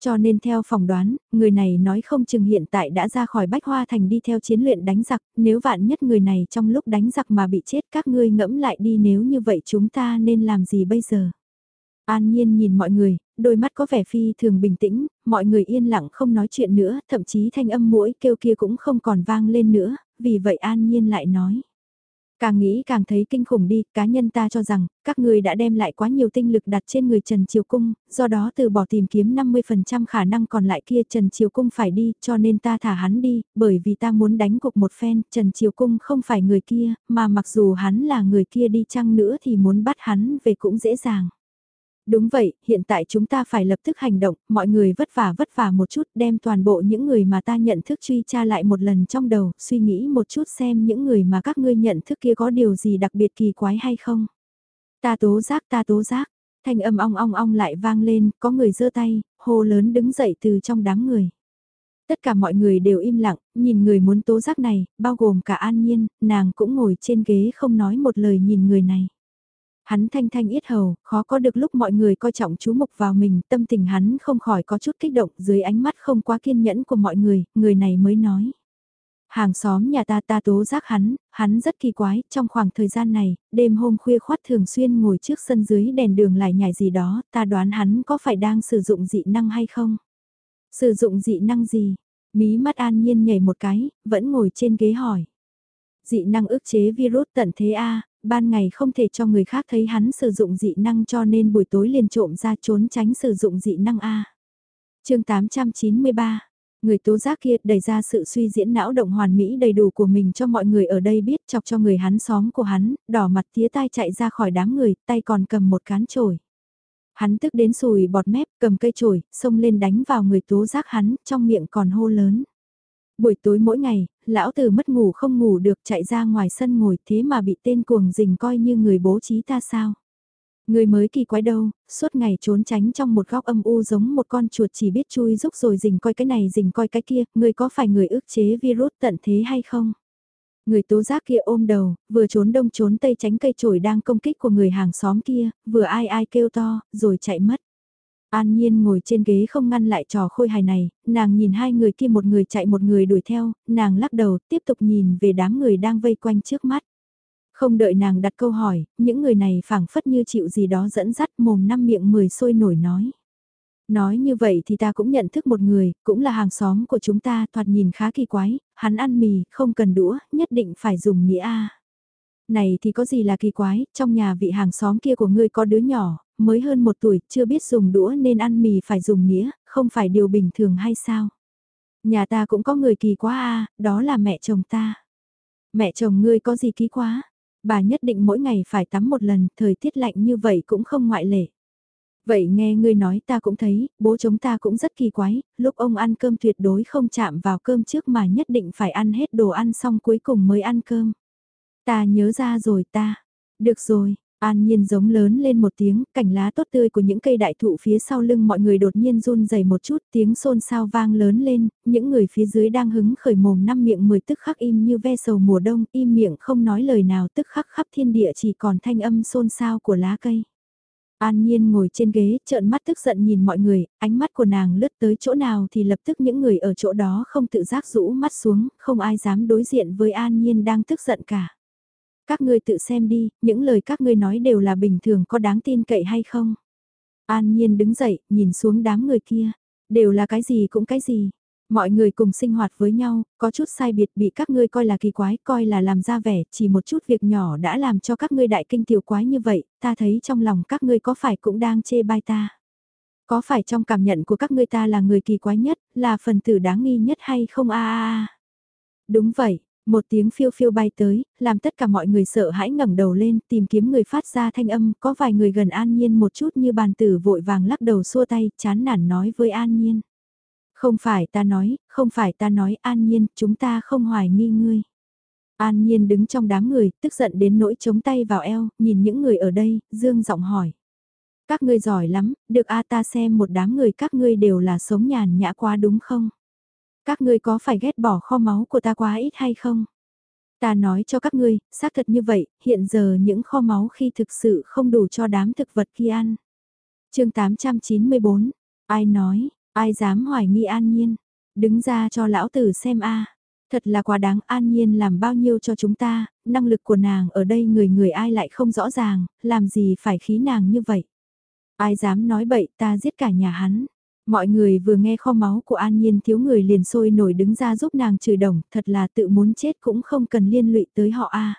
Cho nên theo phỏng đoán, người này nói không chừng hiện tại đã ra khỏi Bách Hoa Thành đi theo chiến luyện đánh giặc, nếu vạn nhất người này trong lúc đánh giặc mà bị chết các ngươi ngẫm lại đi nếu như vậy chúng ta nên làm gì bây giờ? An Nhiên nhìn mọi người, đôi mắt có vẻ phi thường bình tĩnh, mọi người yên lặng không nói chuyện nữa, thậm chí thanh âm mũi kêu kia cũng không còn vang lên nữa, vì vậy An Nhiên lại nói. Càng nghĩ càng thấy kinh khủng đi, cá nhân ta cho rằng, các người đã đem lại quá nhiều tinh lực đặt trên người Trần Triều Cung, do đó từ bỏ tìm kiếm 50% khả năng còn lại kia Trần Triều Cung phải đi, cho nên ta thả hắn đi, bởi vì ta muốn đánh cục một phen, Trần Triều Cung không phải người kia, mà mặc dù hắn là người kia đi chăng nữa thì muốn bắt hắn về cũng dễ dàng. Đúng vậy, hiện tại chúng ta phải lập tức hành động, mọi người vất vả vất vả một chút đem toàn bộ những người mà ta nhận thức truy tra lại một lần trong đầu, suy nghĩ một chút xem những người mà các ngươi nhận thức kia có điều gì đặc biệt kỳ quái hay không. Ta tố giác ta tố giác, thanh âm ong ong ong lại vang lên, có người giơ tay, hô lớn đứng dậy từ trong đám người. Tất cả mọi người đều im lặng, nhìn người muốn tố giác này, bao gồm cả An Nhiên, nàng cũng ngồi trên ghế không nói một lời nhìn người này. Hắn thanh thanh yết hầu, khó có được lúc mọi người coi trọng chú mục vào mình, tâm tình hắn không khỏi có chút kích động dưới ánh mắt không quá kiên nhẫn của mọi người, người này mới nói. Hàng xóm nhà ta ta tố giác hắn, hắn rất kỳ quái, trong khoảng thời gian này, đêm hôm khuya khoát thường xuyên ngồi trước sân dưới đèn đường lại nhảy gì đó, ta đoán hắn có phải đang sử dụng dị năng hay không? Sử dụng dị năng gì? Mí mắt an nhiên nhảy một cái, vẫn ngồi trên ghế hỏi. Dị năng ức chế virus tận thế A, ban ngày không thể cho người khác thấy hắn sử dụng dị năng cho nên buổi tối liền trộm ra trốn tránh sử dụng dị năng A. chương 893 Người tố giác kia đẩy ra sự suy diễn não động hoàn mỹ đầy đủ của mình cho mọi người ở đây biết chọc cho người hắn xóm của hắn, đỏ mặt tía tai chạy ra khỏi đám người, tay còn cầm một cán chổi. Hắn tức đến sùi bọt mép, cầm cây chổi, xông lên đánh vào người tố giác hắn, trong miệng còn hô lớn. Buổi tối mỗi ngày, lão tử mất ngủ không ngủ được chạy ra ngoài sân ngồi thế mà bị tên cuồng rình coi như người bố trí ta sao. Người mới kỳ quái đâu, suốt ngày trốn tránh trong một góc âm u giống một con chuột chỉ biết chui rúc rồi rình coi cái này rình coi cái kia, người có phải người ức chế virus tận thế hay không? Người tố giác kia ôm đầu, vừa trốn đông trốn tây tránh cây chổi đang công kích của người hàng xóm kia, vừa ai ai kêu to, rồi chạy mất. An Nhiên ngồi trên ghế không ngăn lại trò khôi hài này, nàng nhìn hai người kia một người chạy một người đuổi theo, nàng lắc đầu tiếp tục nhìn về đám người đang vây quanh trước mắt. Không đợi nàng đặt câu hỏi, những người này phảng phất như chịu gì đó dẫn dắt mồm năm miệng mười sôi nổi nói. Nói như vậy thì ta cũng nhận thức một người, cũng là hàng xóm của chúng ta, thoạt nhìn khá kỳ quái, hắn ăn mì, không cần đũa, nhất định phải dùng nghĩa A. Này thì có gì là kỳ quái, trong nhà vị hàng xóm kia của ngươi có đứa nhỏ, mới hơn một tuổi, chưa biết dùng đũa nên ăn mì phải dùng nghĩa không phải điều bình thường hay sao? Nhà ta cũng có người kỳ quá à? đó là mẹ chồng ta. Mẹ chồng ngươi có gì kỳ quá? Bà nhất định mỗi ngày phải tắm một lần, thời tiết lạnh như vậy cũng không ngoại lệ. Vậy nghe ngươi nói ta cũng thấy, bố chúng ta cũng rất kỳ quái, lúc ông ăn cơm tuyệt đối không chạm vào cơm trước mà nhất định phải ăn hết đồ ăn xong cuối cùng mới ăn cơm. Ta nhớ ra rồi ta. Được rồi, An nhiên giống lớn lên một tiếng, cảnh lá tốt tươi của những cây đại thụ phía sau lưng mọi người đột nhiên run dày một chút, tiếng xôn xao vang lớn lên, những người phía dưới đang hứng khởi mồm năm miệng mười tức khắc im như ve sầu mùa đông, im miệng không nói lời nào tức khắc khắp thiên địa chỉ còn thanh âm xôn xao của lá cây. An Nhiên ngồi trên ghế, trợn mắt tức giận nhìn mọi người, ánh mắt của nàng lướt tới chỗ nào thì lập tức những người ở chỗ đó không tự giác rũ mắt xuống, không ai dám đối diện với An Nhiên đang tức giận cả. Các ngươi tự xem đi, những lời các ngươi nói đều là bình thường có đáng tin cậy hay không? An Nhiên đứng dậy, nhìn xuống đám người kia. Đều là cái gì cũng cái gì. Mọi người cùng sinh hoạt với nhau, có chút sai biệt bị các ngươi coi là kỳ quái, coi là làm ra vẻ, chỉ một chút việc nhỏ đã làm cho các ngươi đại kinh tiểu quái như vậy, ta thấy trong lòng các ngươi có phải cũng đang chê bai ta. Có phải trong cảm nhận của các ngươi ta là người kỳ quái nhất, là phần tử đáng nghi nhất hay không a a a. Đúng vậy, một tiếng phiêu phiêu bay tới, làm tất cả mọi người sợ hãi ngẩng đầu lên tìm kiếm người phát ra thanh âm, có vài người gần An Nhiên một chút như bàn tử vội vàng lắc đầu xua tay, chán nản nói với An Nhiên. Không phải ta nói, không phải ta nói An Nhiên, chúng ta không hoài nghi ngươi. An Nhiên đứng trong đám người, tức giận đến nỗi chống tay vào eo, nhìn những người ở đây, dương giọng hỏi. Các ngươi giỏi lắm, được a ta xem một đám người các ngươi đều là sống nhàn nhã quá đúng không? Các ngươi có phải ghét bỏ kho máu của ta quá ít hay không? Ta nói cho các ngươi, xác thật như vậy, hiện giờ những kho máu khi thực sự không đủ cho đám thực vật kia ăn. chương 894, ai nói, ai dám hoài nghi an nhiên, đứng ra cho lão tử xem a Thật là quá đáng an nhiên làm bao nhiêu cho chúng ta, năng lực của nàng ở đây người người ai lại không rõ ràng, làm gì phải khí nàng như vậy. Ai dám nói bậy ta giết cả nhà hắn. Mọi người vừa nghe kho máu của An Nhiên thiếu người liền sôi nổi đứng ra giúp nàng chửi đồng, thật là tự muốn chết cũng không cần liên lụy tới họ a.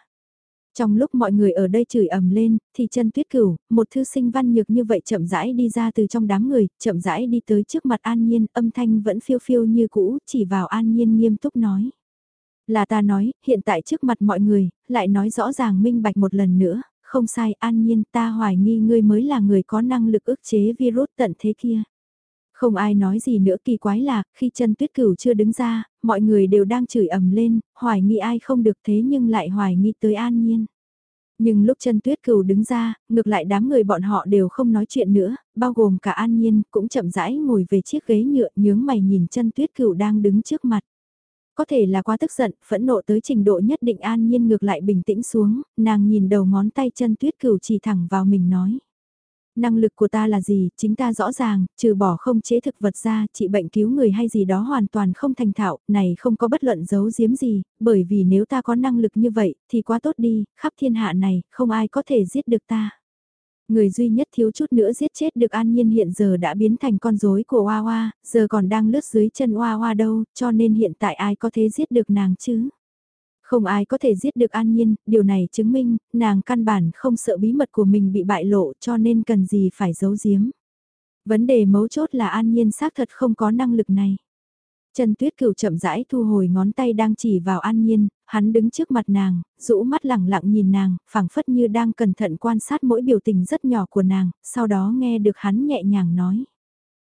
Trong lúc mọi người ở đây chửi ầm lên, thì chân tuyết cửu, một thư sinh văn nhược như vậy chậm rãi đi ra từ trong đám người, chậm rãi đi tới trước mặt An Nhiên, âm thanh vẫn phiêu phiêu như cũ, chỉ vào An Nhiên nghiêm túc nói. Là ta nói, hiện tại trước mặt mọi người, lại nói rõ ràng minh bạch một lần nữa, không sai An Nhiên ta hoài nghi ngươi mới là người có năng lực ức chế virus tận thế kia. Không ai nói gì nữa kỳ quái là, khi chân tuyết cửu chưa đứng ra, mọi người đều đang chửi ầm lên, hoài nghi ai không được thế nhưng lại hoài nghi tới an nhiên. Nhưng lúc chân tuyết cửu đứng ra, ngược lại đám người bọn họ đều không nói chuyện nữa, bao gồm cả an nhiên, cũng chậm rãi ngồi về chiếc ghế nhựa nhướng mày nhìn chân tuyết cửu đang đứng trước mặt. Có thể là quá tức giận, phẫn nộ tới trình độ nhất định an nhiên ngược lại bình tĩnh xuống, nàng nhìn đầu ngón tay chân tuyết cửu chỉ thẳng vào mình nói Năng lực của ta là gì, chính ta rõ ràng, trừ bỏ không chế thực vật ra, trị bệnh cứu người hay gì đó hoàn toàn không thành thạo, này không có bất luận giấu giếm gì, bởi vì nếu ta có năng lực như vậy, thì quá tốt đi, khắp thiên hạ này, không ai có thể giết được ta. Người duy nhất thiếu chút nữa giết chết được an nhiên hiện giờ đã biến thành con rối của Hoa Hoa, giờ còn đang lướt dưới chân Hoa Hoa đâu, cho nên hiện tại ai có thể giết được nàng chứ? Không ai có thể giết được An Nhiên, điều này chứng minh, nàng căn bản không sợ bí mật của mình bị bại lộ cho nên cần gì phải giấu giếm. Vấn đề mấu chốt là An Nhiên xác thật không có năng lực này. Trần Tuyết Cửu chậm rãi thu hồi ngón tay đang chỉ vào An Nhiên, hắn đứng trước mặt nàng, rũ mắt lẳng lặng nhìn nàng, phảng phất như đang cẩn thận quan sát mỗi biểu tình rất nhỏ của nàng, sau đó nghe được hắn nhẹ nhàng nói.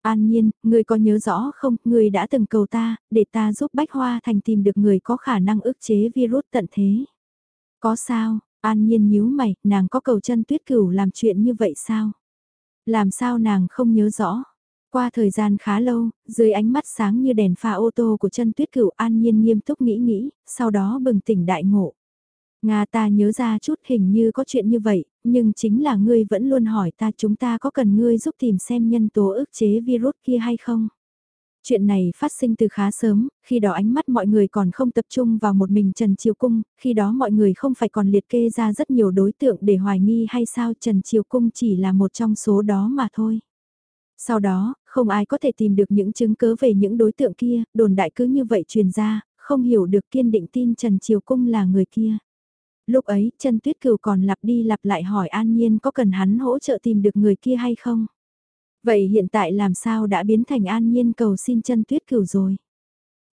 An nhiên, người có nhớ rõ không, người đã từng cầu ta, để ta giúp Bách Hoa Thành tìm được người có khả năng ức chế virus tận thế. Có sao, an nhiên nhíu mày, nàng có cầu chân tuyết cửu làm chuyện như vậy sao? Làm sao nàng không nhớ rõ? Qua thời gian khá lâu, dưới ánh mắt sáng như đèn pha ô tô của chân tuyết cửu an nhiên nghiêm túc nghĩ nghĩ, sau đó bừng tỉnh đại ngộ. Nga ta nhớ ra chút hình như có chuyện như vậy, nhưng chính là ngươi vẫn luôn hỏi ta chúng ta có cần ngươi giúp tìm xem nhân tố ức chế virus kia hay không. Chuyện này phát sinh từ khá sớm, khi đó ánh mắt mọi người còn không tập trung vào một mình Trần Triều Cung, khi đó mọi người không phải còn liệt kê ra rất nhiều đối tượng để hoài nghi hay sao Trần Triều Cung chỉ là một trong số đó mà thôi. Sau đó, không ai có thể tìm được những chứng cứ về những đối tượng kia, đồn đại cứ như vậy truyền ra, không hiểu được kiên định tin Trần Triều Cung là người kia. Lúc ấy, chân tuyết cửu còn lặp đi lặp lại hỏi An Nhiên có cần hắn hỗ trợ tìm được người kia hay không? Vậy hiện tại làm sao đã biến thành An Nhiên cầu xin chân tuyết cửu rồi?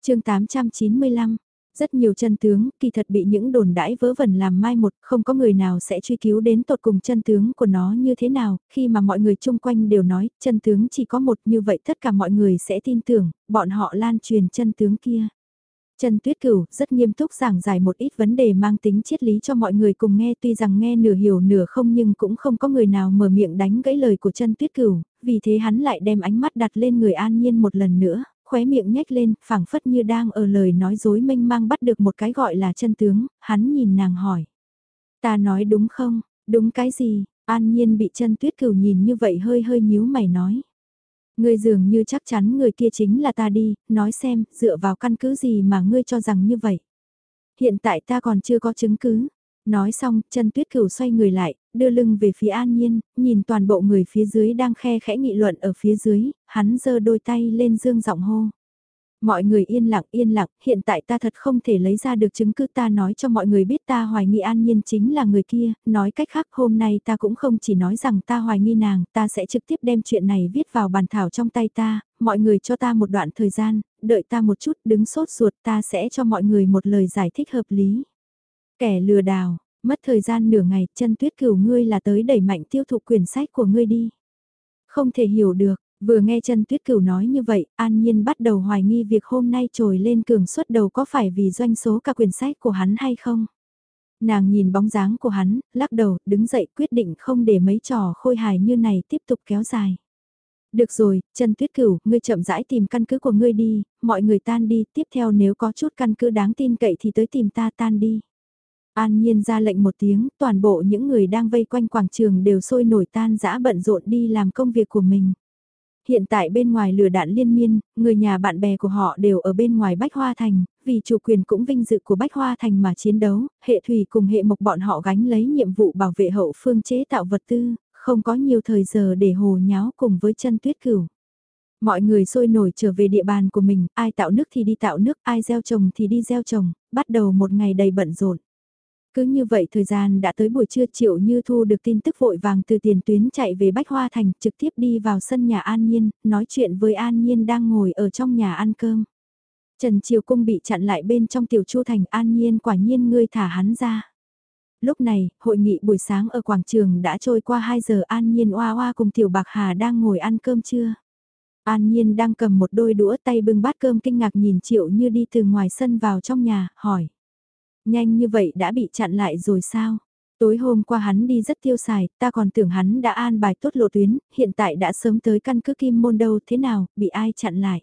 chương 895 rất nhiều chân tướng, kỳ thật bị những đồn đãi vớ vẩn làm mai một, không có người nào sẽ truy cứu đến tột cùng chân tướng của nó như thế nào, khi mà mọi người chung quanh đều nói, chân tướng chỉ có một như vậy tất cả mọi người sẽ tin tưởng, bọn họ lan truyền chân tướng kia. Trần Tuyết Cửu rất nghiêm túc giảng giải một ít vấn đề mang tính triết lý cho mọi người cùng nghe tuy rằng nghe nửa hiểu nửa không nhưng cũng không có người nào mở miệng đánh gãy lời của Trần Tuyết Cửu, vì thế hắn lại đem ánh mắt đặt lên người an nhiên một lần nữa, khóe miệng nhếch lên, phảng phất như đang ở lời nói dối mênh mang bắt được một cái gọi là chân tướng, hắn nhìn nàng hỏi. Ta nói đúng không, đúng cái gì, an nhiên bị Trần tuyết cửu nhìn như vậy hơi hơi nhíu mày nói. Ngươi dường như chắc chắn người kia chính là ta đi, nói xem, dựa vào căn cứ gì mà ngươi cho rằng như vậy. Hiện tại ta còn chưa có chứng cứ. Nói xong, chân tuyết cửu xoay người lại, đưa lưng về phía an nhiên, nhìn toàn bộ người phía dưới đang khe khẽ nghị luận ở phía dưới, hắn giơ đôi tay lên dương giọng hô. Mọi người yên lặng yên lặng, hiện tại ta thật không thể lấy ra được chứng cứ ta nói cho mọi người biết ta hoài nghi an nhiên chính là người kia, nói cách khác hôm nay ta cũng không chỉ nói rằng ta hoài nghi nàng, ta sẽ trực tiếp đem chuyện này viết vào bàn thảo trong tay ta, mọi người cho ta một đoạn thời gian, đợi ta một chút đứng sốt ruột ta sẽ cho mọi người một lời giải thích hợp lý. Kẻ lừa đảo, mất thời gian nửa ngày, chân tuyết cửu ngươi là tới đẩy mạnh tiêu thụ quyển sách của ngươi đi. Không thể hiểu được, Vừa nghe chân tuyết cửu nói như vậy, an nhiên bắt đầu hoài nghi việc hôm nay trồi lên cường suất đầu có phải vì doanh số cả quyển sách của hắn hay không. Nàng nhìn bóng dáng của hắn, lắc đầu, đứng dậy quyết định không để mấy trò khôi hài như này tiếp tục kéo dài. Được rồi, Trần Tuyết Cửu, ngươi chậm rãi tìm căn cứ của ngươi đi, mọi người tan đi, tiếp theo nếu có chút căn cứ đáng tin cậy thì tới tìm ta tan đi. An Nhiên ra lệnh một tiếng, toàn bộ những người đang vây quanh quảng trường đều sôi nổi tan dã bận rộn đi làm công việc của mình. Hiện tại bên ngoài lửa đạn liên miên, người nhà bạn bè của họ đều ở bên ngoài Bách Hoa Thành, vì chủ quyền cũng vinh dự của Bách Hoa Thành mà chiến đấu, hệ thủy cùng hệ mộc bọn họ gánh lấy nhiệm vụ bảo vệ hậu phương chế tạo vật tư, không có nhiều thời giờ để hồ nháo cùng với chân tuyết cửu. Mọi người sôi nổi trở về địa bàn của mình, ai tạo nước thì đi tạo nước, ai gieo trồng thì đi gieo trồng, bắt đầu một ngày đầy bận rộn. Cứ như vậy thời gian đã tới buổi trưa Triệu Như Thu được tin tức vội vàng từ tiền tuyến chạy về Bách Hoa Thành trực tiếp đi vào sân nhà An Nhiên, nói chuyện với An Nhiên đang ngồi ở trong nhà ăn cơm. Trần Triều Cung bị chặn lại bên trong tiểu chu thành An Nhiên quả nhiên ngươi thả hắn ra. Lúc này, hội nghị buổi sáng ở quảng trường đã trôi qua 2 giờ An Nhiên oa oa cùng Tiểu Bạc Hà đang ngồi ăn cơm trưa. An Nhiên đang cầm một đôi đũa tay bưng bát cơm kinh ngạc nhìn Triệu Như đi từ ngoài sân vào trong nhà, hỏi. Nhanh như vậy đã bị chặn lại rồi sao? Tối hôm qua hắn đi rất tiêu xài, ta còn tưởng hắn đã an bài tốt lộ tuyến, hiện tại đã sớm tới căn cứ kim môn đâu thế nào, bị ai chặn lại?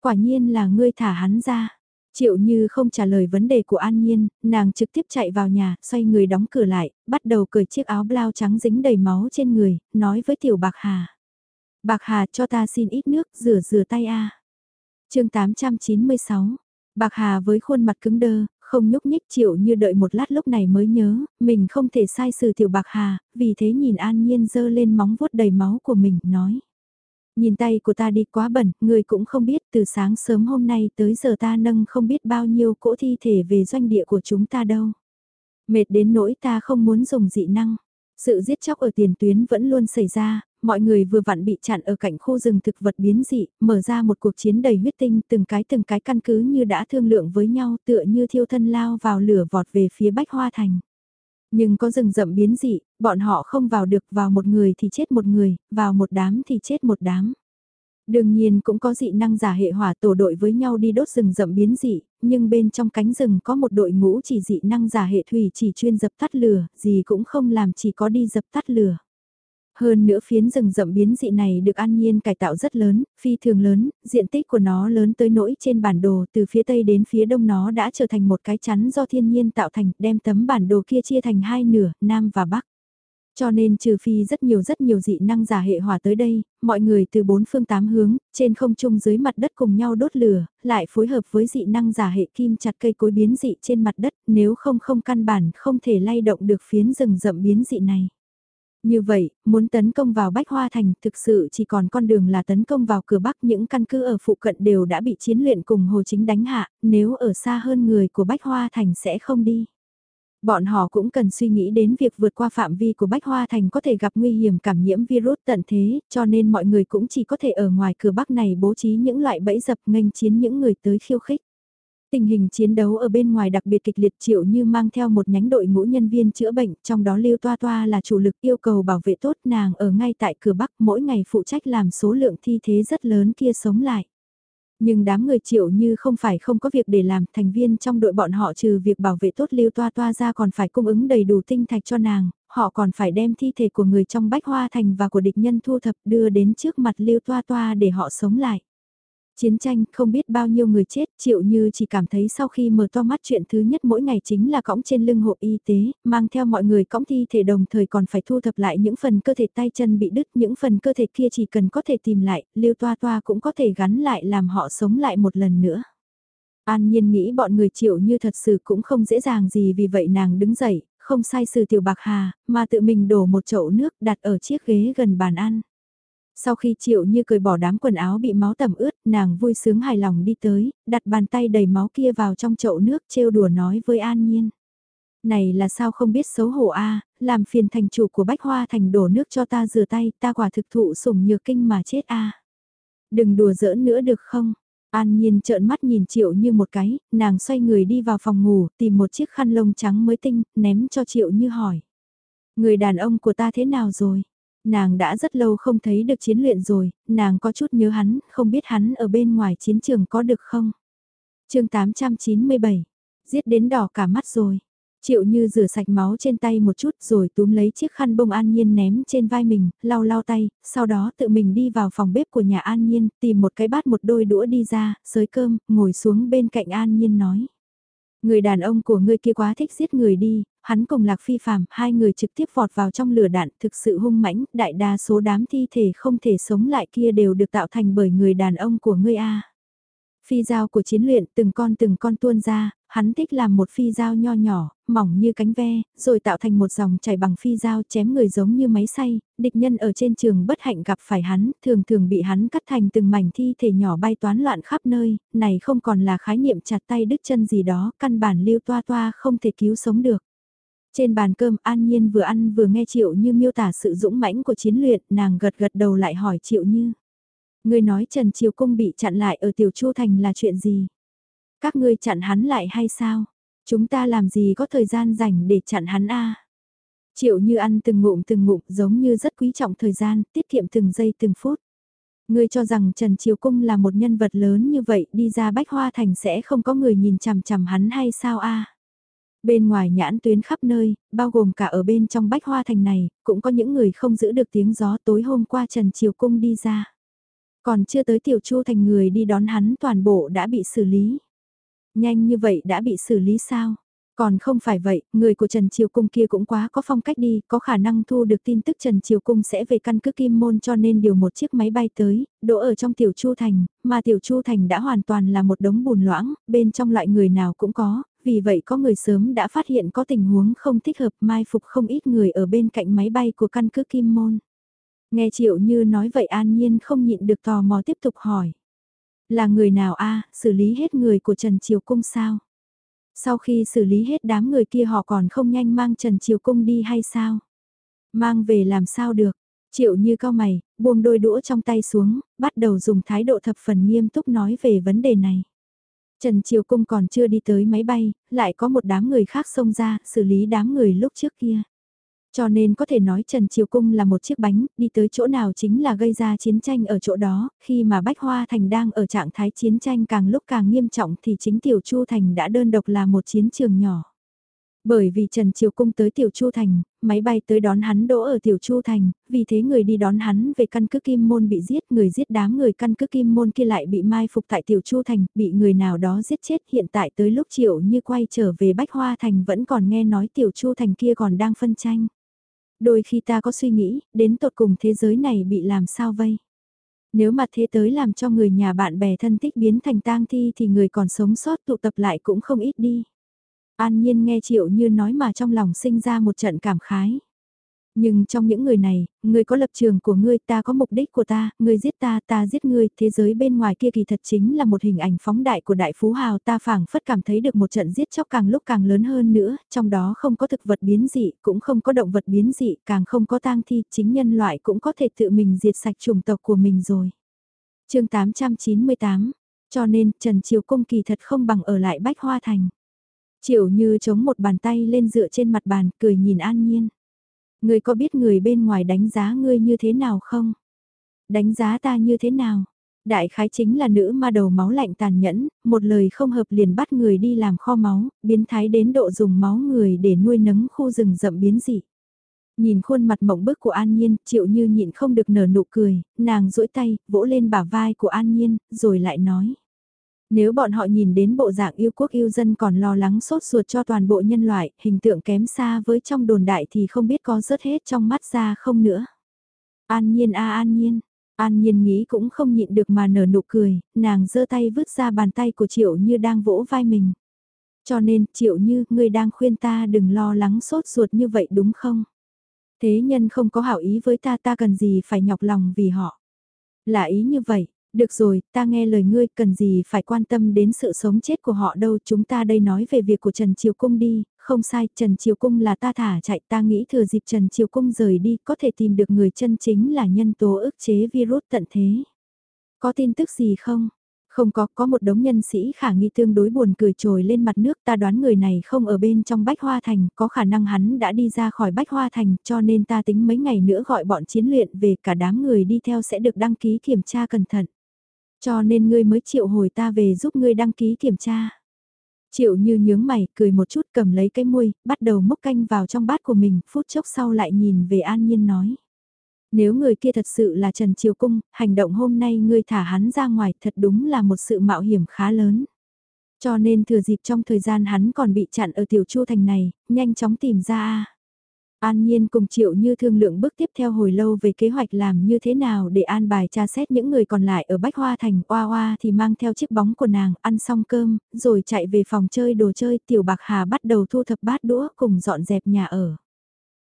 Quả nhiên là ngươi thả hắn ra. Triệu như không trả lời vấn đề của An Nhiên, nàng trực tiếp chạy vào nhà, xoay người đóng cửa lại, bắt đầu cởi chiếc áo blau trắng dính đầy máu trên người, nói với tiểu Bạc Hà. Bạc Hà cho ta xin ít nước, rửa rửa tay a. À. chương 896, Bạc Hà với khuôn mặt cứng đơ, không nhúc nhích chịu như đợi một lát lúc này mới nhớ, mình không thể sai sự tiểu bạc hà, vì thế nhìn an nhiên dơ lên móng vuốt đầy máu của mình, nói. Nhìn tay của ta đi quá bẩn, người cũng không biết từ sáng sớm hôm nay tới giờ ta nâng không biết bao nhiêu cỗ thi thể về doanh địa của chúng ta đâu. Mệt đến nỗi ta không muốn dùng dị năng. Sự giết chóc ở tiền tuyến vẫn luôn xảy ra, mọi người vừa vặn bị chặn ở cạnh khu rừng thực vật biến dị, mở ra một cuộc chiến đầy huyết tinh, từng cái từng cái căn cứ như đã thương lượng với nhau tựa như thiêu thân lao vào lửa vọt về phía Bách Hoa Thành. Nhưng có rừng rậm biến dị, bọn họ không vào được, vào một người thì chết một người, vào một đám thì chết một đám. Đương nhiên cũng có dị năng giả hệ hỏa tổ đội với nhau đi đốt rừng rậm biến dị, nhưng bên trong cánh rừng có một đội ngũ chỉ dị năng giả hệ thủy chỉ chuyên dập tắt lửa, gì cũng không làm chỉ có đi dập tắt lửa. Hơn nữa phiến rừng rậm biến dị này được an nhiên cải tạo rất lớn, phi thường lớn, diện tích của nó lớn tới nỗi trên bản đồ từ phía tây đến phía đông nó đã trở thành một cái chắn do thiên nhiên tạo thành, đem tấm bản đồ kia chia thành hai nửa, nam và bắc. Cho nên trừ phi rất nhiều rất nhiều dị năng giả hệ hỏa tới đây, mọi người từ bốn phương tám hướng, trên không trung dưới mặt đất cùng nhau đốt lửa, lại phối hợp với dị năng giả hệ kim chặt cây cối biến dị trên mặt đất, nếu không không căn bản không thể lay động được phiến rừng rậm biến dị này. Như vậy, muốn tấn công vào Bách Hoa Thành thực sự chỉ còn con đường là tấn công vào cửa Bắc những căn cứ ở phụ cận đều đã bị chiến luyện cùng Hồ Chính đánh hạ, nếu ở xa hơn người của Bách Hoa Thành sẽ không đi. Bọn họ cũng cần suy nghĩ đến việc vượt qua phạm vi của Bách Hoa Thành có thể gặp nguy hiểm cảm nhiễm virus tận thế, cho nên mọi người cũng chỉ có thể ở ngoài cửa Bắc này bố trí những loại bẫy dập nghênh chiến những người tới khiêu khích. Tình hình chiến đấu ở bên ngoài đặc biệt kịch liệt triệu như mang theo một nhánh đội ngũ nhân viên chữa bệnh, trong đó Lưu Toa Toa là chủ lực yêu cầu bảo vệ tốt nàng ở ngay tại cửa Bắc mỗi ngày phụ trách làm số lượng thi thế rất lớn kia sống lại. Nhưng đám người triệu như không phải không có việc để làm, thành viên trong đội bọn họ trừ việc bảo vệ tốt Lưu Toa Toa ra còn phải cung ứng đầy đủ tinh thạch cho nàng, họ còn phải đem thi thể của người trong bách hoa thành và của địch nhân thu thập đưa đến trước mặt Lưu Toa Toa để họ sống lại. Chiến tranh không biết bao nhiêu người chết, triệu như chỉ cảm thấy sau khi mở to mắt chuyện thứ nhất mỗi ngày chính là cõng trên lưng hộ y tế, mang theo mọi người cõng thi thể đồng thời còn phải thu thập lại những phần cơ thể tay chân bị đứt, những phần cơ thể kia chỉ cần có thể tìm lại, lưu toa toa cũng có thể gắn lại làm họ sống lại một lần nữa. An nhiên nghĩ bọn người triệu như thật sự cũng không dễ dàng gì vì vậy nàng đứng dậy, không sai sự tiểu bạc hà, mà tự mình đổ một chậu nước đặt ở chiếc ghế gần bàn ăn. Sau khi Triệu Như cười bỏ đám quần áo bị máu tẩm ướt, nàng vui sướng hài lòng đi tới, đặt bàn tay đầy máu kia vào trong chậu nước trêu đùa nói với An Nhiên. Này là sao không biết xấu hổ a làm phiền thành chủ của Bách Hoa thành đổ nước cho ta rửa tay, ta quả thực thụ sủng nhược kinh mà chết a Đừng đùa giỡn nữa được không? An Nhiên trợn mắt nhìn Triệu Như một cái, nàng xoay người đi vào phòng ngủ, tìm một chiếc khăn lông trắng mới tinh, ném cho Triệu Như hỏi. Người đàn ông của ta thế nào rồi? Nàng đã rất lâu không thấy được chiến luyện rồi, nàng có chút nhớ hắn, không biết hắn ở bên ngoài chiến trường có được không? chương 897, giết đến đỏ cả mắt rồi. Triệu như rửa sạch máu trên tay một chút rồi túm lấy chiếc khăn bông an nhiên ném trên vai mình, lau lau tay, sau đó tự mình đi vào phòng bếp của nhà an nhiên, tìm một cái bát một đôi đũa đi ra, sới cơm, ngồi xuống bên cạnh an nhiên nói. Người đàn ông của ngươi kia quá thích giết người đi, hắn cùng lạc phi phàm, hai người trực tiếp vọt vào trong lửa đạn, thực sự hung mãnh, đại đa số đám thi thể không thể sống lại kia đều được tạo thành bởi người đàn ông của ngươi a. Phi dao của chiến luyện từng con từng con tuôn ra, hắn thích làm một phi dao nho nhỏ, mỏng như cánh ve, rồi tạo thành một dòng chảy bằng phi dao chém người giống như máy xay, địch nhân ở trên trường bất hạnh gặp phải hắn, thường thường bị hắn cắt thành từng mảnh thi thể nhỏ bay toán loạn khắp nơi, này không còn là khái niệm chặt tay đứt chân gì đó, căn bản lưu toa toa không thể cứu sống được. Trên bàn cơm An Nhiên vừa ăn vừa nghe Triệu Như miêu tả sự dũng mãnh của chiến luyện, nàng gật gật đầu lại hỏi Triệu Như. Người nói Trần Triều Cung bị chặn lại ở Tiểu Chu Thành là chuyện gì? Các ngươi chặn hắn lại hay sao? Chúng ta làm gì có thời gian dành để chặn hắn a? Triệu Như ăn từng ngụm từng ngụm giống như rất quý trọng thời gian, tiết kiệm từng giây từng phút. Ngươi cho rằng Trần Triều Cung là một nhân vật lớn như vậy đi ra Bách Hoa Thành sẽ không có người nhìn chằm chằm hắn hay sao a? Bên ngoài nhãn tuyến khắp nơi, bao gồm cả ở bên trong Bách Hoa Thành này, cũng có những người không giữ được tiếng gió tối hôm qua Trần Triều Cung đi ra. Còn chưa tới tiểu chu thành người đi đón hắn toàn bộ đã bị xử lý. Nhanh như vậy đã bị xử lý sao? Còn không phải vậy, người của Trần Triều Cung kia cũng quá có phong cách đi, có khả năng thu được tin tức Trần Triều Cung sẽ về căn cứ Kim Môn cho nên điều một chiếc máy bay tới, đỗ ở trong Tiểu Chu Thành, mà Tiểu Chu Thành đã hoàn toàn là một đống bùn loãng, bên trong loại người nào cũng có, vì vậy có người sớm đã phát hiện có tình huống không thích hợp mai phục không ít người ở bên cạnh máy bay của căn cứ Kim Môn. Nghe Triệu Như nói vậy An Nhiên không nhịn được tò mò tiếp tục hỏi. Là người nào a xử lý hết người của Trần Triều Cung sao? Sau khi xử lý hết đám người kia họ còn không nhanh mang Trần Triều Cung đi hay sao? Mang về làm sao được? Triệu như cao mày, buông đôi đũa trong tay xuống, bắt đầu dùng thái độ thập phần nghiêm túc nói về vấn đề này. Trần Triều Cung còn chưa đi tới máy bay, lại có một đám người khác xông ra, xử lý đám người lúc trước kia. Cho nên có thể nói Trần Triều Cung là một chiếc bánh, đi tới chỗ nào chính là gây ra chiến tranh ở chỗ đó, khi mà Bách Hoa Thành đang ở trạng thái chiến tranh càng lúc càng nghiêm trọng thì chính Tiểu Chu Thành đã đơn độc là một chiến trường nhỏ. Bởi vì Trần Triều Cung tới Tiểu Chu Thành, máy bay tới đón hắn đỗ ở Tiểu Chu Thành, vì thế người đi đón hắn về căn cứ Kim Môn bị giết, người giết đám người căn cứ Kim Môn kia lại bị mai phục tại Tiểu Chu Thành, bị người nào đó giết chết hiện tại tới lúc Triệu như quay trở về Bách Hoa Thành vẫn còn nghe nói Tiểu Chu Thành kia còn đang phân tranh. Đôi khi ta có suy nghĩ, đến tột cùng thế giới này bị làm sao vây. Nếu mà thế tới làm cho người nhà bạn bè thân thích biến thành tang thi thì người còn sống sót tụ tập lại cũng không ít đi. An nhiên nghe triệu như nói mà trong lòng sinh ra một trận cảm khái. Nhưng trong những người này, người có lập trường của ngươi, ta có mục đích của ta, ngươi giết ta, ta giết ngươi, thế giới bên ngoài kia kỳ thật chính là một hình ảnh phóng đại của đại phú hào ta phảng phất cảm thấy được một trận giết chóc càng lúc càng lớn hơn nữa, trong đó không có thực vật biến dị, cũng không có động vật biến dị, càng không có tang thi, chính nhân loại cũng có thể tự mình diệt sạch chủng tộc của mình rồi. chương 898, cho nên Trần Triều Cung kỳ thật không bằng ở lại Bách Hoa Thành. Triệu như chống một bàn tay lên dựa trên mặt bàn, cười nhìn an nhiên. Ngươi có biết người bên ngoài đánh giá ngươi như thế nào không? Đánh giá ta như thế nào? Đại khái chính là nữ ma đầu máu lạnh tàn nhẫn, một lời không hợp liền bắt người đi làm kho máu, biến thái đến độ dùng máu người để nuôi nấng khu rừng rậm biến dị. Nhìn khuôn mặt mộng bức của An Nhiên, chịu như nhịn không được nở nụ cười, nàng duỗi tay, vỗ lên bả vai của An Nhiên, rồi lại nói. Nếu bọn họ nhìn đến bộ dạng yêu quốc yêu dân còn lo lắng sốt ruột cho toàn bộ nhân loại, hình tượng kém xa với trong đồn đại thì không biết có rớt hết trong mắt ra không nữa. An nhiên a an nhiên, an nhiên nghĩ cũng không nhịn được mà nở nụ cười, nàng giơ tay vứt ra bàn tay của triệu như đang vỗ vai mình. Cho nên, triệu như, ngươi đang khuyên ta đừng lo lắng sốt ruột như vậy đúng không? Thế nhân không có hảo ý với ta ta cần gì phải nhọc lòng vì họ. Là ý như vậy, được rồi, ta nghe lời ngươi, cần gì phải quan tâm đến sự sống chết của họ đâu, chúng ta đây nói về việc của Trần Triều Cung đi, không sai, Trần Triều Cung là ta thả chạy, ta nghĩ thừa dịp Trần Triều Cung rời đi, có thể tìm được người chân chính là nhân tố ức chế virus tận thế. Có tin tức gì không? Không có, có một đống nhân sĩ khả nghi tương đối buồn cười trồi lên mặt nước ta đoán người này không ở bên trong Bách Hoa Thành, có khả năng hắn đã đi ra khỏi Bách Hoa Thành cho nên ta tính mấy ngày nữa gọi bọn chiến luyện về cả đám người đi theo sẽ được đăng ký kiểm tra cẩn thận. Cho nên ngươi mới triệu hồi ta về giúp ngươi đăng ký kiểm tra. Triệu như nhướng mày, cười một chút cầm lấy cái muôi, bắt đầu múc canh vào trong bát của mình, phút chốc sau lại nhìn về An Nhiên nói. Nếu người kia thật sự là Trần Triều Cung, hành động hôm nay ngươi thả hắn ra ngoài thật đúng là một sự mạo hiểm khá lớn. Cho nên thừa dịp trong thời gian hắn còn bị chặn ở tiểu chu thành này, nhanh chóng tìm ra a. An Nhiên cùng Triệu Như thương lượng bước tiếp theo hồi lâu về kế hoạch làm như thế nào để an bài tra xét những người còn lại ở Bách Hoa Thành. Oa Oa thì mang theo chiếc bóng của nàng, ăn xong cơm, rồi chạy về phòng chơi đồ chơi. Tiểu Bạc Hà bắt đầu thu thập bát đũa cùng dọn dẹp nhà ở.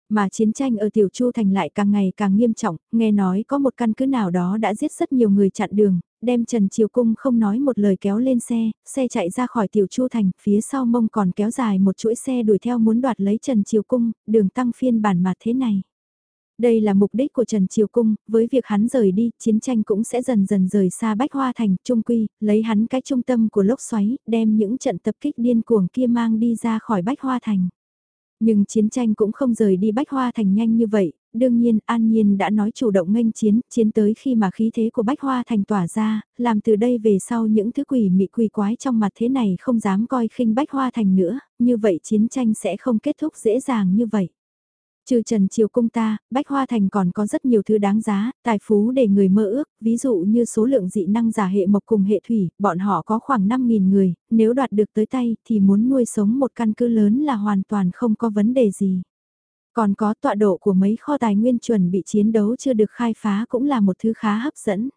Mà chiến tranh ở Tiểu Chu Thành lại càng ngày càng nghiêm trọng, nghe nói có một căn cứ nào đó đã giết rất nhiều người chặn đường, đem Trần Triều Cung không nói một lời kéo lên xe, xe chạy ra khỏi Tiểu Chu Thành, phía sau mông còn kéo dài một chuỗi xe đuổi theo muốn đoạt lấy Trần Triều Cung, đường tăng phiên bản mà thế này. Đây là mục đích của Trần Triều Cung, với việc hắn rời đi, chiến tranh cũng sẽ dần dần rời xa Bách Hoa Thành, Trung Quy, lấy hắn cái trung tâm của lốc xoáy, đem những trận tập kích điên cuồng kia mang đi ra khỏi Bách Hoa Thành. Nhưng chiến tranh cũng không rời đi Bách Hoa Thành nhanh như vậy, đương nhiên An Nhiên đã nói chủ động nghênh chiến, chiến tới khi mà khí thế của Bách Hoa Thành tỏa ra, làm từ đây về sau những thứ quỷ mị quỷ quái trong mặt thế này không dám coi khinh Bách Hoa Thành nữa, như vậy chiến tranh sẽ không kết thúc dễ dàng như vậy. Trừ Trần Triều Cung ta, Bách Hoa Thành còn có rất nhiều thứ đáng giá, tài phú để người mơ ước, ví dụ như số lượng dị năng giả hệ mộc cùng hệ thủy, bọn họ có khoảng 5.000 người, nếu đoạt được tới tay thì muốn nuôi sống một căn cứ lớn là hoàn toàn không có vấn đề gì. Còn có tọa độ của mấy kho tài nguyên chuẩn bị chiến đấu chưa được khai phá cũng là một thứ khá hấp dẫn.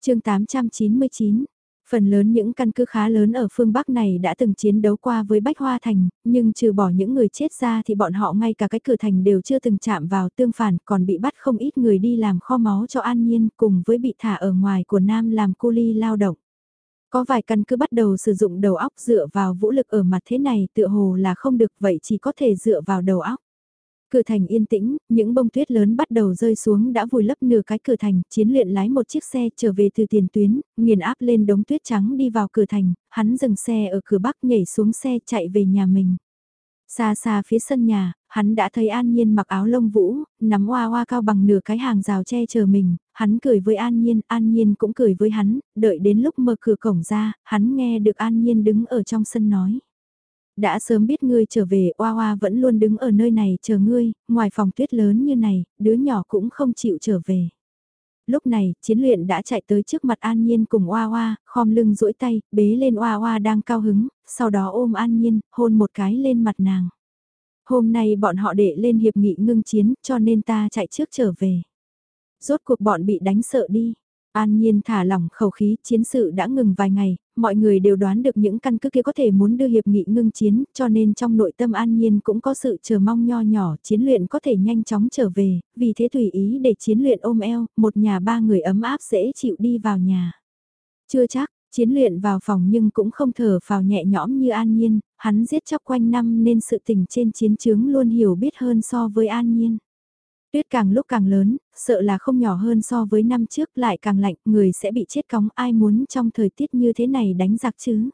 chương 899 Phần lớn những căn cứ khá lớn ở phương Bắc này đã từng chiến đấu qua với Bách Hoa Thành, nhưng trừ bỏ những người chết ra thì bọn họ ngay cả cái cửa thành đều chưa từng chạm vào tương phản còn bị bắt không ít người đi làm kho máu cho an nhiên cùng với bị thả ở ngoài của Nam làm cu ly lao động. Có vài căn cứ bắt đầu sử dụng đầu óc dựa vào vũ lực ở mặt thế này tựa hồ là không được vậy chỉ có thể dựa vào đầu óc. Cửa thành yên tĩnh, những bông tuyết lớn bắt đầu rơi xuống đã vùi lấp nửa cái cửa thành, chiến luyện lái một chiếc xe trở về từ tiền tuyến, nghiền áp lên đống tuyết trắng đi vào cửa thành, hắn dừng xe ở cửa bắc nhảy xuống xe chạy về nhà mình. Xa xa phía sân nhà, hắn đã thấy An Nhiên mặc áo lông vũ, nắm hoa hoa cao bằng nửa cái hàng rào che chờ mình, hắn cười với An Nhiên, An Nhiên cũng cười với hắn, đợi đến lúc mở cửa cổng ra, hắn nghe được An Nhiên đứng ở trong sân nói. Đã sớm biết ngươi trở về, Oa Oa vẫn luôn đứng ở nơi này chờ ngươi, ngoài phòng tuyết lớn như này, đứa nhỏ cũng không chịu trở về. Lúc này, chiến luyện đã chạy tới trước mặt An Nhiên cùng Oa Oa, khom lưng duỗi tay, bế lên Oa Oa đang cao hứng, sau đó ôm An Nhiên, hôn một cái lên mặt nàng. Hôm nay bọn họ để lên hiệp nghị ngưng chiến, cho nên ta chạy trước trở về. Rốt cuộc bọn bị đánh sợ đi. An Nhiên thả lỏng khẩu khí, chiến sự đã ngừng vài ngày, mọi người đều đoán được những căn cứ kia có thể muốn đưa hiệp nghị ngưng chiến, cho nên trong nội tâm An Nhiên cũng có sự chờ mong nho nhỏ, chiến luyện có thể nhanh chóng trở về, vì thế tùy ý để chiến luyện ôm eo, một nhà ba người ấm áp dễ chịu đi vào nhà. Chưa chắc, chiến luyện vào phòng nhưng cũng không thở vào nhẹ nhõm như An Nhiên, hắn giết chóc quanh năm nên sự tình trên chiến trường luôn hiểu biết hơn so với An Nhiên. Tuyết càng lúc càng lớn, sợ là không nhỏ hơn so với năm trước lại càng lạnh, người sẽ bị chết cóng ai muốn trong thời tiết như thế này đánh giặc chứ.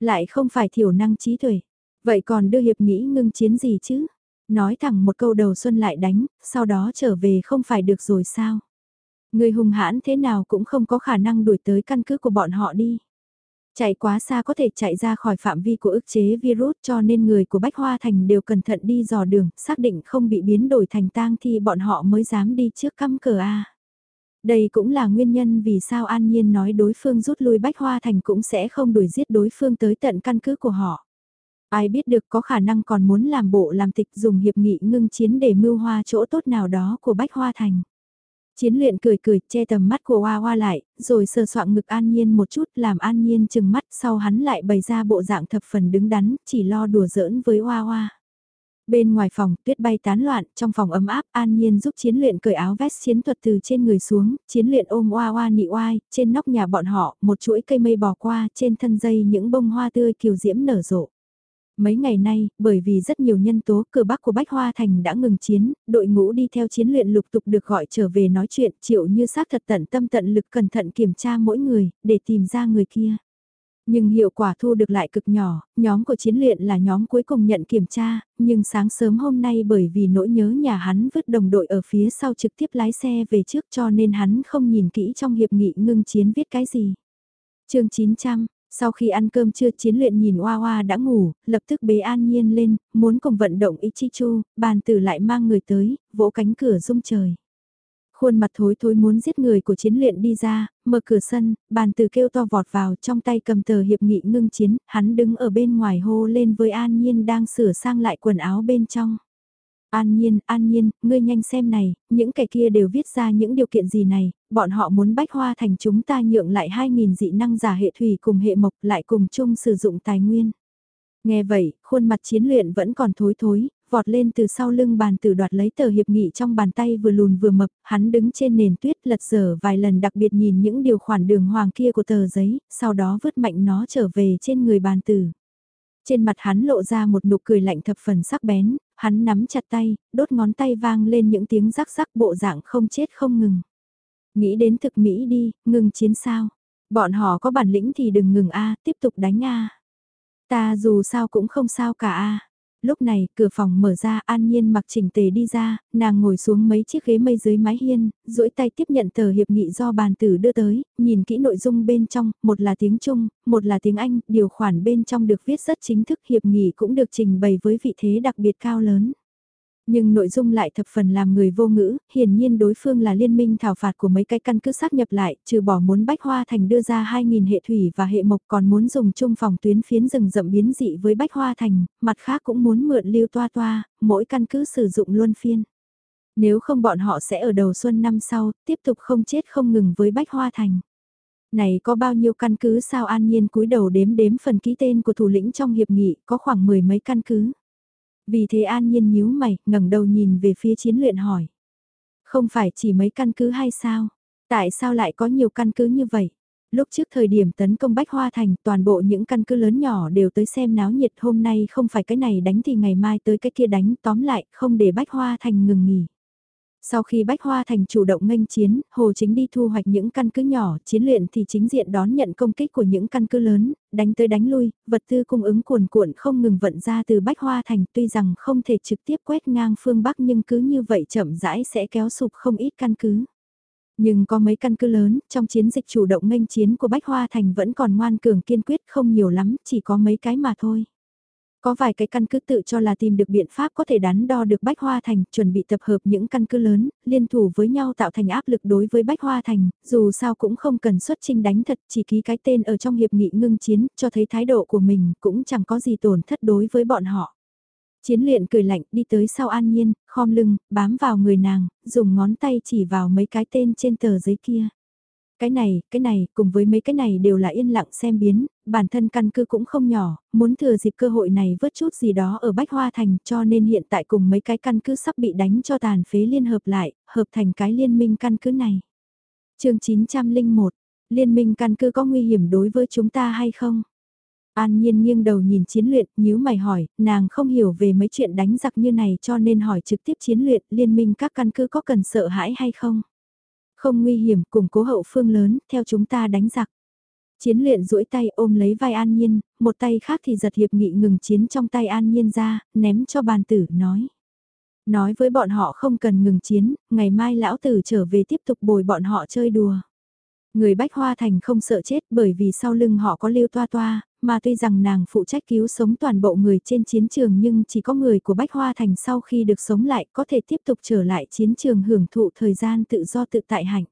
Lại không phải thiểu năng trí tuệ. Vậy còn đưa hiệp nghĩ ngưng chiến gì chứ? Nói thẳng một câu đầu xuân lại đánh, sau đó trở về không phải được rồi sao? Người hùng hãn thế nào cũng không có khả năng đuổi tới căn cứ của bọn họ đi. Chạy quá xa có thể chạy ra khỏi phạm vi của ức chế virus cho nên người của Bách Hoa Thành đều cẩn thận đi dò đường, xác định không bị biến đổi thành tang thì bọn họ mới dám đi trước căm cờ A. Đây cũng là nguyên nhân vì sao An Nhiên nói đối phương rút lui Bách Hoa Thành cũng sẽ không đuổi giết đối phương tới tận căn cứ của họ. Ai biết được có khả năng còn muốn làm bộ làm tịch dùng hiệp nghị ngưng chiến để mưu hoa chỗ tốt nào đó của Bách Hoa Thành. Chiến luyện cười cười, che tầm mắt của Hoa Hoa lại, rồi sờ soạn ngực An Nhiên một chút, làm An Nhiên chừng mắt, sau hắn lại bày ra bộ dạng thập phần đứng đắn, chỉ lo đùa giỡn với Hoa Hoa. Bên ngoài phòng, tuyết bay tán loạn, trong phòng ấm áp, An Nhiên giúp chiến luyện cởi áo vest chiến thuật từ trên người xuống, chiến luyện ôm Hoa Hoa nị oai, trên nóc nhà bọn họ, một chuỗi cây mây bò qua, trên thân dây những bông hoa tươi kiều diễm nở rộ. Mấy ngày nay, bởi vì rất nhiều nhân tố cửa bắc của Bách Hoa Thành đã ngừng chiến, đội ngũ đi theo chiến luyện lục tục được gọi trở về nói chuyện triệu như xác thật tận tâm tận lực cẩn thận kiểm tra mỗi người, để tìm ra người kia. Nhưng hiệu quả thu được lại cực nhỏ, nhóm của chiến luyện là nhóm cuối cùng nhận kiểm tra, nhưng sáng sớm hôm nay bởi vì nỗi nhớ nhà hắn vứt đồng đội ở phía sau trực tiếp lái xe về trước cho nên hắn không nhìn kỹ trong hiệp nghị ngưng chiến viết cái gì. chương 900, sau khi ăn cơm trưa chiến luyện nhìn Hoa Hoa đã ngủ, lập tức bế an nhiên lên, muốn cùng vận động Ichichu, chu, bàn tử lại mang người tới, vỗ cánh cửa rung trời. Khuôn mặt thối thối muốn giết người của chiến luyện đi ra, mở cửa sân, bàn tử kêu to vọt vào trong tay cầm tờ hiệp nghị ngưng chiến, hắn đứng ở bên ngoài hô lên với an nhiên đang sửa sang lại quần áo bên trong. An nhiên, an nhiên, ngươi nhanh xem này, những kẻ kia đều viết ra những điều kiện gì này, bọn họ muốn bách hoa thành chúng ta nhượng lại 2.000 dị năng giả hệ thủy cùng hệ mộc lại cùng chung sử dụng tài nguyên. Nghe vậy, khuôn mặt chiến luyện vẫn còn thối thối, vọt lên từ sau lưng bàn tử đoạt lấy tờ hiệp nghị trong bàn tay vừa lùn vừa mập, hắn đứng trên nền tuyết lật dở vài lần đặc biệt nhìn những điều khoản đường hoàng kia của tờ giấy, sau đó vứt mạnh nó trở về trên người bàn tử. Trên mặt hắn lộ ra một nụ cười lạnh thập phần sắc bén, hắn nắm chặt tay, đốt ngón tay vang lên những tiếng rắc rắc bộ dạng không chết không ngừng. Nghĩ đến thực Mỹ đi, ngừng chiến sao. Bọn họ có bản lĩnh thì đừng ngừng A, tiếp tục đánh A. Ta dù sao cũng không sao cả A. Lúc này, cửa phòng mở ra, An Nhiên mặc chỉnh tề đi ra, nàng ngồi xuống mấy chiếc ghế mây dưới mái hiên, duỗi tay tiếp nhận tờ hiệp nghị do bàn tử đưa tới, nhìn kỹ nội dung bên trong, một là tiếng Trung, một là tiếng Anh, điều khoản bên trong được viết rất chính thức, hiệp nghị cũng được trình bày với vị thế đặc biệt cao lớn. Nhưng nội dung lại thập phần làm người vô ngữ, hiển nhiên đối phương là liên minh thảo phạt của mấy cái căn cứ xác nhập lại, trừ bỏ muốn Bách Hoa Thành đưa ra 2.000 hệ thủy và hệ mộc còn muốn dùng chung phòng tuyến phiến rừng rậm biến dị với Bách Hoa Thành, mặt khác cũng muốn mượn lưu toa toa, mỗi căn cứ sử dụng luân phiên. Nếu không bọn họ sẽ ở đầu xuân năm sau, tiếp tục không chết không ngừng với Bách Hoa Thành. Này có bao nhiêu căn cứ sao an nhiên cúi đầu đếm đếm phần ký tên của thủ lĩnh trong hiệp nghị, có khoảng mười mấy căn cứ. Vì thế an nhiên nhíu mày, ngẩng đầu nhìn về phía chiến luyện hỏi. Không phải chỉ mấy căn cứ hay sao? Tại sao lại có nhiều căn cứ như vậy? Lúc trước thời điểm tấn công Bách Hoa Thành, toàn bộ những căn cứ lớn nhỏ đều tới xem náo nhiệt hôm nay không phải cái này đánh thì ngày mai tới cái kia đánh tóm lại, không để Bách Hoa Thành ngừng nghỉ. Sau khi Bách Hoa Thành chủ động nghênh chiến, Hồ Chính đi thu hoạch những căn cứ nhỏ, chiến luyện thì chính diện đón nhận công kích của những căn cứ lớn, đánh tới đánh lui, vật tư cung ứng cuồn cuộn không ngừng vận ra từ Bách Hoa Thành tuy rằng không thể trực tiếp quét ngang phương Bắc nhưng cứ như vậy chậm rãi sẽ kéo sụp không ít căn cứ. Nhưng có mấy căn cứ lớn, trong chiến dịch chủ động nghênh chiến của Bách Hoa Thành vẫn còn ngoan cường kiên quyết không nhiều lắm, chỉ có mấy cái mà thôi. Có vài cái căn cứ tự cho là tìm được biện pháp có thể đắn đo được Bách Hoa Thành, chuẩn bị tập hợp những căn cứ lớn, liên thủ với nhau tạo thành áp lực đối với Bách Hoa Thành, dù sao cũng không cần xuất trinh đánh thật, chỉ ký cái tên ở trong hiệp nghị ngưng chiến, cho thấy thái độ của mình cũng chẳng có gì tổn thất đối với bọn họ. Chiến luyện cười lạnh đi tới sau an nhiên, khom lưng, bám vào người nàng, dùng ngón tay chỉ vào mấy cái tên trên tờ giấy kia. Cái này, cái này, cùng với mấy cái này đều là yên lặng xem biến, bản thân căn cứ cũng không nhỏ, muốn thừa dịp cơ hội này vớt chút gì đó ở Bách Hoa Thành cho nên hiện tại cùng mấy cái căn cứ sắp bị đánh cho tàn phế liên hợp lại, hợp thành cái liên minh căn cứ này. chương 901, liên minh căn cứ có nguy hiểm đối với chúng ta hay không? An nhiên nghiêng đầu nhìn chiến luyện, nhíu mày hỏi, nàng không hiểu về mấy chuyện đánh giặc như này cho nên hỏi trực tiếp chiến luyện liên minh các căn cứ có cần sợ hãi hay không? Không nguy hiểm, củng cố hậu phương lớn, theo chúng ta đánh giặc. Chiến luyện duỗi tay ôm lấy vai An Nhiên, một tay khác thì giật hiệp nghị ngừng chiến trong tay An Nhiên ra, ném cho bàn tử, nói. Nói với bọn họ không cần ngừng chiến, ngày mai lão tử trở về tiếp tục bồi bọn họ chơi đùa. Người Bách Hoa Thành không sợ chết bởi vì sau lưng họ có lưu toa toa, mà tuy rằng nàng phụ trách cứu sống toàn bộ người trên chiến trường nhưng chỉ có người của Bách Hoa Thành sau khi được sống lại có thể tiếp tục trở lại chiến trường hưởng thụ thời gian tự do tự tại hạnh.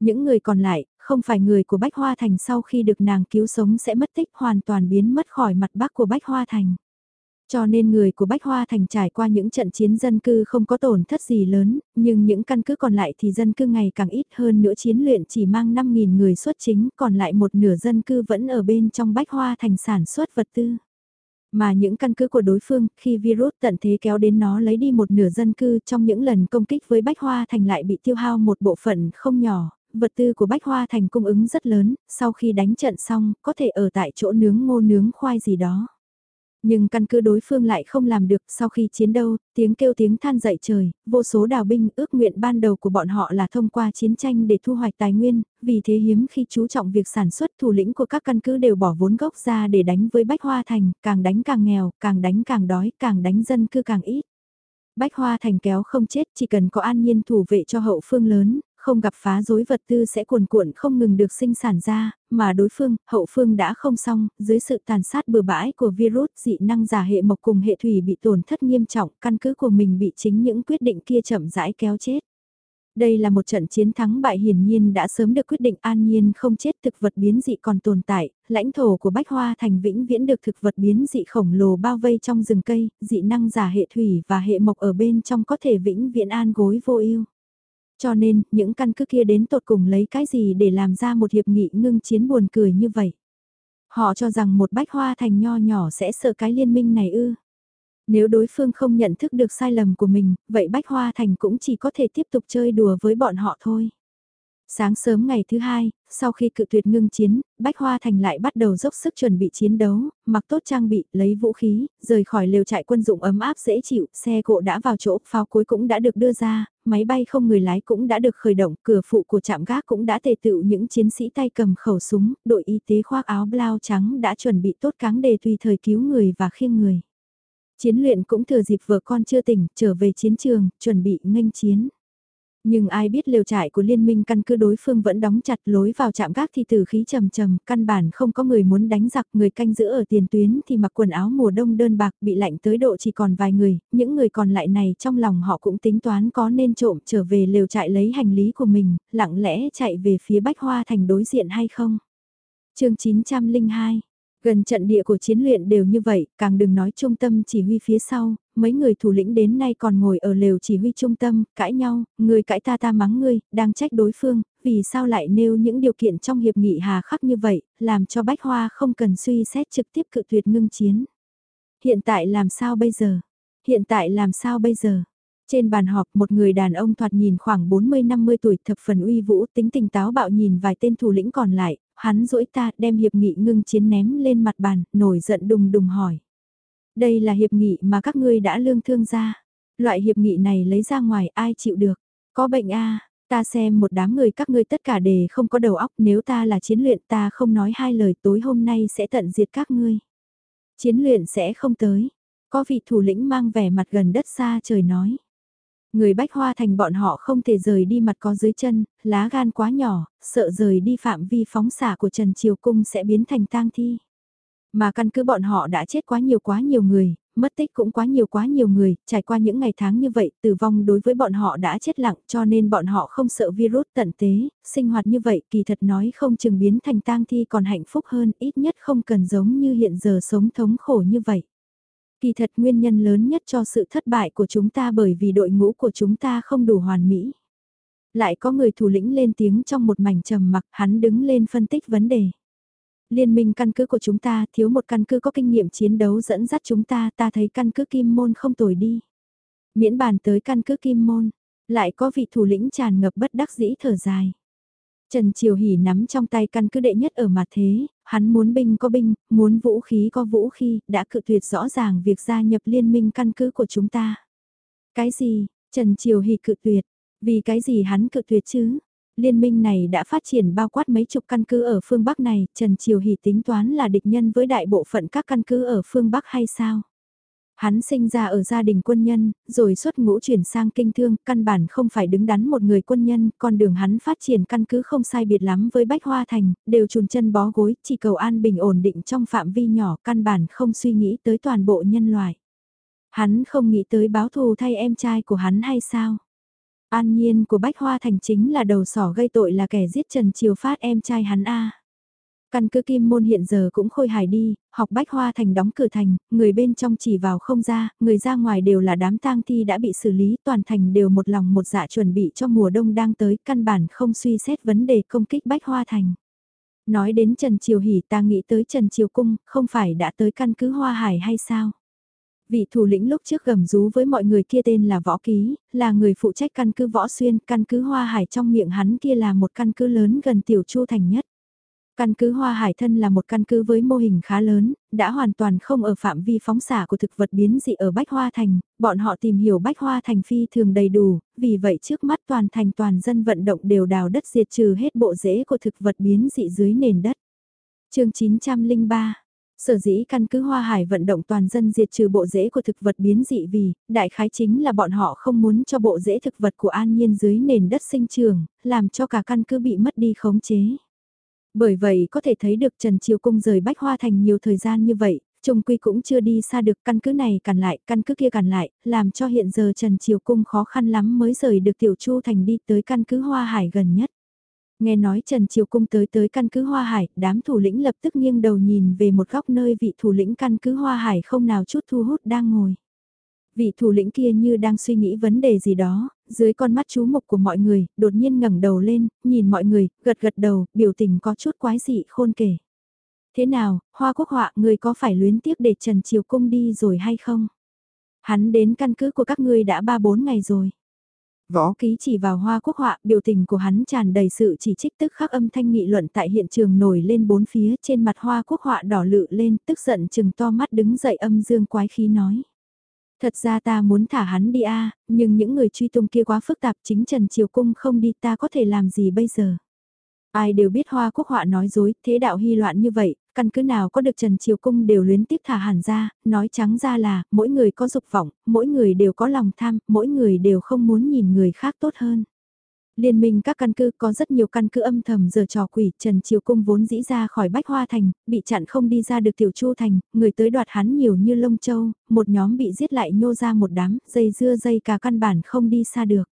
Những người còn lại, không phải người của Bách Hoa Thành sau khi được nàng cứu sống sẽ mất tích hoàn toàn biến mất khỏi mặt bắc của Bách Hoa Thành. Cho nên người của Bách Hoa Thành trải qua những trận chiến dân cư không có tổn thất gì lớn, nhưng những căn cứ còn lại thì dân cư ngày càng ít hơn nữa chiến luyện chỉ mang 5.000 người xuất chính, còn lại một nửa dân cư vẫn ở bên trong Bách Hoa Thành sản xuất vật tư. Mà những căn cứ của đối phương, khi virus tận thế kéo đến nó lấy đi một nửa dân cư trong những lần công kích với Bách Hoa Thành lại bị tiêu hao một bộ phận không nhỏ, vật tư của Bách Hoa Thành cung ứng rất lớn, sau khi đánh trận xong, có thể ở tại chỗ nướng ngô nướng khoai gì đó. Nhưng căn cứ đối phương lại không làm được sau khi chiến đấu, tiếng kêu tiếng than dậy trời, vô số đào binh ước nguyện ban đầu của bọn họ là thông qua chiến tranh để thu hoạch tài nguyên, vì thế hiếm khi chú trọng việc sản xuất thủ lĩnh của các căn cứ đều bỏ vốn gốc ra để đánh với Bách Hoa Thành, càng đánh càng nghèo, càng đánh càng đói, càng đánh dân cư càng ít. Bách Hoa Thành kéo không chết chỉ cần có an nhiên thủ vệ cho hậu phương lớn, không gặp phá rối vật tư sẽ cuồn cuộn không ngừng được sinh sản ra, mà đối phương, hậu phương đã không xong, dưới sự tàn sát bừa bãi của virus dị năng giả hệ mộc cùng hệ thủy bị tổn thất nghiêm trọng, căn cứ của mình bị chính những quyết định kia chậm rãi kéo chết. Đây là một trận chiến thắng bại hiển nhiên đã sớm được quyết định an nhiên không chết thực vật biến dị còn tồn tại, lãnh thổ của Bách Hoa thành vĩnh viễn được thực vật biến dị khổng lồ bao vây trong rừng cây, dị năng giả hệ thủy và hệ mộc ở bên trong có thể vĩnh viễn an gối vô ưu. Cho nên, những căn cứ kia đến tột cùng lấy cái gì để làm ra một hiệp nghị ngưng chiến buồn cười như vậy. Họ cho rằng một bách hoa thành nho nhỏ sẽ sợ cái liên minh này ư. Nếu đối phương không nhận thức được sai lầm của mình, vậy Bách Hoa Thành cũng chỉ có thể tiếp tục chơi đùa với bọn họ thôi. Sáng sớm ngày thứ hai, sau khi cự tuyệt ngưng chiến, Bách Hoa Thành lại bắt đầu dốc sức chuẩn bị chiến đấu, mặc tốt trang bị, lấy vũ khí, rời khỏi lều trại quân dụng ấm áp dễ chịu, xe cộ đã vào chỗ, pháo cuối cũng đã được đưa ra, máy bay không người lái cũng đã được khởi động, cửa phụ của trạm gác cũng đã tề tựu những chiến sĩ tay cầm khẩu súng, đội y tế khoác áo blau trắng đã chuẩn bị tốt cáng đề tùy thời cứu người và khiêng người. Chiến luyện cũng thừa dịp vợ con chưa tỉnh, trở về chiến trường, chuẩn bị nghênh chiến. Nhưng ai biết liều trại của liên minh căn cứ đối phương vẫn đóng chặt lối vào trạm gác thì tử khí trầm trầm, căn bản không có người muốn đánh giặc, người canh giữ ở tiền tuyến thì mặc quần áo mùa đông đơn bạc bị lạnh tới độ chỉ còn vài người, những người còn lại này trong lòng họ cũng tính toán có nên trộm trở về liều trại lấy hành lý của mình, lặng lẽ chạy về phía Bách Hoa thành đối diện hay không. chương 902 Gần trận địa của chiến luyện đều như vậy, càng đừng nói trung tâm chỉ huy phía sau, mấy người thủ lĩnh đến nay còn ngồi ở lều chỉ huy trung tâm, cãi nhau, người cãi ta ta mắng ngươi, đang trách đối phương, vì sao lại nêu những điều kiện trong hiệp nghị hà khắc như vậy, làm cho Bách Hoa không cần suy xét trực tiếp cự tuyệt ngưng chiến. Hiện tại làm sao bây giờ? Hiện tại làm sao bây giờ? Trên bàn họp một người đàn ông thoạt nhìn khoảng 40-50 tuổi thập phần uy vũ tính tình táo bạo nhìn vài tên thủ lĩnh còn lại, hắn rỗi ta đem hiệp nghị ngưng chiến ném lên mặt bàn, nổi giận đùng đùng hỏi. Đây là hiệp nghị mà các ngươi đã lương thương ra. Loại hiệp nghị này lấy ra ngoài ai chịu được. Có bệnh a ta xem một đám người các ngươi tất cả đều không có đầu óc nếu ta là chiến luyện ta không nói hai lời tối hôm nay sẽ tận diệt các ngươi. Chiến luyện sẽ không tới. Có vị thủ lĩnh mang vẻ mặt gần đất xa trời nói. Người bách hoa thành bọn họ không thể rời đi mặt có dưới chân, lá gan quá nhỏ, sợ rời đi phạm vi phóng xạ của Trần Triều Cung sẽ biến thành tang thi. Mà căn cứ bọn họ đã chết quá nhiều quá nhiều người, mất tích cũng quá nhiều quá nhiều người, trải qua những ngày tháng như vậy, tử vong đối với bọn họ đã chết lặng cho nên bọn họ không sợ virus tận tế, sinh hoạt như vậy kỳ thật nói không chừng biến thành tang thi còn hạnh phúc hơn, ít nhất không cần giống như hiện giờ sống thống khổ như vậy. Kỳ thật nguyên nhân lớn nhất cho sự thất bại của chúng ta bởi vì đội ngũ của chúng ta không đủ hoàn mỹ. Lại có người thủ lĩnh lên tiếng trong một mảnh trầm mặc, hắn đứng lên phân tích vấn đề. Liên minh căn cứ của chúng ta thiếu một căn cứ có kinh nghiệm chiến đấu dẫn dắt chúng ta, ta thấy căn cứ kim môn không tồi đi. Miễn bàn tới căn cứ kim môn, lại có vị thủ lĩnh tràn ngập bất đắc dĩ thở dài. Trần Triều Hỷ nắm trong tay căn cứ đệ nhất ở mặt thế, hắn muốn binh có binh, muốn vũ khí có vũ khí, đã cự tuyệt rõ ràng việc gia nhập liên minh căn cứ của chúng ta. Cái gì, Trần Triều Hỷ cự tuyệt, vì cái gì hắn cự tuyệt chứ? Liên minh này đã phát triển bao quát mấy chục căn cứ ở phương Bắc này, Trần Triều Hỷ tính toán là địch nhân với đại bộ phận các căn cứ ở phương Bắc hay sao? Hắn sinh ra ở gia đình quân nhân, rồi xuất ngũ chuyển sang kinh thương, căn bản không phải đứng đắn một người quân nhân, con đường hắn phát triển căn cứ không sai biệt lắm với Bách Hoa Thành, đều chùn chân bó gối, chỉ cầu an bình ổn định trong phạm vi nhỏ, căn bản không suy nghĩ tới toàn bộ nhân loại. Hắn không nghĩ tới báo thù thay em trai của hắn hay sao? An nhiên của Bách Hoa Thành chính là đầu sỏ gây tội là kẻ giết Trần Triều Phát em trai hắn A. Căn cứ kim môn hiện giờ cũng khôi hài đi, học bách hoa thành đóng cửa thành, người bên trong chỉ vào không ra, người ra ngoài đều là đám tang thi đã bị xử lý, toàn thành đều một lòng một dạ chuẩn bị cho mùa đông đang tới, căn bản không suy xét vấn đề công kích bách hoa thành. Nói đến Trần Triều Hỷ ta nghĩ tới Trần Triều Cung, không phải đã tới căn cứ Hoa Hải hay sao? Vị thủ lĩnh lúc trước gầm rú với mọi người kia tên là Võ Ký, là người phụ trách căn cứ Võ Xuyên, căn cứ Hoa Hải trong miệng hắn kia là một căn cứ lớn gần Tiểu Chu Thành nhất. Căn cứ Hoa Hải Thân là một căn cứ với mô hình khá lớn, đã hoàn toàn không ở phạm vi phóng xả của thực vật biến dị ở Bách Hoa Thành, bọn họ tìm hiểu Bách Hoa Thành phi thường đầy đủ, vì vậy trước mắt toàn thành toàn dân vận động đều đào đất diệt trừ hết bộ rễ của thực vật biến dị dưới nền đất. chương 903 Sở dĩ căn cứ Hoa Hải vận động toàn dân diệt trừ bộ rễ của thực vật biến dị vì, đại khái chính là bọn họ không muốn cho bộ rễ thực vật của an nhiên dưới nền đất sinh trường, làm cho cả căn cứ bị mất đi khống chế. Bởi vậy có thể thấy được Trần Triều Cung rời Bách Hoa Thành nhiều thời gian như vậy, Trung Quy cũng chưa đi xa được căn cứ này cản lại, căn cứ kia cản lại, làm cho hiện giờ Trần Triều Cung khó khăn lắm mới rời được Tiểu Chu Thành đi tới căn cứ Hoa Hải gần nhất. Nghe nói Trần Triều Cung tới tới căn cứ Hoa Hải, đám thủ lĩnh lập tức nghiêng đầu nhìn về một góc nơi vị thủ lĩnh căn cứ Hoa Hải không nào chút thu hút đang ngồi. Vị thủ lĩnh kia như đang suy nghĩ vấn đề gì đó, dưới con mắt chú mục của mọi người, đột nhiên ngẩng đầu lên, nhìn mọi người, gật gật đầu, biểu tình có chút quái dị khôn kể. Thế nào, Hoa Quốc Họa, người có phải luyến tiếc để Trần Triều Cung đi rồi hay không? Hắn đến căn cứ của các ngươi đã 3-4 ngày rồi. Võ ký chỉ vào hoa quốc họa, biểu tình của hắn tràn đầy sự chỉ trích tức khắc âm thanh nghị luận tại hiện trường nổi lên bốn phía trên mặt hoa quốc họa đỏ lự lên, tức giận chừng to mắt đứng dậy âm dương quái khí nói. Thật ra ta muốn thả hắn đi a nhưng những người truy tung kia quá phức tạp chính Trần Triều Cung không đi ta có thể làm gì bây giờ. Ai đều biết Hoa Quốc Họa nói dối, thế đạo hy loạn như vậy, căn cứ nào có được Trần Triều Cung đều luyến tiếp thả hẳn ra, nói trắng ra là, mỗi người có dục vọng, mỗi người đều có lòng tham, mỗi người đều không muốn nhìn người khác tốt hơn. Liên minh các căn cứ có rất nhiều căn cứ âm thầm giờ trò quỷ, Trần Triều Cung vốn dĩ ra khỏi Bách Hoa Thành, bị chặn không đi ra được Tiểu Chu Thành, người tới đoạt hắn nhiều như lông châu, một nhóm bị giết lại nhô ra một đám, dây dưa dây cả căn bản không đi xa được.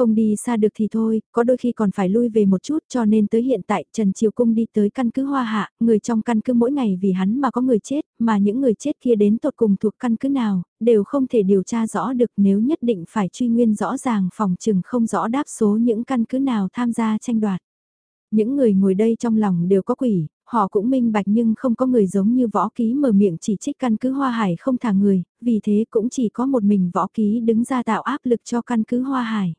Không đi xa được thì thôi, có đôi khi còn phải lui về một chút cho nên tới hiện tại Trần Triều Cung đi tới căn cứ Hoa Hạ, người trong căn cứ mỗi ngày vì hắn mà có người chết, mà những người chết kia đến tột cùng thuộc căn cứ nào, đều không thể điều tra rõ được nếu nhất định phải truy nguyên rõ ràng phòng trừng không rõ đáp số những căn cứ nào tham gia tranh đoạt. Những người ngồi đây trong lòng đều có quỷ, họ cũng minh bạch nhưng không có người giống như võ ký mở miệng chỉ trích căn cứ Hoa Hải không thả người, vì thế cũng chỉ có một mình võ ký đứng ra tạo áp lực cho căn cứ Hoa Hải.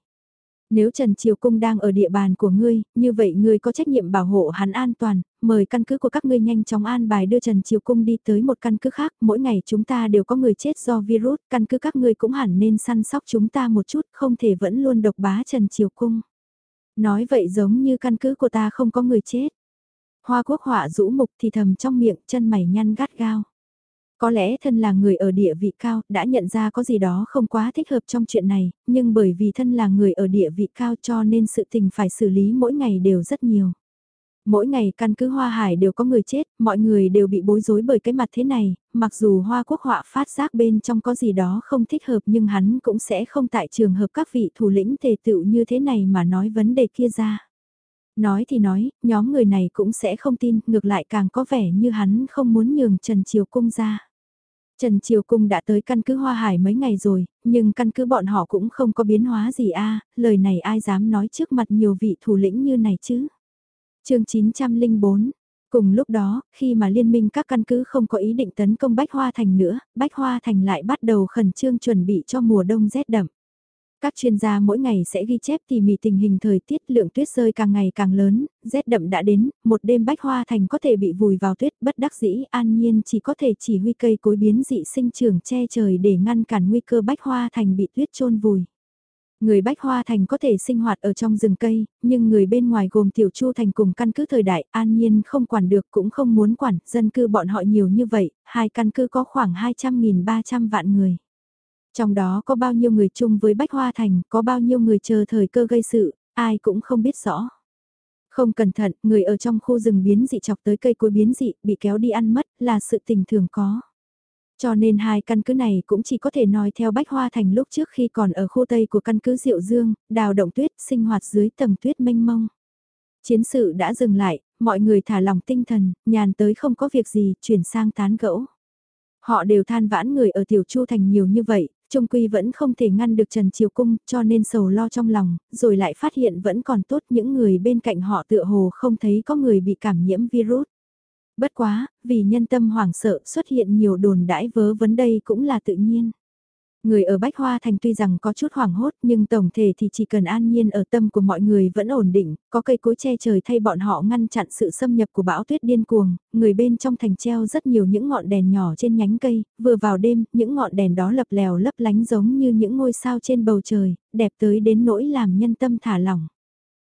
Nếu Trần Triều Cung đang ở địa bàn của ngươi, như vậy ngươi có trách nhiệm bảo hộ hắn an toàn, mời căn cứ của các ngươi nhanh chóng an bài đưa Trần Triều Cung đi tới một căn cứ khác, mỗi ngày chúng ta đều có người chết do virus, căn cứ các ngươi cũng hẳn nên săn sóc chúng ta một chút, không thể vẫn luôn độc bá Trần Triều Cung. Nói vậy giống như căn cứ của ta không có người chết. Hoa quốc họa rũ mục thì thầm trong miệng, chân mày nhăn gắt gao. Có lẽ thân là người ở địa vị cao, đã nhận ra có gì đó không quá thích hợp trong chuyện này, nhưng bởi vì thân là người ở địa vị cao cho nên sự tình phải xử lý mỗi ngày đều rất nhiều. Mỗi ngày căn cứ Hoa Hải đều có người chết, mọi người đều bị bối rối bởi cái mặt thế này, mặc dù Hoa Quốc họa phát giác bên trong có gì đó không thích hợp nhưng hắn cũng sẽ không tại trường hợp các vị thủ lĩnh tề tựu như thế này mà nói vấn đề kia ra. Nói thì nói, nhóm người này cũng sẽ không tin, ngược lại càng có vẻ như hắn không muốn nhường Trần Triều Cung ra. Trần Triều Cung đã tới căn cứ Hoa Hải mấy ngày rồi, nhưng căn cứ bọn họ cũng không có biến hóa gì a lời này ai dám nói trước mặt nhiều vị thủ lĩnh như này chứ. chương 904 Cùng lúc đó, khi mà liên minh các căn cứ không có ý định tấn công Bách Hoa Thành nữa, Bách Hoa Thành lại bắt đầu khẩn trương chuẩn bị cho mùa đông rét đậm. Các chuyên gia mỗi ngày sẽ ghi chép tỉ mỉ tình hình thời tiết lượng tuyết rơi càng ngày càng lớn, rét đậm đã đến, một đêm bách hoa thành có thể bị vùi vào tuyết bất đắc dĩ an nhiên chỉ có thể chỉ huy cây cối biến dị sinh trưởng che trời để ngăn cản nguy cơ bách hoa thành bị tuyết trôn vùi. Người Bách Hoa Thành có thể sinh hoạt ở trong rừng cây, nhưng người bên ngoài gồm Tiểu Chu Thành cùng căn cứ thời đại an nhiên không quản được cũng không muốn quản, dân cư bọn họ nhiều như vậy, hai căn cứ có khoảng 200.300 vạn người. Trong đó có bao nhiêu người chung với Bách Hoa Thành, có bao nhiêu người chờ thời cơ gây sự, ai cũng không biết rõ. Không cẩn thận, người ở trong khu rừng biến dị chọc tới cây cối biến dị, bị kéo đi ăn mất, là sự tình thường có. Cho nên hai căn cứ này cũng chỉ có thể nói theo Bách Hoa Thành lúc trước khi còn ở khu Tây của căn cứ Diệu Dương, đào động tuyết, sinh hoạt dưới tầng tuyết mênh mông. Chiến sự đã dừng lại, mọi người thả lòng tinh thần, nhàn tới không có việc gì, chuyển sang tán gẫu. Họ đều than vãn người ở Tiểu Chu Thành nhiều như vậy, Trung Quy vẫn không thể ngăn được Trần Triều Cung cho nên sầu lo trong lòng, rồi lại phát hiện vẫn còn tốt những người bên cạnh họ tựa hồ không thấy có người bị cảm nhiễm virus. Bất quá, vì nhân tâm hoảng sợ xuất hiện nhiều đồn đãi vớ vấn đây cũng là tự nhiên. Người ở Bách Hoa Thành tuy rằng có chút hoảng hốt nhưng tổng thể thì chỉ cần an nhiên ở tâm của mọi người vẫn ổn định, có cây cối che trời thay bọn họ ngăn chặn sự xâm nhập của bão tuyết điên cuồng, người bên trong thành treo rất nhiều những ngọn đèn nhỏ trên nhánh cây, vừa vào đêm, những ngọn đèn đó lập lèo lấp lánh giống như những ngôi sao trên bầu trời, đẹp tới đến nỗi làm nhân tâm thả lỏng.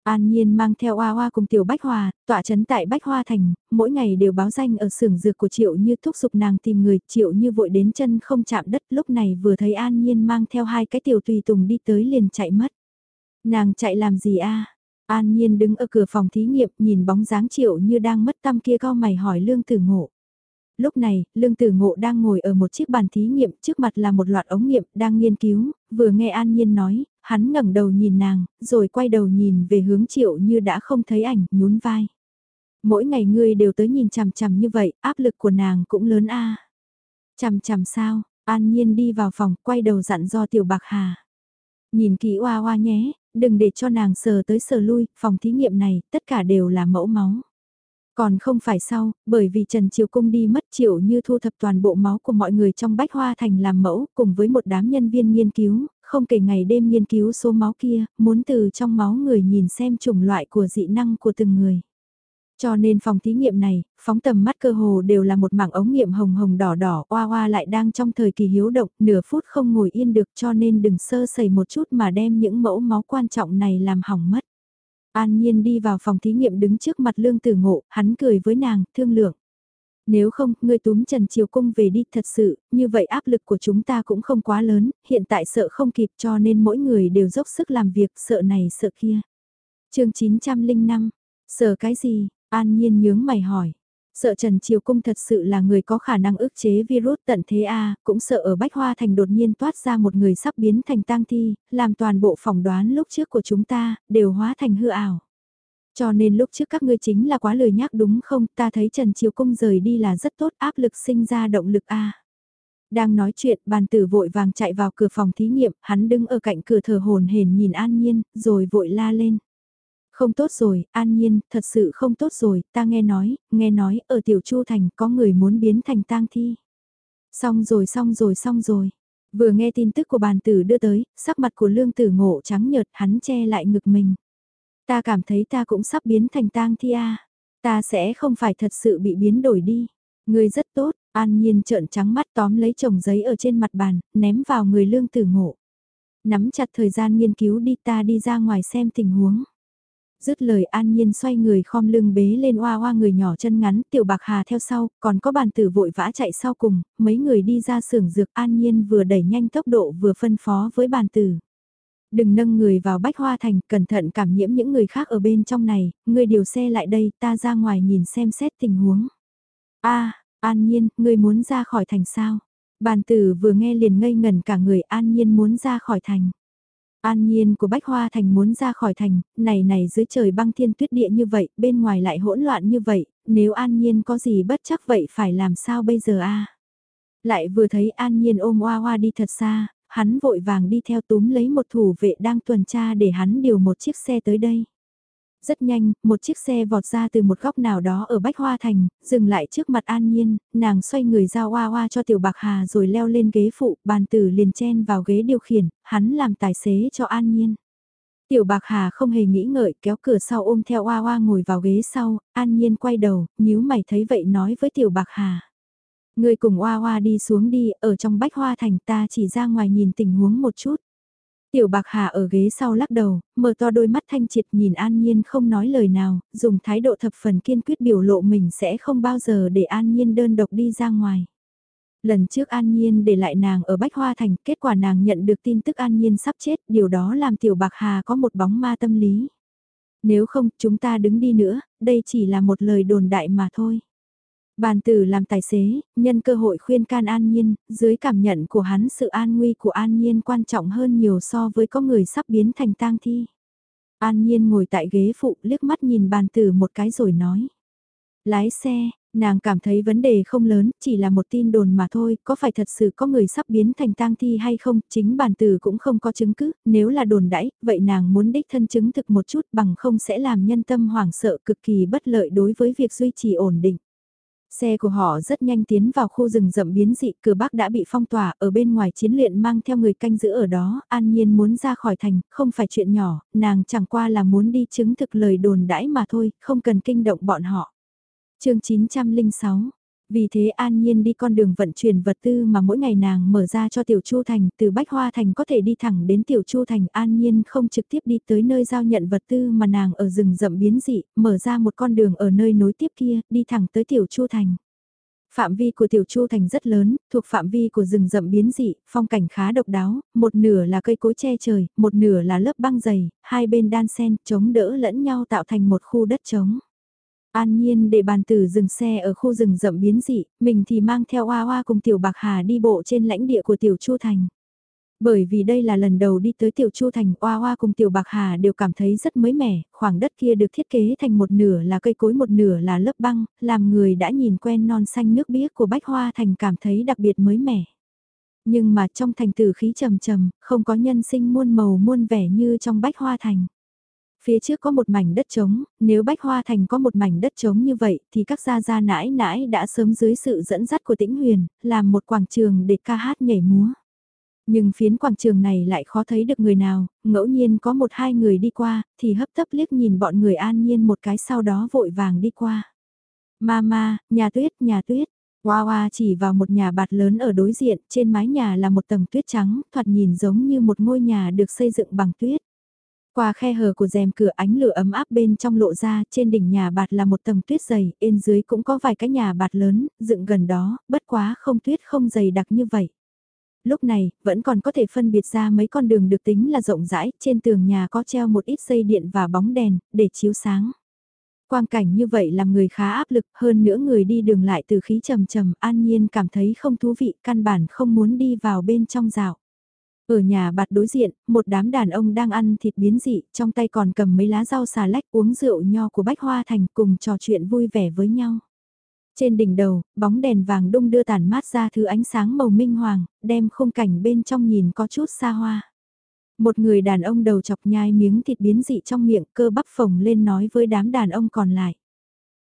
An Nhiên mang theo Hoa Hoa cùng Tiểu Bách Hòa, tọa chấn tại Bách Hoa Thành, mỗi ngày đều báo danh ở xưởng dược của Triệu Như thúc giục nàng tìm người, Triệu Như vội đến chân không chạm đất, lúc này vừa thấy An Nhiên mang theo hai cái tiểu tùy tùng đi tới liền chạy mất. Nàng chạy làm gì a? An Nhiên đứng ở cửa phòng thí nghiệm, nhìn bóng dáng Triệu Như đang mất tâm kia cao mày hỏi Lương Tử Ngộ. Lúc này, Lương Tử Ngộ đang ngồi ở một chiếc bàn thí nghiệm, trước mặt là một loạt ống nghiệm đang nghiên cứu, vừa nghe An Nhiên nói, hắn ngẩng đầu nhìn nàng, rồi quay đầu nhìn về hướng triệu như đã không thấy ảnh, nhún vai. Mỗi ngày ngươi đều tới nhìn chằm chằm như vậy, áp lực của nàng cũng lớn a. À. Chằm chằm sao, an nhiên đi vào phòng, quay đầu dặn do tiểu bạc hà. Nhìn kỹ oa oa nhé, đừng để cho nàng sờ tới sờ lui, phòng thí nghiệm này, tất cả đều là mẫu máu. Còn không phải sau, bởi vì Trần Triều Cung đi mất triệu như thu thập toàn bộ máu của mọi người trong Bách Hoa Thành làm mẫu cùng với một đám nhân viên nghiên cứu, không kể ngày đêm nghiên cứu số máu kia, muốn từ trong máu người nhìn xem chủng loại của dị năng của từng người. Cho nên phòng thí nghiệm này, phóng tầm mắt cơ hồ đều là một mảng ống nghiệm hồng hồng đỏ đỏ, oa oa lại đang trong thời kỳ hiếu động, nửa phút không ngồi yên được cho nên đừng sơ sẩy một chút mà đem những mẫu máu quan trọng này làm hỏng mất. An Nhiên đi vào phòng thí nghiệm đứng trước mặt Lương Tử Ngộ, hắn cười với nàng, thương lượng. Nếu không, ngươi túm Trần Triều Cung về đi thật sự, như vậy áp lực của chúng ta cũng không quá lớn, hiện tại sợ không kịp cho nên mỗi người đều dốc sức làm việc, sợ này sợ kia. chương 905, sợ cái gì? An Nhiên nhướng mày hỏi. Sợ Trần Triều Cung thật sự là người có khả năng ức chế virus tận thế A, cũng sợ ở Bách Hoa Thành đột nhiên toát ra một người sắp biến thành tang thi, làm toàn bộ phỏng đoán lúc trước của chúng ta, đều hóa thành hư ảo. Cho nên lúc trước các ngươi chính là quá lời nhắc đúng không, ta thấy Trần Triều Cung rời đi là rất tốt áp lực sinh ra động lực A. Đang nói chuyện, bàn tử vội vàng chạy vào cửa phòng thí nghiệm, hắn đứng ở cạnh cửa thờ hồn hển nhìn An Nhiên, rồi vội la lên. Không tốt rồi, An Nhiên, thật sự không tốt rồi, ta nghe nói, nghe nói, ở Tiểu Chu Thành có người muốn biến thành tang thi. Xong rồi xong rồi xong rồi. Vừa nghe tin tức của bàn tử đưa tới, sắc mặt của lương tử ngộ trắng nhợt hắn che lại ngực mình. Ta cảm thấy ta cũng sắp biến thành tang thi a. Ta sẽ không phải thật sự bị biến đổi đi. Người rất tốt, an nhiên trợn trắng mắt tóm lấy chồng giấy ở trên mặt bàn, ném vào người lương tử ngộ. Nắm chặt thời gian nghiên cứu đi ta đi ra ngoài xem tình huống. Dứt lời an nhiên xoay người khom lưng bế lên oa oa người nhỏ chân ngắn tiểu bạc hà theo sau, còn có bàn tử vội vã chạy sau cùng, mấy người đi ra xưởng dược an nhiên vừa đẩy nhanh tốc độ vừa phân phó với bàn tử. Đừng nâng người vào bách hoa thành, cẩn thận cảm nhiễm những người khác ở bên trong này, người điều xe lại đây, ta ra ngoài nhìn xem xét tình huống. a an nhiên, người muốn ra khỏi thành sao? Bàn tử vừa nghe liền ngây ngẩn cả người an nhiên muốn ra khỏi thành. An nhiên của Bách Hoa Thành muốn ra khỏi thành, này này dưới trời băng thiên tuyết địa như vậy, bên ngoài lại hỗn loạn như vậy, nếu An nhiên có gì bất chắc vậy phải làm sao bây giờ a Lại vừa thấy An nhiên ôm Hoa Hoa đi thật xa, hắn vội vàng đi theo túm lấy một thủ vệ đang tuần tra để hắn điều một chiếc xe tới đây. Rất nhanh, một chiếc xe vọt ra từ một góc nào đó ở Bách Hoa Thành, dừng lại trước mặt An Nhiên, nàng xoay người ra hoa hoa cho Tiểu Bạc Hà rồi leo lên ghế phụ, bàn tử liền chen vào ghế điều khiển, hắn làm tài xế cho An Nhiên. Tiểu Bạc Hà không hề nghĩ ngợi kéo cửa sau ôm theo Hoa Hoa ngồi vào ghế sau, An Nhiên quay đầu, nhíu mày thấy vậy nói với Tiểu Bạc Hà. Người cùng Hoa Hoa đi xuống đi, ở trong Bách Hoa Thành ta chỉ ra ngoài nhìn tình huống một chút. Tiểu Bạc Hà ở ghế sau lắc đầu, mở to đôi mắt thanh triệt nhìn An Nhiên không nói lời nào, dùng thái độ thập phần kiên quyết biểu lộ mình sẽ không bao giờ để An Nhiên đơn độc đi ra ngoài. Lần trước An Nhiên để lại nàng ở Bách Hoa Thành, kết quả nàng nhận được tin tức An Nhiên sắp chết, điều đó làm Tiểu Bạc Hà có một bóng ma tâm lý. Nếu không, chúng ta đứng đi nữa, đây chỉ là một lời đồn đại mà thôi. Bàn tử làm tài xế, nhân cơ hội khuyên can an nhiên, dưới cảm nhận của hắn sự an nguy của an nhiên quan trọng hơn nhiều so với có người sắp biến thành tang thi. An nhiên ngồi tại ghế phụ liếc mắt nhìn bàn tử một cái rồi nói. Lái xe, nàng cảm thấy vấn đề không lớn, chỉ là một tin đồn mà thôi, có phải thật sự có người sắp biến thành tang thi hay không, chính bàn tử cũng không có chứng cứ, nếu là đồn đãi, vậy nàng muốn đích thân chứng thực một chút bằng không sẽ làm nhân tâm hoảng sợ cực kỳ bất lợi đối với việc duy trì ổn định. Xe của họ rất nhanh tiến vào khu rừng rậm biến dị, cửa bắc đã bị phong tỏa, ở bên ngoài chiến luyện mang theo người canh giữ ở đó, an nhiên muốn ra khỏi thành, không phải chuyện nhỏ, nàng chẳng qua là muốn đi chứng thực lời đồn đãi mà thôi, không cần kinh động bọn họ. chương 906 vì thế An Nhiên đi con đường vận chuyển vật tư mà mỗi ngày nàng mở ra cho Tiểu Chu Thành, từ Bách Hoa Thành có thể đi thẳng đến Tiểu Chu Thành. An Nhiên không trực tiếp đi tới nơi giao nhận vật tư mà nàng ở rừng rậm biến dị, mở ra một con đường ở nơi nối tiếp kia, đi thẳng tới Tiểu Chu Thành. Phạm vi của Tiểu Chu Thành rất lớn, thuộc phạm vi của rừng rậm biến dị, phong cảnh khá độc đáo, một nửa là cây cối che trời, một nửa là lớp băng dày, hai bên đan sen, chống đỡ lẫn nhau tạo thành một khu đất trống. An nhiên để bàn tử dừng xe ở khu rừng rậm biến dị, mình thì mang theo Hoa Hoa cùng Tiểu Bạc Hà đi bộ trên lãnh địa của Tiểu Chu Thành. Bởi vì đây là lần đầu đi tới Tiểu Chu Thành, Hoa Hoa cùng Tiểu Bạc Hà đều cảm thấy rất mới mẻ, khoảng đất kia được thiết kế thành một nửa là cây cối một nửa là lớp băng, làm người đã nhìn quen non xanh nước biếc của Bách Hoa Thành cảm thấy đặc biệt mới mẻ. Nhưng mà trong thành tử khí trầm trầm, không có nhân sinh muôn màu muôn vẻ như trong Bách Hoa Thành. Phía trước có một mảnh đất trống, nếu Bách Hoa Thành có một mảnh đất trống như vậy thì các gia gia nãi nãi đã sớm dưới sự dẫn dắt của tĩnh huyền, làm một quảng trường để ca hát nhảy múa. Nhưng phiến quảng trường này lại khó thấy được người nào, ngẫu nhiên có một hai người đi qua, thì hấp tấp liếc nhìn bọn người an nhiên một cái sau đó vội vàng đi qua. Mama, nhà tuyết, nhà tuyết. Hoa Hoa chỉ vào một nhà bạt lớn ở đối diện, trên mái nhà là một tầng tuyết trắng, thoạt nhìn giống như một ngôi nhà được xây dựng bằng tuyết. Qua khe hở của rèm cửa ánh lửa ấm áp bên trong lộ ra, trên đỉnh nhà bạt là một tầng tuyết dày, bên dưới cũng có vài cái nhà bạt lớn, dựng gần đó, bất quá không tuyết không dày đặc như vậy. Lúc này, vẫn còn có thể phân biệt ra mấy con đường được tính là rộng rãi, trên tường nhà có treo một ít dây điện và bóng đèn, để chiếu sáng. Quang cảnh như vậy làm người khá áp lực, hơn nữa người đi đường lại từ khí trầm trầm, an nhiên cảm thấy không thú vị, căn bản không muốn đi vào bên trong rào. Ở nhà bạt đối diện, một đám đàn ông đang ăn thịt biến dị, trong tay còn cầm mấy lá rau xà lách uống rượu nho của Bách Hoa Thành cùng trò chuyện vui vẻ với nhau. Trên đỉnh đầu, bóng đèn vàng đung đưa tản mát ra thứ ánh sáng màu minh hoàng, đem khung cảnh bên trong nhìn có chút xa hoa. Một người đàn ông đầu chọc nhai miếng thịt biến dị trong miệng cơ bắp phồng lên nói với đám đàn ông còn lại.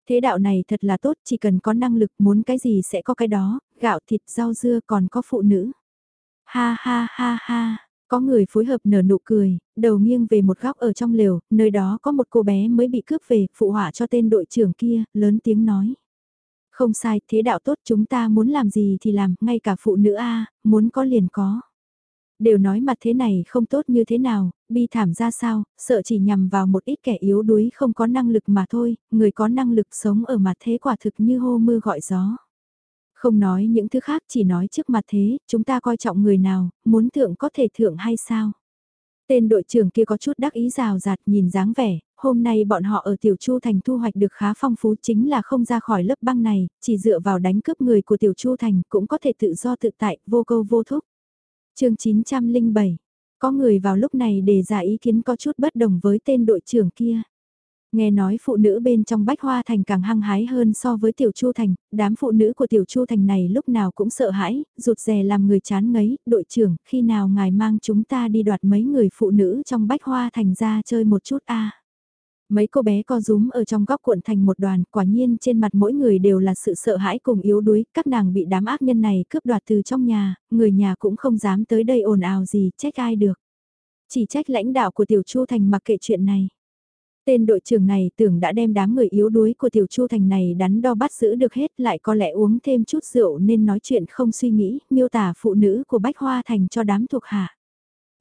Thế đạo này thật là tốt, chỉ cần có năng lực muốn cái gì sẽ có cái đó, gạo thịt rau dưa còn có phụ nữ. Ha ha ha ha, có người phối hợp nở nụ cười, đầu nghiêng về một góc ở trong lều, nơi đó có một cô bé mới bị cướp về, phụ họa cho tên đội trưởng kia, lớn tiếng nói. Không sai, thế đạo tốt chúng ta muốn làm gì thì làm, ngay cả phụ nữ A, muốn có liền có. Đều nói mặt thế này không tốt như thế nào, bi thảm ra sao, sợ chỉ nhằm vào một ít kẻ yếu đuối không có năng lực mà thôi, người có năng lực sống ở mặt thế quả thực như hô mưa gọi gió. Không nói những thứ khác chỉ nói trước mặt thế, chúng ta coi trọng người nào, muốn thượng có thể thượng hay sao? Tên đội trưởng kia có chút đắc ý rào rạt nhìn dáng vẻ, hôm nay bọn họ ở Tiểu Chu Thành thu hoạch được khá phong phú chính là không ra khỏi lớp băng này, chỉ dựa vào đánh cướp người của Tiểu Chu Thành cũng có thể tự do tự tại, vô câu vô thúc. chương 907, có người vào lúc này đề ra ý kiến có chút bất đồng với tên đội trưởng kia. Nghe nói phụ nữ bên trong bách hoa thành càng hăng hái hơn so với tiểu chu thành, đám phụ nữ của tiểu chu thành này lúc nào cũng sợ hãi, rụt rè làm người chán ngấy, đội trưởng, khi nào ngài mang chúng ta đi đoạt mấy người phụ nữ trong bách hoa thành ra chơi một chút a Mấy cô bé co rúm ở trong góc cuộn thành một đoàn, quả nhiên trên mặt mỗi người đều là sự sợ hãi cùng yếu đuối, các nàng bị đám ác nhân này cướp đoạt từ trong nhà, người nhà cũng không dám tới đây ồn ào gì, trách ai được. Chỉ trách lãnh đạo của tiểu chu thành mặc kệ chuyện này. Tên đội trưởng này tưởng đã đem đám người yếu đuối của tiểu chu thành này đắn đo bắt giữ được hết lại có lẽ uống thêm chút rượu nên nói chuyện không suy nghĩ, miêu tả phụ nữ của Bách Hoa Thành cho đám thuộc hạ.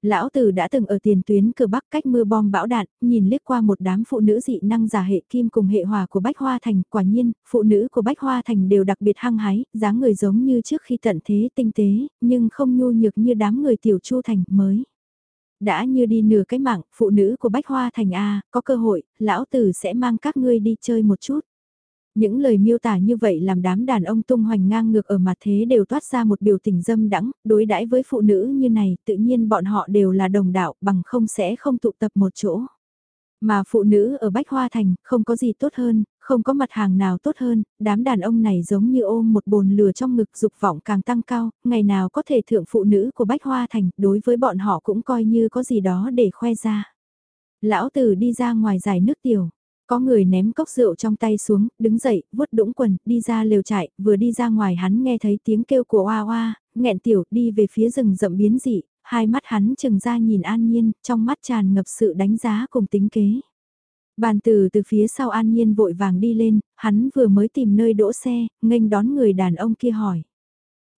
Lão Tử đã từng ở tiền tuyến cửa Bắc cách mưa bom bão đạn, nhìn liếc qua một đám phụ nữ dị năng giả hệ kim cùng hệ hòa của Bách Hoa Thành, quả nhiên, phụ nữ của Bách Hoa Thành đều đặc biệt hăng hái, dáng người giống như trước khi tận thế tinh tế, nhưng không nhu nhược như đám người tiểu chu thành mới đã như đi nửa cái mạng, phụ nữ của Bách Hoa Thành A, có cơ hội, lão tử sẽ mang các ngươi đi chơi một chút. Những lời miêu tả như vậy làm đám đàn ông tung hoành ngang ngược ở mặt thế đều toát ra một biểu tình dâm đắng, đối đãi với phụ nữ như này, tự nhiên bọn họ đều là đồng đạo, bằng không sẽ không tụ tập một chỗ. Mà phụ nữ ở Bách Hoa Thành, không có gì tốt hơn, không có mặt hàng nào tốt hơn, đám đàn ông này giống như ôm một bồn lửa trong ngực dục vọng càng tăng cao, ngày nào có thể thượng phụ nữ của Bách Hoa Thành, đối với bọn họ cũng coi như có gì đó để khoe ra. Lão tử đi ra ngoài giải nước tiểu, có người ném cốc rượu trong tay xuống, đứng dậy, vuốt đũng quần, đi ra lều trại, vừa đi ra ngoài hắn nghe thấy tiếng kêu của oa oa, nghẹn tiểu, đi về phía rừng rậm biến dị, hai mắt hắn chừng ra nhìn an nhiên, trong mắt tràn ngập sự đánh giá cùng tính kế. Bàn từ từ phía sau an nhiên vội vàng đi lên, hắn vừa mới tìm nơi đỗ xe, nghênh đón người đàn ông kia hỏi.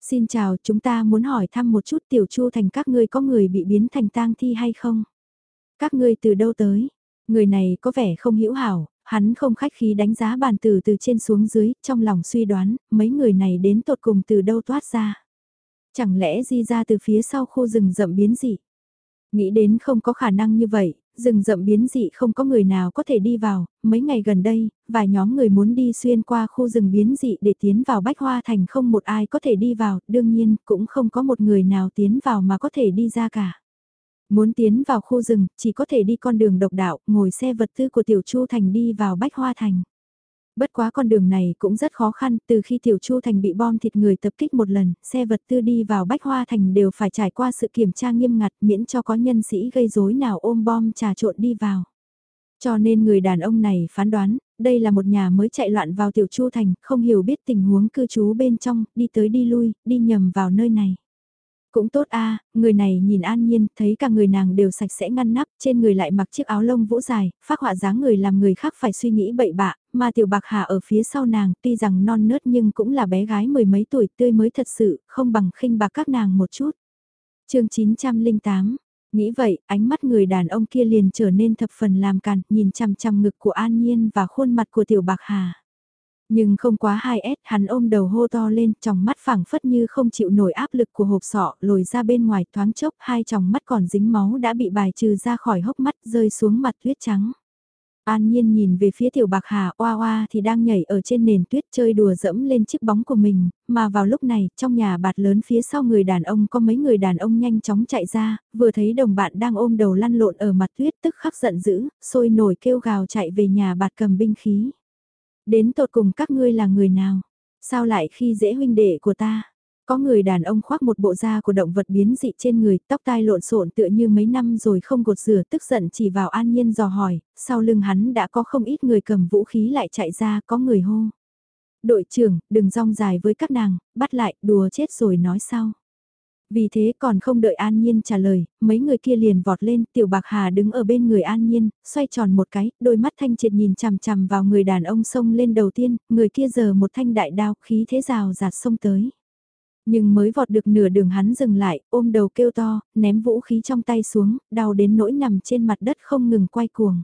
Xin chào, chúng ta muốn hỏi thăm một chút tiểu chu thành các ngươi có người bị biến thành tang thi hay không? Các ngươi từ đâu tới? Người này có vẻ không hiểu hảo, hắn không khách khí đánh giá bàn từ từ trên xuống dưới, trong lòng suy đoán, mấy người này đến tột cùng từ đâu toát ra. Chẳng lẽ di ra từ phía sau khu rừng rậm biến dị? Nghĩ đến không có khả năng như vậy, rừng rậm biến dị không có người nào có thể đi vào, mấy ngày gần đây, vài nhóm người muốn đi xuyên qua khu rừng biến dị để tiến vào Bách Hoa Thành không một ai có thể đi vào, đương nhiên cũng không có một người nào tiến vào mà có thể đi ra cả. Muốn tiến vào khu rừng, chỉ có thể đi con đường độc đạo, ngồi xe vật tư của Tiểu Chu Thành đi vào Bách Hoa Thành. Bất quá con đường này cũng rất khó khăn, từ khi Tiểu Chu Thành bị bom thịt người tập kích một lần, xe vật tư đi vào Bách Hoa Thành đều phải trải qua sự kiểm tra nghiêm ngặt miễn cho có nhân sĩ gây rối nào ôm bom trà trộn đi vào. Cho nên người đàn ông này phán đoán, đây là một nhà mới chạy loạn vào Tiểu Chu Thành, không hiểu biết tình huống cư trú bên trong, đi tới đi lui, đi nhầm vào nơi này. Cũng tốt a người này nhìn an nhiên, thấy cả người nàng đều sạch sẽ ngăn nắp, trên người lại mặc chiếc áo lông vũ dài, phát họa dáng người làm người khác phải suy nghĩ bậy bạ, mà tiểu bạc hà ở phía sau nàng, tuy rằng non nớt nhưng cũng là bé gái mười mấy tuổi tươi mới thật sự, không bằng khinh bạc các nàng một chút. chương 908 Nghĩ vậy, ánh mắt người đàn ông kia liền trở nên thập phần làm càn, nhìn chằm chằm ngực của An Nhiên và khuôn mặt của Tiểu Bạc Hà. Nhưng không quá 2S, hắn ôm đầu hô to lên, trong mắt phẳng phất như không chịu nổi áp lực của hộp sọ, lồi ra bên ngoài thoáng chốc, hai tròng mắt còn dính máu đã bị bài trừ ra khỏi hốc mắt, rơi xuống mặt tuyết trắng. An Nhiên nhìn về phía tiểu bạc hà oa oa thì đang nhảy ở trên nền tuyết chơi đùa dẫm lên chiếc bóng của mình, mà vào lúc này, trong nhà bạt lớn phía sau người đàn ông có mấy người đàn ông nhanh chóng chạy ra, vừa thấy đồng bạn đang ôm đầu lăn lộn ở mặt tuyết tức khắc giận dữ, sôi nổi kêu gào chạy về nhà bạt cầm binh khí. Đến tột cùng các ngươi là người nào? Sao lại khi dễ huynh đệ của ta? Có người đàn ông khoác một bộ da của động vật biến dị trên người, tóc tai lộn xộn tựa như mấy năm rồi không gột rửa tức giận chỉ vào an nhiên dò hỏi, sau lưng hắn đã có không ít người cầm vũ khí lại chạy ra, có người hô. Đội trưởng, đừng rong dài với các nàng, bắt lại, đùa chết rồi nói sau. Vì thế còn không đợi An Nhiên trả lời, mấy người kia liền vọt lên, tiểu bạc hà đứng ở bên người An Nhiên, xoay tròn một cái, đôi mắt thanh triệt nhìn chằm chằm vào người đàn ông xông lên đầu tiên, người kia giờ một thanh đại đao khí thế rào rạt xông tới. Nhưng mới vọt được nửa đường hắn dừng lại, ôm đầu kêu to, ném vũ khí trong tay xuống, đau đến nỗi nằm trên mặt đất không ngừng quay cuồng.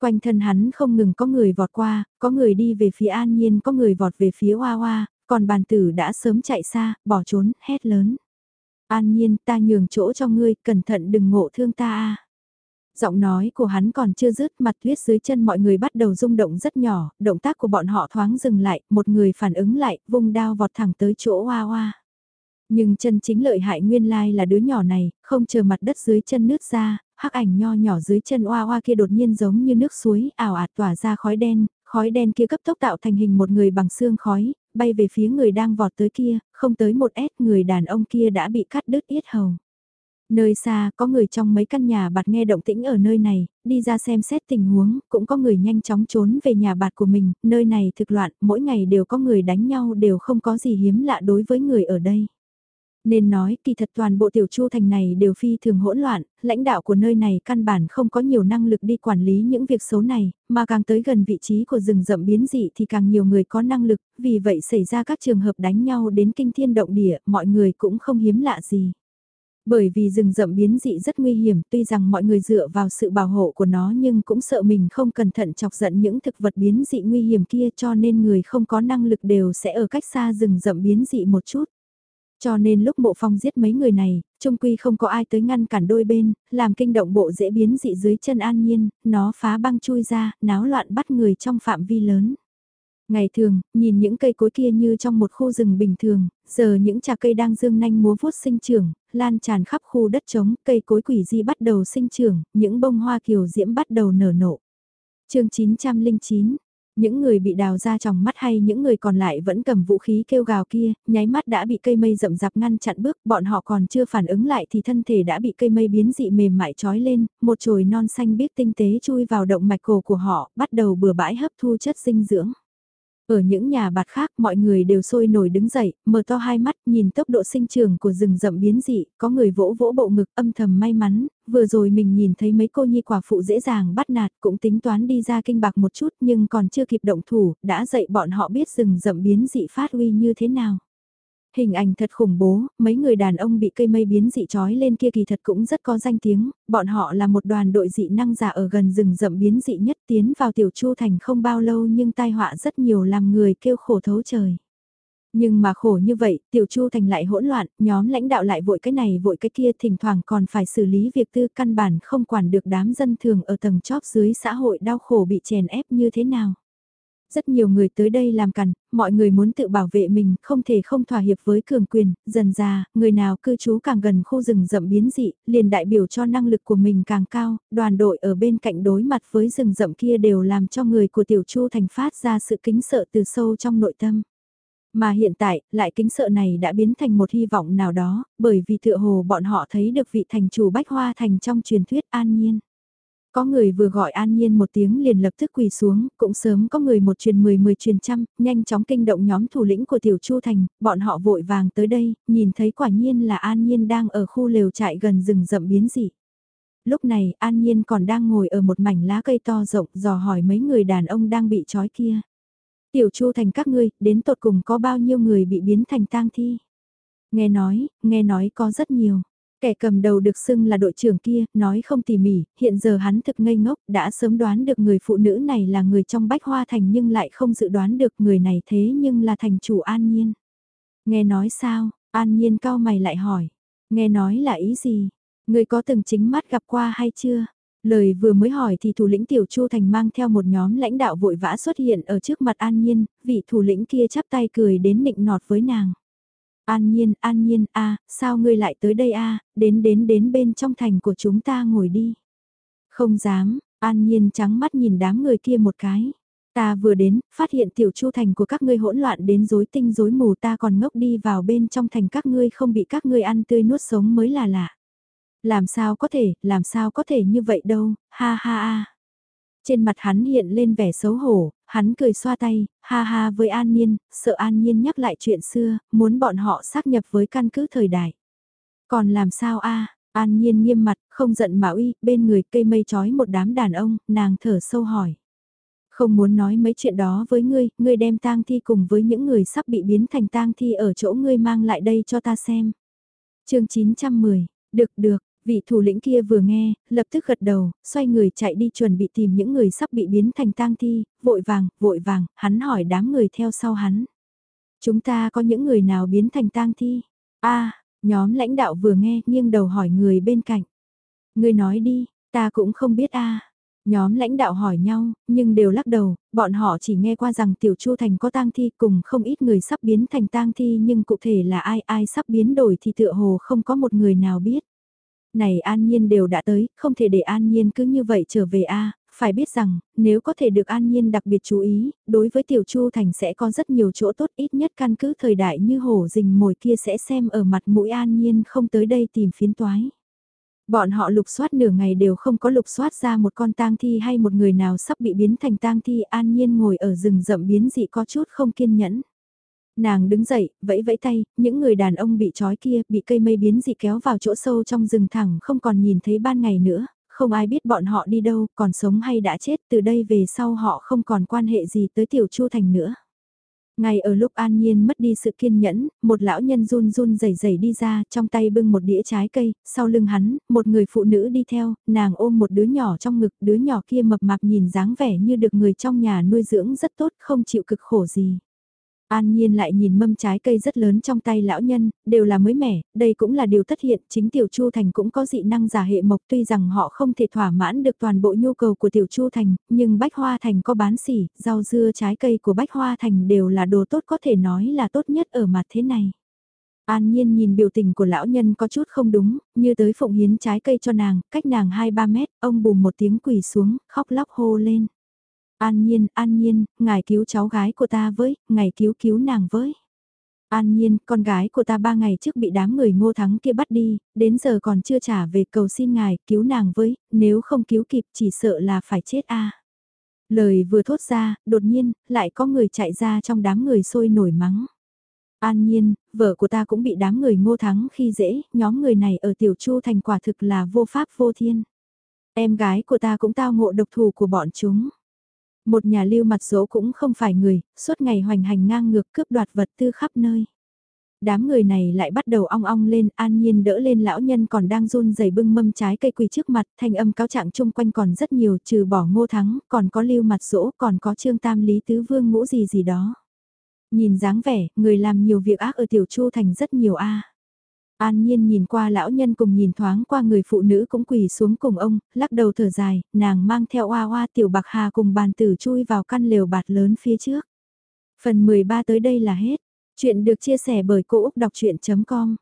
Quanh thân hắn không ngừng có người vọt qua, có người đi về phía an nhiên, có người vọt về phía hoa hoa, còn bàn tử đã sớm chạy xa, bỏ trốn, hét lớn. An nhiên ta nhường chỗ cho ngươi, cẩn thận đừng ngộ thương ta a. Giọng nói của hắn còn chưa dứt mặt tuyết dưới chân mọi người bắt đầu rung động rất nhỏ, động tác của bọn họ thoáng dừng lại, một người phản ứng lại, vung đao vọt thẳng tới chỗ hoa hoa. Nhưng chân chính lợi hại nguyên lai là đứa nhỏ này, không chờ mặt đất dưới chân nước ra, hắc ảnh nho nhỏ dưới chân oa oa kia đột nhiên giống như nước suối ảo ạt tỏa ra khói đen, khói đen kia cấp tốc tạo thành hình một người bằng xương khói, bay về phía người đang vọt tới kia, không tới một S người đàn ông kia đã bị cắt đứt yết hầu. Nơi xa có người trong mấy căn nhà bạt nghe động tĩnh ở nơi này, đi ra xem xét tình huống, cũng có người nhanh chóng trốn về nhà bạt của mình, nơi này thực loạn, mỗi ngày đều có người đánh nhau đều không có gì hiếm lạ đối với người ở đây. Nên nói kỳ thật toàn bộ tiểu chu thành này đều phi thường hỗn loạn, lãnh đạo của nơi này căn bản không có nhiều năng lực đi quản lý những việc xấu này, mà càng tới gần vị trí của rừng rậm biến dị thì càng nhiều người có năng lực, vì vậy xảy ra các trường hợp đánh nhau đến kinh thiên động địa, mọi người cũng không hiếm lạ gì. Bởi vì rừng rậm biến dị rất nguy hiểm, tuy rằng mọi người dựa vào sự bảo hộ của nó nhưng cũng sợ mình không cẩn thận chọc giận những thực vật biến dị nguy hiểm kia cho nên người không có năng lực đều sẽ ở cách xa rừng rậm biến dị một chút. Cho nên lúc mộ phong giết mấy người này, trung quy không có ai tới ngăn cản đôi bên, làm kinh động bộ dễ biến dị dưới chân an nhiên, nó phá băng chui ra, náo loạn bắt người trong phạm vi lớn. Ngày thường, nhìn những cây cối kia như trong một khu rừng bình thường, giờ những trà cây đang dương nanh múa vuốt sinh trưởng, lan tràn khắp khu đất trống, cây cối quỷ di bắt đầu sinh trưởng, những bông hoa kiều diễm bắt đầu nở nộ. chương 909, những người bị đào ra trong mắt hay những người còn lại vẫn cầm vũ khí kêu gào kia, nháy mắt đã bị cây mây rậm rạp ngăn chặn bước, bọn họ còn chưa phản ứng lại thì thân thể đã bị cây mây biến dị mềm mại trói lên, một chồi non xanh biết tinh tế chui vào động mạch cổ của họ, bắt đầu bừa bãi hấp thu chất dinh dưỡng. Ở những nhà bạt khác mọi người đều sôi nổi đứng dậy, mở to hai mắt nhìn tốc độ sinh trưởng của rừng rậm biến dị, có người vỗ vỗ bộ ngực âm thầm may mắn, vừa rồi mình nhìn thấy mấy cô nhi quả phụ dễ dàng bắt nạt cũng tính toán đi ra kinh bạc một chút nhưng còn chưa kịp động thủ, đã dạy bọn họ biết rừng rậm biến dị phát uy như thế nào. Hình ảnh thật khủng bố, mấy người đàn ông bị cây mây biến dị trói lên kia kỳ thật cũng rất có danh tiếng, bọn họ là một đoàn đội dị năng giả ở gần rừng rậm biến dị nhất tiến vào tiểu chu thành không bao lâu nhưng tai họa rất nhiều làm người kêu khổ thấu trời. Nhưng mà khổ như vậy, tiểu chu thành lại hỗn loạn, nhóm lãnh đạo lại vội cái này vội cái kia thỉnh thoảng còn phải xử lý việc tư căn bản không quản được đám dân thường ở tầng chóp dưới xã hội đau khổ bị chèn ép như thế nào. Rất nhiều người tới đây làm cằn, mọi người muốn tự bảo vệ mình, không thể không thỏa hiệp với cường quyền, dần ra, người nào cư trú càng gần khu rừng rậm biến dị, liền đại biểu cho năng lực của mình càng cao, đoàn đội ở bên cạnh đối mặt với rừng rậm kia đều làm cho người của tiểu chu thành phát ra sự kính sợ từ sâu trong nội tâm. Mà hiện tại, lại kính sợ này đã biến thành một hy vọng nào đó, bởi vì tựa hồ bọn họ thấy được vị thành chủ bách hoa thành trong truyền thuyết an nhiên. Có người vừa gọi an nhiên một tiếng liền lập tức quỳ xuống, cũng sớm có người một truyền mười mười truyền trăm, nhanh chóng kinh động nhóm thủ lĩnh của tiểu chu thành, bọn họ vội vàng tới đây, nhìn thấy quả nhiên là an nhiên đang ở khu lều trại gần rừng rậm biến dị. Lúc này an nhiên còn đang ngồi ở một mảnh lá cây to rộng dò hỏi mấy người đàn ông đang bị trói kia. Tiểu chu thành các ngươi, đến tột cùng có bao nhiêu người bị biến thành tang thi? Nghe nói, nghe nói có rất nhiều. Kẻ cầm đầu được xưng là đội trưởng kia, nói không tỉ mỉ, hiện giờ hắn thực ngây ngốc, đã sớm đoán được người phụ nữ này là người trong bách hoa thành nhưng lại không dự đoán được người này thế nhưng là thành chủ an nhiên. Nghe nói sao, an nhiên cao mày lại hỏi, nghe nói là ý gì, người có từng chính mắt gặp qua hay chưa? Lời vừa mới hỏi thì thủ lĩnh Tiểu Chu Thành mang theo một nhóm lãnh đạo vội vã xuất hiện ở trước mặt An Nhiên, vị thủ lĩnh kia chắp tay cười đến nịnh nọt với nàng. An Nhiên, An Nhiên, a, sao ngươi lại tới đây a, đến đến đến bên trong thành của chúng ta ngồi đi. Không dám, An Nhiên trắng mắt nhìn đám người kia một cái. Ta vừa đến, phát hiện tiểu chu thành của các ngươi hỗn loạn đến rối tinh rối mù ta còn ngốc đi vào bên trong thành các ngươi không bị các ngươi ăn tươi nuốt sống mới là lạ. Làm sao có thể, làm sao có thể như vậy đâu, ha ha ha. Trên mặt hắn hiện lên vẻ xấu hổ, hắn cười xoa tay, ha ha với An Nhiên, sợ An Nhiên nhắc lại chuyện xưa, muốn bọn họ xác nhập với căn cứ thời đại. Còn làm sao a An Nhiên nghiêm mặt, không giận mà uy, bên người cây mây trói một đám đàn ông, nàng thở sâu hỏi. Không muốn nói mấy chuyện đó với ngươi, ngươi đem tang thi cùng với những người sắp bị biến thành tang thi ở chỗ ngươi mang lại đây cho ta xem. chương 910, được được, Vị thủ lĩnh kia vừa nghe, lập tức gật đầu, xoay người chạy đi chuẩn bị tìm những người sắp bị biến thành tang thi, vội vàng, vội vàng, hắn hỏi đám người theo sau hắn. Chúng ta có những người nào biến thành tang thi? a nhóm lãnh đạo vừa nghe nghiêng đầu hỏi người bên cạnh. Người nói đi, ta cũng không biết a Nhóm lãnh đạo hỏi nhau, nhưng đều lắc đầu, bọn họ chỉ nghe qua rằng Tiểu Chu Thành có tang thi cùng không ít người sắp biến thành tang thi nhưng cụ thể là ai ai sắp biến đổi thì tựa hồ không có một người nào biết. Này An Nhiên đều đã tới, không thể để An Nhiên cứ như vậy trở về a phải biết rằng, nếu có thể được An Nhiên đặc biệt chú ý, đối với Tiểu Chu Thành sẽ có rất nhiều chỗ tốt ít nhất căn cứ thời đại như hổ rình mồi kia sẽ xem ở mặt mũi An Nhiên không tới đây tìm phiến toái. Bọn họ lục soát nửa ngày đều không có lục soát ra một con tang thi hay một người nào sắp bị biến thành tang thi An Nhiên ngồi ở rừng rậm biến dị có chút không kiên nhẫn. Nàng đứng dậy, vẫy vẫy tay, những người đàn ông bị trói kia, bị cây mây biến dị kéo vào chỗ sâu trong rừng thẳng không còn nhìn thấy ban ngày nữa, không ai biết bọn họ đi đâu, còn sống hay đã chết, từ đây về sau họ không còn quan hệ gì tới tiểu chu thành nữa. Ngay ở lúc an nhiên mất đi sự kiên nhẫn, một lão nhân run run rẩy rẩy đi ra, trong tay bưng một đĩa trái cây, sau lưng hắn, một người phụ nữ đi theo, nàng ôm một đứa nhỏ trong ngực, đứa nhỏ kia mập mạp nhìn dáng vẻ như được người trong nhà nuôi dưỡng rất tốt, không chịu cực khổ gì. An Nhiên lại nhìn mâm trái cây rất lớn trong tay lão nhân, đều là mới mẻ, đây cũng là điều tất hiện, chính Tiểu Chu Thành cũng có dị năng giả hệ mộc tuy rằng họ không thể thỏa mãn được toàn bộ nhu cầu của Tiểu Chu Thành, nhưng Bách Hoa Thành có bán xỉ, rau dưa trái cây của Bách Hoa Thành đều là đồ tốt có thể nói là tốt nhất ở mặt thế này. An Nhiên nhìn biểu tình của lão nhân có chút không đúng, như tới phụng hiến trái cây cho nàng, cách nàng 2-3 mét, ông bùm một tiếng quỳ xuống, khóc lóc hô lên. An nhiên, an nhiên, ngài cứu cháu gái của ta với, ngài cứu cứu nàng với. An nhiên, con gái của ta ba ngày trước bị đám người ngô thắng kia bắt đi, đến giờ còn chưa trả về cầu xin ngài, cứu nàng với, nếu không cứu kịp chỉ sợ là phải chết a. Lời vừa thốt ra, đột nhiên, lại có người chạy ra trong đám người sôi nổi mắng. An nhiên, vợ của ta cũng bị đám người ngô thắng khi dễ, nhóm người này ở tiểu chu thành quả thực là vô pháp vô thiên. Em gái của ta cũng tao ngộ độc thù của bọn chúng. Một nhà lưu mặt dỗ cũng không phải người, suốt ngày hoành hành ngang ngược cướp đoạt vật tư khắp nơi. Đám người này lại bắt đầu ong ong lên, an nhiên đỡ lên lão nhân còn đang run rẩy bưng mâm trái cây quỳ trước mặt, thanh âm cáo trạng chung quanh còn rất nhiều, trừ bỏ ngô thắng, còn có lưu mặt dỗ, còn có trương tam lý tứ vương ngũ gì gì đó. Nhìn dáng vẻ, người làm nhiều việc ác ở tiểu chu thành rất nhiều a. An Nhiên nhìn qua lão nhân cùng nhìn thoáng qua người phụ nữ cũng quỳ xuống cùng ông, lắc đầu thở dài, nàng mang theo oa oa tiểu bạc hà cùng bàn tử chui vào căn lều bạt lớn phía trước. Phần 13 tới đây là hết. Chuyện được chia sẻ bởi Cô Úc Đọc Chuyện.com